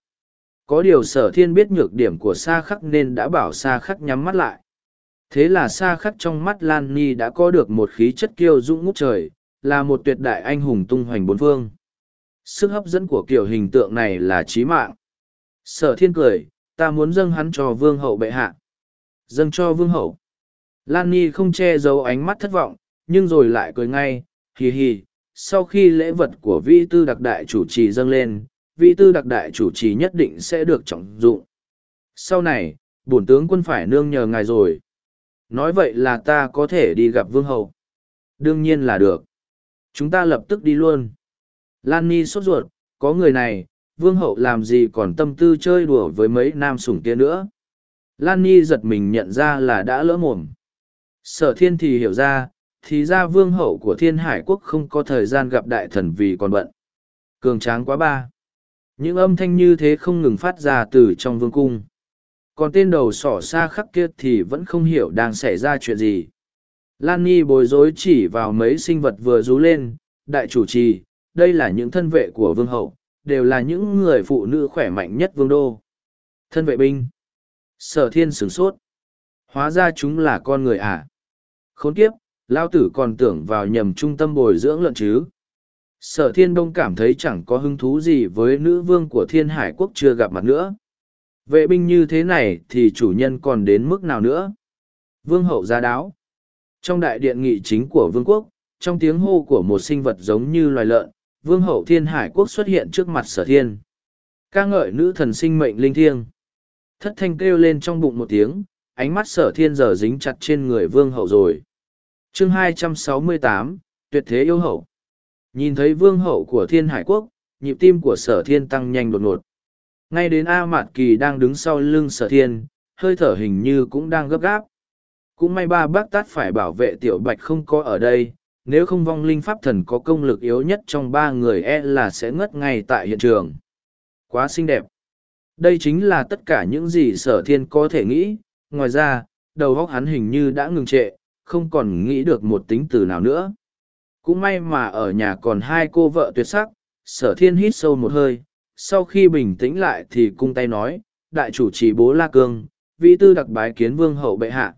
Có điều sở thiên biết nhược điểm của sa khắc nên đã bảo sa khắc nhắm mắt lại. Thế là sa khắc trong mắt Lan Ni đã có được một khí chất kiêu dũng ngút trời, là một tuyệt đại anh hùng tung hoành bốn phương. Sức hấp dẫn của kiểu hình tượng này là trí mạng. Sở thiên cười, ta muốn dâng hắn cho vương hậu bệ hạ. Dâng cho vương hậu. Lan Ni không che giấu ánh mắt thất vọng, nhưng rồi lại cười ngay, hì hì. Sau khi lễ vật của vi tư đặc đại chủ trì dâng lên, Vị tư đặc đại chủ trì nhất định sẽ được trọng dụng. Sau này, bổn tướng quân phải nương nhờ ngài rồi. Nói vậy là ta có thể đi gặp vương hậu. Đương nhiên là được. Chúng ta lập tức đi luôn. Lan Ni sốt ruột, có người này, vương hậu làm gì còn tâm tư chơi đùa với mấy nam sủng kia nữa. Lan Ni giật mình nhận ra là đã lỡ mồm. Sở thiên thì hiểu ra, thì ra vương hậu của thiên hải quốc không có thời gian gặp đại thần vì còn bận. Cường tráng quá ba. Những âm thanh như thế không ngừng phát ra từ trong vương cung. Còn tên đầu sỏ xa khắc kia thì vẫn không hiểu đang xảy ra chuyện gì. Lan Nhi bối rối chỉ vào mấy sinh vật vừa rú lên, đại chủ trì, đây là những thân vệ của vương hậu, đều là những người phụ nữ khỏe mạnh nhất vương đô. Thân vệ binh. Sở thiên sửng sốt. Hóa ra chúng là con người à. Khốn kiếp, lao tử còn tưởng vào nhầm trung tâm bồi dưỡng lợn chứ. Sở thiên đông cảm thấy chẳng có hứng thú gì với nữ vương của thiên hải quốc chưa gặp mặt nữa. Vệ binh như thế này thì chủ nhân còn đến mức nào nữa? Vương hậu gia đáo. Trong đại điện nghị chính của vương quốc, trong tiếng hô của một sinh vật giống như loài lợn, vương hậu thiên hải quốc xuất hiện trước mặt sở thiên. ca ngợi nữ thần sinh mệnh linh thiêng. Thất thanh kêu lên trong bụng một tiếng, ánh mắt sở thiên giờ dính chặt trên người vương hậu rồi. chương 268, tuyệt thế yêu hậu. Nhìn thấy vương hậu của thiên hải quốc, nhịp tim của sở thiên tăng nhanh đột ngột. Ngay đến A Mạt Kỳ đang đứng sau lưng sở thiên, hơi thở hình như cũng đang gấp gáp. Cũng may ba bác tát phải bảo vệ tiểu bạch không có ở đây, nếu không vong linh pháp thần có công lực yếu nhất trong ba người e là sẽ ngất ngay tại hiện trường. Quá xinh đẹp. Đây chính là tất cả những gì sở thiên có thể nghĩ, ngoài ra, đầu óc hắn hình như đã ngừng trệ, không còn nghĩ được một tính từ nào nữa. Cũng may mà ở nhà còn hai cô vợ tuyệt sắc, sở thiên hít sâu một hơi, sau khi bình tĩnh lại thì cung tay nói, đại chủ trì bố La Cương, vị tư đặc bái kiến vương hậu bệ hạ.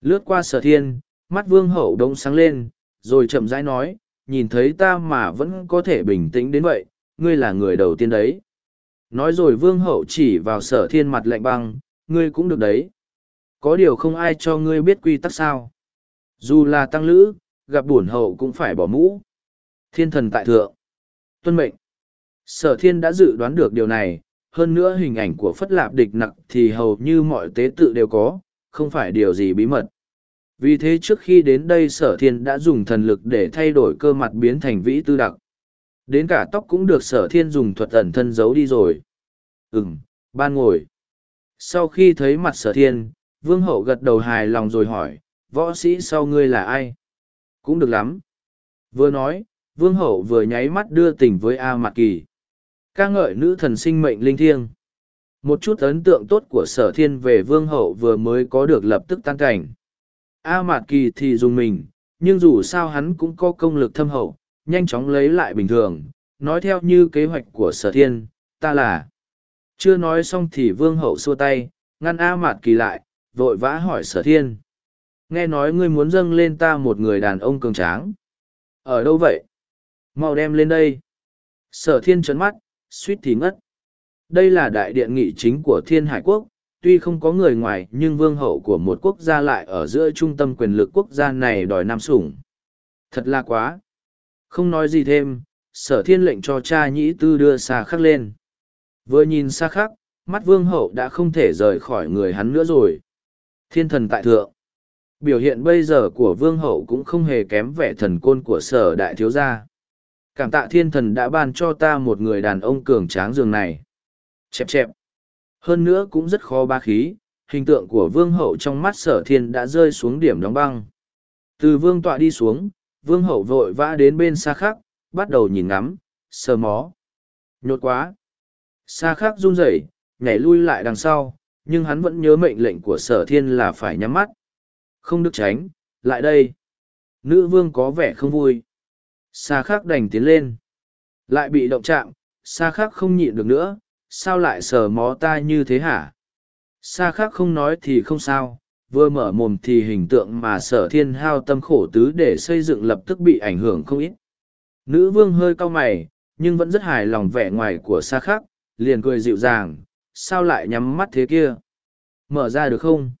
Lướt qua sở thiên, mắt vương hậu đông sáng lên, rồi chậm rãi nói, nhìn thấy ta mà vẫn có thể bình tĩnh đến vậy, ngươi là người đầu tiên đấy. Nói rồi vương hậu chỉ vào sở thiên mặt lạnh băng, ngươi cũng được đấy. Có điều không ai cho ngươi biết quy tắc sao. Dù là tăng lữ, gặp bổn hậu cũng phải bỏ mũ. Thiên thần tại thượng. Tuân mệnh. Sở thiên đã dự đoán được điều này, hơn nữa hình ảnh của phất lạp địch nặc thì hầu như mọi tế tự đều có, không phải điều gì bí mật. Vì thế trước khi đến đây sở thiên đã dùng thần lực để thay đổi cơ mặt biến thành vĩ tư đặc. Đến cả tóc cũng được sở thiên dùng thuật ẩn thân giấu đi rồi. Ừm, ban ngồi. Sau khi thấy mặt sở thiên, vương hậu gật đầu hài lòng rồi hỏi, võ sĩ sau ngươi là ai? Cũng được lắm. Vừa nói, vương hậu vừa nháy mắt đưa tình với A Mạc Kỳ. ca ngợi nữ thần sinh mệnh linh thiêng. Một chút ấn tượng tốt của sở thiên về vương hậu vừa mới có được lập tức tan cảnh. A Mạt Kỳ thì dùng mình, nhưng dù sao hắn cũng có công lực thâm hậu, nhanh chóng lấy lại bình thường, nói theo như kế hoạch của sở thiên, ta là. Chưa nói xong thì vương hậu xua tay, ngăn A Mạt Kỳ lại, vội vã hỏi sở thiên. Nghe nói ngươi muốn dâng lên ta một người đàn ông cường tráng. Ở đâu vậy? Mau đem lên đây. Sở thiên trấn mắt, suýt thì ngất. Đây là đại điện nghị chính của thiên hải quốc, tuy không có người ngoài nhưng vương hậu của một quốc gia lại ở giữa trung tâm quyền lực quốc gia này đòi nam sủng. Thật là quá. Không nói gì thêm, sở thiên lệnh cho cha nhĩ tư đưa xa khắc lên. Vừa nhìn xa khắc, mắt vương hậu đã không thể rời khỏi người hắn nữa rồi. Thiên thần tại thượng. Biểu hiện bây giờ của vương hậu cũng không hề kém vẻ thần côn của sở đại thiếu gia. Cảm tạ thiên thần đã ban cho ta một người đàn ông cường tráng giường này. Chẹp chẹp. Hơn nữa cũng rất khó ba khí, hình tượng của vương hậu trong mắt sở thiên đã rơi xuống điểm đóng băng. Từ vương tọa đi xuống, vương hậu vội vã đến bên xa khắc, bắt đầu nhìn ngắm, sờ mó. Nhột quá. Xa khắc run rẩy, nhảy lui lại đằng sau, nhưng hắn vẫn nhớ mệnh lệnh của sở thiên là phải nhắm mắt. Không được tránh, lại đây. Nữ vương có vẻ không vui. Xa khác đành tiến lên. Lại bị động chạm, xa khác không nhịn được nữa, sao lại sờ mó ta như thế hả? Xa khác không nói thì không sao, vừa mở mồm thì hình tượng mà sở thiên hao tâm khổ tứ để xây dựng lập tức bị ảnh hưởng không ít. Nữ vương hơi cau mày, nhưng vẫn rất hài lòng vẻ ngoài của xa khác liền cười dịu dàng, sao lại nhắm mắt thế kia? Mở ra được không?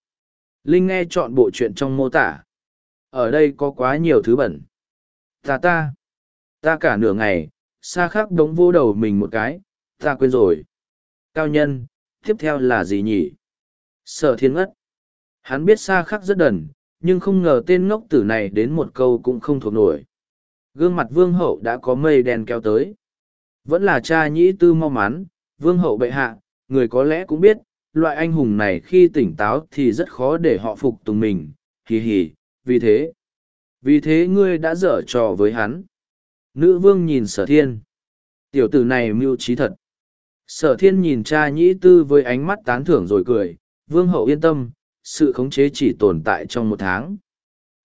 Linh nghe chọn bộ chuyện trong mô tả. Ở đây có quá nhiều thứ bẩn. Ta ta, ta cả nửa ngày, xa khắc đống vô đầu mình một cái, ta quên rồi. Cao nhân, tiếp theo là gì nhỉ? Sở thiên ngất. Hắn biết xa khắc rất đần, nhưng không ngờ tên ngốc tử này đến một câu cũng không thuộc nổi. Gương mặt vương hậu đã có mây đen kéo tới. Vẫn là cha nhĩ tư mau mắn, vương hậu bệ hạ, người có lẽ cũng biết, loại anh hùng này khi tỉnh táo thì rất khó để họ phục tùng mình, hì hì, vì thế. Vì thế ngươi đã dở trò với hắn. Nữ vương nhìn sở thiên. Tiểu tử này mưu trí thật. Sở thiên nhìn cha nhĩ tư với ánh mắt tán thưởng rồi cười, vương hậu yên tâm, sự khống chế chỉ tồn tại trong một tháng.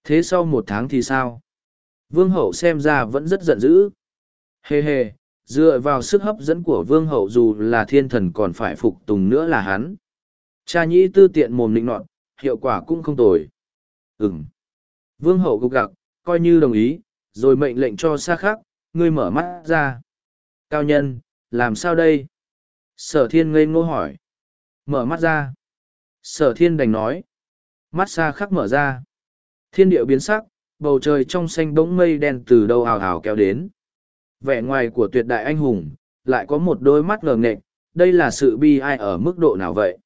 Thế sau một tháng thì sao? Vương hậu xem ra vẫn rất giận dữ. hề hề dựa vào sức hấp dẫn của vương hậu dù là thiên thần còn phải phục tùng nữa là hắn. Cha nhĩ tư tiện mồm nịnh nọt, hiệu quả cũng không tồi. Ừm. Vương hậu gục gặc, coi như đồng ý, rồi mệnh lệnh cho xa khắc, ngươi mở mắt ra. Cao nhân, làm sao đây? Sở thiên ngây ngô hỏi. Mở mắt ra. Sở thiên đành nói. Mắt xa khắc mở ra. Thiên điệu biến sắc, bầu trời trong xanh bỗng mây đen từ đâu hào hào kéo đến. Vẻ ngoài của tuyệt đại anh hùng, lại có một đôi mắt ngờ nghệch, đây là sự bi ai ở mức độ nào vậy?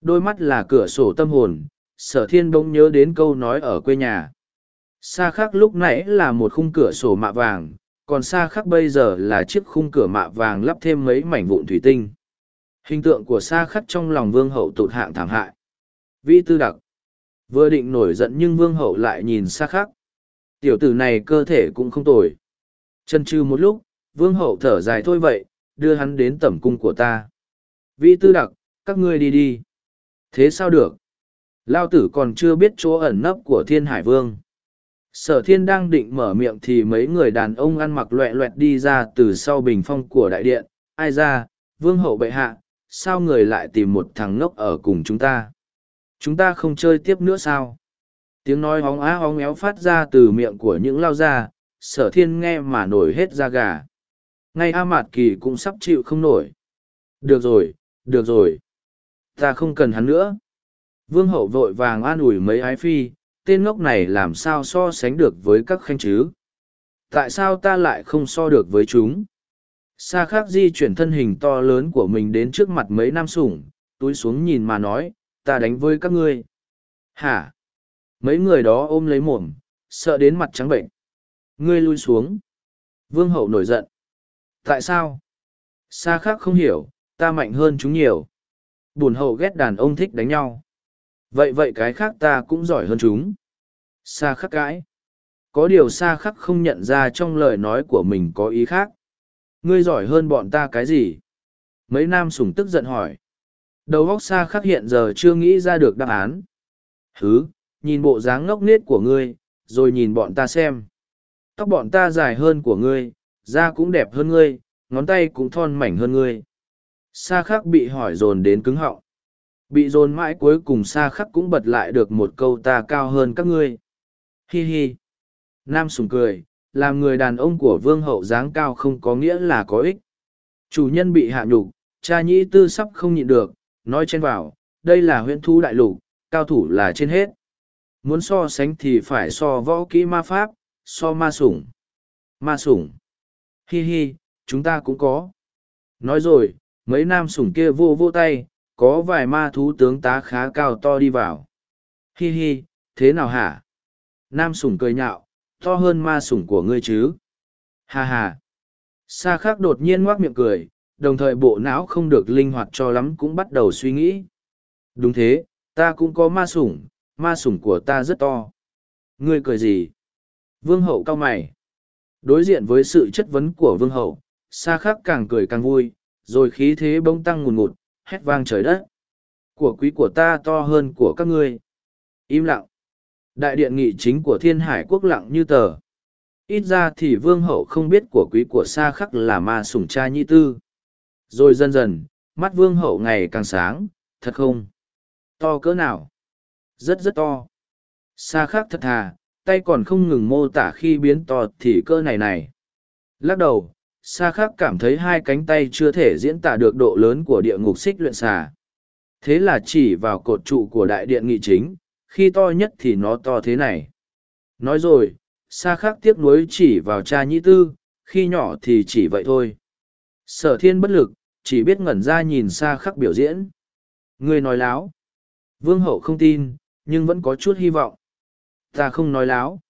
Đôi mắt là cửa sổ tâm hồn, sở thiên bỗng nhớ đến câu nói ở quê nhà. Xa khắc lúc nãy là một khung cửa sổ mạ vàng, còn xa khắc bây giờ là chiếc khung cửa mạ vàng lắp thêm mấy mảnh vụn thủy tinh. Hình tượng của xa khắc trong lòng vương hậu tụt hạng thảm hại. Vĩ tư đặc. Vừa định nổi giận nhưng vương hậu lại nhìn xa khắc. Tiểu tử này cơ thể cũng không tồi. Chân trừ một lúc, vương hậu thở dài thôi vậy, đưa hắn đến tẩm cung của ta. Vĩ tư đặc, các ngươi đi đi. Thế sao được? Lao tử còn chưa biết chỗ ẩn nấp của thiên hải vương. Sở thiên đang định mở miệng thì mấy người đàn ông ăn mặc loẹ loẹt đi ra từ sau bình phong của đại điện. Ai ra, vương hậu bệ hạ, sao người lại tìm một thằng ngốc ở cùng chúng ta? Chúng ta không chơi tiếp nữa sao? Tiếng nói hóng á hóng éo phát ra từ miệng của những lao gia, sở thiên nghe mà nổi hết da gà. Ngay A Mạt Kỳ cũng sắp chịu không nổi. Được rồi, được rồi. Ta không cần hắn nữa. Vương hậu vội vàng an ủi mấy ái phi, tên ngốc này làm sao so sánh được với các khanh chứ? Tại sao ta lại không so được với chúng? Sa khắc di chuyển thân hình to lớn của mình đến trước mặt mấy nam sủng, túi xuống nhìn mà nói, ta đánh với các ngươi. Hả? Mấy người đó ôm lấy mồm, sợ đến mặt trắng bệnh. Ngươi lui xuống. Vương hậu nổi giận. Tại sao? Sa khắc không hiểu, ta mạnh hơn chúng nhiều. Bùn hậu ghét đàn ông thích đánh nhau. Vậy vậy cái khác ta cũng giỏi hơn chúng. Sa khắc cãi. Có điều sa khắc không nhận ra trong lời nói của mình có ý khác. Ngươi giỏi hơn bọn ta cái gì? Mấy nam sủng tức giận hỏi. Đầu óc sa khắc hiện giờ chưa nghĩ ra được đáp án. Hứ, nhìn bộ dáng ngốc nghếch của ngươi, rồi nhìn bọn ta xem. Tóc bọn ta dài hơn của ngươi, da cũng đẹp hơn ngươi, ngón tay cũng thon mảnh hơn ngươi. Sa khắc bị hỏi dồn đến cứng họng. Bị dồn mãi cuối cùng Sa khắc cũng bật lại được một câu ta cao hơn các ngươi. Hi hi. Nam sùng cười, làm người đàn ông của vương hậu dáng cao không có nghĩa là có ích. Chủ nhân bị hạ nhục, cha nhĩ tư sắp không nhịn được, nói chen vào, đây là huyện thu đại lục, cao thủ là trên hết. Muốn so sánh thì phải so võ kỹ ma pháp, so ma sủng. Ma sủng. Hi hi, chúng ta cũng có. Nói rồi, mấy nam sủng kia vô vô tay, có vài ma thú tướng tá khá cao to đi vào. Hi hi, thế nào hả? Nam sủng cười nhạo, to hơn ma sủng của ngươi chứ. Ha ha. Sa khắc đột nhiên ngoác miệng cười, đồng thời bộ não không được linh hoạt cho lắm cũng bắt đầu suy nghĩ. Đúng thế, ta cũng có ma sủng, ma sủng của ta rất to. Ngươi cười gì? Vương hậu cao mày. Đối diện với sự chất vấn của vương hậu, Sa khắc càng cười càng vui, rồi khí thế bỗng tăng ngùn ngụt, hét vang trời đất. Của quý của ta to hơn của các ngươi. Im lặng. Đại điện nghị chính của thiên hải quốc lặng như tờ. Ít ra thì vương hậu không biết của quý của Sa khắc là ma sủng cha nhi tư. Rồi dần dần, mắt vương hậu ngày càng sáng, thật không? To cỡ nào? Rất rất to. Sa khắc thật thà, tay còn không ngừng mô tả khi biến to thì cơ này này. Lắc đầu, Sa khắc cảm thấy hai cánh tay chưa thể diễn tả được độ lớn của địa ngục xích luyện xà. Thế là chỉ vào cột trụ của đại điện nghị chính, khi to nhất thì nó to thế này. Nói rồi, Sa khắc tiếc nuối chỉ vào cha nhĩ tư, khi nhỏ thì chỉ vậy thôi. Sở thiên bất lực, chỉ biết ngẩn ra nhìn Sa khắc biểu diễn. Người nói láo. Vương hậu không tin, nhưng vẫn có chút hy vọng. Ta không nói láo.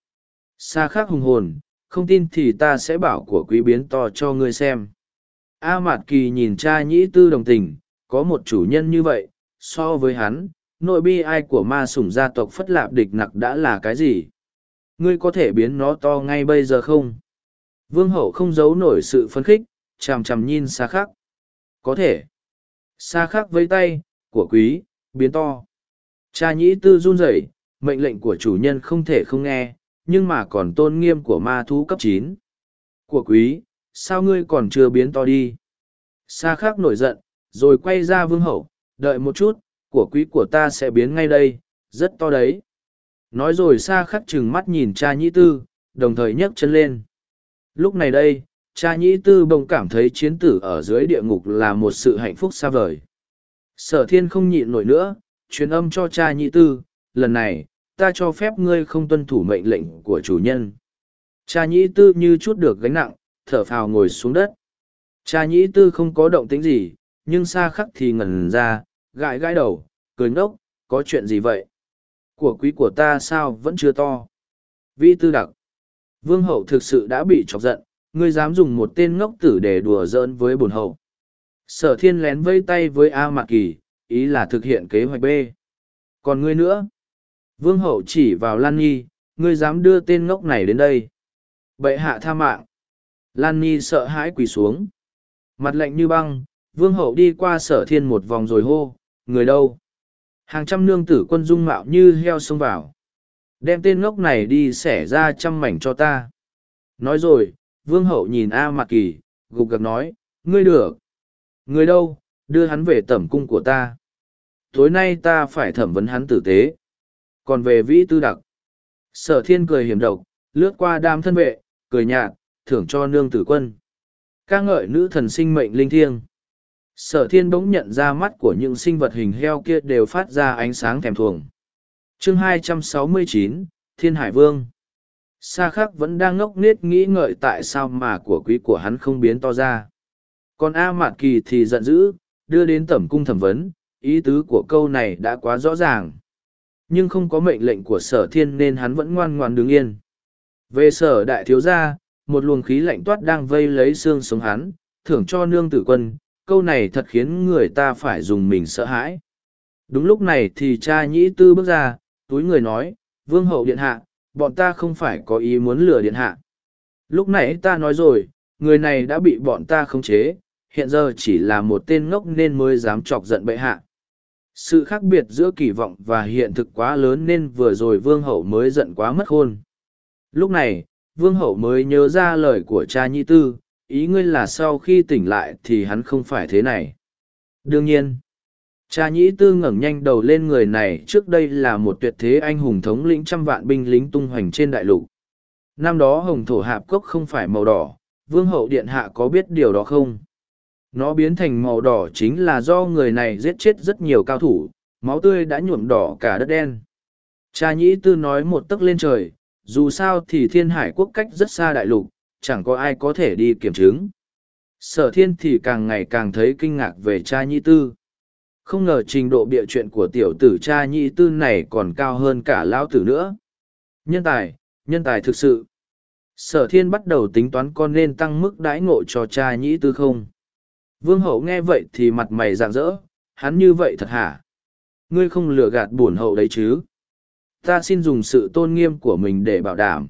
Sa khắc hùng hồn, không tin thì ta sẽ bảo của quý biến to cho ngươi xem. A Mạt Kỳ nhìn cha nhĩ tư đồng tình, có một chủ nhân như vậy, so với hắn, nội bi ai của ma sủng gia tộc phất lạp địch nặc đã là cái gì? Ngươi có thể biến nó to ngay bây giờ không? Vương hậu không giấu nổi sự phấn khích, chằm chằm nhìn xa khắc. Có thể. Xa khắc với tay, của quý, biến to. Cha nhĩ tư run rẩy, mệnh lệnh của chủ nhân không thể không nghe, nhưng mà còn tôn nghiêm của ma thú cấp chín. Của quý, sao ngươi còn chưa biến to đi? Sa khắc nổi giận, rồi quay ra vương hậu, đợi một chút, của quý của ta sẽ biến ngay đây, rất to đấy. Nói rồi Sa khắc chừng mắt nhìn cha nhĩ tư, đồng thời nhấc chân lên. Lúc này đây, cha nhĩ tư bỗng cảm thấy chiến tử ở dưới địa ngục là một sự hạnh phúc xa vời. Sở thiên không nhịn nổi nữa, truyền âm cho cha nhĩ tư, lần này, ta cho phép ngươi không tuân thủ mệnh lệnh của chủ nhân. Cha nhĩ tư như chút được gánh nặng, thở phào ngồi xuống đất. Cha nhĩ tư không có động tĩnh gì, nhưng xa khắc thì ngẩn ra, gãi gãi đầu, cười ngốc, có chuyện gì vậy? Của quý của ta sao vẫn chưa to? Vi tư đặc. Vương hậu thực sự đã bị chọc giận, ngươi dám dùng một tên ngốc tử để đùa giỡn với bồn hậu. Sở thiên lén vây tay với A Mạc Kỳ, ý là thực hiện kế hoạch B. Còn ngươi nữa? Vương hậu chỉ vào Lan Nhi, ngươi dám đưa tên ngốc này đến đây. Bệ hạ tha mạng. Lan Nhi sợ hãi quỳ xuống. Mặt lạnh như băng, vương hậu đi qua sở thiên một vòng rồi hô, người đâu? Hàng trăm nương tử quân dung mạo như heo xông vào. Đem tên ngốc này đi xẻ ra trăm mảnh cho ta. Nói rồi, vương hậu nhìn A Mạc Kỳ, gục gặc nói, ngươi được. Người đâu, đưa hắn về tẩm cung của ta. Tối nay ta phải thẩm vấn hắn tử tế còn về vĩ tư đặc. Sở thiên cười hiểm độc lướt qua đám thân vệ cười nhạt thưởng cho nương tử quân. Ca ngợi nữ thần sinh mệnh linh thiêng. Sở thiên bỗng nhận ra mắt của những sinh vật hình heo kia đều phát ra ánh sáng thèm thuồng. Chương 269, thiên hải vương. Sa khắc vẫn đang ngốc nghếch nghĩ ngợi tại sao mà của quý của hắn không biến to ra. Còn a mạt kỳ thì giận dữ đưa đến tẩm cung thẩm vấn ý tứ của câu này đã quá rõ ràng nhưng không có mệnh lệnh của sở thiên nên hắn vẫn ngoan ngoan đứng yên. Về sở đại thiếu gia, một luồng khí lạnh toát đang vây lấy xương sống hắn, thưởng cho nương tử quân, câu này thật khiến người ta phải dùng mình sợ hãi. Đúng lúc này thì cha nhĩ tư bước ra, túi người nói, vương hậu điện hạ, bọn ta không phải có ý muốn lừa điện hạ. Lúc nãy ta nói rồi, người này đã bị bọn ta khống chế, hiện giờ chỉ là một tên ngốc nên mới dám chọc giận bệ hạ sự khác biệt giữa kỳ vọng và hiện thực quá lớn nên vừa rồi vương hậu mới giận quá mất khôn. Lúc này, vương hậu mới nhớ ra lời của cha nhi tư, ý ngươi là sau khi tỉnh lại thì hắn không phải thế này. Đương nhiên, cha nhĩ tư ngẩng nhanh đầu lên người này, trước đây là một tuyệt thế anh hùng thống lĩnh trăm vạn binh lính tung hoành trên đại lục. Năm đó hồng thổ hạp cốc không phải màu đỏ, vương hậu điện hạ có biết điều đó không? Nó biến thành màu đỏ chính là do người này giết chết rất nhiều cao thủ, máu tươi đã nhuộm đỏ cả đất đen. Cha nhĩ tư nói một tấc lên trời, dù sao thì thiên hải quốc cách rất xa đại lục, chẳng có ai có thể đi kiểm chứng. Sở thiên thì càng ngày càng thấy kinh ngạc về cha nhĩ tư. Không ngờ trình độ bịa chuyện của tiểu tử cha nhĩ tư này còn cao hơn cả lão tử nữa. Nhân tài nhân tài thực sự. Sở thiên bắt đầu tính toán con nên tăng mức đãi ngộ cho cha nhĩ tư không? Vương hậu nghe vậy thì mặt mày rạng rỡ, hắn như vậy thật hả? Ngươi không lừa gạt bổn hậu đấy chứ? Ta xin dùng sự tôn nghiêm của mình để bảo đảm.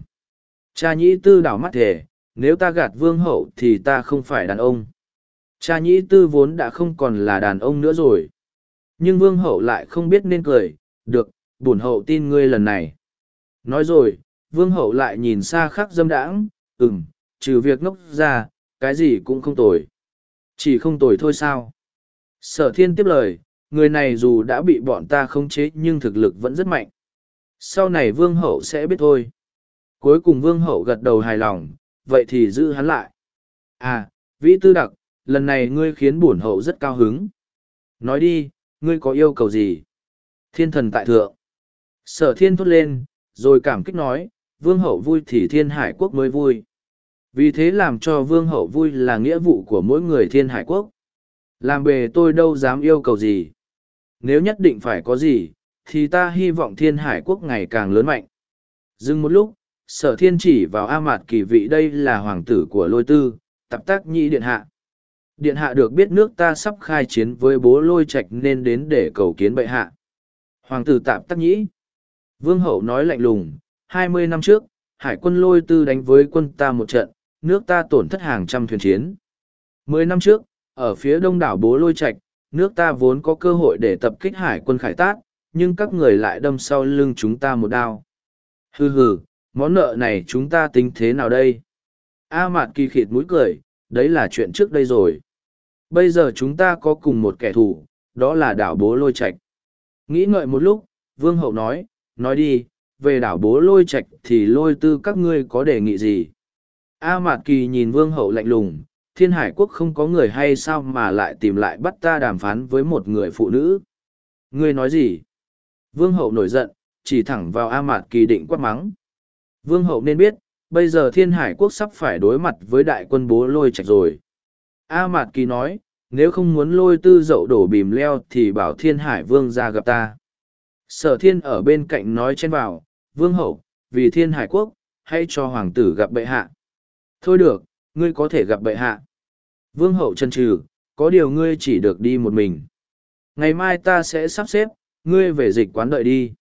Cha nhĩ tư đảo mắt thề, nếu ta gạt vương hậu thì ta không phải đàn ông. Cha nhĩ tư vốn đã không còn là đàn ông nữa rồi. Nhưng vương hậu lại không biết nên cười, được, bổn hậu tin ngươi lần này. Nói rồi, vương hậu lại nhìn xa khắc dâm đãng, ừm, trừ việc ngốc ra, cái gì cũng không tồi chỉ không tồi thôi sao? Sở thiên tiếp lời, người này dù đã bị bọn ta khống chế nhưng thực lực vẫn rất mạnh. Sau này vương hậu sẽ biết thôi. Cuối cùng vương hậu gật đầu hài lòng, vậy thì giữ hắn lại. À vĩ tư đặc, lần này ngươi khiến bổn hậu rất cao hứng. Nói đi, ngươi có yêu cầu gì? Thiên thần tại thượng. Sở thiên thốt lên, rồi cảm kích nói, vương hậu vui thì thiên hải quốc mới vui vì thế làm cho vương hậu vui là nghĩa vụ của mỗi người thiên hải quốc. Làm bề tôi đâu dám yêu cầu gì. Nếu nhất định phải có gì, thì ta hy vọng thiên hải quốc ngày càng lớn mạnh. Dừng một lúc, sở thiên chỉ vào a mạt kỳ vị đây là hoàng tử của lôi tư tạp tác nhị điện hạ. Điện hạ được biết nước ta sắp khai chiến với bố lôi trạch nên đến để cầu kiến bệ hạ. Hoàng tử tạp tắc nhĩ. Vương hậu nói lạnh lùng, hai mươi năm trước, hải quân lôi tư đánh với quân ta một trận nước ta tổn thất hàng trăm thuyền chiến. Mười năm trước, ở phía đông đảo bố lôi trạch, nước ta vốn có cơ hội để tập kích hải quân khải tát, nhưng các người lại đâm sau lưng chúng ta một đao. Hừ hừ, món nợ này chúng ta tính thế nào đây? A mạt kỳ khịt mũi cười, đấy là chuyện trước đây rồi. Bây giờ chúng ta có cùng một kẻ thù, đó là đảo bố lôi trạch. Nghĩ ngợi một lúc, vương hậu nói nói đi, về đảo bố lôi trạch thì lôi tư các ngươi có đề nghị gì? A mạt kỳ nhìn vương hậu lạnh lùng, thiên hải quốc không có người hay sao mà lại tìm lại bắt ta đàm phán với một người phụ nữ. Ngươi nói gì? Vương hậu nổi giận, chỉ thẳng vào a mạt kỳ định quát mắng. Vương hậu nên biết, bây giờ thiên hải quốc sắp phải đối mặt với đại quân bố lôi trạch rồi. A mạt kỳ nói, nếu không muốn lôi tư dậu đổ bìm leo thì bảo thiên hải vương ra gặp ta. Sở thiên ở bên cạnh nói chen vào, vương hậu, vì thiên hải quốc, hãy cho hoàng tử gặp bệ hạ thôi được ngươi có thể gặp bệ hạ. Vương hậu chân trừ có điều ngươi chỉ được đi một mình. Ngày mai ta sẽ sắp xếp ngươi về dịch quán đợi đi.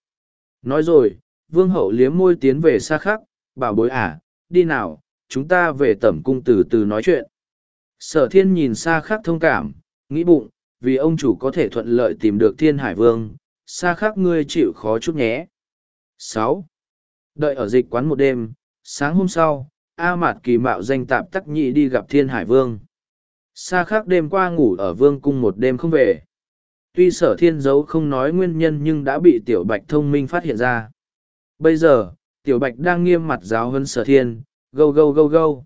Nói rồi vương hậu liếm môi tiến về xa khắc bảo bối ả à, đi nào chúng ta về tẩm cung từ từ nói chuyện. Sở thiên nhìn xa khắc thông cảm nghĩ bụng vì ông chủ có thể thuận lợi tìm được thiên hải vương xa khắc ngươi chịu khó chút nhé. Sáu. Đợi ở dịch quán một đêm sáng hôm sau a mạt kỳ mạo danh tạp tắc nhị đi gặp thiên hải vương. Xa khắc đêm qua ngủ ở vương cung một đêm không về. Tuy sở thiên giấu không nói nguyên nhân nhưng đã bị tiểu bạch thông minh phát hiện ra. Bây giờ, tiểu bạch đang nghiêm mặt giáo hơn sở thiên, gâu gâu gâu gâu.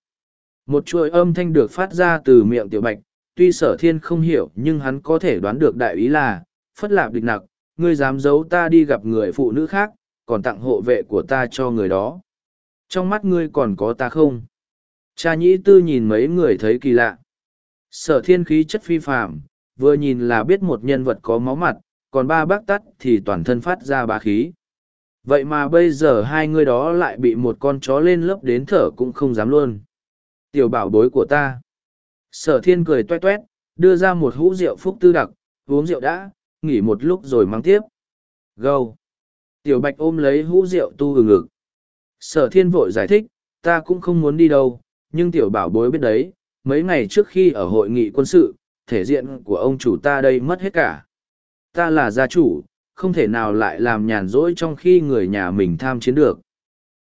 Một chuỗi âm thanh được phát ra từ miệng tiểu bạch, tuy sở thiên không hiểu nhưng hắn có thể đoán được đại ý là, phất lạp địch nặc, ngươi dám giấu ta đi gặp người phụ nữ khác, còn tặng hộ vệ của ta cho người đó trong mắt ngươi còn có ta không? Cha nhĩ tư nhìn mấy người thấy kỳ lạ. Sở thiên khí chất phi phạm vừa nhìn là biết một nhân vật có máu mặt, còn ba bác tắt thì toàn thân phát ra bá khí. Vậy mà bây giờ hai người đó lại bị một con chó lên lớp đến thở cũng không dám luôn. Tiểu bảo bối của ta. Sở thiên cười toét toét, đưa ra một hũ rượu phúc tư đặc, uống rượu đã, nghỉ một lúc rồi mang tiếp. Gâu. Tiểu bạch ôm lấy hũ rượu tu ừ ngực sở thiên vội giải thích, ta cũng không muốn đi đâu, nhưng tiểu bảo bối biết đấy, mấy ngày trước khi ở hội nghị quân sự, thể diện của ông chủ ta đây mất hết cả. Ta là gia chủ, không thể nào lại làm nhàn rỗi trong khi người nhà mình tham chiến được.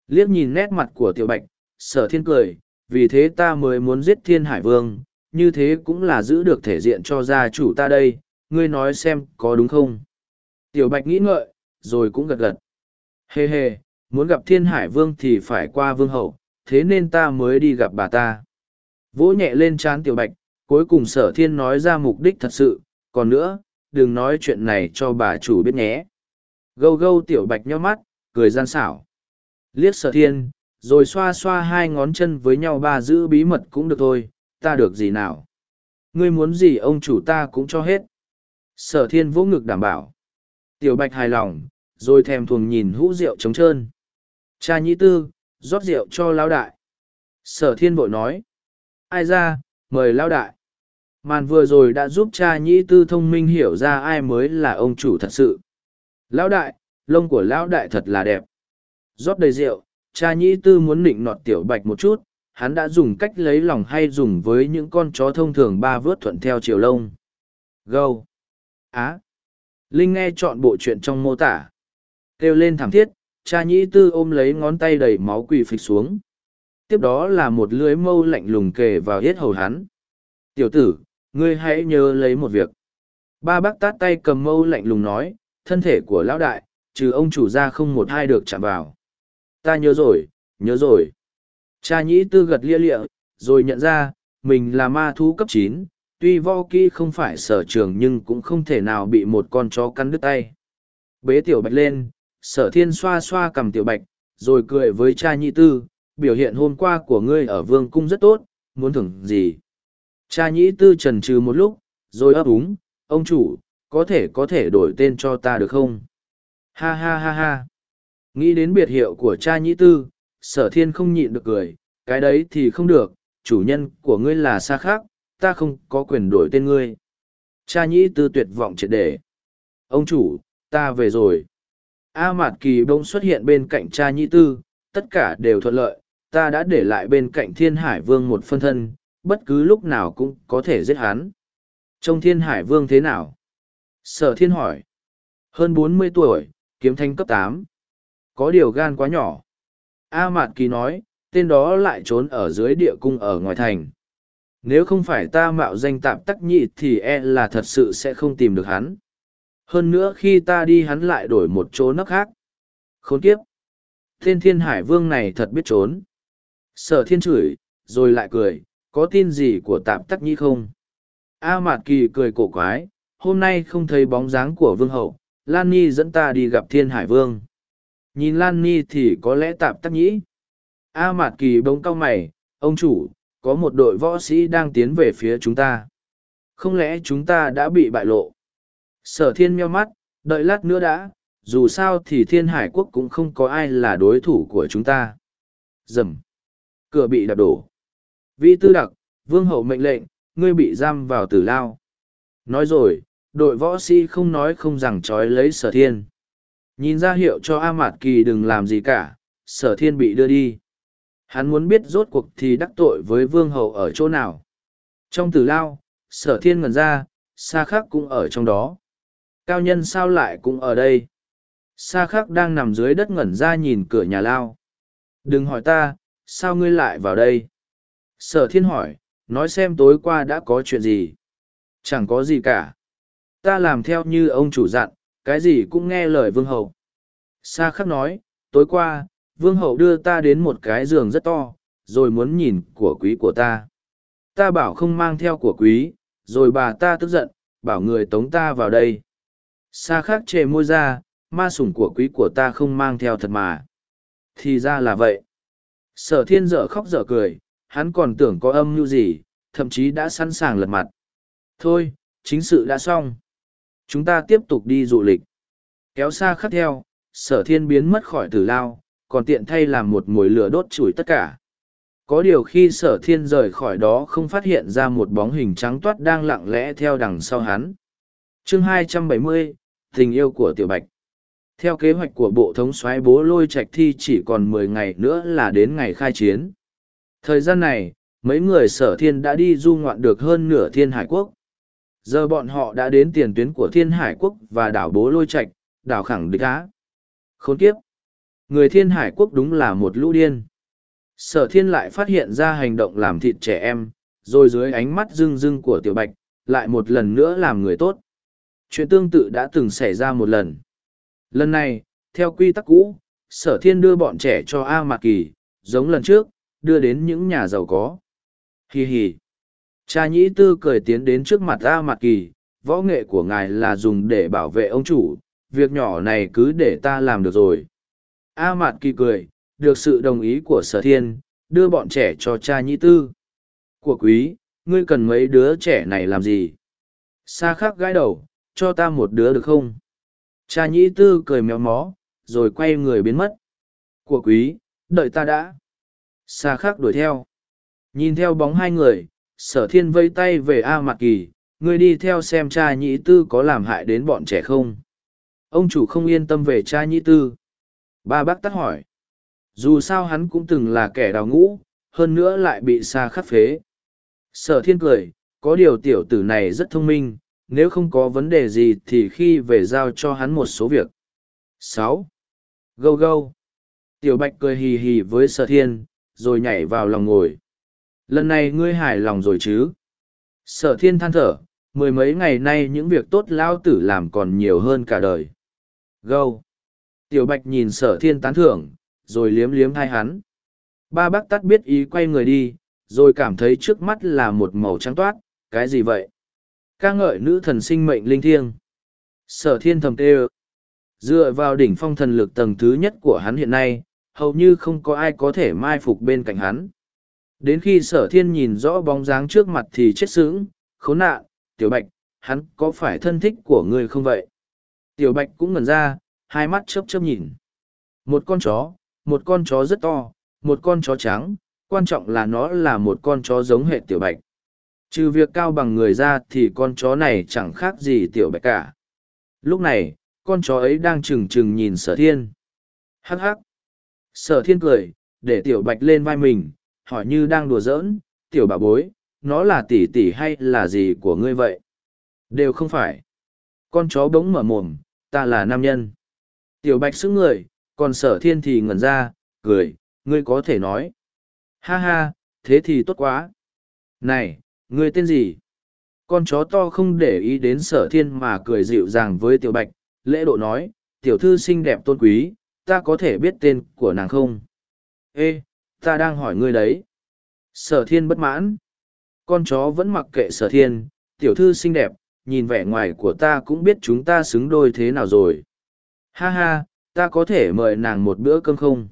Liếc nhìn nét mặt của tiểu bạch, sở thiên cười, vì thế ta mới muốn giết thiên hải vương, như thế cũng là giữ được thể diện cho gia chủ ta đây, ngươi nói xem có đúng không? Tiểu bạch nghĩ ngợi, rồi cũng gật gật. Hê hê muốn gặp thiên hải vương thì phải qua vương hậu, thế nên ta mới đi gặp bà ta. Vỗ nhẹ lên trán tiểu bạch, cuối cùng sở thiên nói ra mục đích thật sự, còn nữa, đừng nói chuyện này cho bà chủ biết nhé. Gâu gâu tiểu bạch nhó mắt, cười gian xảo. Liếc sở thiên, rồi xoa xoa hai ngón chân với nhau ba giữ bí mật cũng được thôi, ta được gì nào? Ngươi muốn gì ông chủ ta cũng cho hết. Sở thiên vỗ ngực đảm bảo. Tiểu bạch hài lòng, rồi thèm thuồng nhìn hũ rượu trống trơn cha nhĩ tư, rót rượu cho lao đại. Sở thiên vội nói, ai ra, mời lao đại. Màn vừa rồi đã giúp cha nhĩ tư thông minh hiểu ra ai mới là ông chủ thật sự. Lão đại, lông của lão đại thật là đẹp. Rót đầy rượu, cha nhĩ tư muốn nịnh nọt tiểu bạch một chút. Hắn đã dùng cách lấy lòng hay dùng với những con chó thông thường ba vớt thuận theo chiều lông. Gâu. Á. Linh nghe chọn bộ chuyện trong mô tả. Kêu lên thảm thiết cha nhĩ tư ôm lấy ngón tay đầy máu quỳ phịch xuống. Tiếp đó là một lưới mâu lạnh lùng kề vào hết hầu hắn. Tiểu tử, ngươi hãy nhớ lấy một việc. Ba bác tát tay cầm mâu lạnh lùng nói, thân thể của lão đại, trừ ông chủ ra không một ai được chạm vào. Ta nhớ rồi nhớ rồi. Cha nhĩ tư gật lia lịa, rồi nhận ra, mình là ma thú cấp chín, tuy vo kỹ không phải sở trường nhưng cũng không thể nào bị một con chó cắn đứt tay. Bế tiểu bạch lên sở thiên xoa xoa cầm tiểu bạch, rồi cười với cha nhĩ tư, biểu hiện hôm qua của ngươi ở vương cung rất tốt, muốn thưởng gì? Cha nhĩ tư trần trừ một lúc, rồi ấp úng, ông chủ, có thể có thể đổi tên cho ta được không? Ha ha ha ha. Nghĩ đến biệt hiệu của cha nhĩ tư, sở thiên không nhịn được cười, cái đấy thì không được, chủ nhân của ngươi là xa khác ta không có quyền đổi tên ngươi. Cha nhĩ tư tuyệt vọng triệt để. Ông chủ, ta về rồi a mạt kỳ bỗng xuất hiện bên cạnh cha nhĩ tư, tất cả đều thuận lợi, ta đã để lại bên cạnh thiên hải vương một phân thân, bất cứ lúc nào cũng có thể giết hắn. Trông thiên hải vương thế nào? Sở thiên hỏi. Hơn bốn mươi tuổi, kiếm thanh cấp tám. Có điều gan quá nhỏ. A mạt kỳ nói, tên đó lại trốn ở dưới địa cung ở ngoài thành. Nếu không phải ta mạo danh tạm tắc nhị thì e là thật sự sẽ không tìm được hắn hơn nữa khi ta đi hắn lại đổi một chỗ nấc khác. Khốn kiếp. Tên thiên hải vương này thật biết trốn. Sở thiên chửi, rồi lại cười, có tin gì của tạm tắc nhi không? A mạt kỳ cười cổ quái, hôm nay không thấy bóng dáng của vương hậu, lan ni dẫn ta đi gặp thiên hải vương. Nhìn lan ni thì có lẽ tạm tắc nhĩ. A mạt kỳ bỗng cau mày, ông chủ, có một đội võ sĩ đang tiến về phía chúng ta. Không lẽ chúng ta đã bị bại lộ? Sở thiên meo mắt, đợi lát nữa đã, dù sao thì thiên hải quốc cũng không có ai là đối thủ của chúng ta. Dầm. Cửa bị đạp đổ. Vi tư đặc, vương hậu mệnh lệnh, ngươi bị giam vào tử lao. Nói rồi, đội võ sĩ không nói không rằng trói lấy sở thiên. Nhìn ra hiệu cho a mạt kỳ đừng làm gì cả, sở thiên bị đưa đi. Hắn muốn biết rốt cuộc thì đắc tội với vương hậu ở chỗ nào. Trong tử lao, sở thiên ngần ra xa khắc cũng ở trong đó cao nhân sao lại cũng ở đây? Xa khắc đang nằm dưới đất ngẩn ra nhìn cửa nhà lao. Đừng hỏi ta, sao ngươi lại vào đây? Sở thiên hỏi, nói xem tối qua đã có chuyện gì? Chẳng có gì cả. Ta làm theo như ông chủ dặn, cái gì cũng nghe lời vương hậu. Sa khắc nói, tối qua, vương hậu đưa ta đến một cái giường rất to, rồi muốn nhìn của quý của ta. Ta bảo không mang theo của quý, rồi bà ta tức giận, bảo người tống ta vào đây sa khác chề môi ra ma sủng của quý của ta không mang theo thật mà. Thì ra là vậy. Sở thiên dở khóc dở cười hắn còn tưởng có âm mưu gì thậm chí đã sẵn sàng lật mặt. Thôi chính sự đã xong. Chúng ta tiếp tục đi du lịch. Kéo xa khắc theo sở thiên biến mất khỏi tử lao còn tiện thay làm một mồi lửa đốt chùi tất cả. Có điều khi sở thiên rời khỏi đó không phát hiện ra một bóng hình trắng toát đang lặng lẽ theo đằng sau hắn. Chương 270, tình yêu của tiểu bạch. Theo kế hoạch của bộ thống soái bố lôi trạch thi chỉ còn mười ngày nữa là đến ngày khai chiến. Thời gian này, mấy người sở thiên đã đi du ngoạn được hơn nửa thiên hải quốc. Giờ bọn họ đã đến tiền tuyến của thiên hải quốc và đảo bố lôi trạch, đảo khẳng địch á. Khốn kiếp! Người thiên hải quốc đúng là một lũ điên. Sở thiên lại phát hiện ra hành động làm thịt trẻ em, rồi dưới ánh mắt rưng rưng của tiểu bạch, lại một lần nữa làm người tốt chuyện tương tự đã từng xảy ra một lần lần này theo quy tắc cũ sở thiên đưa bọn trẻ cho a mạc kỳ giống lần trước đưa đến những nhà giàu có hì hì cha nhĩ tư cười tiến đến trước mặt a mạc kỳ võ nghệ của ngài là dùng để bảo vệ ông chủ, việc nhỏ này cứ để ta làm được rồi. A Mạt Kỳ cười, được sự đồng ý của sở thiên, đưa bọn trẻ cho cha nhĩ tư. Của quý, ngươi cần mấy đứa trẻ này làm gì? Sa khắc gãi đầu, cho ta một đứa được không? Cha nhĩ tư cười méo mó, rồi quay người biến mất. Của quý, đợi ta đã. Sa khắc đuổi theo. Nhìn theo bóng hai người, sở thiên vây tay về A Mạc Kỳ, ngươi đi theo xem cha nhĩ tư có làm hại đến bọn trẻ không. Ông chủ không yên tâm về cha nhĩ tư. Ba bác tắt hỏi. Dù sao hắn cũng từng là kẻ đào ngũ, hơn nữa lại bị xa khắc phế. Sở thiên cười, có điều tiểu tử này rất thông minh, nếu không có vấn đề gì thì khi về giao cho hắn một số việc. sáu Gâu gâu. Tiểu bạch cười hì hì với sở thiên, rồi nhảy vào lòng ngồi. Lần này ngươi hài lòng rồi chứ? Sở thiên than thở, mười mấy ngày nay những việc tốt lao tử làm còn nhiều hơn cả đời. Gâu. Tiểu bạch nhìn sở thiên tán thưởng, rồi liếm liếm hai hắn. Ba bác tắt biết ý quay người đi, rồi cảm thấy trước mắt là một màu trắng toát, cái gì vậy? Ca ngợi nữ thần sinh mệnh linh thiêng. Sở thiên thầm tê Dựa vào đỉnh phong thần lực tầng thứ nhất của hắn hiện nay, hầu như không có ai có thể mai phục bên cạnh hắn. Đến khi sở thiên nhìn rõ bóng dáng trước mặt thì chết sững, khốn nạn, tiểu bạch, hắn có phải thân thích của ngươi không vậy? Tiểu bạch cũng ngẩn ra, hai mắt chớp chớp nhìn. Một con chó, một con chó rất to, một con chó trắng, quan trọng là nó là một con chó giống hệ tiểu bạch. Trừ việc cao bằng người ra thì con chó này chẳng khác gì tiểu bạch cả. Lúc này, con chó ấy đang trừng trừng nhìn sở thiên. Hắc hắc. Sở thiên cười, để tiểu bạch lên vai mình, hỏi như đang đùa giỡn, tiểu bà bối, nó là tỷ tỷ hay là gì của ngươi vậy? Đều không phải. Con chó bỗng mở mồm, ta là nam nhân. Tiểu bạch xứng người, còn sở thiên thì ngẩn ra, cười, ngươi có thể nói. Ha ha, thế thì tốt quá. Này, ngươi tên gì? Con chó to không để ý đến sở thiên mà cười dịu dàng với tiểu bạch, lễ độ nói, tiểu thư xinh đẹp tôn quý, ta có thể biết tên của nàng không? Ê, ta đang hỏi ngươi đấy. Sở thiên bất mãn. Con chó vẫn mặc kệ sở thiên, tiểu thư xinh đẹp, nhìn vẻ ngoài của ta cũng biết chúng ta xứng đôi thế nào rồi. Ha ha, ta có thể mời nàng một bữa cơm không?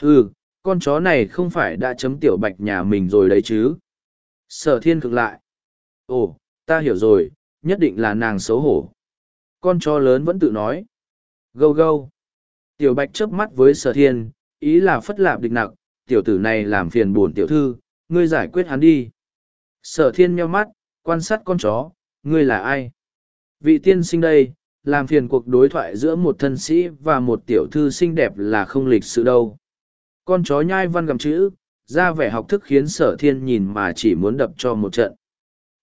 Ừ, con chó này không phải đã chấm tiểu bạch nhà mình rồi đấy chứ? Sở thiên cực lại. Ồ, ta hiểu rồi, nhất định là nàng xấu hổ. Con chó lớn vẫn tự nói. Gâu gâu. Tiểu bạch chớp mắt với sở thiên, ý là phất lạp địch nặc, tiểu tử này làm phiền buồn tiểu thư, ngươi giải quyết hắn đi. Sở thiên meo mắt, quan sát con chó, ngươi là ai? Vị tiên sinh đây, làm phiền cuộc đối thoại giữa một thân sĩ và một tiểu thư xinh đẹp là không lịch sự đâu. Con chó nhai văn gầm chữ, ra vẻ học thức khiến sở thiên nhìn mà chỉ muốn đập cho một trận.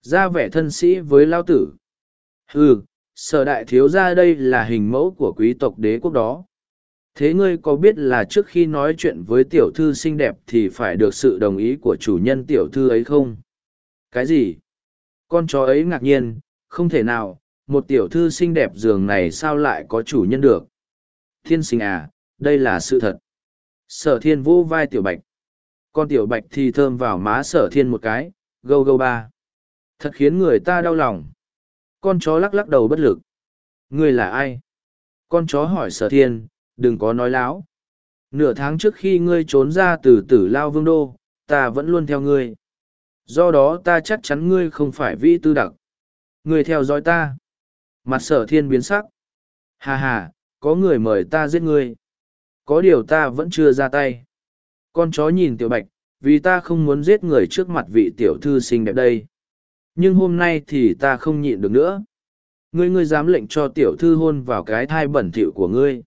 Ra vẻ thân sĩ với lao tử. Ừ, sở đại thiếu ra đây là hình mẫu của quý tộc đế quốc đó. Thế ngươi có biết là trước khi nói chuyện với tiểu thư xinh đẹp thì phải được sự đồng ý của chủ nhân tiểu thư ấy không? Cái gì? Con chó ấy ngạc nhiên, không thể nào, một tiểu thư xinh đẹp giường này sao lại có chủ nhân được? Thiên sinh à, đây là sự thật. Sở thiên vô vai tiểu bạch. Con tiểu bạch thì thơm vào má sở thiên một cái, gâu gâu ba. Thật khiến người ta đau lòng. Con chó lắc lắc đầu bất lực. Ngươi là ai? Con chó hỏi sở thiên, đừng có nói láo. Nửa tháng trước khi ngươi trốn ra từ tử lao vương đô, ta vẫn luôn theo ngươi. Do đó ta chắc chắn ngươi không phải vĩ tư đặc. Ngươi theo dõi ta. Mặt sở thiên biến sắc. Hà hà, có người mời ta giết ngươi. Có điều ta vẫn chưa ra tay. Con chó nhìn tiểu bạch, vì ta không muốn giết người trước mặt vị tiểu thư xinh đẹp đây. Nhưng hôm nay thì ta không nhịn được nữa. Ngươi ngươi dám lệnh cho tiểu thư hôn vào cái thai bẩn thỉu của ngươi.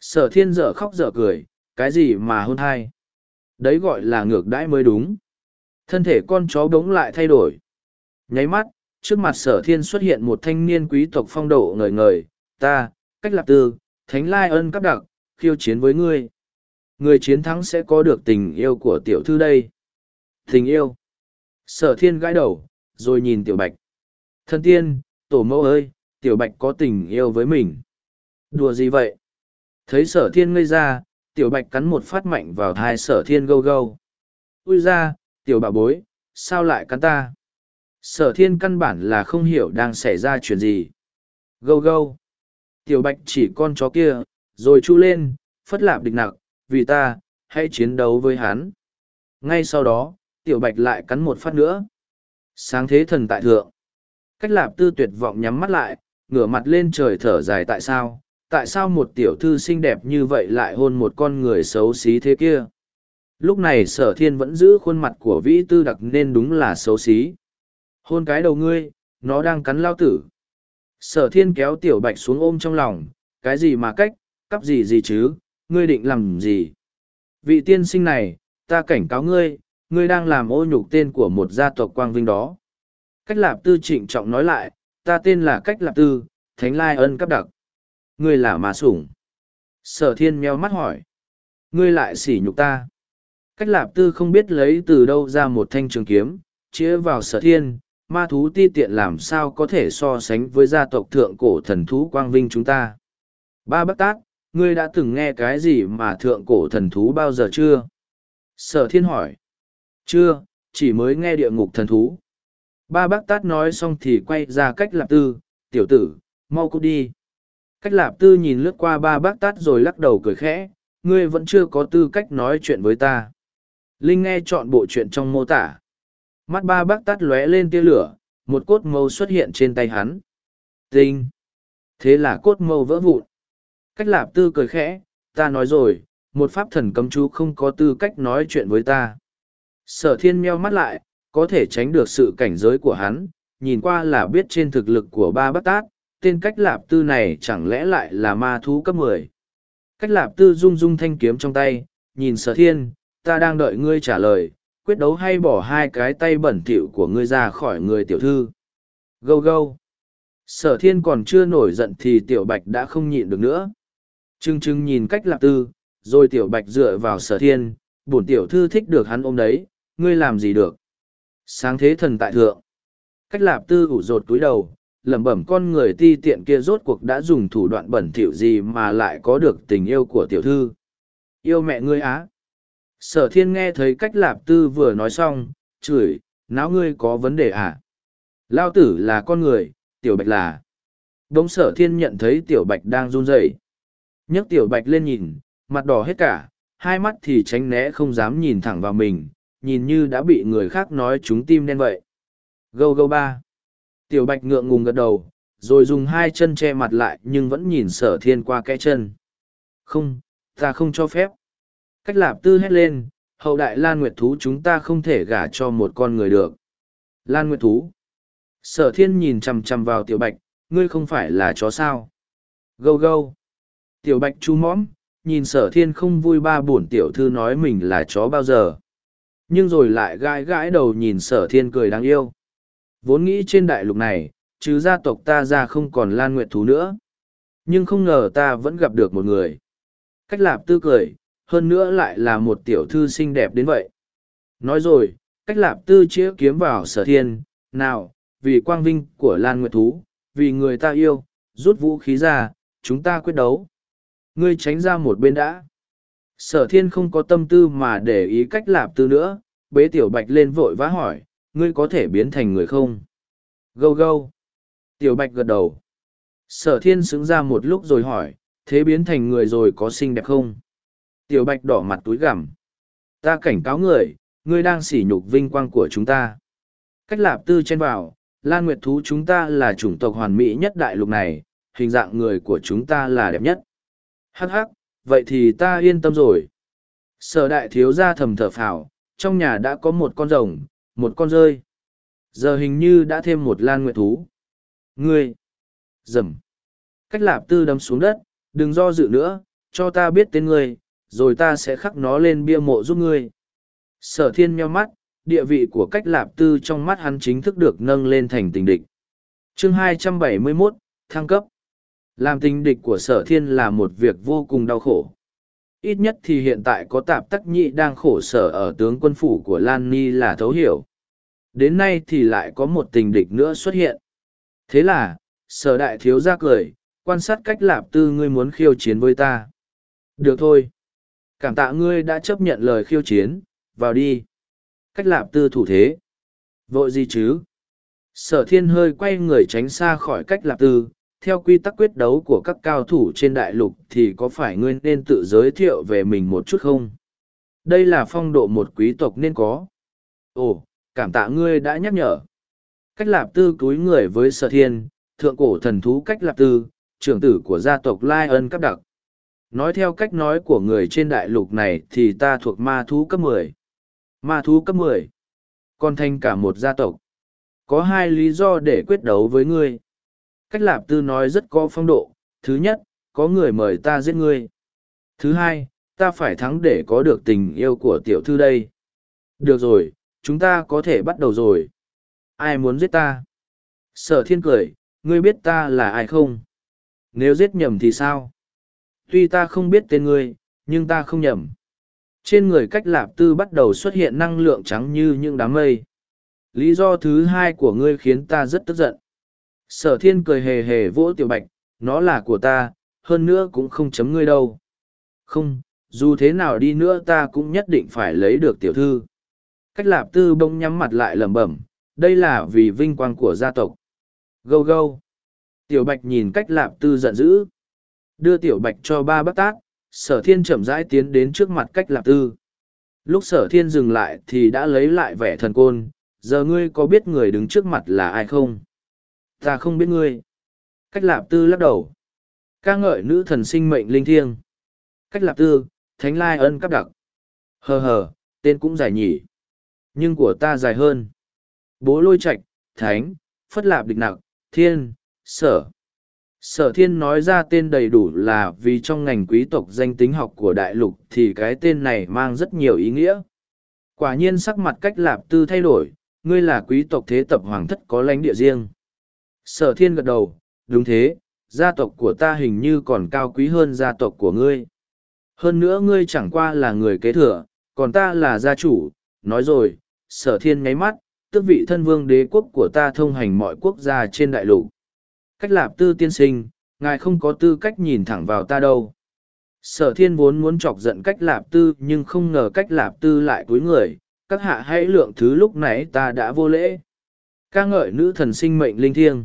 Sở thiên dở khóc dở cười, cái gì mà hôn thai? Đấy gọi là ngược đãi mới đúng. Thân thể con chó bỗng lại thay đổi. Nháy mắt, trước mặt sở thiên xuất hiện một thanh niên quý tộc phong độ ngời ngời, ta, cách lạp tư, thánh lai ân cắp đặc, khiêu chiến với ngươi. Người chiến thắng sẽ có được tình yêu của tiểu thư đây. Tình yêu. Sở thiên gãi đầu, rồi nhìn tiểu bạch. Thân tiên, tổ mẫu ơi, tiểu bạch có tình yêu với mình. Đùa gì vậy? Thấy sở thiên ngây ra, tiểu bạch cắn một phát mạnh vào thai sở thiên gâu gâu. Ui ra, tiểu bà bối, sao lại cắn ta? Sở thiên căn bản là không hiểu đang xảy ra chuyện gì. Gâu gâu. Tiểu bạch chỉ con chó kia, rồi chu lên, phất lạp địch nặc, vì ta, hãy chiến đấu với hắn. Ngay sau đó, tiểu bạch lại cắn một phát nữa. Sáng thế thần tại thượng. Cách lạp tư tuyệt vọng nhắm mắt lại, ngửa mặt lên trời thở dài tại sao, tại sao một tiểu thư xinh đẹp như vậy lại hôn một con người xấu xí thế kia. Lúc này sở thiên vẫn giữ khuôn mặt của vĩ tư đặc nên đúng là xấu xí. Hôn cái đầu ngươi, nó đang cắn lao tử. Sở thiên kéo tiểu bạch xuống ôm trong lòng, cái gì mà cách, cắp gì gì chứ, ngươi định làm gì? Vị tiên sinh này, ta cảnh cáo ngươi, ngươi đang làm ô nhục tên của một gia tộc quang vinh đó. Cách lạp tư trịnh trọng nói lại, ta tên là cách lạp tư, thánh lai ân cấp đặc. Ngươi là mà sủng. Sở thiên meo mắt hỏi. Ngươi lại sỉ nhục ta. Cách lạp tư không biết lấy từ đâu ra một thanh trường kiếm, chĩa vào sở thiên, ma thú ti tiện làm sao có thể so sánh với gia tộc thượng cổ thần thú quang vinh chúng ta. Ba bác tác ngươi đã từng nghe cái gì mà thượng cổ thần thú bao giờ chưa? Sở thiên hỏi. Chưa, chỉ mới nghe địa ngục thần thú. Ba bác tát nói xong thì quay ra cách lạp tư, tiểu tử, mau cút đi. Cách lạp tư nhìn lướt qua ba bác tát rồi lắc đầu cười khẽ, ngươi vẫn chưa có tư cách nói chuyện với ta. Linh nghe chọn bộ chuyện trong mô tả. Mắt ba bác tát lóe lên tia lửa, một cốt mâu xuất hiện trên tay hắn. Tinh! Thế là cốt mâu vỡ vụn. Cách lạp tư cười khẽ, ta nói rồi, một pháp thần cấm chú không có tư cách nói chuyện với ta. Sở thiên meo mắt lại, có thể tránh được sự cảnh giới của hắn, nhìn qua là biết trên thực lực của ba bát tát, tên cách lạp tư này chẳng lẽ lại là ma thú cấp mười. Cách lạp tư rung rung thanh kiếm trong tay, nhìn sở thiên, ta đang đợi ngươi trả lời, quyết đấu hay bỏ hai cái tay bẩn thỉu của ngươi ra khỏi người tiểu thư. Gâu gâu. Sở thiên còn chưa nổi giận thì tiểu bạch đã không nhịn được nữa. Trưng trưng nhìn cách lạp tư, rồi tiểu bạch dựa vào sở thiên, bổn tiểu thư thích được hắn ôm đấy, ngươi làm gì được. Sáng thế thần tại thượng. Cách lạp tư ủ rột túi đầu, lẩm bẩm con người ti tiện kia rốt cuộc đã dùng thủ đoạn bẩn thỉu gì mà lại có được tình yêu của tiểu thư. Yêu mẹ ngươi á. Sở thiên nghe thấy cách lạp tư vừa nói xong, chửi, não ngươi có vấn đề à? Lao tử là con người, tiểu bạch là. Đống sở thiên nhận thấy tiểu bạch đang run rẩy nhấc tiểu bạch lên nhìn, mặt đỏ hết cả, hai mắt thì tránh né không dám nhìn thẳng vào mình, nhìn như đã bị người khác nói chúng tim đen vậy. Gâu gâu ba. Tiểu bạch ngượng ngùng gật đầu, rồi dùng hai chân che mặt lại nhưng vẫn nhìn sở thiên qua cái chân. Không, ta không cho phép. Cách lạp tư hét lên, hậu đại Lan Nguyệt Thú chúng ta không thể gả cho một con người được. Lan Nguyệt Thú. Sở thiên nhìn chằm chằm vào tiểu bạch, ngươi không phải là chó sao. Gâu gâu. Tiểu bạch chú mõm, nhìn sở thiên không vui ba bổn tiểu thư nói mình là chó bao giờ. Nhưng rồi lại gãi gãi đầu nhìn sở thiên cười đáng yêu. Vốn nghĩ trên đại lục này, chứ gia tộc ta ra không còn lan nguyện thú nữa. Nhưng không ngờ ta vẫn gặp được một người. Cách lạp tư cười, hơn nữa lại là một tiểu thư xinh đẹp đến vậy. Nói rồi, cách lạp tư chĩa kiếm vào sở thiên, nào, vì quang vinh của Lan Nguyệt Thú, vì người ta yêu, rút vũ khí ra, chúng ta quyết đấu. Ngươi tránh ra một bên đã. Sở thiên không có tâm tư mà để ý cách lạp tư nữa, bế tiểu bạch lên vội vã hỏi, ngươi có thể biến thành người không? Gâu gâu. Tiểu bạch gật đầu. Sở thiên xứng ra một lúc rồi hỏi, thế biến thành người rồi có xinh đẹp không? Tiểu bạch đỏ mặt túi gằm. Ta cảnh cáo người, ngươi đang sỉ nhục vinh quang của chúng ta. Cách lạp tư chen vào, Lan Nguyệt Thú chúng ta là chủng tộc hoàn mỹ nhất đại lục này, hình dạng người của chúng ta là đẹp nhất. Hắc hắc, vậy thì ta yên tâm rồi. Sở đại thiếu gia thầm thở phào, trong nhà đã có một con rồng, một con rơi. Giờ hình như đã thêm một lan nguyện thú. Ngươi! Dầm! Cách lạp tư đâm xuống đất, đừng do dự nữa, cho ta biết tên ngươi, rồi ta sẽ khắc nó lên bia mộ giúp ngươi. Sở thiên nheo mắt, địa vị của cách lạp tư trong mắt hắn chính thức được nâng lên thành tình địch. chương 271, thăng cấp. Làm tình địch của sở thiên là một việc vô cùng đau khổ. Ít nhất thì hiện tại có tạp tắc nhị đang khổ sở ở tướng quân phủ của Lan Ni là thấu hiểu. Đến nay thì lại có một tình địch nữa xuất hiện. Thế là, sở đại thiếu ra cười, quan sát cách lạp tư ngươi muốn khiêu chiến với ta. Được thôi. Cảm tạ ngươi đã chấp nhận lời khiêu chiến, vào đi. Cách lạp tư thủ thế. Vội gì chứ? sở thiên hơi quay người tránh xa khỏi cách lạp tư theo quy tắc quyết đấu của các cao thủ trên đại lục thì có phải ngươi nên tự giới thiệu về mình một chút không? Đây là phong độ một quý tộc nên có. Ồ, cảm tạ ngươi đã nhắc nhở. Cách lạp tư cúi người với sở thiên, thượng cổ thần thú cách lạp tư, trưởng tử của gia tộc lai ân cấp đặc. Nói theo cách nói của người trên đại lục này thì ta thuộc ma thú cấp mười. Ma thú cấp mười. Còn thành cả một gia tộc. Có hai lý do để quyết đấu với ngươi cách lạp tư nói rất có phong độ, thứ nhất, có người mời ta giết ngươi. Thứ hai, ta phải thắng để có được tình yêu của tiểu thư đây. Được rồi, chúng ta có thể bắt đầu rồi. Ai muốn giết ta? Sở thiên cười, ngươi biết ta là ai không? Nếu giết nhầm thì sao? Tuy ta không biết tên ngươi, nhưng ta không nhầm. Trên người cách lạp tư bắt đầu xuất hiện năng lượng trắng như những đám mây. Lý do thứ hai của ngươi khiến ta rất tức giận sở thiên cười hề hề vỗ tiểu bạch, nó là của ta, hơn nữa cũng không chấm ngươi đâu. Không, dù thế nào đi nữa ta cũng nhất định phải lấy được tiểu thư. Cách lạp tư bông nhắm mặt lại lẩm bẩm, đây là vì vinh quang của gia tộc. Gâu gâu. Tiểu bạch nhìn cách lạp tư giận dữ. Đưa tiểu bạch cho ba bác tác, sở thiên chậm rãi tiến đến trước mặt cách lạp tư. Lúc sở thiên dừng lại thì đã lấy lại vẻ thần côn, giờ ngươi có biết người đứng trước mặt là ai không? Ta không biết ngươi. Cách lạp tư lắc đầu. Ca ngợi nữ thần sinh mệnh linh thiêng. Cách lạp tư, thánh lai ân cấp đặc. Hờ hờ, tên cũng dài nhỉ. Nhưng của ta dài hơn. Bố lôi trạch, thánh, phất lạp địch nặc, thiên, sở. Sở thiên nói ra tên đầy đủ là vì trong ngành quý tộc danh tính học của đại lục thì cái tên này mang rất nhiều ý nghĩa. Quả nhiên sắc mặt cách lạp tư thay đổi, ngươi là quý tộc thế tập hoàng thất có lãnh địa riêng sở thiên gật đầu, đúng thế, gia tộc của ta hình như còn cao quý hơn gia tộc của ngươi. Hơn nữa ngươi chẳng qua là người kế thừa, còn ta là gia chủ. Nói rồi, sở thiên nháy mắt, tức vị thân vương đế quốc của ta thông hành mọi quốc gia trên đại lục. Cách lạp tư tiên sinh, ngài không có tư cách nhìn thẳng vào ta đâu. Sở thiên vốn muốn chọc giận cách lạp tư, nhưng không ngờ cách lạp tư lại cúi người. Các hạ hãy lượng thứ lúc nãy ta đã vô lễ ca ngợi nữ thần sinh mệnh linh thiêng.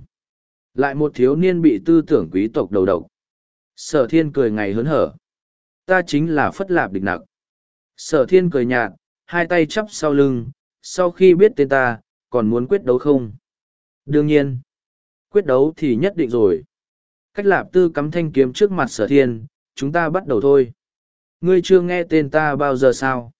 Lại một thiếu niên bị tư tưởng quý tộc đầu độc. Sở thiên cười ngày hớn hở. Ta chính là phất lạp địch nặc. Sở thiên cười nhạt, hai tay chắp sau lưng, sau khi biết tên ta, còn muốn quyết đấu không? Đương nhiên, quyết đấu thì nhất định rồi. Cách lạp tư cắm thanh kiếm trước mặt sở thiên, chúng ta bắt đầu thôi. Ngươi chưa nghe tên ta bao giờ sao?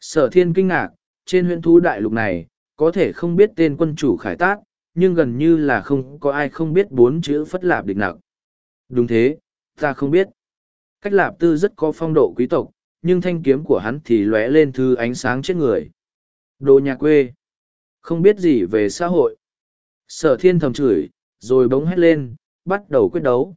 Sở thiên kinh ngạc, trên huyện thú đại lục này có thể không biết tên quân chủ khải tát, nhưng gần như là không có ai không biết bốn chữ phất lạp địch nặc. Đúng thế, ta không biết. Cách lạp tư rất có phong độ quý tộc, nhưng thanh kiếm của hắn thì lóe lên thứ ánh sáng chết người. Đồ nhà quê. Không biết gì về xã hội. Sở thiên thầm chửi, rồi bỗng hét lên, bắt đầu quyết đấu.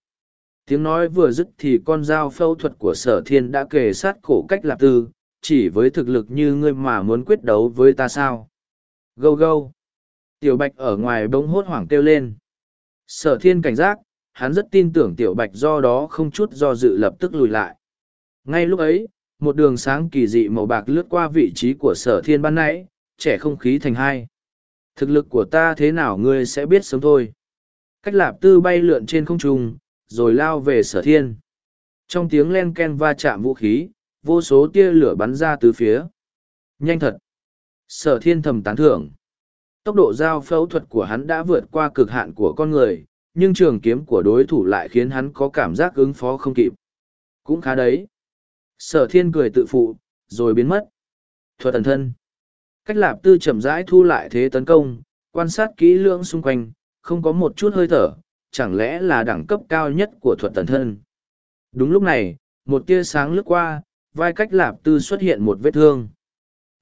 Tiếng nói vừa dứt thì con dao phẫu thuật của sở thiên đã kề sát cổ cách lạp tư, chỉ với thực lực như ngươi mà muốn quyết đấu với ta sao? Gâu gâu. Tiểu bạch ở ngoài bỗng hốt hoảng kêu lên. Sở thiên cảnh giác, hắn rất tin tưởng tiểu bạch do đó không chút do dự lập tức lùi lại. Ngay lúc ấy, một đường sáng kỳ dị màu bạc lướt qua vị trí của sở thiên ban nãy, trẻ không khí thành hai. Thực lực của ta thế nào ngươi sẽ biết sớm thôi. Cách lạp tư bay lượn trên không trung, rồi lao về sở thiên. Trong tiếng len ken va chạm vũ khí, vô số tia lửa bắn ra từ phía. Nhanh thật sở thiên thầm tán thưởng. Tốc độ giao phẫu thuật của hắn đã vượt qua cực hạn của con người, nhưng trường kiếm của đối thủ lại khiến hắn có cảm giác ứng phó không kịp. Cũng khá đấy. Sở thiên cười tự phụ, rồi biến mất. Thuật thần thân. Cách lạp tư chậm rãi thu lại thế tấn công, quan sát kỹ lưỡng xung quanh, không có một chút hơi thở, chẳng lẽ là đẳng cấp cao nhất của thuật tần thân. Đúng lúc này, một tia sáng lướt qua, vai cách lạp tư xuất hiện một vết thương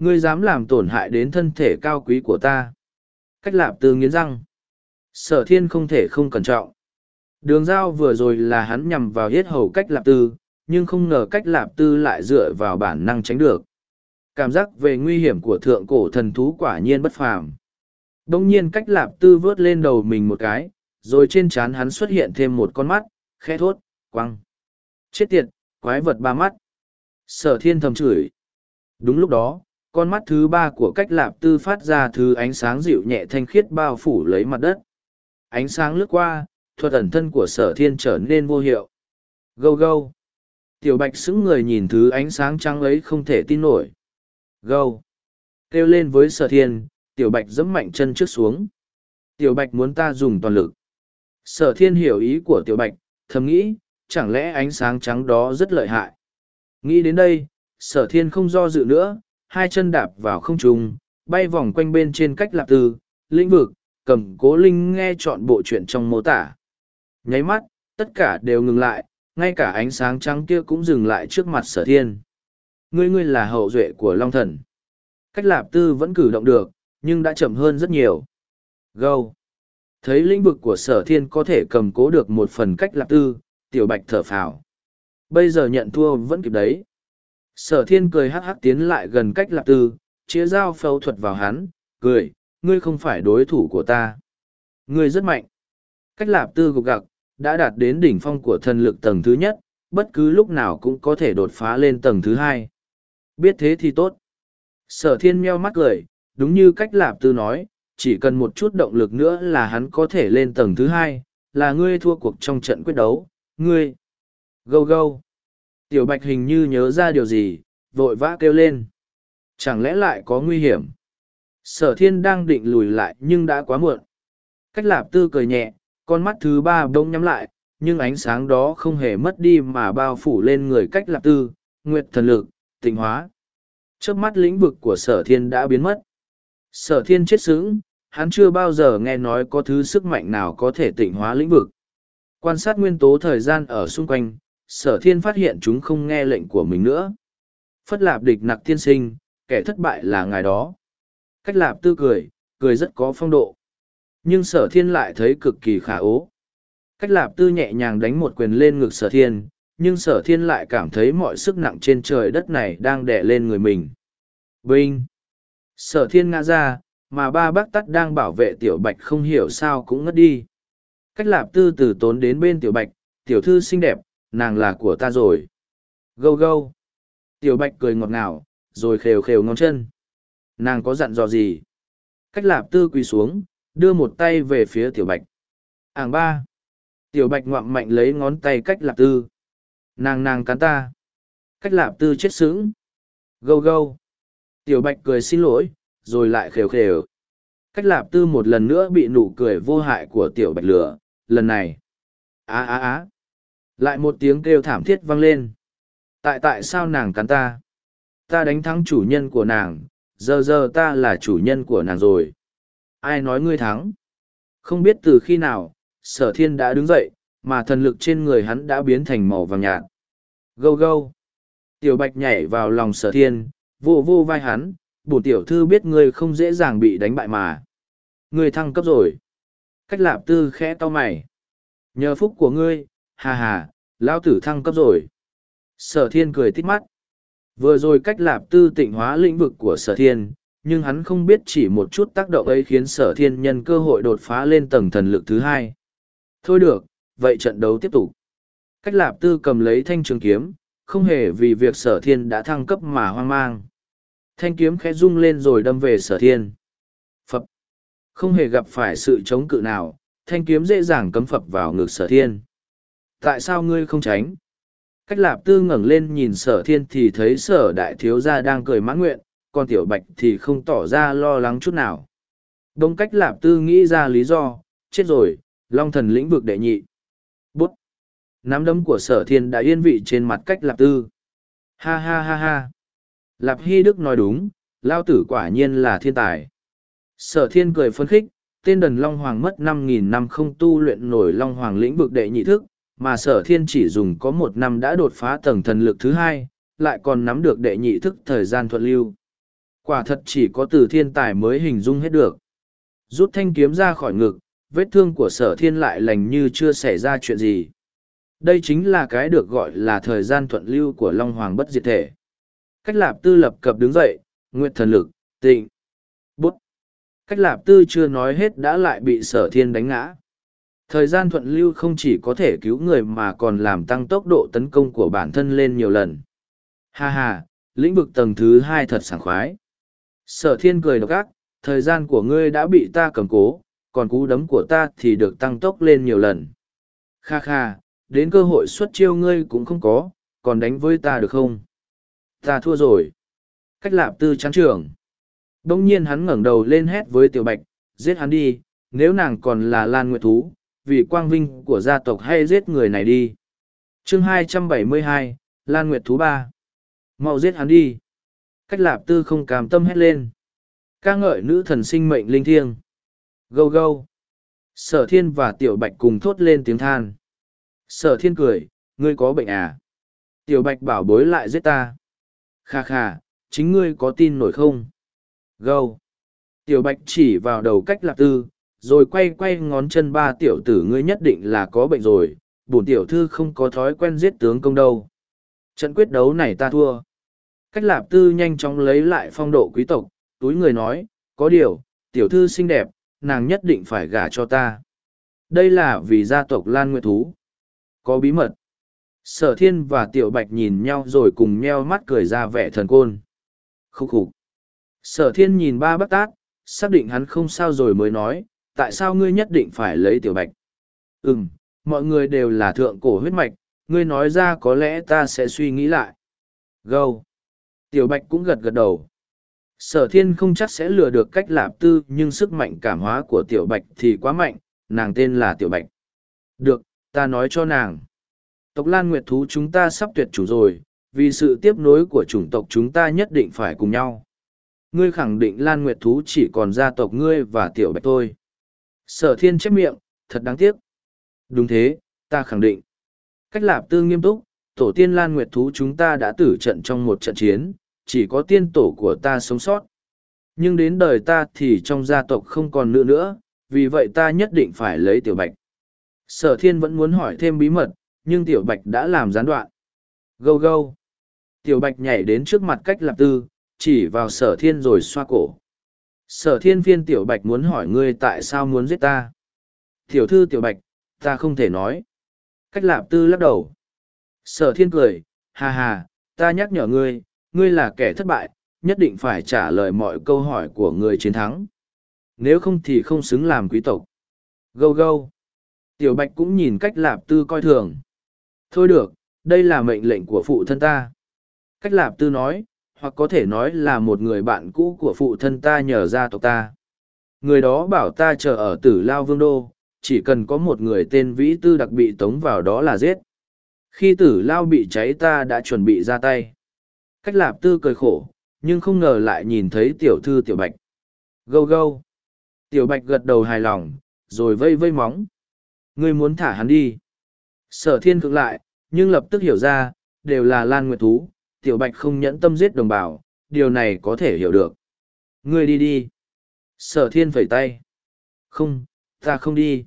ngươi dám làm tổn hại đến thân thể cao quý của ta. Cách lạp tư nghiến răng. Sở thiên không thể không cẩn trọng. Đường giao vừa rồi là hắn nhằm vào hết hầu cách lạp tư, nhưng không ngờ cách lạp tư lại dựa vào bản năng tránh được. Cảm giác về nguy hiểm của thượng cổ thần thú quả nhiên bất phàm. Đông nhiên cách lạp tư vớt lên đầu mình một cái, rồi trên trán hắn xuất hiện thêm một con mắt khe thốt, quăng. Chết tiệt, quái vật ba mắt. Sở thiên thầm chửi. Đúng lúc đó con mắt thứ ba của cách lạp tư phát ra thứ ánh sáng dịu nhẹ thanh khiết bao phủ lấy mặt đất. Ánh sáng lướt qua, thuật ẩn thân của sở thiên trở nên vô hiệu. Gâu gâu. Tiểu bạch sững người nhìn thứ ánh sáng trắng ấy không thể tin nổi. Gâu. Kêu lên với sở thiên, tiểu bạch dẫm mạnh chân trước xuống. Tiểu bạch muốn ta dùng toàn lực. Sở thiên hiểu ý của tiểu bạch, thầm nghĩ, chẳng lẽ ánh sáng trắng đó rất lợi hại? Nghĩ đến đây, sở thiên không do dự nữa hai chân đạp vào không trung, bay vòng quanh bên trên cách lạc tư, lĩnh vực, cầm cố linh nghe chọn bộ chuyện trong mô tả. Nháy mắt, tất cả đều ngừng lại, ngay cả ánh sáng trắng kia cũng dừng lại trước mặt sở thiên. Ngươi ngươi là hậu duệ của long thần. Cách lạp tư vẫn cử động được, nhưng đã chậm hơn rất nhiều. Gâu. Thấy lĩnh vực của sở thiên có thể cầm cố được một phần cách lạp tư, tiểu bạch thở phào. Bây giờ nhận thua vẫn kịp đấy sở thiên cười hắc hắc tiến lại gần cách lạp tư, chĩa dao phẫu thuật vào hắn, cười, ngươi không phải đối thủ của ta. Ngươi rất mạnh. Cách lạp tư gục gặc, đã đạt đến đỉnh phong của thần lực tầng thứ nhất, bất cứ lúc nào cũng có thể đột phá lên tầng thứ hai. Biết thế thì tốt. Sở thiên meo mắt cười, đúng như cách lạp tư nói, chỉ cần một chút động lực nữa là hắn có thể lên tầng thứ hai, là ngươi thua cuộc trong trận quyết đấu. Ngươi. Gâu gâu tiểu bạch hình như nhớ ra điều gì, vội vã kêu lên. Chẳng lẽ lại có nguy hiểm? Sở thiên đang định lùi lại nhưng đã quá muộn. Cách lạp tư cười nhẹ, con mắt thứ ba bỗng nhắm lại, nhưng ánh sáng đó không hề mất đi mà bao phủ lên người cách lạp tư, nguyệt thần lực, tịnh hóa. Trước mắt lĩnh vực của sở thiên đã biến mất. Sở thiên chết sững, hắn chưa bao giờ nghe nói có thứ sức mạnh nào có thể tịnh hóa lĩnh vực. Quan sát nguyên tố thời gian ở xung quanh sở thiên phát hiện chúng không nghe lệnh của mình nữa. Phất lạp địch nặc tiên sinh, kẻ thất bại là ngài đó. Cách lạp tư cười cười rất có phong độ. Nhưng sở thiên lại thấy cực kỳ khả ố. Cách lạp tư nhẹ nhàng đánh một quyền lên ngực sở thiên, nhưng sở thiên lại cảm thấy mọi sức nặng trên trời đất này đang đè lên người mình. Vinh! Sở thiên ngã ra, mà ba bác tắt đang bảo vệ tiểu bạch không hiểu sao cũng ngất đi. Cách lạp tư từ tốn đến bên tiểu bạch, tiểu thư xinh đẹp nàng là của ta rồi. Gâu gâu. Tiểu bạch cười ngọt ngào, rồi khều khều ngón chân. Nàng có dặn dò gì? Cách lạp tư quỳ xuống, đưa một tay về phía tiểu bạch. Ảng ba. Tiểu bạch ngoạm mạnh lấy ngón tay cách lạp tư. Nàng nàng cắn ta. Cách lạp tư chết sững. Gâu gâu. Tiểu bạch cười xin lỗi, rồi lại khều khều. Cách lạp tư một lần nữa bị nụ cười vô hại của tiểu bạch lửa lần này. Á á á lại một tiếng kêu thảm thiết vang lên. Tại tại sao nàng cắn ta? Ta đánh thắng chủ nhân của nàng, giờ giờ ta là chủ nhân của nàng rồi. Ai nói ngươi thắng? Không biết từ khi nào, sở thiên đã đứng dậy, mà thần lực trên người hắn đã biến thành màu vàng nhạt. Gâu gâu. Tiểu bạch nhảy vào lòng sở thiên, vô vô vai hắn, bổn tiểu thư biết ngươi không dễ dàng bị đánh bại mà. Ngươi thăng cấp rồi. Cách lạp tư khẽ to mày. Nhờ phúc của ngươi hà hà lão tử thăng cấp rồi. Sở thiên cười tít mắt. Vừa rồi cách lạp tư tịnh hóa lĩnh vực của sở thiên, nhưng hắn không biết chỉ một chút tác động ấy khiến sở thiên nhân cơ hội đột phá lên tầng thần lực thứ hai. Thôi được, vậy trận đấu tiếp tục. Cách lạp tư cầm lấy thanh trường kiếm, không hề vì việc sở thiên đã thăng cấp mà hoang mang. Thanh kiếm khẽ rung lên rồi đâm về sở thiên. Phập. Không hề gặp phải sự chống cự nào, thanh kiếm dễ dàng cấm phập vào ngực sở thiên tại sao ngươi không tránh? Cách lạp tư ngẩng lên nhìn sở thiên thì thấy sở đại thiếu gia đang cười mãn nguyện, còn tiểu bạch thì không tỏ ra lo lắng chút nào. Đông cách lạp tư nghĩ ra lý do, chết rồi, long thần lĩnh vực đệ nhị. Bút. Nắm đấm của sở thiên đã yên vị trên mặt cách lạp tư. Ha ha ha ha. Lạp hy đức nói đúng, lao tử quả nhiên là thiên tài. Sở thiên cười phấn khích, tên đần long hoàng mất năm nghìn năm không tu luyện nổi long hoàng lĩnh vực đệ nhị thức mà sở thiên chỉ dùng có một năm đã đột phá tầng thần lực thứ hai, lại còn nắm được đệ nhị thức thời gian thuận lưu. Quả thật chỉ có từ thiên tài mới hình dung hết được. Rút thanh kiếm ra khỏi ngực, vết thương của sở thiên lại lành như chưa xảy ra chuyện gì. Đây chính là cái được gọi là thời gian thuận lưu của long hoàng bất diệt thể. Cách lạp tư lập cập đứng dậy, nguyện thần lực, tịnh. Bút. Cách lạp tư chưa nói hết đã lại bị sở thiên đánh ngã thời gian thuận lưu không chỉ có thể cứu người mà còn làm tăng tốc độ tấn công của bản thân lên nhiều lần ha ha lĩnh vực tầng thứ hai thật sảng khoái Sở thiên cười độc ác, thời gian của ngươi đã bị ta cầm cố, còn cú đấm của ta thì được tăng tốc lên nhiều lần. Kha kha, đến cơ hội xuất chiêu ngươi cũng không có, còn đánh với ta được không? Ta thua rồi. Cách lạp tư chán trưởng. Đông nhiên hắn ngẩng đầu lên hét với tiểu bạch, giết hắn đi, nếu nàng còn là Lan Nguyệt Thú, vì quang vinh của gia tộc hay giết người này đi. chương 272, Lan Nguyệt Thú ba. Mau giết hắn đi. Cách lạp tư không cam tâm hét lên. Ca ngợi nữ thần sinh mệnh linh thiêng. Gâu gâu. Sở thiên và tiểu bạch cùng thốt lên tiếng than. Sở thiên cười ngươi có bệnh à? Tiểu bạch bảo bối lại giết ta. Kha kha chính ngươi có tin nổi không? Gâu. Tiểu bạch chỉ vào đầu cách lạp tư rồi quay quay ngón chân ba tiểu tử ngươi nhất định là có bệnh rồi, bổn tiểu thư không có thói quen giết tướng công đâu. Trận quyết đấu này ta thua. Cách lạp tư nhanh chóng lấy lại phong độ quý tộc, túi người nói, có điều, tiểu thư xinh đẹp, nàng nhất định phải gả cho ta. Đây là vì gia tộc lan nguyệt thú. Có bí mật. Sở thiên và tiểu bạch nhìn nhau rồi cùng nheo mắt cười ra vẻ thần côn. Khúc khục. Sở thiên nhìn ba bác tát, xác định hắn không sao rồi mới nói tại sao ngươi nhất định phải lấy tiểu bạch ừ mọi người đều là thượng cổ huyết mạch ngươi nói ra có lẽ ta sẽ suy nghĩ lại gâu Tiểu Bạch cũng gật gật đầu. Sở thiên không chắc sẽ lừa được cách lạp tư nhưng sức mạnh cảm hóa của Tiểu Bạch thì quá mạnh, nàng tên là Tiểu Bạch. Được, ta nói cho nàng. Tộc Lan Nguyệt Thú chúng ta sắp tuyệt chủ rồi, vì sự tiếp nối của chủng tộc chúng ta nhất định phải cùng nhau. Ngươi khẳng định Lan Nguyệt Thú chỉ còn gia tộc ngươi và Tiểu Bạch thôi. Sở thiên chép miệng, thật đáng tiếc. Đúng thế, ta khẳng định. Cách lạp tư nghiêm túc, tổ tiên Lan Nguyệt Thú chúng ta đã tử trận trong một trận chiến, chỉ có tiên tổ của ta sống sót. Nhưng đến đời ta thì trong gia tộc không còn nữa nữa, vì vậy ta nhất định phải lấy tiểu bạch. Sở thiên vẫn muốn hỏi thêm bí mật, nhưng tiểu bạch đã làm gián đoạn. Gâu gâu. Tiểu bạch nhảy đến trước mặt cách lạp tư, chỉ vào sở thiên rồi xoa cổ. Sở thiên phiên tiểu bạch muốn hỏi ngươi tại sao muốn giết ta. Tiểu thư tiểu bạch, ta không thể nói. Cách lạp tư lắc đầu. Sở thiên cười, hà hà, ta nhắc nhở ngươi, ngươi là kẻ thất bại, nhất định phải trả lời mọi câu hỏi của người chiến thắng. Nếu không thì không xứng làm quý tộc. Gâu gâu. Tiểu Bạch cũng nhìn cách lạp tư coi thường. Thôi được, đây là mệnh lệnh của phụ thân ta. Cách lạp tư nói, hoặc có thể nói là một người bạn cũ của phụ thân ta nhờ ra tộc ta. Người đó bảo ta chờ ở tử lao vương đô, chỉ cần có một người tên vĩ tư đặc bị tống vào đó là giết. Khi tử lao bị cháy ta đã chuẩn bị ra tay. Cách lạp tư cười khổ, nhưng không ngờ lại nhìn thấy tiểu thư tiểu bạch. Gâu gâu. Tiểu bạch gật đầu hài lòng, rồi vây vây móng. Ngươi muốn thả hắn đi. Sở thiên cực lại, nhưng lập tức hiểu ra, đều là lan nguyệt thú, tiểu bạch không nhẫn tâm giết đồng bào, điều này có thể hiểu được. Ngươi đi đi. Sở thiên phẩy tay. Không, ta không đi.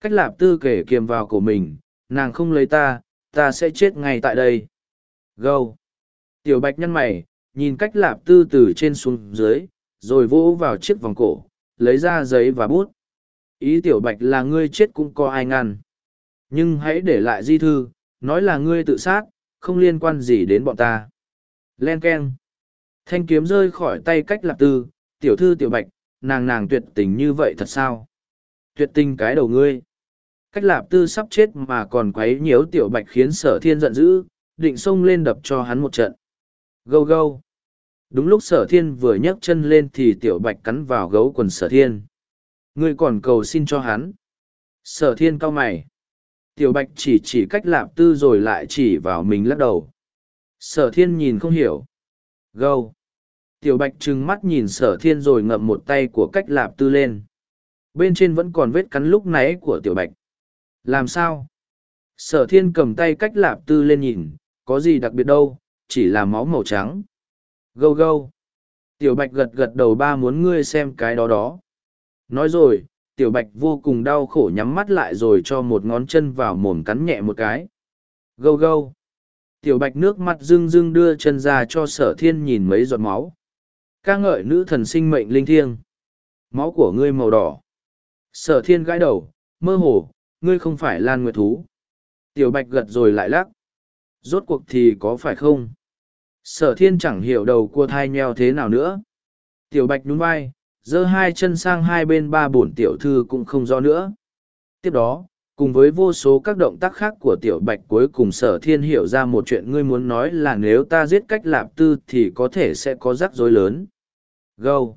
Cách lạp tư kể kiềm vào cổ mình, nàng không lấy ta, ta sẽ chết ngay tại đây. Gâu. Tiểu bạch nhăn mày, nhìn cách lạp tư từ trên xuống dưới, rồi vỗ vào chiếc vòng cổ, lấy ra giấy và bút. Ý tiểu bạch là ngươi chết cũng có ai ngăn. Nhưng hãy để lại di thư, nói là ngươi tự sát, không liên quan gì đến bọn ta. Len Ken. Thanh kiếm rơi khỏi tay cách lạp tư, tiểu thư tiểu bạch, nàng nàng tuyệt tình như vậy thật sao? Tuyệt tình cái đầu ngươi. Cách lạp tư sắp chết mà còn quấy nhiễu tiểu bạch khiến sở thiên giận dữ, định xông lên đập cho hắn một trận. Gâu gâu. Đúng lúc sở thiên vừa nhấc chân lên thì tiểu bạch cắn vào gấu quần sở thiên. Ngươi còn cầu xin cho hắn. Sở thiên cau mày. Tiểu bạch chỉ chỉ cách lạp tư rồi lại chỉ vào mình lắc đầu. Sở thiên nhìn không hiểu. Gâu. Tiểu bạch trừng mắt nhìn sở thiên rồi ngậm một tay của cách lạp tư lên. Bên trên vẫn còn vết cắn lúc nãy của tiểu bạch. Làm sao? Sở thiên cầm tay cách lạp tư lên nhìn, có gì đặc biệt đâu, chỉ là máu màu trắng. Gâu gâu. Tiểu bạch gật gật đầu ba muốn ngươi xem cái đó đó. Nói rồi, tiểu bạch vô cùng đau khổ nhắm mắt lại rồi cho một ngón chân vào mồm cắn nhẹ một cái. Gâu gâu. Tiểu bạch nước mắt rưng rưng đưa chân ra cho sở thiên nhìn mấy giọt máu. ca ngợi nữ thần sinh mệnh linh thiêng. Máu của ngươi màu đỏ. Sở thiên gãi đầu, mơ hồ, ngươi không phải lan nguyệt thú. Tiểu bạch gật rồi lại lắc. Rốt cuộc thì có phải không? Sở thiên chẳng hiểu đầu cua thai nheo thế nào nữa. Tiểu bạch nhún vai, giơ hai chân sang hai bên ba bổn tiểu thư cũng không rõ nữa. Tiếp đó, cùng với vô số các động tác khác của tiểu bạch cuối cùng sở thiên hiểu ra một chuyện ngươi muốn nói là nếu ta giết cách lạp tư thì có thể sẽ có rắc rối lớn. Gâu!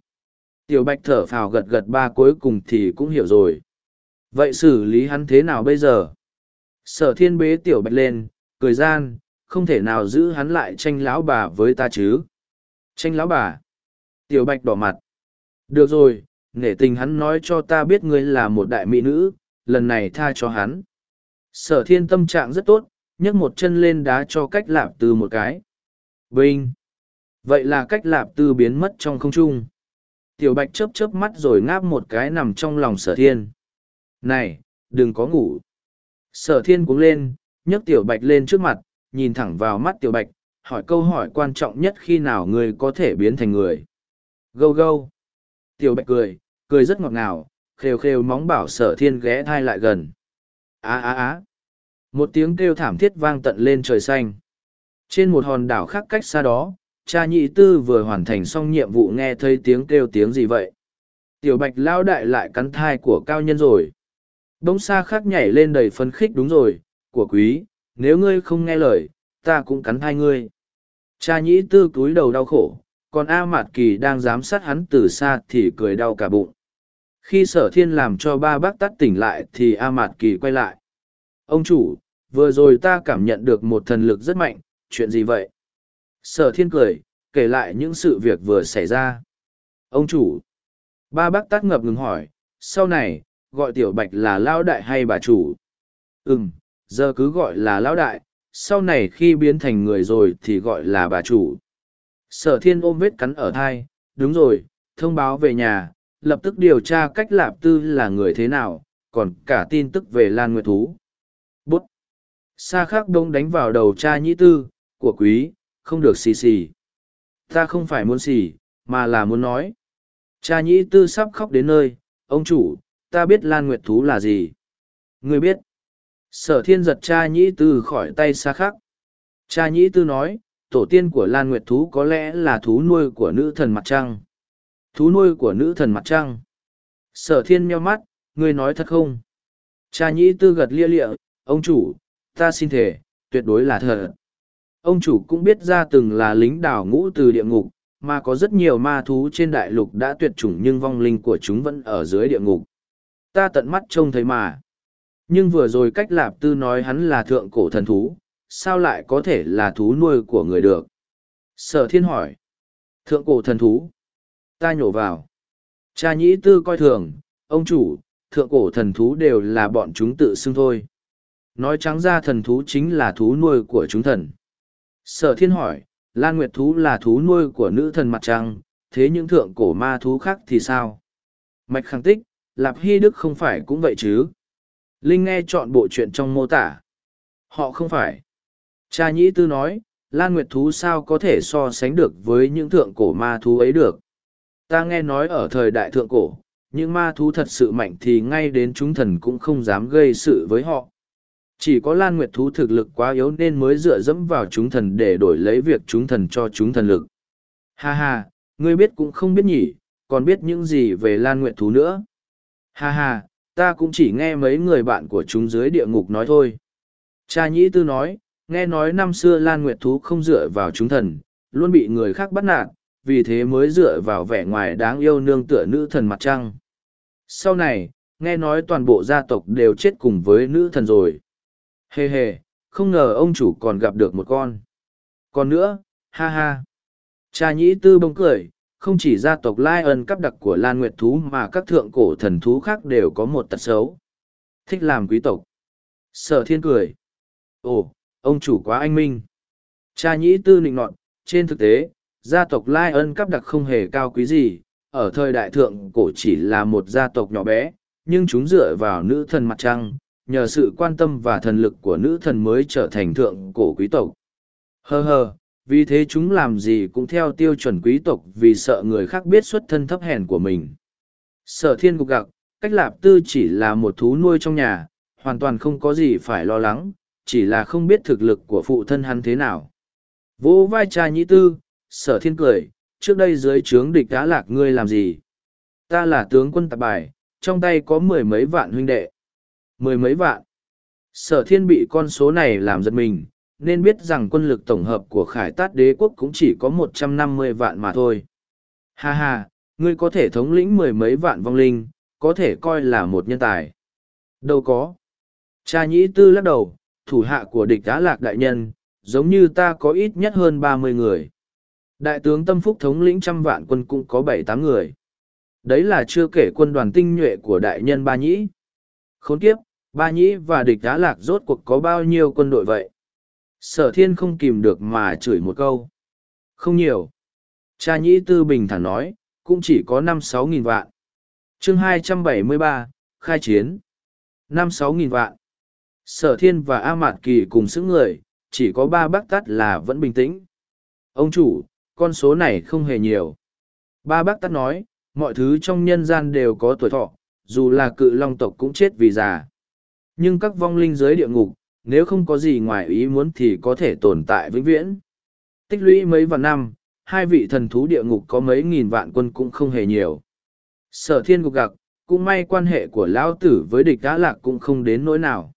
Tiểu bạch thở phào gật gật ba cuối cùng thì cũng hiểu rồi. Vậy xử lý hắn thế nào bây giờ? Sở thiên bế tiểu bạch lên, cười gian, không thể nào giữ hắn lại tranh lão bà với ta chứ. Tranh lão bà. Tiểu bạch đỏ mặt. Được rồi, nể tình hắn nói cho ta biết ngươi là một đại mỹ nữ, lần này tha cho hắn. Sở thiên tâm trạng rất tốt, nhấc một chân lên đá cho cách lạp tư một cái. Vinh! Vậy là cách lạp tư biến mất trong không trung. Tiểu bạch chớp chớp mắt rồi ngáp một cái nằm trong lòng sở thiên. Này, đừng có ngủ. Sở thiên cuống lên, nhấc tiểu bạch lên trước mặt, nhìn thẳng vào mắt tiểu bạch, hỏi câu hỏi quan trọng nhất khi nào người có thể biến thành người. Gâu gâu. Tiểu bạch cười, cười rất ngọt ngào, khều khều móng bảo sở thiên ghé thai lại gần. Á á á. Một tiếng kêu thảm thiết vang tận lên trời xanh. Trên một hòn đảo khác cách xa đó, cha nhị tư vừa hoàn thành xong nhiệm vụ nghe thấy tiếng kêu tiếng gì vậy. Tiểu bạch lao đại lại cắn thai của cao nhân rồi. Bỗng xa khác nhảy lên đầy phấn khích đúng rồi, của quý, nếu ngươi không nghe lời, ta cũng cắn thai ngươi. Cha nhĩ tư cúi đầu đau khổ, còn A Mạt Kỳ đang giám sát hắn từ xa thì cười đau cả bụng. Khi sở thiên làm cho ba bác tắt tỉnh lại thì A Mạt Kỳ quay lại. Ông chủ, vừa rồi ta cảm nhận được một thần lực rất mạnh, chuyện gì vậy? Sở thiên cười, kể lại những sự việc vừa xảy ra. Ông chủ, ba bác tắt ngập ngừng hỏi, sau này, gọi tiểu bạch là lão đại hay bà chủ? Ừm, giờ cứ gọi là lão đại, sau này khi biến thành người rồi thì gọi là bà chủ. Sở thiên ôm vết cắn ở thai, đúng rồi, thông báo về nhà, lập tức điều tra cách lạp tư là người thế nào, còn cả tin tức về Lan Nguyệt Thú. Bút! Sa khắc đông đánh vào đầu cha nhĩ tư, của quý, không được xì xì. Ta không phải muốn xì, mà là muốn nói. Cha nhĩ tư sắp khóc đến nơi, ông chủ, ta biết Lan Nguyệt Thú là gì. Người biết. Sở thiên giật cha nhĩ tư khỏi tay xa khắc. Cha nhĩ tư nói, tổ tiên của Lan Nguyệt Thú có lẽ là thú nuôi của nữ thần mặt trăng. Thú nuôi của nữ thần mặt trăng. Sở thiên meo mắt, ngươi nói thật không? Cha nhĩ tư gật lia lịa, ông chủ, ta xin thể, tuyệt đối là thật. Ông chủ cũng biết ra từng là lính đảo ngũ từ địa ngục, mà có rất nhiều ma thú trên đại lục đã tuyệt chủng nhưng vong linh của chúng vẫn ở dưới địa ngục. Ta tận mắt trông thấy mà. Nhưng vừa rồi cách lạp tư nói hắn là thượng cổ thần thú, sao lại có thể là thú nuôi của người được? Sở thiên hỏi. Thượng cổ thần thú. Ta nhổ vào. Cha nhĩ tư coi thường, ông chủ, thượng cổ thần thú đều là bọn chúng tự xưng thôi. Nói trắng ra thần thú chính là thú nuôi của chúng thần. Sở thiên hỏi, Lan Nguyệt thú là thú nuôi của nữ thần mặt trăng, thế những thượng cổ ma thú khác thì sao? Mạch khẳng tích, Lạp Hy Đức không phải cũng vậy chứ? Linh nghe chọn bộ chuyện trong mô tả. Họ không phải. Cha Nhĩ Tư nói, Lan Nguyệt thú sao có thể so sánh được với những thượng cổ ma thú ấy được. Ta nghe nói ở thời đại thượng cổ, những ma thú thật sự mạnh thì ngay đến chúng thần cũng không dám gây sự với họ. Chỉ có Lan Nguyệt thú thực lực quá yếu nên mới dựa dẫm vào chúng thần để đổi lấy việc chúng thần cho chúng thần lực. Ha ha, ngươi biết cũng không biết nhỉ, còn biết những gì về Lan Nguyệt thú nữa. Ha ha, ta cũng chỉ nghe mấy người bạn của chúng dưới địa ngục nói thôi. Cha Nhĩ Tư nói, nghe nói năm xưa Lan Nguyệt thú không dựa vào chúng thần, luôn bị người khác bắt nạt, vì thế mới dựa vào vẻ ngoài đáng yêu nương tựa nữ thần mặt trăng. Sau này, nghe nói toàn bộ gia tộc đều chết cùng với nữ thần rồi. Hề hề, không ngờ ông chủ còn gặp được một con. Còn nữa, ha ha. Cha nhĩ tư bông cười, không chỉ gia tộc Lai ân cấp đặc của Lan Nguyệt Thú mà các thượng cổ thần thú khác đều có một tật xấu. Thích làm quý tộc. Sở thiên cười. Ồ, ông chủ quá anh minh. Cha nhĩ tư nịnh nọt, trên thực tế, gia tộc Lai ân cấp đặc không hề cao quý gì, ở thời đại thượng cổ chỉ là một gia tộc nhỏ bé, nhưng chúng dựa vào nữ thần mặt trăng, nhờ sự quan tâm và thần lực của nữ thần mới trở thành thượng cổ quý tộc. Hơ hơ, vì thế chúng làm gì cũng theo tiêu chuẩn quý tộc vì sợ người khác biết xuất thân thấp hèn của mình. Sở thiên cục gặc, cách lạp tư chỉ là một thú nuôi trong nhà, hoàn toàn không có gì phải lo lắng, chỉ là không biết thực lực của phụ thân hắn thế nào. Vô vai cha nhĩ tư, sở thiên cười, trước đây dưới trướng địch đã lạc ngươi làm gì? Ta là tướng quân tạp bài, trong tay có mười mấy vạn huynh đệ. Mười mấy vạn. Sở thiên bị con số này làm giật mình, nên biết rằng quân lực tổng hợp của khải tát đế quốc cũng chỉ có một trăm năm mươi vạn mà thôi. Ha ha, ngươi có thể thống lĩnh mười mấy vạn vong linh, có thể coi là một nhân tài. Đâu có. Cha nhĩ tư lắc đầu, thủ hạ của địch á lạc đại nhân, giống như ta có ít nhất hơn ba mươi người. Đại tướng Tâm Phúc thống lĩnh trăm vạn quân cũng có bảy tám người. Đấy là chưa kể quân đoàn tinh nhuệ của đại nhân Ba Nhĩ. Khốn kiếp, Ba Nhĩ và địch á lạc rốt cuộc có bao nhiêu quân đội vậy? Sở thiên không kìm được mà chửi một câu. Không nhiều. Cha Nhĩ Tư Bình thản nói, cũng chỉ có năm sáu nghìn vạn. chương hai trăm bảy mươi ba khai chiến. năm sáu nghìn vạn. Sở thiên và A Mạt Kỳ cùng xứng người, chỉ có ba bác tắt là vẫn bình tĩnh. Ông chủ, con số này không hề nhiều. Ba bác tắt nói, mọi thứ trong nhân gian đều có tuổi thọ, dù là cự long tộc cũng chết vì già. Nhưng các vong linh dưới địa ngục, nếu không có gì ngoài ý muốn thì có thể tồn tại vĩnh viễn. Tích lũy mấy vạn năm, hai vị thần thú địa ngục có mấy nghìn vạn quân cũng không hề nhiều. Sở thiên gục gặc, cũng may quan hệ của lão tử với địch đã lạc cũng không đến nỗi nào.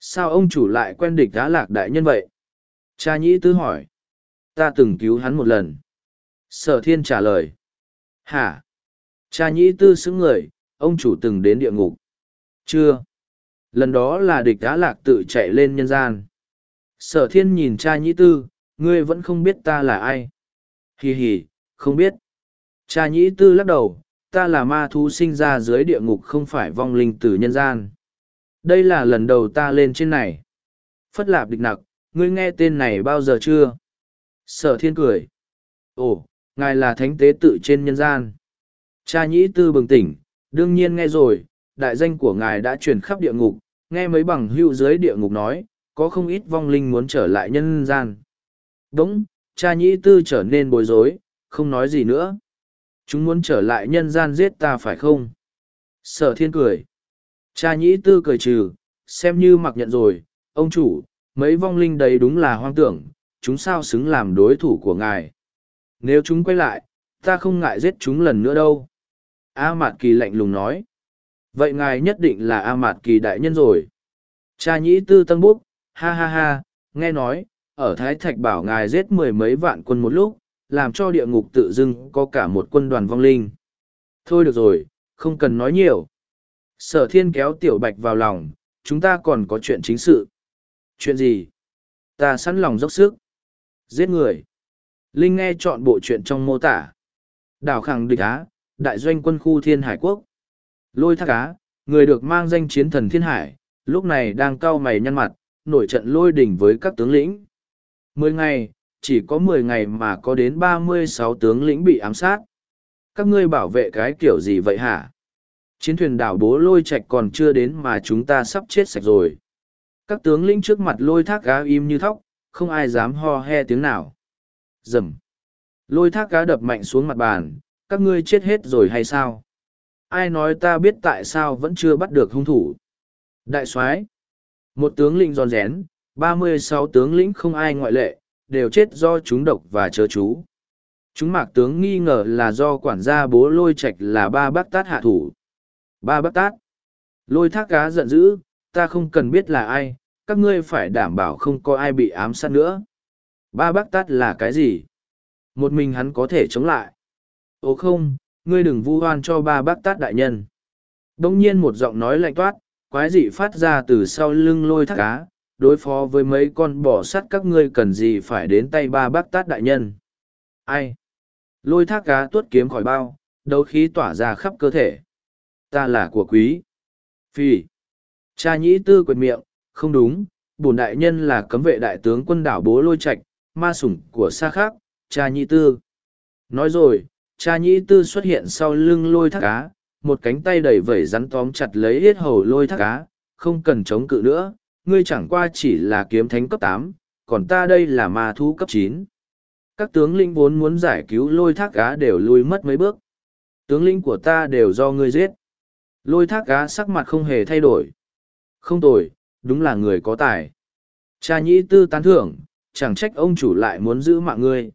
Sao ông chủ lại quen địch đã lạc đại nhân vậy? Cha nhĩ tư hỏi. Ta từng cứu hắn một lần. Sở thiên trả lời. Hả? Cha nhĩ tư xứng người, ông chủ từng đến địa ngục. Chưa. Lần đó là địch đã lạc tự chạy lên nhân gian. Sở thiên nhìn cha nhĩ tư, ngươi vẫn không biết ta là ai. Hì hì, không biết. Cha nhĩ tư lắc đầu, ta là ma thú sinh ra dưới địa ngục không phải vong linh từ nhân gian. Đây là lần đầu ta lên trên này. Phất lạp địch nặc, ngươi nghe tên này bao giờ chưa? Sở thiên cười. Ồ, ngài là thánh tế tự trên nhân gian. Cha nhĩ tư bừng tỉnh, đương nhiên nghe rồi, đại danh của ngài đã truyền khắp địa ngục, nghe mấy bằng hưu dưới địa ngục nói, có không ít vong linh muốn trở lại nhân gian. Đúng, cha nhĩ tư trở nên bối rối, không nói gì nữa. Chúng muốn trở lại nhân gian giết ta phải không? Sở thiên cười. Cha nhĩ tư cười trừ, xem như mặc nhận rồi, ông chủ, mấy vong linh đấy đúng là hoang tưởng, chúng sao xứng làm đối thủ của ngài. Nếu chúng quay lại, ta không ngại giết chúng lần nữa đâu. A Mạt Kỳ lạnh lùng nói. Vậy ngài nhất định là A Mạt Kỳ đại nhân rồi. Cha nhĩ tư tân búc, ha ha ha, nghe nói, ở Thái Thạch bảo ngài giết mười mấy vạn quân một lúc, làm cho địa ngục tự dưng có cả một quân đoàn vong linh. Thôi được rồi, không cần nói nhiều. Sở thiên kéo tiểu bạch vào lòng, chúng ta còn có chuyện chính sự. Chuyện gì? Ta sẵn lòng dốc sức. Giết người. Linh nghe chọn bộ chuyện trong mô tả. Đảo khẳng địch á, đại doanh quân khu thiên hải quốc. Lôi thác á, người được mang danh chiến thần thiên hải, lúc này đang cau mày nhăn mặt, nổi trận lôi đỉnh với các tướng lĩnh. Mười ngày, chỉ có mười ngày mà có đến ba mươi sáu tướng lĩnh bị ám sát. Các ngươi bảo vệ cái kiểu gì vậy hả? Chiến thuyền đảo bố lôi Trạch còn chưa đến mà chúng ta sắp chết sạch rồi. Các tướng lĩnh trước mặt lôi thác cá im như thóc, không ai dám ho he tiếng nào. Dầm. Lôi thác cá đập mạnh xuống mặt bàn, các ngươi chết hết rồi hay sao? Ai nói ta biết tại sao vẫn chưa bắt được hung thủ? Đại soái Một tướng lĩnh giòn rén, ba mươi sáu tướng lĩnh không ai ngoại lệ, đều chết do chúng độc và chớ chú. Chúng mạc tướng nghi ngờ là do quản gia bố lôi Trạch là ba bác tát hạ thủ. Ba bác tát. Lôi thác cá giận dữ, ta không cần biết là ai, các ngươi phải đảm bảo không có ai bị ám sát nữa. Ba bác tát là cái gì? Một mình hắn có thể chống lại. Ồ không, ngươi đừng vu oan cho ba bác tát đại nhân. Đông nhiên một giọng nói lạnh toát, quái dị phát ra từ sau lưng lôi thác cá, đối phó với mấy con bò sắt các ngươi cần gì phải đến tay ba bác tát đại nhân. Ai? Lôi thác cá tuốt kiếm khỏi bao, đấu khí tỏa ra khắp cơ thể. Ta là của quý. Phi. Cha nhĩ tư quệt miệng, không đúng, bổn đại nhân là cấm vệ đại tướng quân đảo bố lôi Trạch, ma sủng của xa khác, cha nhĩ tư. Nói rồi, cha nhĩ tư xuất hiện sau lưng lôi thác cá, một cánh tay đầy vẩy rắn tóm chặt lấy hết hầu lôi thác cá, không cần chống cự nữa, ngươi chẳng qua chỉ là kiếm thánh cấp tám, còn ta đây là ma thú cấp chín. Các tướng lĩnh vốn muốn giải cứu lôi thác cá đều lui mất mấy bước. Tướng lĩnh của ta đều do ngươi giết. Lôi thác cá sắc mặt không hề thay đổi. Không tồi, đúng là người có tài. Cha nhĩ tư tán thưởng, chẳng trách ông chủ lại muốn giữ mạng ngươi.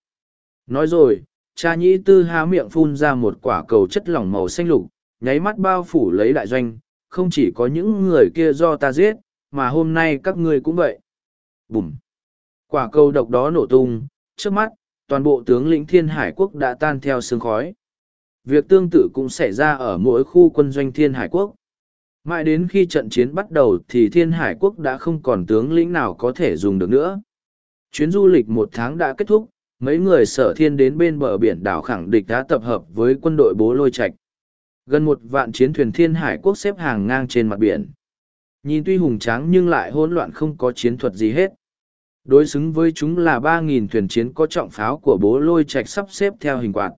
Nói rồi, cha nhĩ tư há miệng phun ra một quả cầu chất lỏng màu xanh lục, nháy mắt bao phủ lấy đại doanh, không chỉ có những người kia do ta giết, mà hôm nay các ngươi cũng vậy. Bùm! Quả cầu độc đó nổ tung, trước mắt, toàn bộ tướng lĩnh thiên hải quốc đã tan theo sương khói. Việc tương tự cũng xảy ra ở mỗi khu quân doanh thiên hải quốc. Mãi đến khi trận chiến bắt đầu thì thiên hải quốc đã không còn tướng lĩnh nào có thể dùng được nữa. Chuyến du lịch một tháng đã kết thúc, mấy người sở thiên đến bên bờ biển đảo khẳng địch đã tập hợp với quân đội bố lôi Trạch. Gần một vạn chiến thuyền thiên hải quốc xếp hàng ngang trên mặt biển. Nhìn tuy hùng tráng nhưng lại hỗn loạn không có chiến thuật gì hết. Đối xứng với chúng là ba nghìn thuyền chiến có trọng pháo của bố lôi Trạch sắp xếp theo hình quạt.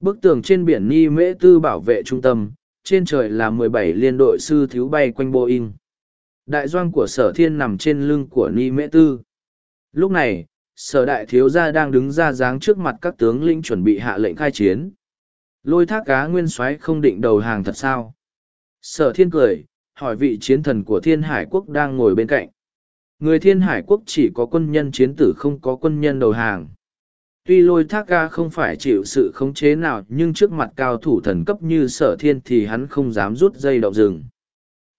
Bức tường trên biển Ni Mễ Tư bảo vệ trung tâm, trên trời là mười bảy liên đội sư thiếu bay quanh Boeing. Đại doanh của sở thiên nằm trên lưng của Ni Mễ Tư. Lúc này, sở đại thiếu gia đang đứng ra dáng trước mặt các tướng lĩnh chuẩn bị hạ lệnh khai chiến. Lôi thác cá nguyên soái không định đầu hàng thật sao? Sở thiên cười, hỏi vị chiến thần của thiên hải quốc đang ngồi bên cạnh. Người thiên hải quốc chỉ có quân nhân chiến tử không có quân nhân đầu hàng. Tuy lôi thác ga không phải chịu sự khống chế nào nhưng trước mặt cao thủ thần cấp như sở thiên thì hắn không dám rút dây đậu rừng.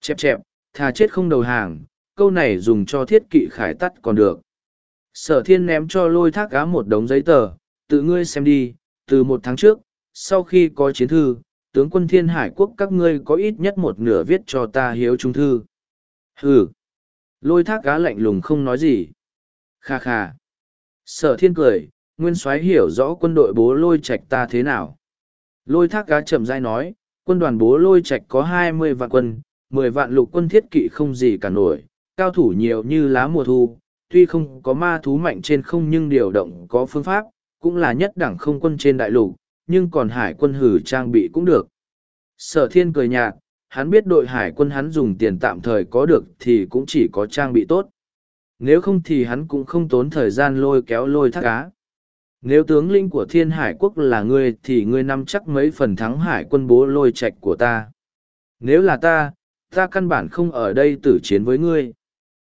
Chẹp chẹp, thà chết không đầu hàng, câu này dùng cho thiết kỵ khải tắt còn được. Sở thiên ném cho lôi thác cá một đống giấy tờ, tự ngươi xem đi, từ một tháng trước, sau khi có chiến thư, tướng quân thiên hải quốc các ngươi có ít nhất một nửa viết cho ta hiếu trung thư. Hừ! Lôi thác cá lạnh lùng không nói gì. Kha kha! Sở thiên cười, nguyên soái hiểu rõ quân đội bố lôi Trạch ta thế nào. Lôi thác cá chậm rãi nói, quân đoàn bố lôi Trạch có hai mươi vạn quân, mười vạn lục quân thiết kỵ không gì cả nổi, cao thủ nhiều như lá mùa thu, tuy không có ma thú mạnh trên không nhưng điều động có phương pháp, cũng là nhất đẳng không quân trên đại lục, nhưng còn hải quân hử trang bị cũng được. Sở thiên cười nhạt, hắn biết đội hải quân hắn dùng tiền tạm thời có được thì cũng chỉ có trang bị tốt. Nếu không thì hắn cũng không tốn thời gian lôi kéo lôi thác cá. Nếu tướng linh của thiên hải quốc là ngươi thì ngươi nắm chắc mấy phần thắng hải quân bố lôi Trạch của ta. Nếu là ta, ta căn bản không ở đây tử chiến với ngươi.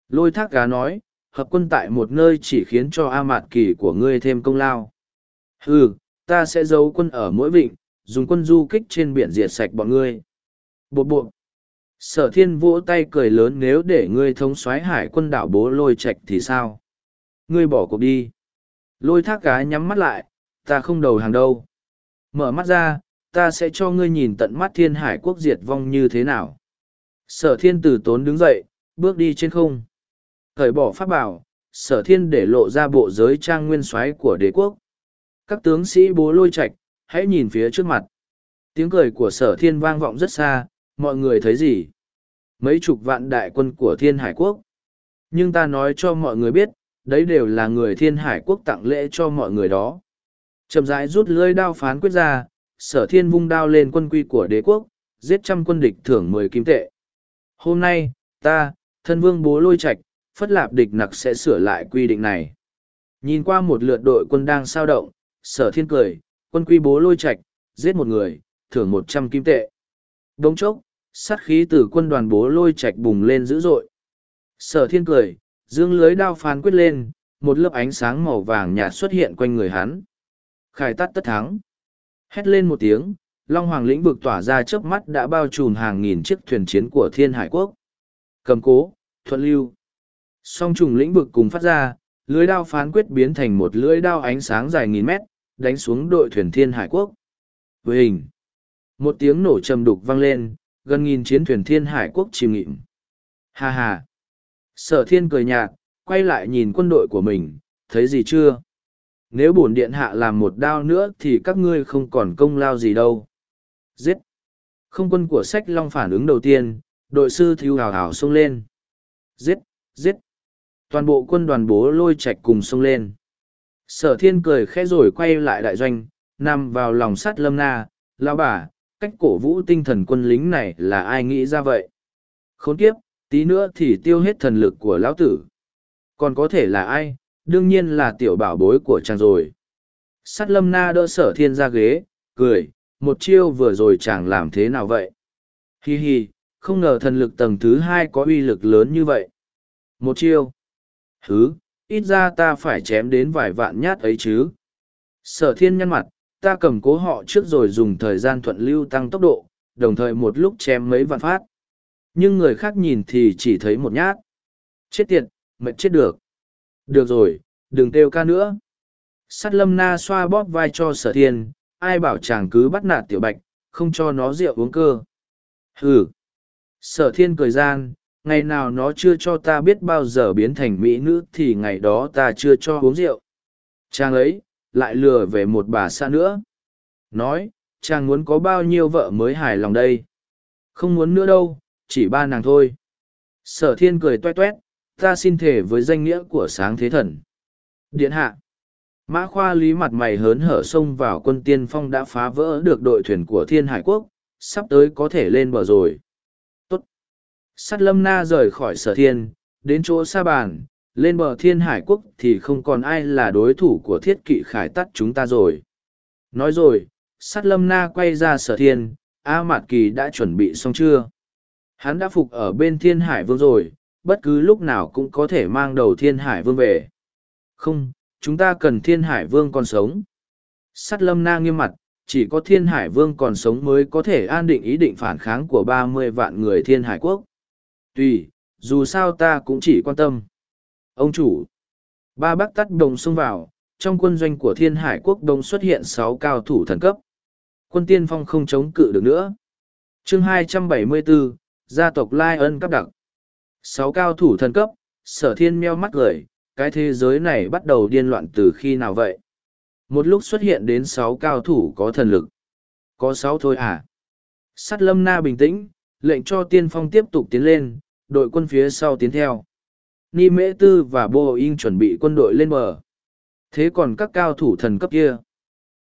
Lôi thác gá nói, hợp quân tại một nơi chỉ khiến cho A Mạt Kỳ của ngươi thêm công lao. Ừ, ta sẽ giấu quân ở mỗi vịnh, dùng quân du kích trên biển diệt sạch bọn ngươi. Bộ bộ. Sở thiên vỗ tay cười lớn nếu để ngươi thống soái hải quân đảo bố lôi Trạch thì sao? Ngươi bỏ cuộc đi. Lôi thác cá nhắm mắt lại, ta không đầu hàng đâu. Mở mắt ra, ta sẽ cho ngươi nhìn tận mắt thiên hải quốc diệt vong như thế nào. Sở thiên tử tốn đứng dậy, bước đi trên không. Thời bỏ pháp bảo, sở thiên để lộ ra bộ giới trang nguyên soái của đế quốc. Các tướng sĩ bố lôi Trạch, hãy nhìn phía trước mặt. Tiếng cười của sở thiên vang vọng rất xa, mọi người thấy gì? Mấy chục vạn đại quân của thiên hải quốc. Nhưng ta nói cho mọi người biết, đấy đều là người thiên hải quốc tặng lễ cho mọi người đó. Chậm rãi rút lưỡi đao phán quyết ra, sở thiên vung đao lên quân quy của đế quốc, giết trăm quân địch thưởng mười kim tệ. Hôm nay, ta, thân vương bố lôi trạch, phất lạp địch nặc sẽ sửa lại quy định này. Nhìn qua một lượt đội quân đang sao động, sở thiên cười, quân quy bố lôi trạch, giết một người, thưởng một trăm kim tệ. Đống chốc, sát khí từ quân đoàn bố lôi trạch bùng lên dữ dội. Sở thiên cười dương lưới đao phán quyết lên, một lớp ánh sáng màu vàng nhạt xuất hiện quanh người hắn. Khai tắt tất thắng. Hét lên một tiếng, long hoàng lĩnh vực tỏa ra trước mắt đã bao trùm hàng nghìn chiếc thuyền chiến của thiên hải quốc. Cầm cố, thuận lưu. Song trùng lĩnh vực cùng phát ra, lưới đao phán quyết biến thành một lưới đao ánh sáng dài nghìn mét, đánh xuống đội thuyền thiên hải quốc. Với hình một tiếng nổ trầm đục vang lên, gần nghìn chiến thuyền thiên hải quốc chìm nghịm. Ha ha. Sở thiên cười nhạt, quay lại nhìn quân đội của mình, thấy gì chưa? Nếu bổn điện hạ làm một đao nữa thì các ngươi không còn công lao gì đâu. Giết! Không quân của sách long phản ứng đầu tiên, đội sư thiếu hào hào xông lên. Giết! Giết! Toàn bộ quân đoàn bố lôi Trạch cùng xông lên. Sở thiên cười khẽ rồi quay lại đại doanh, nằm vào lòng sắt lâm na, lao bà, cách cổ vũ tinh thần quân lính này là ai nghĩ ra vậy? Khốn kiếp, tí nữa thì tiêu hết thần lực của lão tử. Còn có thể là ai? Đương nhiên là tiểu bảo bối của chàng rồi. Sắt lâm na đỡ sở thiên ra ghế cười một chiêu vừa rồi chàng làm thế nào vậy? Hi hi không ngờ thần lực tầng thứ hai có uy lực lớn như vậy. Một chiêu. Hứ ít ra ta phải chém đến vài vạn nhát ấy chứ. Sở thiên nhăn mặt ta cầm cố họ trước rồi dùng thời gian thuận lưu tăng tốc độ, đồng thời một lúc chém mấy vạn phát. Nhưng người khác nhìn thì chỉ thấy một nhát. Chết tiệt, mệt chết được. Được rồi, đừng kêu ca nữa. Sát lâm na xoa bóp vai cho sở thiên, ai bảo chàng cứ bắt nạt tiểu bạch, không cho nó rượu uống cơ. Hừ. Sở thiên cười gian, ngày nào nó chưa cho ta biết bao giờ biến thành mỹ nữ thì ngày đó ta chưa cho uống rượu. Chàng ấy, lại lừa về một bà xa nữa. Nói, chàng muốn có bao nhiêu vợ mới hài lòng đây. Không muốn nữa đâu, chỉ ba nàng thôi. Sở thiên cười toét toét, ta xin thể với danh nghĩa của sáng thế thần. Điện hạ. Mã khoa lý mặt mày hớn hở xông vào quân tiên phong đã phá vỡ được đội thuyền của thiên hải quốc, sắp tới có thể lên bờ rồi. Tốt. Sắt lâm na rời khỏi sở thiên, đến chỗ sa bàn, lên bờ thiên hải quốc thì không còn ai là đối thủ của thiết kỵ khải tắt chúng ta rồi. Nói rồi, sắt lâm na quay ra sở thiên, A Mạt Kỳ đã chuẩn bị xong chưa? Hắn đã phục ở bên thiên hải vương rồi, bất cứ lúc nào cũng có thể mang đầu thiên hải vương về. Không, chúng ta cần thiên hải vương còn sống. Sắt lâm na nghiêm mặt, chỉ có thiên hải vương còn sống mới có thể an định ý định phản kháng của ba mươi vạn người thiên hải quốc. Tùy, dù sao ta cũng chỉ quan tâm. Ông chủ, ba bác tắt đồng xông vào, trong quân doanh của thiên hải quốc đông xuất hiện sáu cao thủ thần cấp. Quân tiên phong không chống cự được nữa. chương 274, gia tộc Lai ân cấp đặc. Sáu cao thủ thần cấp, sở thiên meo mắt cười, cái thế giới này bắt đầu điên loạn từ khi nào vậy? Một lúc xuất hiện đến sáu cao thủ có thần lực. Có sáu thôi à? Sắt lâm na bình tĩnh, lệnh cho tiên phong tiếp tục tiến lên, đội quân phía sau tiến theo. Ni Mễ Tư và bô Boeing chuẩn bị quân đội lên bờ. Thế còn các cao thủ thần cấp kia?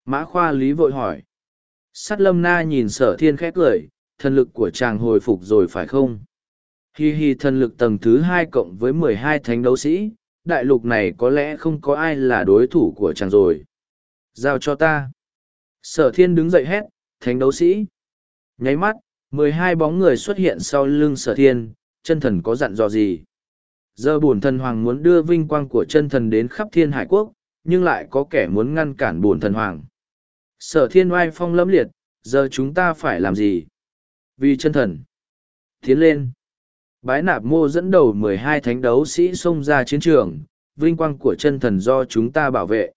Mã Khoa Lý vội hỏi. Sắt lâm na nhìn sở thiên khét cười, thần lực của chàng hồi phục rồi phải không? Hi hi thần lực tầng thứ hai cộng với mười hai thánh đấu sĩ, đại lục này có lẽ không có ai là đối thủ của chàng rồi. Giao cho ta. Sở thiên đứng dậy hét, thánh đấu sĩ. Nháy mắt, mười hai bóng người xuất hiện sau lưng sở thiên, chân thần có dặn dò gì. Giờ bổn thần hoàng muốn đưa vinh quang của chân thần đến khắp thiên hải quốc, nhưng lại có kẻ muốn ngăn cản bổn thần hoàng. Sở thiên oai phong lâm liệt, giờ chúng ta phải làm gì? Vì chân thần. Tiến lên. Bái nạp mô dẫn đầu mười hai thánh đấu sĩ xông ra chiến trường, vinh quang của chân thần do chúng ta bảo vệ.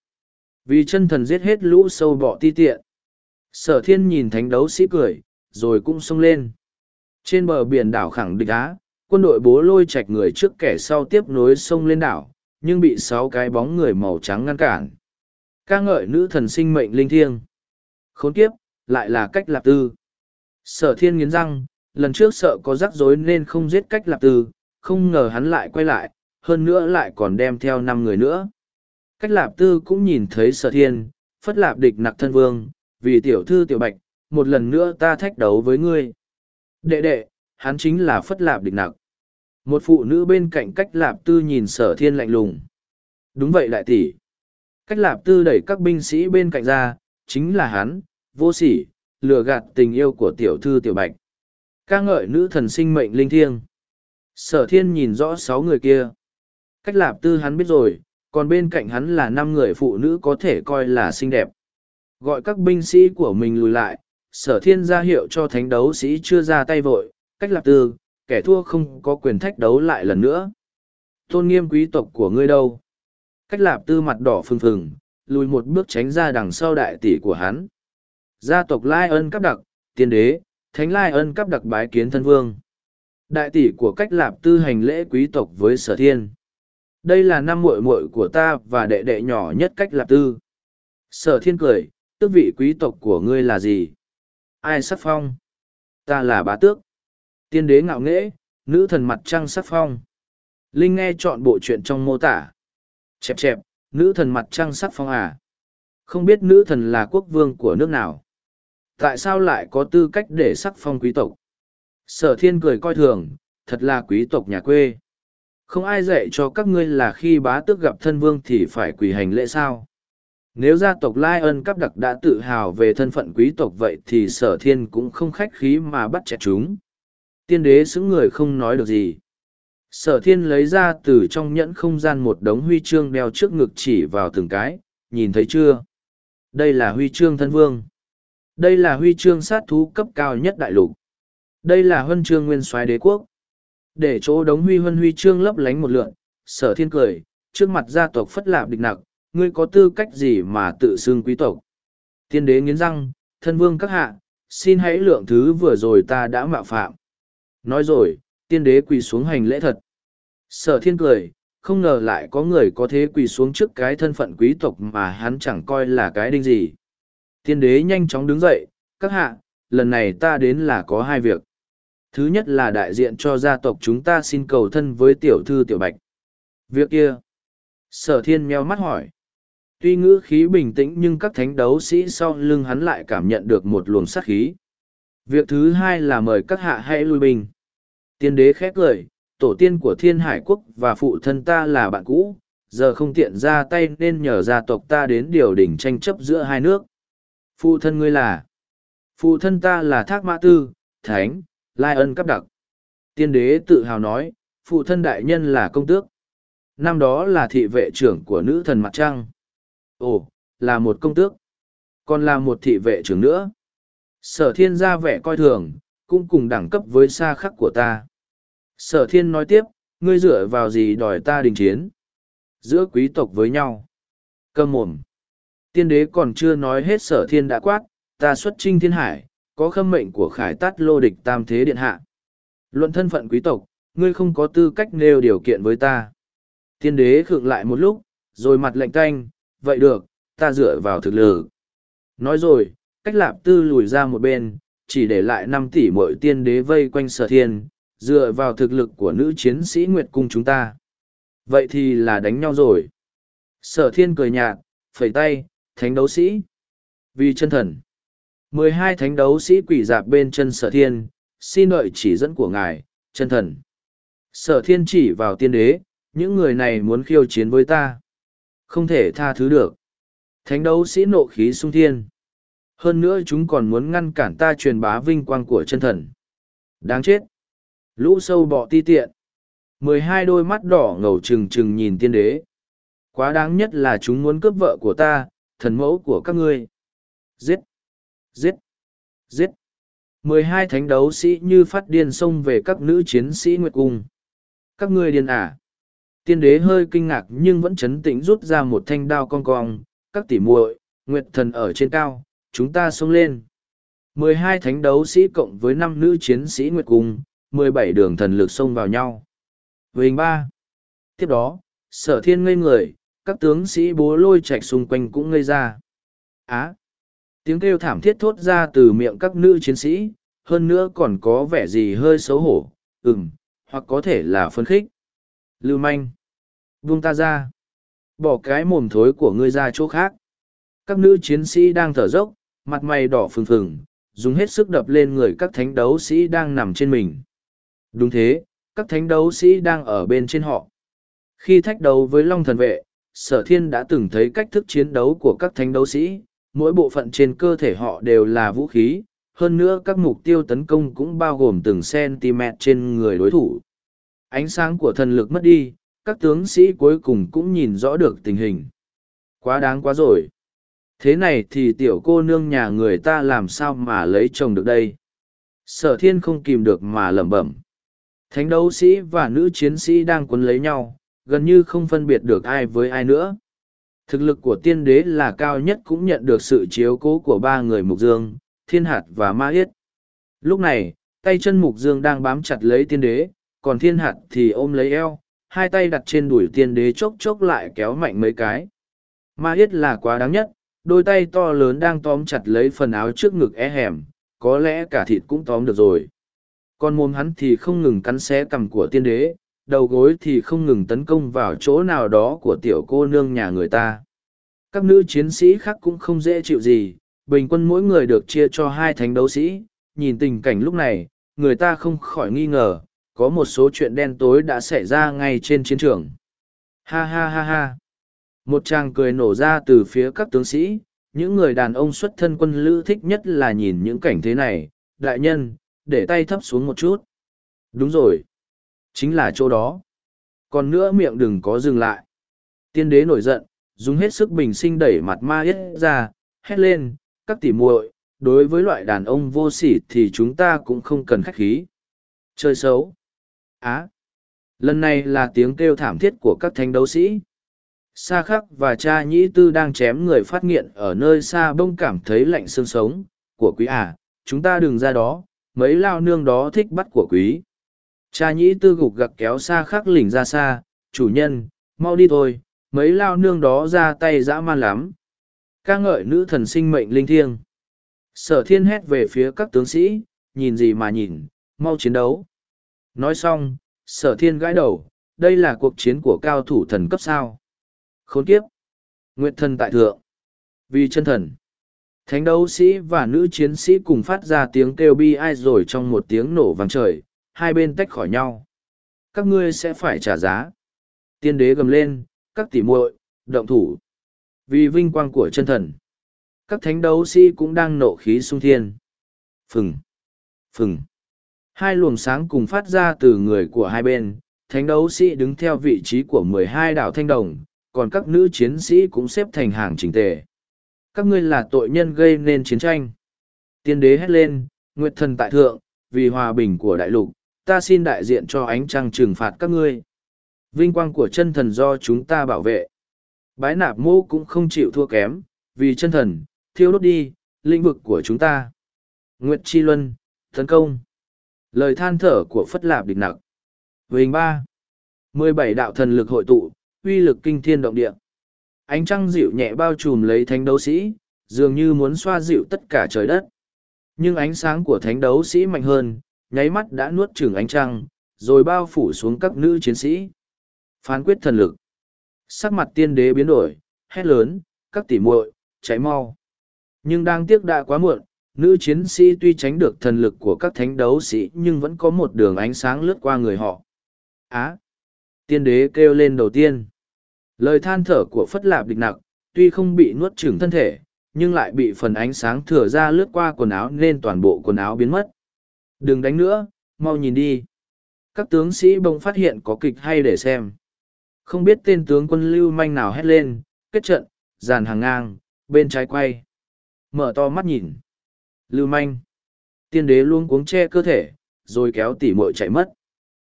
Vì chân thần giết hết lũ sâu bọ ti tiện. Sở thiên nhìn thánh đấu sĩ cười, rồi cũng xông lên. Trên bờ biển đảo khẳng địch á, quân đội bố lôi chạch người trước kẻ sau tiếp nối sông lên đảo, nhưng bị sáu cái bóng người màu trắng ngăn cản. ca ngợi nữ thần sinh mệnh linh thiêng. Khốn kiếp, lại là cách lạp tư. Sở thiên nghiến răng, lần trước sợ có rắc rối nên không giết cách lạp tư, không ngờ hắn lại quay lại, hơn nữa lại còn đem theo năm người nữa. Cách lạp tư cũng nhìn thấy sở thiên, phất lạp địch nặc thân vương, vì tiểu thư tiểu bạch, một lần nữa ta thách đấu với ngươi. Đệ đệ, hắn chính là phất lạp địch nặc. Một phụ nữ bên cạnh cách lạp tư nhìn sở thiên lạnh lùng. Đúng vậy đại tỷ. Cách lạp tư đẩy các binh sĩ bên cạnh ra, chính là hắn, vô sỉ, lừa gạt tình yêu của tiểu thư tiểu bạch. Ca ngợi nữ thần sinh mệnh linh thiêng. Sở thiên nhìn rõ sáu người kia. Cách lạp tư hắn biết rồi, còn bên cạnh hắn là năm người phụ nữ có thể coi là xinh đẹp. Gọi các binh sĩ của mình lùi lại, sở thiên ra hiệu cho thánh đấu sĩ chưa ra tay vội. Cách lạp tư, kẻ thua không có quyền thách đấu lại lần nữa. Tôn nghiêm quý tộc của ngươi đâu? Cách lạp tư mặt đỏ phừng phừng, lùi một bước tránh ra đằng sau đại tỷ của hắn gia tộc lai ân cấp đặc, tiên đế, thánh lai ân cấp đặc bái kiến thân vương. Đại tỷ của cách lạp tư hành lễ quý tộc với sở thiên. Đây là năm muội muội của ta và đệ đệ nhỏ nhất cách lạp tư. Sở thiên cười, tước vị quý tộc của ngươi là gì? Ai sắc phong? Ta là bá tước. Tiên đế ngạo nghễ, nữ thần mặt trăng sắc phong. Linh nghe chọn bộ chuyện trong mô tả. Chẹp chẹp, nữ thần mặt trăng sắc phong à? Không biết nữ thần là quốc vương của nước nào? Tại sao lại có tư cách để sắc phong quý tộc? Sở thiên cười coi thường, thật là quý tộc nhà quê. Không ai dạy cho các ngươi là khi bá tước gặp thân vương thì phải quỳ hành lễ sao? Nếu gia tộc lai ân cắp đặc đã tự hào về thân phận quý tộc vậy thì sở thiên cũng không khách khí mà bắt chẹt chúng. Tiên đế xứng người không nói được gì. Sở thiên lấy ra từ trong nhẫn không gian một đống huy chương đeo trước ngực chỉ vào từng cái, nhìn thấy chưa? Đây là huy chương thân vương. Đây là huy chương sát thú cấp cao nhất đại lục. Đây là huân chương nguyên soái đế quốc. Để chỗ đống huy huân huy chương lấp lánh một lượn, sở thiên cười, trước mặt gia tộc phất lạp địch nặc, ngươi có tư cách gì mà tự xưng quý tộc. Tiên đế nghiến răng, thân vương các hạ, xin hãy lượng thứ vừa rồi ta đã mạo phạm. Nói rồi, tiên đế quỳ xuống hành lễ thật. Sở thiên cười, không ngờ lại có người có thế quỳ xuống trước cái thân phận quý tộc mà hắn chẳng coi là cái đinh gì. Tiên đế nhanh chóng đứng dậy, các hạ, lần này ta đến là có hai việc. Thứ nhất là đại diện cho gia tộc chúng ta xin cầu thân với tiểu thư tiểu bạch. Việc kia. Sở thiên meo mắt hỏi. Tuy ngữ khí bình tĩnh nhưng các thánh đấu sĩ sau lưng hắn lại cảm nhận được một luồng sát khí. Việc thứ hai là mời các hạ hãy lui bình. Tiên đế khét lời, tổ tiên của thiên hải quốc và phụ thân ta là bạn cũ, giờ không tiện ra tay nên nhờ gia tộc ta đến điều đỉnh tranh chấp giữa hai nước. Phụ thân ngươi là? Phụ thân ta là Thác Mã Tư, Thánh, Lai ân cấp đặc. Tiên đế tự hào nói, phụ thân đại nhân là công tước. Năm đó là thị vệ trưởng của nữ thần Mặt Trăng. Ồ, là một công tước. Còn là một thị vệ trưởng nữa. Sở thiên ra vẻ coi thường, cũng cùng đẳng cấp với xa khắc của ta. Sở thiên nói tiếp, ngươi dựa vào gì đòi ta đình chiến? Giữa quý tộc với nhau. Cơm mồm. Tiên đế còn chưa nói hết sở thiên đã quát, ta xuất trinh thiên hải, có khâm mệnh của khải tát lô địch tam thế điện hạ. Luận thân phận quý tộc, ngươi không có tư cách nêu điều kiện với ta. Tiên đế khựng lại một lúc, rồi mặt lạnh canh, vậy được, ta dựa vào thực lực. Nói rồi, cách lạp tư lùi ra một bên, chỉ để lại năm tỷ mỗi tiên đế vây quanh sở thiên, dựa vào thực lực của nữ chiến sĩ Nguyệt Cung chúng ta. Vậy thì là đánh nhau rồi. Sở thiên cười nhạt, phẩy tay, thánh đấu sĩ. Vì chân thần. mười hai thánh đấu sĩ quỷ dạp bên chân sở thiên, xin đợi chỉ dẫn của ngài, chân thần. Sở thiên chỉ vào tiên đế, những người này muốn khiêu chiến với ta. Không thể tha thứ được. Thánh đấu sĩ nộ khí sung thiên. Hơn nữa chúng còn muốn ngăn cản ta truyền bá vinh quang của chân thần. Đáng chết. Lũ sâu bọ ti tiện. mười hai đôi mắt đỏ ngầu trừng trừng nhìn tiên đế. Quá đáng nhất là chúng muốn cướp vợ của ta, thần mẫu của các ngươi. Giết! Giết! Giết! mười hai thánh đấu sĩ như phát điên xông về các nữ chiến sĩ Nguyệt Cung. Các ngươi điên à? Tiên đế hơi kinh ngạc nhưng vẫn chấn tĩnh rút ra một thanh đao cong cong. Các tỷ muội, Nguyệt thần ở trên cao, chúng ta xông lên. mười hai thánh đấu sĩ cộng với năm nữ chiến sĩ Nguyệt Cung, mười bảy đường thần lực xông vào nhau. hình ba. Tiếp đó, sở thiên ngây người, các tướng sĩ bố lôi chạy xung quanh cũng ngây ra. Á! Tiếng kêu thảm thiết thốt ra từ miệng các nữ chiến sĩ, hơn nữa còn có vẻ gì hơi xấu hổ, ừm, hoặc có thể là phấn khích. Lưu manh! vung ta ra! Bỏ cái mồm thối của ngươi ra chỗ khác. Các nữ chiến sĩ đang thở dốc, mặt mày đỏ phừng phừng, dùng hết sức đập lên người các thánh đấu sĩ đang nằm trên mình. Đúng thế, các thánh đấu sĩ đang ở bên trên họ. Khi thách đấu với Long Thần Vệ, Sở Thiên đã từng thấy cách thức chiến đấu của các thánh đấu sĩ, mỗi bộ phận trên cơ thể họ đều là vũ khí, hơn nữa các mục tiêu tấn công cũng bao gồm từng cm trên người đối thủ. Ánh sáng của thần lực mất đi, các tướng sĩ cuối cùng cũng nhìn rõ được tình hình. Quá đáng quá rồi. Thế này thì tiểu cô nương nhà người ta làm sao mà lấy chồng được đây? Sở thiên không kìm được mà lẩm bẩm. Thánh đấu sĩ và nữ chiến sĩ đang quấn lấy nhau, gần như không phân biệt được ai với ai nữa. Thực lực của tiên đế là cao nhất cũng nhận được sự chiếu cố của ba người Mục Dương, Thiên Hạt và Ma Yết. Lúc này, tay chân Mục Dương đang bám chặt lấy tiên đế, còn Thiên Hạt thì ôm lấy eo, hai tay đặt trên đùi tiên đế chốc chốc lại kéo mạnh mấy cái. Ma Yết là quá đáng nhất, đôi tay to lớn đang tóm chặt lấy phần áo trước ngực e hẻm, có lẽ cả thịt cũng tóm được rồi. Còn mồm hắn thì không ngừng cắn xé cằm của tiên đế, đầu gối thì không ngừng tấn công vào chỗ nào đó của tiểu cô nương nhà người ta. Các nữ chiến sĩ khác cũng không dễ chịu gì, bình quân mỗi người được chia cho hai thánh đấu sĩ, nhìn tình cảnh lúc này, người ta không khỏi nghi ngờ, có một số chuyện đen tối đã xảy ra ngay trên chiến trường. Ha ha ha ha. Một chàng cười nổ ra từ phía các tướng sĩ, những người đàn ông xuất thân quân lữ thích nhất là nhìn những cảnh thế này, đại nhân, để tay thấp xuống một chút. Đúng rồi. Chính là chỗ đó. Còn nữa miệng đừng có dừng lại. Tiên đế nổi giận, dùng hết sức bình sinh đẩy mặt ma yết ra, hét lên, các tỉ muội, đối với loại đàn ông vô sỉ thì chúng ta cũng không cần khách khí. Chơi xấu. Á. Lần này là tiếng kêu thảm thiết của các thánh đấu sĩ. Sa khắc và cha nhĩ tư đang chém người phát nghiện ở nơi xa bông cảm thấy lạnh xương sống, của quý à, chúng ta đừng ra đó, mấy lao nương đó thích bắt của quý. Cha nhĩ tư gục gặc kéo xa khắc lỉnh ra xa, chủ nhân, mau đi thôi, mấy lao nương đó ra tay dã man lắm. ca ngợi nữ thần sinh mệnh linh thiêng. Sở thiên hét về phía các tướng sĩ, nhìn gì mà nhìn, mau chiến đấu. Nói xong, sở thiên gãi đầu, đây là cuộc chiến của cao thủ thần cấp sao. Khốn kiếp. Nguyệt thần tại thượng. Vì chân thần. Thánh đấu sĩ và nữ chiến sĩ cùng phát ra tiếng kêu bi ai rồi trong một tiếng nổ vang trời, hai bên tách khỏi nhau. Các ngươi sẽ phải trả giá. Tiên đế gầm lên, các tỉ muội, động thủ. Vì vinh quang của chân thần. Các thánh đấu sĩ cũng đang nộ khí sung thiên. Phừng. Phừng. Hai luồng sáng cùng phát ra từ người của hai bên, thánh đấu sĩ đứng theo vị trí của mười hai đảo thanh đồng, còn các nữ chiến sĩ cũng xếp thành hàng chỉnh tề. Các ngươi là tội nhân gây nên chiến tranh. Tiên đế hét lên, Nguyệt thần tại thượng, vì hòa bình của đại lục, ta xin đại diện cho ánh trăng trừng phạt các ngươi. Vinh quang của chân thần do chúng ta bảo vệ. Bái nạp mô cũng không chịu thua kém, vì chân thần, thiêu đốt đi, lĩnh vực của chúng ta. Nguyệt Chi Luân, tấn công. Lời than thở của Phất Lạp địch nặc. Vinh ba mười bảy đạo thần lực hội tụ, uy lực kinh thiên động địa. Ánh trăng dịu nhẹ bao trùm lấy thánh đấu sĩ, dường như muốn xoa dịu tất cả trời đất. Nhưng ánh sáng của thánh đấu sĩ mạnh hơn, nháy mắt đã nuốt chửng ánh trăng, rồi bao phủ xuống các nữ chiến sĩ. Phán quyết thần lực. Sắc mặt tiên đế biến đổi, hét lớn, các tỉ muội, cháy mau. Nhưng đang tiếc đã quá muộn, nữ chiến sĩ tuy tránh được thần lực của các thánh đấu sĩ nhưng vẫn có một đường ánh sáng lướt qua người họ. Á! Tiên đế kêu lên đầu tiên. Lời than thở của Phất Lạp địch nặc, tuy không bị nuốt chửng thân thể, nhưng lại bị phần ánh sáng thừa ra lướt qua quần áo nên toàn bộ quần áo biến mất. Đừng đánh nữa, mau nhìn đi. Các tướng sĩ bỗng phát hiện có kịch hay để xem. Không biết tên tướng quân lưu manh nào hét lên, kết trận, dàn hàng ngang, bên trái quay. Mở to mắt nhìn. Lưu manh. Tiên đế luôn cuống che cơ thể, rồi kéo tỉ muội chạy mất.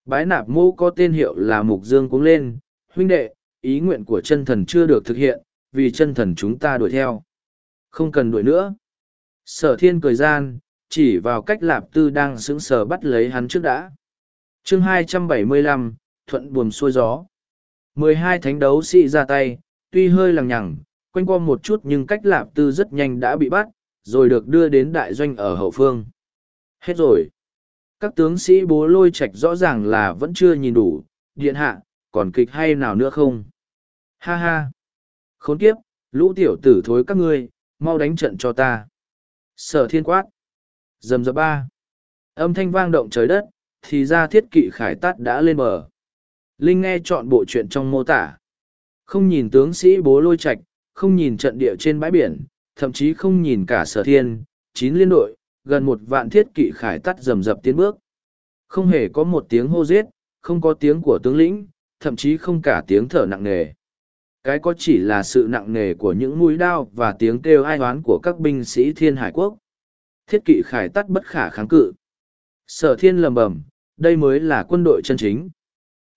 Bái nạp mô có tên hiệu là Mục Dương cuống lên, huynh đệ, ý nguyện của chân thần chưa được thực hiện, vì chân thần chúng ta đuổi theo. Không cần đuổi nữa. Sở thiên cười gian, chỉ vào cách lạp tư đang sững sờ bắt lấy hắn trước đã. chương 275, thuận buồm xuôi gió. 12 thánh đấu sĩ ra tay, tuy hơi lằng nhằng, quanh qua một chút nhưng cách lạp tư rất nhanh đã bị bắt, rồi được đưa đến đại doanh ở hậu phương. Hết rồi. Các tướng sĩ bố lôi Trạch rõ ràng là vẫn chưa nhìn đủ, điện hạ, còn kịch hay nào nữa không? Ha ha! Khốn kiếp, lũ tiểu tử thối các ngươi, mau đánh trận cho ta. Sở thiên quát. Dầm dập ba. Âm thanh vang động trời đất, thì ra thiết kỵ khải tát đã lên bờ. Linh nghe chọn bộ chuyện trong mô tả. Không nhìn tướng sĩ bố lôi Trạch, không nhìn trận địa trên bãi biển, thậm chí không nhìn cả sở thiên, chín liên đội, gần một vạn thiết kỵ khải tắt rầm rập tiến bước. Không hề có một tiếng hô giết, không có tiếng của tướng lĩnh, thậm chí không cả tiếng thở nặng nề. Cái có chỉ là sự nặng nề của những mũi đao và tiếng kêu ai oán của các binh sĩ thiên hải quốc. Thiết kỵ khải tắt bất khả kháng cự. Sở thiên lầm bầm, đây mới là quân đội chân chính.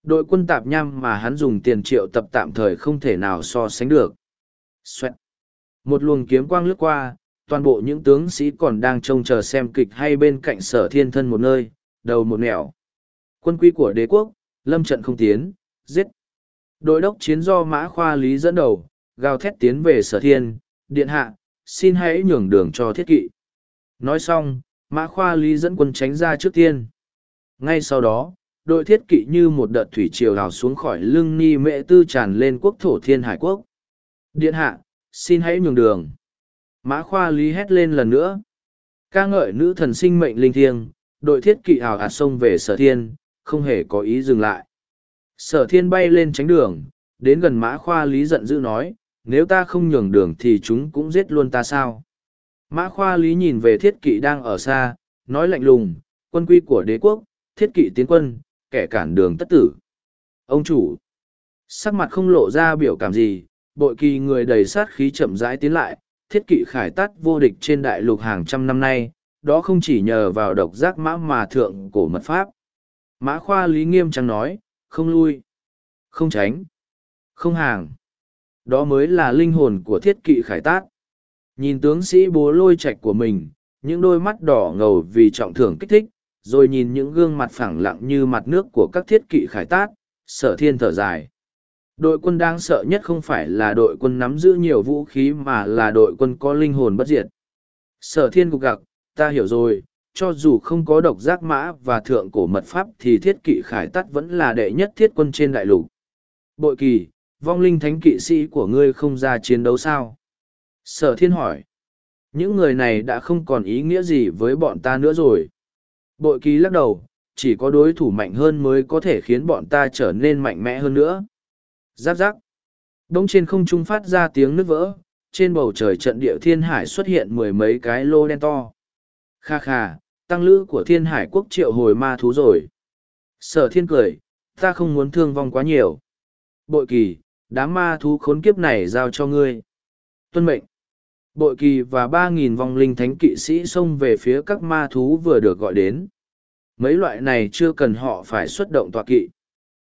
Đội quân tạp nham mà hắn dùng tiền triệu tập tạm thời không thể nào so sánh được. Xoẹt. Một luồng kiếm quang lướt qua, toàn bộ những tướng sĩ còn đang trông chờ xem kịch hay bên cạnh sở thiên thân một nơi, đầu một nẻo. Quân quy của đế quốc, lâm trận không tiến, giết. Đội đốc chiến do mã khoa lý dẫn đầu, gào thét tiến về sở thiên, điện hạ, xin hãy nhường đường cho thiết kỵ. Nói xong, mã khoa lý dẫn quân tránh ra trước tiên. Ngay sau đó, đội thiết kỵ như một đợt thủy triều hào xuống khỏi lưng ni mệ tư tràn lên quốc thổ thiên hải quốc. Điện hạ, xin hãy nhường đường. Mã khoa lý hét lên lần nữa. ca ngợi nữ thần sinh mệnh linh thiêng, đội thiết kỵ hào hạt sông về sở thiên, không hề có ý dừng lại. Sở thiên bay lên tránh đường, đến gần mã khoa lý giận dữ nói, nếu ta không nhường đường thì chúng cũng giết luôn ta sao. Mã khoa lý nhìn về thiết kỵ đang ở xa, nói lạnh lùng, quân quy của đế quốc, thiết kỵ tiến quân, kẻ cản đường tất tử. Ông chủ, sắc mặt không lộ ra biểu cảm gì, bội kỳ người đầy sát khí chậm rãi tiến lại, thiết kỵ khải tắt vô địch trên đại lục hàng trăm năm nay, đó không chỉ nhờ vào độc giác mã mà thượng cổ mật pháp. Mã khoa lý nghiêm trang nói, không lui, không tránh, không hàng. Đó mới là linh hồn của thiết kỵ khải tát. Nhìn tướng sĩ bố lôi Trạch của mình, những đôi mắt đỏ ngầu vì trọng thưởng kích thích, rồi nhìn những gương mặt phẳng lặng như mặt nước của các thiết kỵ khải tát, sở thiên thở dài. Đội quân đáng sợ nhất không phải là đội quân nắm giữ nhiều vũ khí mà là đội quân có linh hồn bất diệt. Sở thiên gục gặc, ta hiểu rồi, cho dù không có độc giác mã và thượng cổ mật pháp thì thiết kỵ khải tắt vẫn là đệ nhất thiết quân trên đại lục. Bội kỳ, vong linh thánh kỵ sĩ của ngươi không ra chiến đấu sao? Sở thiên hỏi. Những người này đã không còn ý nghĩa gì với bọn ta nữa rồi. Bội kỳ lắc đầu, chỉ có đối thủ mạnh hơn mới có thể khiến bọn ta trở nên mạnh mẽ hơn nữa. Giáp giáp. Đông trên không trung phát ra tiếng nứt vỡ, trên bầu trời trận địa thiên hải xuất hiện mười mấy cái lô đen to. Kha kha, tăng lữ của thiên hải quốc triệu hồi ma thú rồi. Sở thiên cười, ta không muốn thương vong quá nhiều. Bội kỳ, đám ma thú khốn kiếp này giao cho ngươi. Tuân mệnh. Bội kỳ và ba nghìn vong linh thánh kỵ sĩ xông về phía các ma thú vừa được gọi đến. Mấy loại này chưa cần họ phải xuất động tọa kỵ.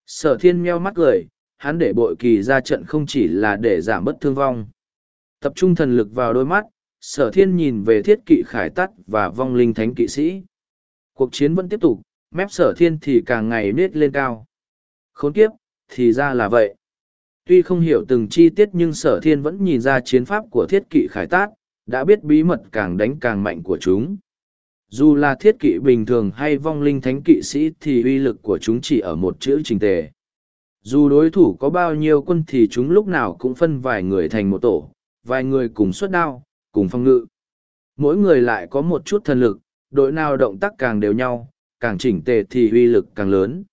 Sở thiên meo mắt cười, hắn để bội kỳ ra trận không chỉ là để giảm bất thương vong. Tập trung thần lực vào đôi mắt, sở thiên nhìn về thiết kỵ khải tắt và vong linh thánh kỵ sĩ. Cuộc chiến vẫn tiếp tục, mép sở thiên thì càng ngày nết lên cao. Khốn kiếp, thì ra là vậy. Tuy không hiểu từng chi tiết nhưng sở thiên vẫn nhìn ra chiến pháp của thiết kỵ khải tát, đã biết bí mật càng đánh càng mạnh của chúng. Dù là thiết kỵ bình thường hay vong linh thánh kỵ sĩ thì uy lực của chúng chỉ ở một chữ trình tề. Dù đối thủ có bao nhiêu quân thì chúng lúc nào cũng phân vài người thành một tổ, vài người cùng xuất đao, cùng phong ngự. Mỗi người lại có một chút thần lực, đội nào động tác càng đều nhau, càng chỉnh tề thì uy lực càng lớn.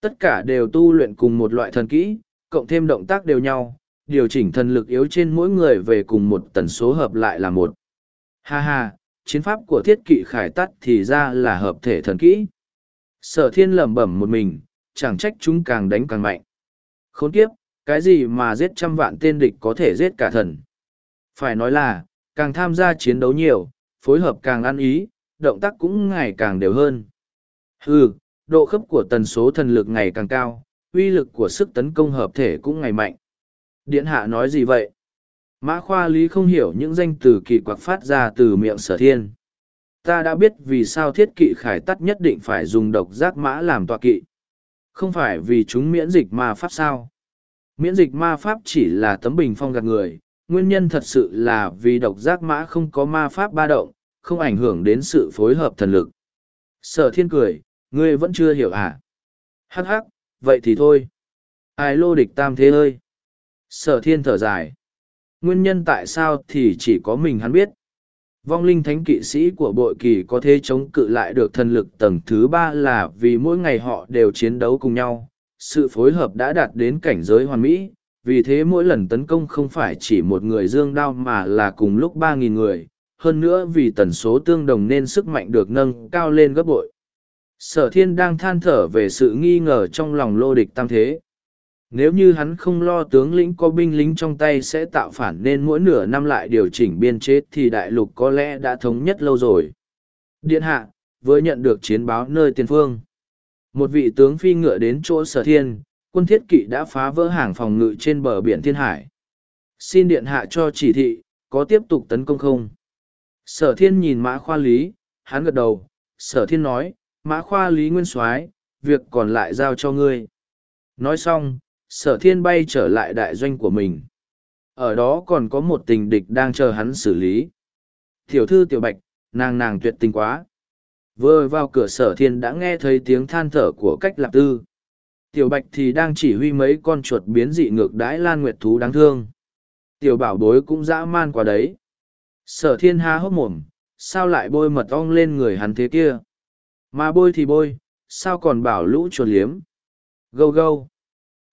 Tất cả đều tu luyện cùng một loại thần kỹ, cộng thêm động tác đều nhau, điều chỉnh thần lực yếu trên mỗi người về cùng một tần số hợp lại là một. Ha ha, chiến pháp của thiết kỵ khải tắt thì ra là hợp thể thần kỹ. Sở thiên lẩm bẩm một mình, chẳng trách chúng càng đánh càng mạnh. Khốn kiếp, cái gì mà giết trăm vạn tên địch có thể giết cả thần. Phải nói là, càng tham gia chiến đấu nhiều, phối hợp càng ăn ý, động tác cũng ngày càng đều hơn. Hừ, độ khớp của tần số thần lực ngày càng cao, uy lực của sức tấn công hợp thể cũng ngày mạnh. Điện hạ nói gì vậy? Mã khoa lý không hiểu những danh từ kỳ quặc phát ra từ miệng sở thiên. Ta đã biết vì sao thiết kỵ khải tắt nhất định phải dùng độc giác mã làm tọa kỵ. Không phải vì chúng miễn dịch ma pháp sao? Miễn dịch ma pháp chỉ là tấm bình phong gạt người, nguyên nhân thật sự là vì độc giác mã không có ma pháp ba động, không ảnh hưởng đến sự phối hợp thần lực. Sở thiên cười, ngươi vẫn chưa hiểu à? Hắc hắc, vậy thì thôi. Ai lô địch tam thế ơi? Sở thiên thở dài. Nguyên nhân tại sao thì chỉ có mình hắn biết. Vong linh thánh kỵ sĩ của bội kỳ có thể chống cự lại được thần lực tầng thứ ba là vì mỗi ngày họ đều chiến đấu cùng nhau. Sự phối hợp đã đạt đến cảnh giới hoàn mỹ, vì thế mỗi lần tấn công không phải chỉ một người dương đao mà là cùng lúc ba nghìn người, hơn nữa vì tần số tương đồng nên sức mạnh được nâng cao lên gấp bội. Sở thiên đang than thở về sự nghi ngờ trong lòng lô địch tam thế. Nếu như hắn không lo tướng lĩnh có binh lính trong tay sẽ tạo phản nên mỗi nửa năm lại điều chỉnh biên chế thì đại lục có lẽ đã thống nhất lâu rồi. Điện hạ, vừa nhận được chiến báo nơi tiền phương. Một vị tướng phi ngựa đến chỗ sở thiên, quân thiết kỵ đã phá vỡ hàng phòng ngự trên bờ biển Thiên Hải. Xin điện hạ cho chỉ thị, có tiếp tục tấn công không? Sở thiên nhìn mã khoa lý, hắn gật đầu, sở thiên nói, mã khoa lý nguyên soái việc còn lại giao cho ngươi. Nói xong, sở thiên bay trở lại đại doanh của mình. Ở đó còn có một tình địch đang chờ hắn xử lý. Tiểu thư tiểu bạch, nàng nàng tuyệt tình quá. Vừa vào cửa sở thiên đã nghe thấy tiếng than thở của cách lạc tư. Tiểu bạch thì đang chỉ huy mấy con chuột biến dị ngược đãi lan nguyệt thú đáng thương. Tiểu bảo bối cũng dã man quá đấy. Sở thiên ha hốc mồm, sao lại bôi mật ong lên người hắn thế kia? Mà bôi thì bôi, sao còn bảo lũ chuột liếm? Gâu gâu.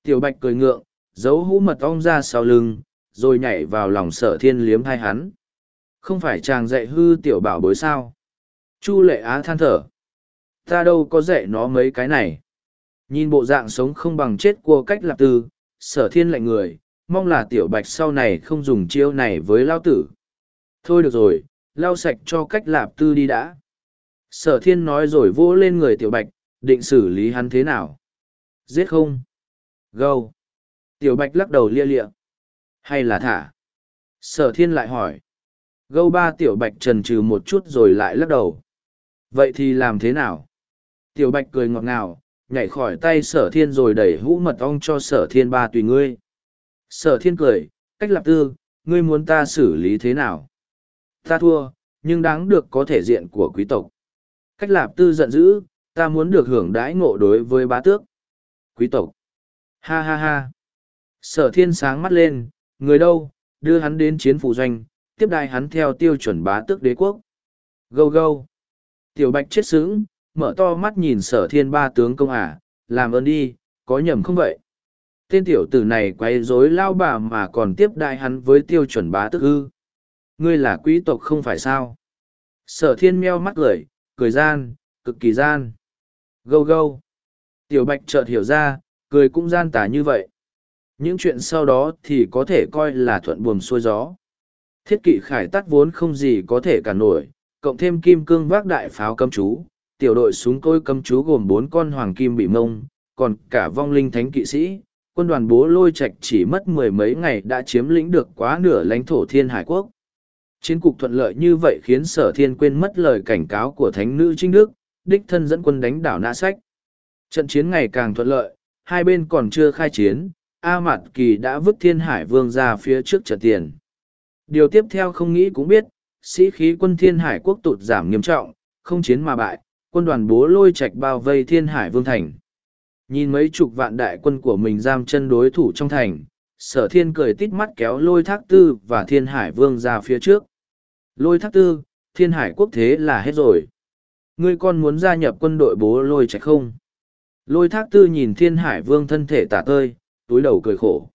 Tiểu bạch cười ngượng, giấu hũ mật ong ra sau lưng, rồi nhảy vào lòng sở thiên liếm hai hắn. Không phải chàng dạy hư tiểu bảo bối sao? Chu lệ á than thở. Ta đâu có dạy nó mấy cái này. Nhìn bộ dạng sống không bằng chết của cách lạc tư, sở thiên lạnh người, mong là tiểu bạch sau này không dùng chiêu này với lao tử. Thôi được rồi, lau sạch cho cách lạp tư đi đã. Sở thiên nói rồi vỗ lên người tiểu bạch, định xử lý hắn thế nào? Giết không? Gâu. Tiểu bạch lắc đầu lia lịa. Hay là thả? Sở thiên lại hỏi. Gâu ba tiểu bạch trần trừ một chút rồi lại lắc đầu. Vậy thì làm thế nào? Tiểu bạch cười ngọt ngào, nhảy khỏi tay sở thiên rồi đẩy hũ mật ong cho sở thiên ba tùy ngươi. Sở thiên cười, cách lạp tư, ngươi muốn ta xử lý thế nào? Ta thua, nhưng đáng được có thể diện của quý tộc. Cách lạp tư giận dữ, ta muốn được hưởng đãi ngộ đối với bá tước. Quý tộc. Ha ha ha. Sở thiên sáng mắt lên, người đâu, đưa hắn đến chiến phủ doanh, tiếp đai hắn theo tiêu chuẩn bá tước đế quốc. Gâu gâu. Tiểu bạch chết sững, mở to mắt nhìn sở thiên ba tướng công à, làm ơn đi, có nhầm không vậy? Tên tiểu tử này quay rối lao bà mà còn tiếp đại hắn với tiêu chuẩn bá tức ư. Ngươi là quý tộc không phải sao? Sở thiên meo mắt cười, cười gian, cực kỳ gian. Gâu gâu. Tiểu bạch chợt hiểu ra, cười cũng gian tả như vậy. Những chuyện sau đó thì có thể coi là thuận buồm xuôi gió. Thiết kỵ khải tắt vốn không gì có thể cả nổi, cộng thêm kim cương vác đại pháo cấm chú, tiểu đội súng côi cấm chú gồm bốn con hoàng kim bị mông, còn cả vong linh thánh kỵ sĩ, quân đoàn bố lôi Trạch chỉ mất mười mấy ngày đã chiếm lĩnh được quá nửa lãnh thổ thiên hải quốc. Chiến cục thuận lợi như vậy khiến sở thiên quên mất lời cảnh cáo của thánh nữ Trinh Đức, đích thân dẫn quân đánh đảo nã sách. Trận chiến ngày càng thuận lợi, hai bên còn chưa khai chiến, A Mạt Kỳ đã vứt thiên hải vương ra phía trước trận tiền. Điều tiếp theo không nghĩ cũng biết, sĩ khí quân thiên hải quốc tụt giảm nghiêm trọng, không chiến mà bại, quân đoàn bố lôi Trạch bao vây thiên hải vương thành. Nhìn mấy chục vạn đại quân của mình giam chân đối thủ trong thành, sở thiên cười tít mắt kéo lôi thác tư và thiên hải vương ra phía trước. Lôi thác tư, thiên hải quốc thế là hết rồi. Ngươi con muốn gia nhập quân đội bố lôi trạch không? Lôi thác tư nhìn thiên hải vương thân thể tả tơi, túi đầu cười khổ.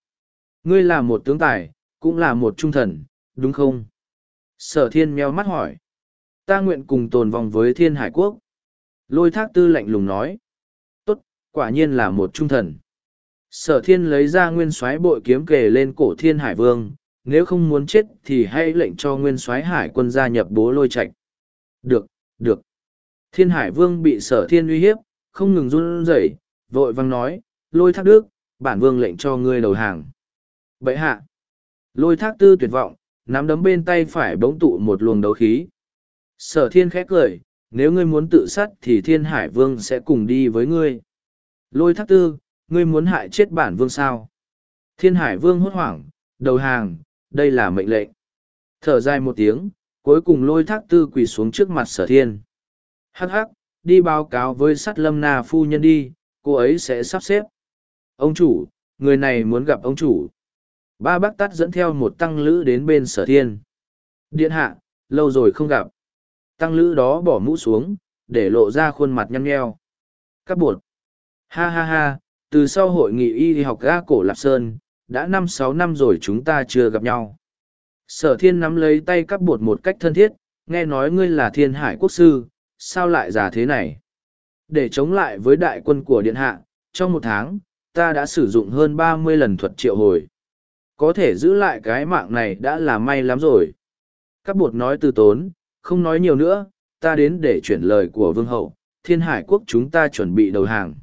Ngươi là một tướng tài, cũng là một trung thần, đúng không? Sở thiên meo mắt hỏi. Ta nguyện cùng tồn vong với thiên hải quốc. Lôi thác tư lạnh lùng nói quả nhiên là một trung thần. Sở thiên lấy ra nguyên soái bội kiếm kề lên cổ thiên hải vương, nếu không muốn chết thì hãy lệnh cho nguyên soái hải quân gia nhập bố lôi Trạch. Được, được. Thiên hải vương bị sở thiên uy hiếp, không ngừng run rẩy, vội vang nói, lôi thác đức, bản vương lệnh cho ngươi đầu hàng. Bậy hạ. Lôi thác tư tuyệt vọng, nắm đấm bên tay phải bỗng tụ một luồng đấu khí. Sở thiên khẽ cười, nếu ngươi muốn tự sát thì thiên hải vương sẽ cùng đi với ngươi. Lôi thác tư, ngươi muốn hại chết bản vương sao? Thiên hải vương hốt hoảng, đầu hàng, đây là mệnh lệnh. Thở dài một tiếng, cuối cùng lôi thác tư quỳ xuống trước mặt sở thiên. Hắc hắc, đi báo cáo với sắt lâm na phu nhân đi, cô ấy sẽ sắp xếp. Ông chủ, người này muốn gặp ông chủ. Ba bác tắt dẫn theo một tăng lữ đến bên sở thiên. Điện hạ, lâu rồi không gặp. Tăng lữ đó bỏ mũ xuống, để lộ ra khuôn mặt nhăn nheo. Các bột. Ha ha ha, từ sau hội nghị y học ga cổ Lạp Sơn, đã năm sáu năm rồi chúng ta chưa gặp nhau. Sở thiên nắm lấy tay cắp bột một cách thân thiết, nghe nói ngươi là thiên hải quốc sư, sao lại già thế này? Để chống lại với đại quân của Điện Hạ, trong một tháng, ta đã sử dụng hơn ba mươi lần thuật triệu hồi. Có thể giữ lại cái mạng này đã là may lắm rồi. Các bột nói từ tốn, không nói nhiều nữa, ta đến để chuyển lời của vương hậu, thiên hải quốc chúng ta chuẩn bị đầu hàng.